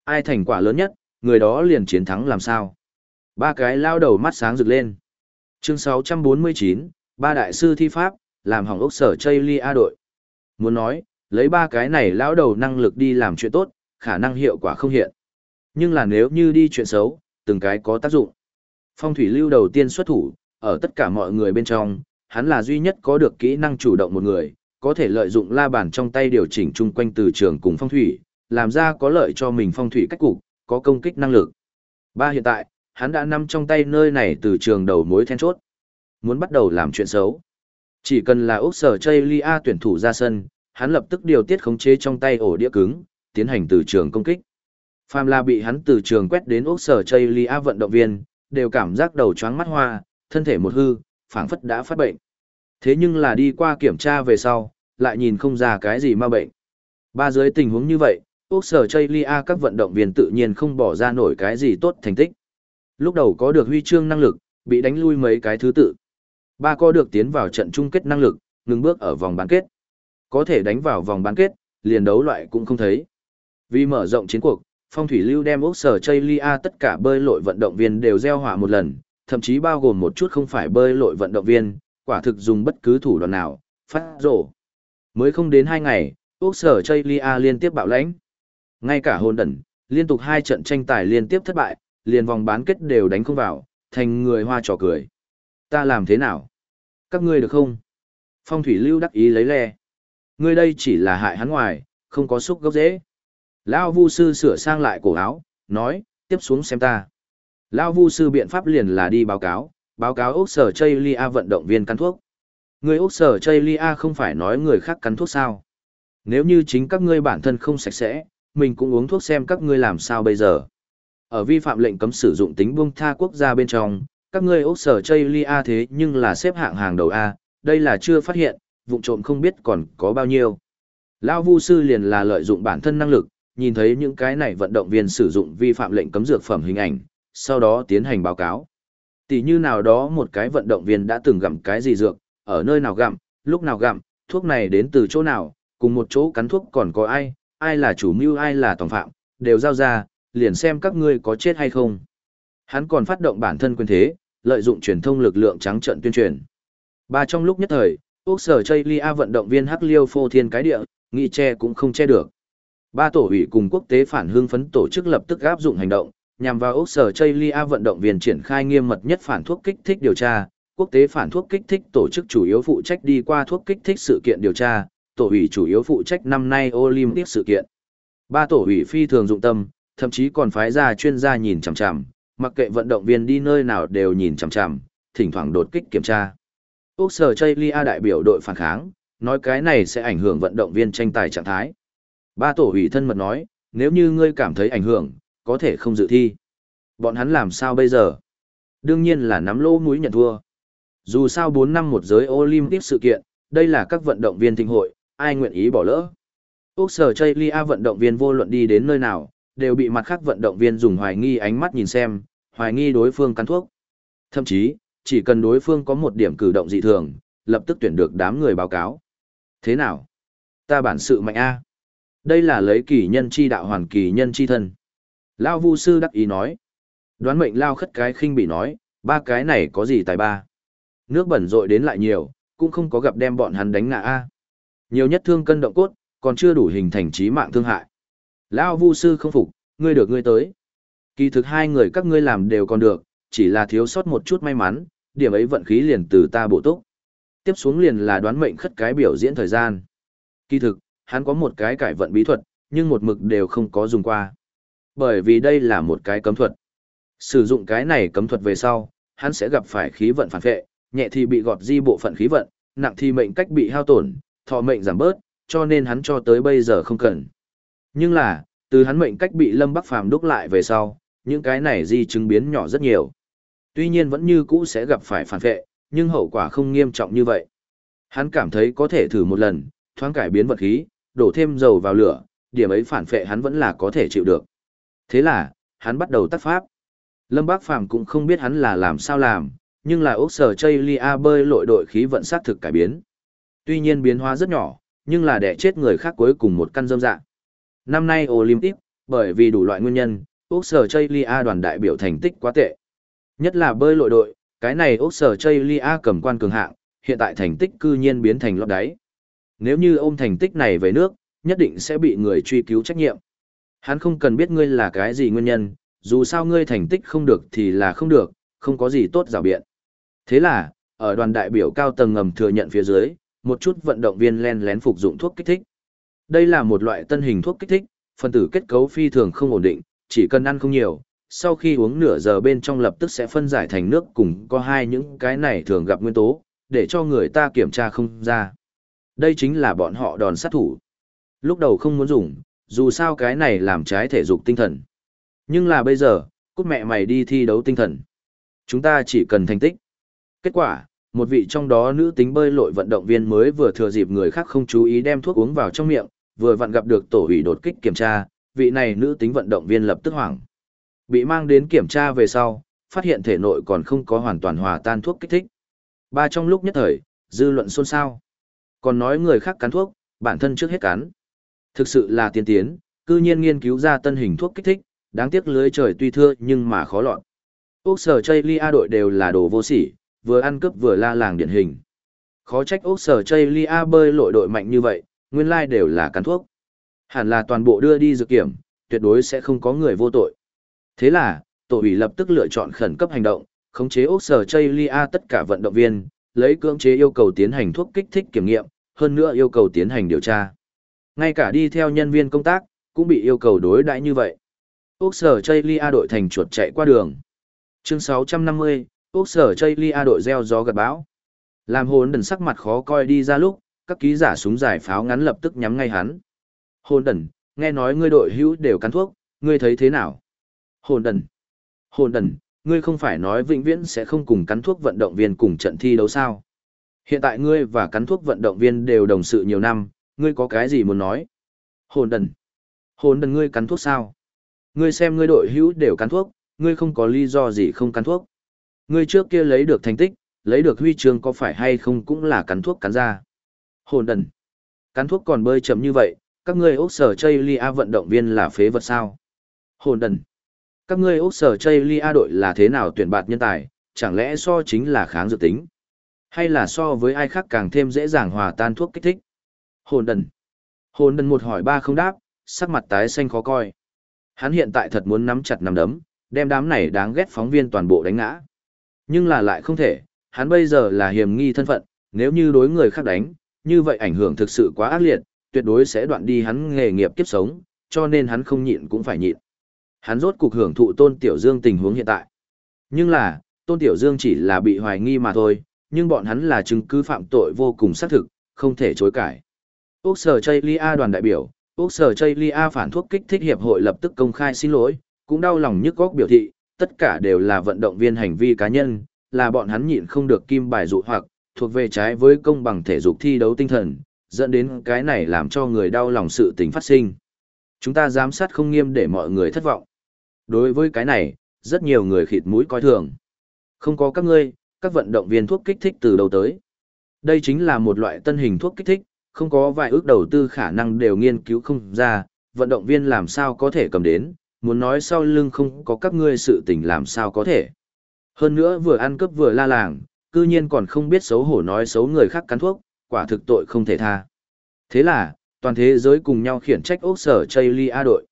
Ai thành quả lớn nhất, người đó liền chiến thắng làm sao. Ba cái lao đầu mắt sáng rực lên. Chương 649, ba đại sư thi pháp, làm hỏng ốc sở chây lia đội. Muốn nói, lấy ba cái này lão đầu năng lực đi làm chuyện tốt, khả năng hiệu quả không hiện. Nhưng là nếu như đi chuyện xấu, từng cái có tác dụng. Phong thủy lưu đầu tiên xuất thủ, ở tất cả mọi người bên trong, hắn là duy nhất có được kỹ năng chủ động một người, có thể lợi dụng la bàn trong tay điều chỉnh chung quanh từ trường cùng phong thủy, làm ra có lợi cho mình phong thủy cách cục, có công kích năng lực. Ba hiện tại, hắn đã nằm trong tay nơi này từ trường đầu mối then chốt. Muốn bắt đầu làm chuyện xấu, chỉ cần là Úc Sở Chaylia tuyển thủ ra sân, hắn lập tức điều tiết khống chế trong tay ổ đĩa cứng, tiến hành từ trường công kích. Phàm là bị hắn từ trường quét đến Úc Sở Chaylia vận động viên, đều cảm giác đầu chóng mắt hoa, thân thể một hư, phảng phất đã phát bệnh. Thế nhưng là đi qua kiểm tra về sau, lại nhìn không ra cái gì ma bệnh. Ba dưới tình huống như vậy, Úc sở Chaylia các vận động viên tự nhiên không bỏ ra nổi cái gì tốt thành tích. Lúc đầu có được huy chương năng lực, bị đánh lui mấy cái thứ tự. Ba có được tiến vào trận chung kết năng lực, ngừng bước ở vòng bán kết. Có thể đánh vào vòng bán kết, liền đấu loại cũng không thấy. Vì mở rộng chiến cuộc, phong thủy lưu đem Úc sở Chaylia tất cả bơi lội vận động viên đều gieo hỏa một lần, thậm chí bao gồm một chút không phải bơi lội vận động viên, quả thực dùng bất cứ thủ đoạn nào, phát rổ. Mới không đến hai ngày, Úc sở Chaylia liên tiếp bạo lãnh. Ngay cả hồn đẩn, liên tục hai trận tranh tài liên tiếp thất bại, liền vòng bán kết đều đánh không vào, thành người hoa trò cười. Ta làm thế nào? Các ngươi được không? Phong thủy lưu đắc ý lấy le. Ngươi đây chỉ là hại hắn ngoài, không có xúc gốc dễ. Lão vu sư sửa sang lại cổ áo, nói, tiếp xuống xem ta. Lão vu sư biện pháp liền là đi báo cáo, báo cáo Úc Sở Chaylia vận động viên cắn thuốc. Người Úc Sở Chaylia không phải nói người khác cắn thuốc sao? Nếu như chính các ngươi bản thân không sạch sẽ, mình cũng uống thuốc xem các ngươi làm sao bây giờ. Ở vi phạm lệnh cấm sử dụng tính buông tha quốc gia bên trong, các ngươi Úc Sở Chaylia thế nhưng là xếp hạng hàng đầu A, đây là chưa phát hiện, vụ trộm không biết còn có bao nhiêu. Lão Vu sư liền là lợi dụng bản thân năng lực, nhìn thấy những cái này vận động viên sử dụng vi phạm lệnh cấm dược phẩm hình ảnh, sau đó tiến hành báo cáo. Tỷ như nào đó một cái vận động viên đã từng gặm cái gì dược, ở nơi nào gặm, lúc nào gặm, thuốc này đến từ chỗ nào, cùng một chỗ cắn thuốc còn có ai, ai là chủ mưu ai là tòng phạm, đều giao ra, liền xem các ngươi có chết hay không. Hắn còn phát động bản thân quyền thế, lợi dụng truyền thông lực lượng trắng trận tuyên truyền. Ba trong lúc nhất thời, Úc sở Chaylia vận động viên Hắc Liêu phô thiên cái địa, nghị che cũng không che được. Ba tổ ủy cùng quốc tế phản hương phấn tổ chức lập tức áp dụng hành động, nhằm vào Úc sở Chaylia vận động viên triển khai nghiêm mật nhất phản thuốc kích thích điều tra, quốc tế phản thuốc kích thích tổ chức chủ yếu phụ trách đi qua thuốc kích thích sự kiện điều tra, tổ ủy chủ yếu phụ trách năm nay Olympic sự kiện. Ba tổ ủy phi thường dụng tâm, thậm chí còn phái ra chuyên gia nhìn chằm chằm, mặc kệ vận động viên đi nơi nào đều nhìn chằm chằm, thỉnh thoảng đột kích kiểm tra. Úc sở Chaylia đại biểu đội phản kháng, nói cái này sẽ ảnh hưởng vận động viên tranh tài trạng thái. Ba tổ ủy thân mật nói, nếu như ngươi cảm thấy ảnh hưởng, có thể không dự thi. Bọn hắn làm sao bây giờ? Đương nhiên là nắm lỗ mũi nhận thua. Dù sao 4 năm một giới Olympic sự kiện, đây là các vận động viên thịnh hội, ai nguyện ý bỏ lỡ. Úc sở lia vận động viên vô luận đi đến nơi nào, đều bị mặt khác vận động viên dùng hoài nghi ánh mắt nhìn xem, hoài nghi đối phương cắn thuốc. Thậm chí, chỉ cần đối phương có một điểm cử động dị thường, lập tức tuyển được đám người báo cáo. Thế nào? Ta bản sự mạnh A. Đây là lấy kỳ nhân chi đạo hoàn kỳ nhân chi thân. Lao vu sư đắc ý nói. Đoán mệnh lao khất cái khinh bị nói, ba cái này có gì tài ba. Nước bẩn rội đến lại nhiều, cũng không có gặp đem bọn hắn đánh ngã A. Nhiều nhất thương cân động cốt, còn chưa đủ hình thành trí mạng thương hại. Lão Vu sư không phục, ngươi được ngươi tới. Kỳ thực hai người các ngươi làm đều còn được, chỉ là thiếu sót một chút may mắn, điểm ấy vận khí liền từ ta bổ túc. Tiếp xuống liền là đoán mệnh khất cái biểu diễn thời gian. Kỳ thực, hắn có một cái cải vận bí thuật, nhưng một mực đều không có dùng qua. Bởi vì đây là một cái cấm thuật. Sử dụng cái này cấm thuật về sau, hắn sẽ gặp phải khí vận phản vệ, nhẹ thì bị gọt di bộ phận khí vận, nặng thì mệnh cách bị hao tổn, thọ mệnh giảm bớt, cho nên hắn cho tới bây giờ không cần. Nhưng là, từ hắn mệnh cách bị Lâm Bắc Phàm đúc lại về sau, những cái này di chứng biến nhỏ rất nhiều. Tuy nhiên vẫn như cũ sẽ gặp phải phản vệ, nhưng hậu quả không nghiêm trọng như vậy. Hắn cảm thấy có thể thử một lần, thoáng cải biến vật khí, đổ thêm dầu vào lửa, điểm ấy phản vệ hắn vẫn là có thể chịu được. Thế là, hắn bắt đầu tác pháp. Lâm Bác Phàm cũng không biết hắn là làm sao làm, nhưng là ốc Sở Chây Lia bơi lội đội khí vận sát thực cải biến. Tuy nhiên biến hóa rất nhỏ, nhưng là đẻ chết người khác cuối cùng một căn dâm dạ. Năm nay Olympic, bởi vì đủ loại nguyên nhân, ốc Sở A đoàn đại biểu thành tích quá tệ. Nhất là bơi lội đội, cái này ốc Sở A cầm quan cường hạng, hiện tại thành tích cư nhiên biến thành lót đáy. Nếu như ôm thành tích này về nước, nhất định sẽ bị người truy cứu trách nhiệm. Hắn không cần biết ngươi là cái gì nguyên nhân, dù sao ngươi thành tích không được thì là không được, không có gì tốt rào biện. Thế là, ở đoàn đại biểu cao tầng ngầm thừa nhận phía dưới, một chút vận động viên len lén phục dụng thuốc kích thích. Đây là một loại tân hình thuốc kích thích, phân tử kết cấu phi thường không ổn định, chỉ cần ăn không nhiều, sau khi uống nửa giờ bên trong lập tức sẽ phân giải thành nước cùng có hai những cái này thường gặp nguyên tố, để cho người ta kiểm tra không ra. Đây chính là bọn họ đòn sát thủ. Lúc đầu không muốn dùng, dù sao cái này làm trái thể dục tinh thần. Nhưng là bây giờ, cút mẹ mày đi thi đấu tinh thần. Chúng ta chỉ cần thành tích. Kết quả, một vị trong đó nữ tính bơi lội vận động viên mới vừa thừa dịp người khác không chú ý đem thuốc uống vào trong miệng, vừa vặn gặp được tổ ủy đột kích kiểm tra, vị này nữ tính vận động viên lập tức hoảng. Bị mang đến kiểm tra về sau, phát hiện thể nội còn không có hoàn toàn hòa tan thuốc kích thích. Ba trong lúc nhất thời, dư luận xôn xao. Còn nói người khác cắn thuốc, bản thân trước hết cắn. Thực sự là tiên tiến, cư nhiên nghiên cứu ra tân hình thuốc kích thích, đáng tiếc lưới trời tuy thưa nhưng mà khó lọt. Úc sở Chây Lia đội đều là đồ vô sỉ, vừa ăn cướp vừa la làng điển hình. Khó trách Úc sở Chây Lia bơi lội đội mạnh như vậy, nguyên lai đều là cắn thuốc. Hẳn là toàn bộ đưa đi dự kiểm, tuyệt đối sẽ không có người vô tội. Thế là, tổ ủy lập tức lựa chọn khẩn cấp hành động, khống chế Úc sở Chây Lia tất cả vận động viên, lấy cưỡng chế yêu cầu tiến hành thuốc kích thích kiểm nghiệm, hơn nữa yêu cầu tiến hành điều tra. Ngay cả đi theo nhân viên công tác, cũng bị yêu cầu đối đãi như vậy. Úc sở Chây Lia đội thành chuột chạy qua đường. Chương 650, Úc sở Chây Lia đội gieo gió gật bão. Làm hồn đần sắc mặt khó coi đi ra lúc, các ký giả súng giải pháo ngắn lập tức nhắm ngay hắn. Hồn đần, nghe nói ngươi đội hữu đều cắn thuốc, ngươi thấy thế nào? Hồn đần. Hồn đần, ngươi không phải nói vĩnh viễn sẽ không cùng cắn thuốc vận động viên cùng trận thi đấu sao? Hiện tại ngươi và cắn thuốc vận động viên đều đồng sự nhiều năm, ngươi có cái gì muốn nói? Hồn đần. Hồn đần ngươi cắn thuốc sao? Ngươi xem ngươi đội hữu đều cắn thuốc, ngươi không có lý do gì không cắn thuốc. Ngươi trước kia lấy được thành tích, lấy được huy chương có phải hay không cũng là cắn thuốc cắn ra. Hồn đần. Cắn thuốc còn bơi chậm như vậy, các ngươi ốc sở chơi Lia vận động viên là phế vật sao? Hồn đần. Các ngươi ốc sở chơi Lia đội là thế nào tuyển bạt nhân tài, chẳng lẽ so chính là kháng dự tính? Hay là so với ai khác càng thêm dễ dàng hòa tan thuốc kích thích? Hồn đần. Hồn đần một hỏi ba không đáp, sắc mặt tái xanh khó coi. Hắn hiện tại thật muốn nắm chặt nắm đấm, đem đám này đáng ghét phóng viên toàn bộ đánh ngã. Nhưng là lại không thể, hắn bây giờ là hiểm nghi thân phận, nếu như đối người khác đánh, như vậy ảnh hưởng thực sự quá ác liệt, tuyệt đối sẽ đoạn đi hắn nghề nghiệp kiếp sống, cho nên hắn không nhịn cũng phải nhịn. Hắn rốt cục hưởng thụ Tôn Tiểu Dương tình huống hiện tại. Nhưng là, Tôn Tiểu Dương chỉ là bị hoài nghi mà thôi, nhưng bọn hắn là chứng cứ phạm tội vô cùng xác thực, không thể chối cãi. Úc Sở Chây Lia đoàn đại biểu, Úc Sở Chây Lia phản thuốc kích thích hiệp hội lập tức công khai xin lỗi, cũng đau lòng nhức góc biểu thị, tất cả đều là vận động viên hành vi cá nhân, là bọn hắn nhịn không được kim bài dụ hoặc, thuộc về trái với công bằng thể dục thi đấu tinh thần, dẫn đến cái này làm cho người đau lòng sự tình phát sinh. Chúng ta giám sát không nghiêm để mọi người thất vọng. Đối với cái này, rất nhiều người khịt mũi coi thường. Không có các ngươi, các vận động viên thuốc kích thích từ đầu tới. Đây chính là một loại tân hình thuốc kích thích, không có vài ước đầu tư khả năng đều nghiên cứu không ra, vận động viên làm sao có thể cầm đến, muốn nói sau lưng không có các ngươi sự tình làm sao có thể. Hơn nữa vừa ăn cướp vừa la làng, cư nhiên còn không biết xấu hổ nói xấu người khác cắn thuốc, quả thực tội không thể tha. Thế là, toàn thế giới cùng nhau khiển trách Úc sở Chaylia đội.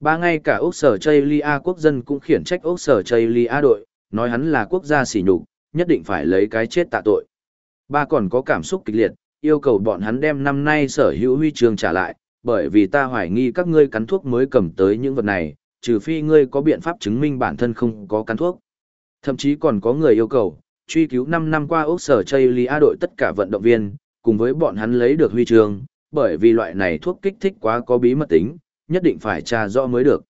Ba ngay cả Úc sở Chaylia quốc dân cũng khiển trách Úc sở Chaylia đội, nói hắn là quốc gia sỉ nhục, nhất định phải lấy cái chết tạ tội. Ba còn có cảm xúc kịch liệt, yêu cầu bọn hắn đem năm nay sở hữu huy chương trả lại, bởi vì ta hoài nghi các ngươi cắn thuốc mới cầm tới những vật này, trừ phi ngươi có biện pháp chứng minh bản thân không có cắn thuốc. Thậm chí còn có người yêu cầu, truy cứu 5 năm qua ốc sở Chaylia đội tất cả vận động viên, cùng với bọn hắn lấy được huy chương, bởi vì loại này thuốc kích thích quá có bí mật tính, nhất định phải tra rõ mới được.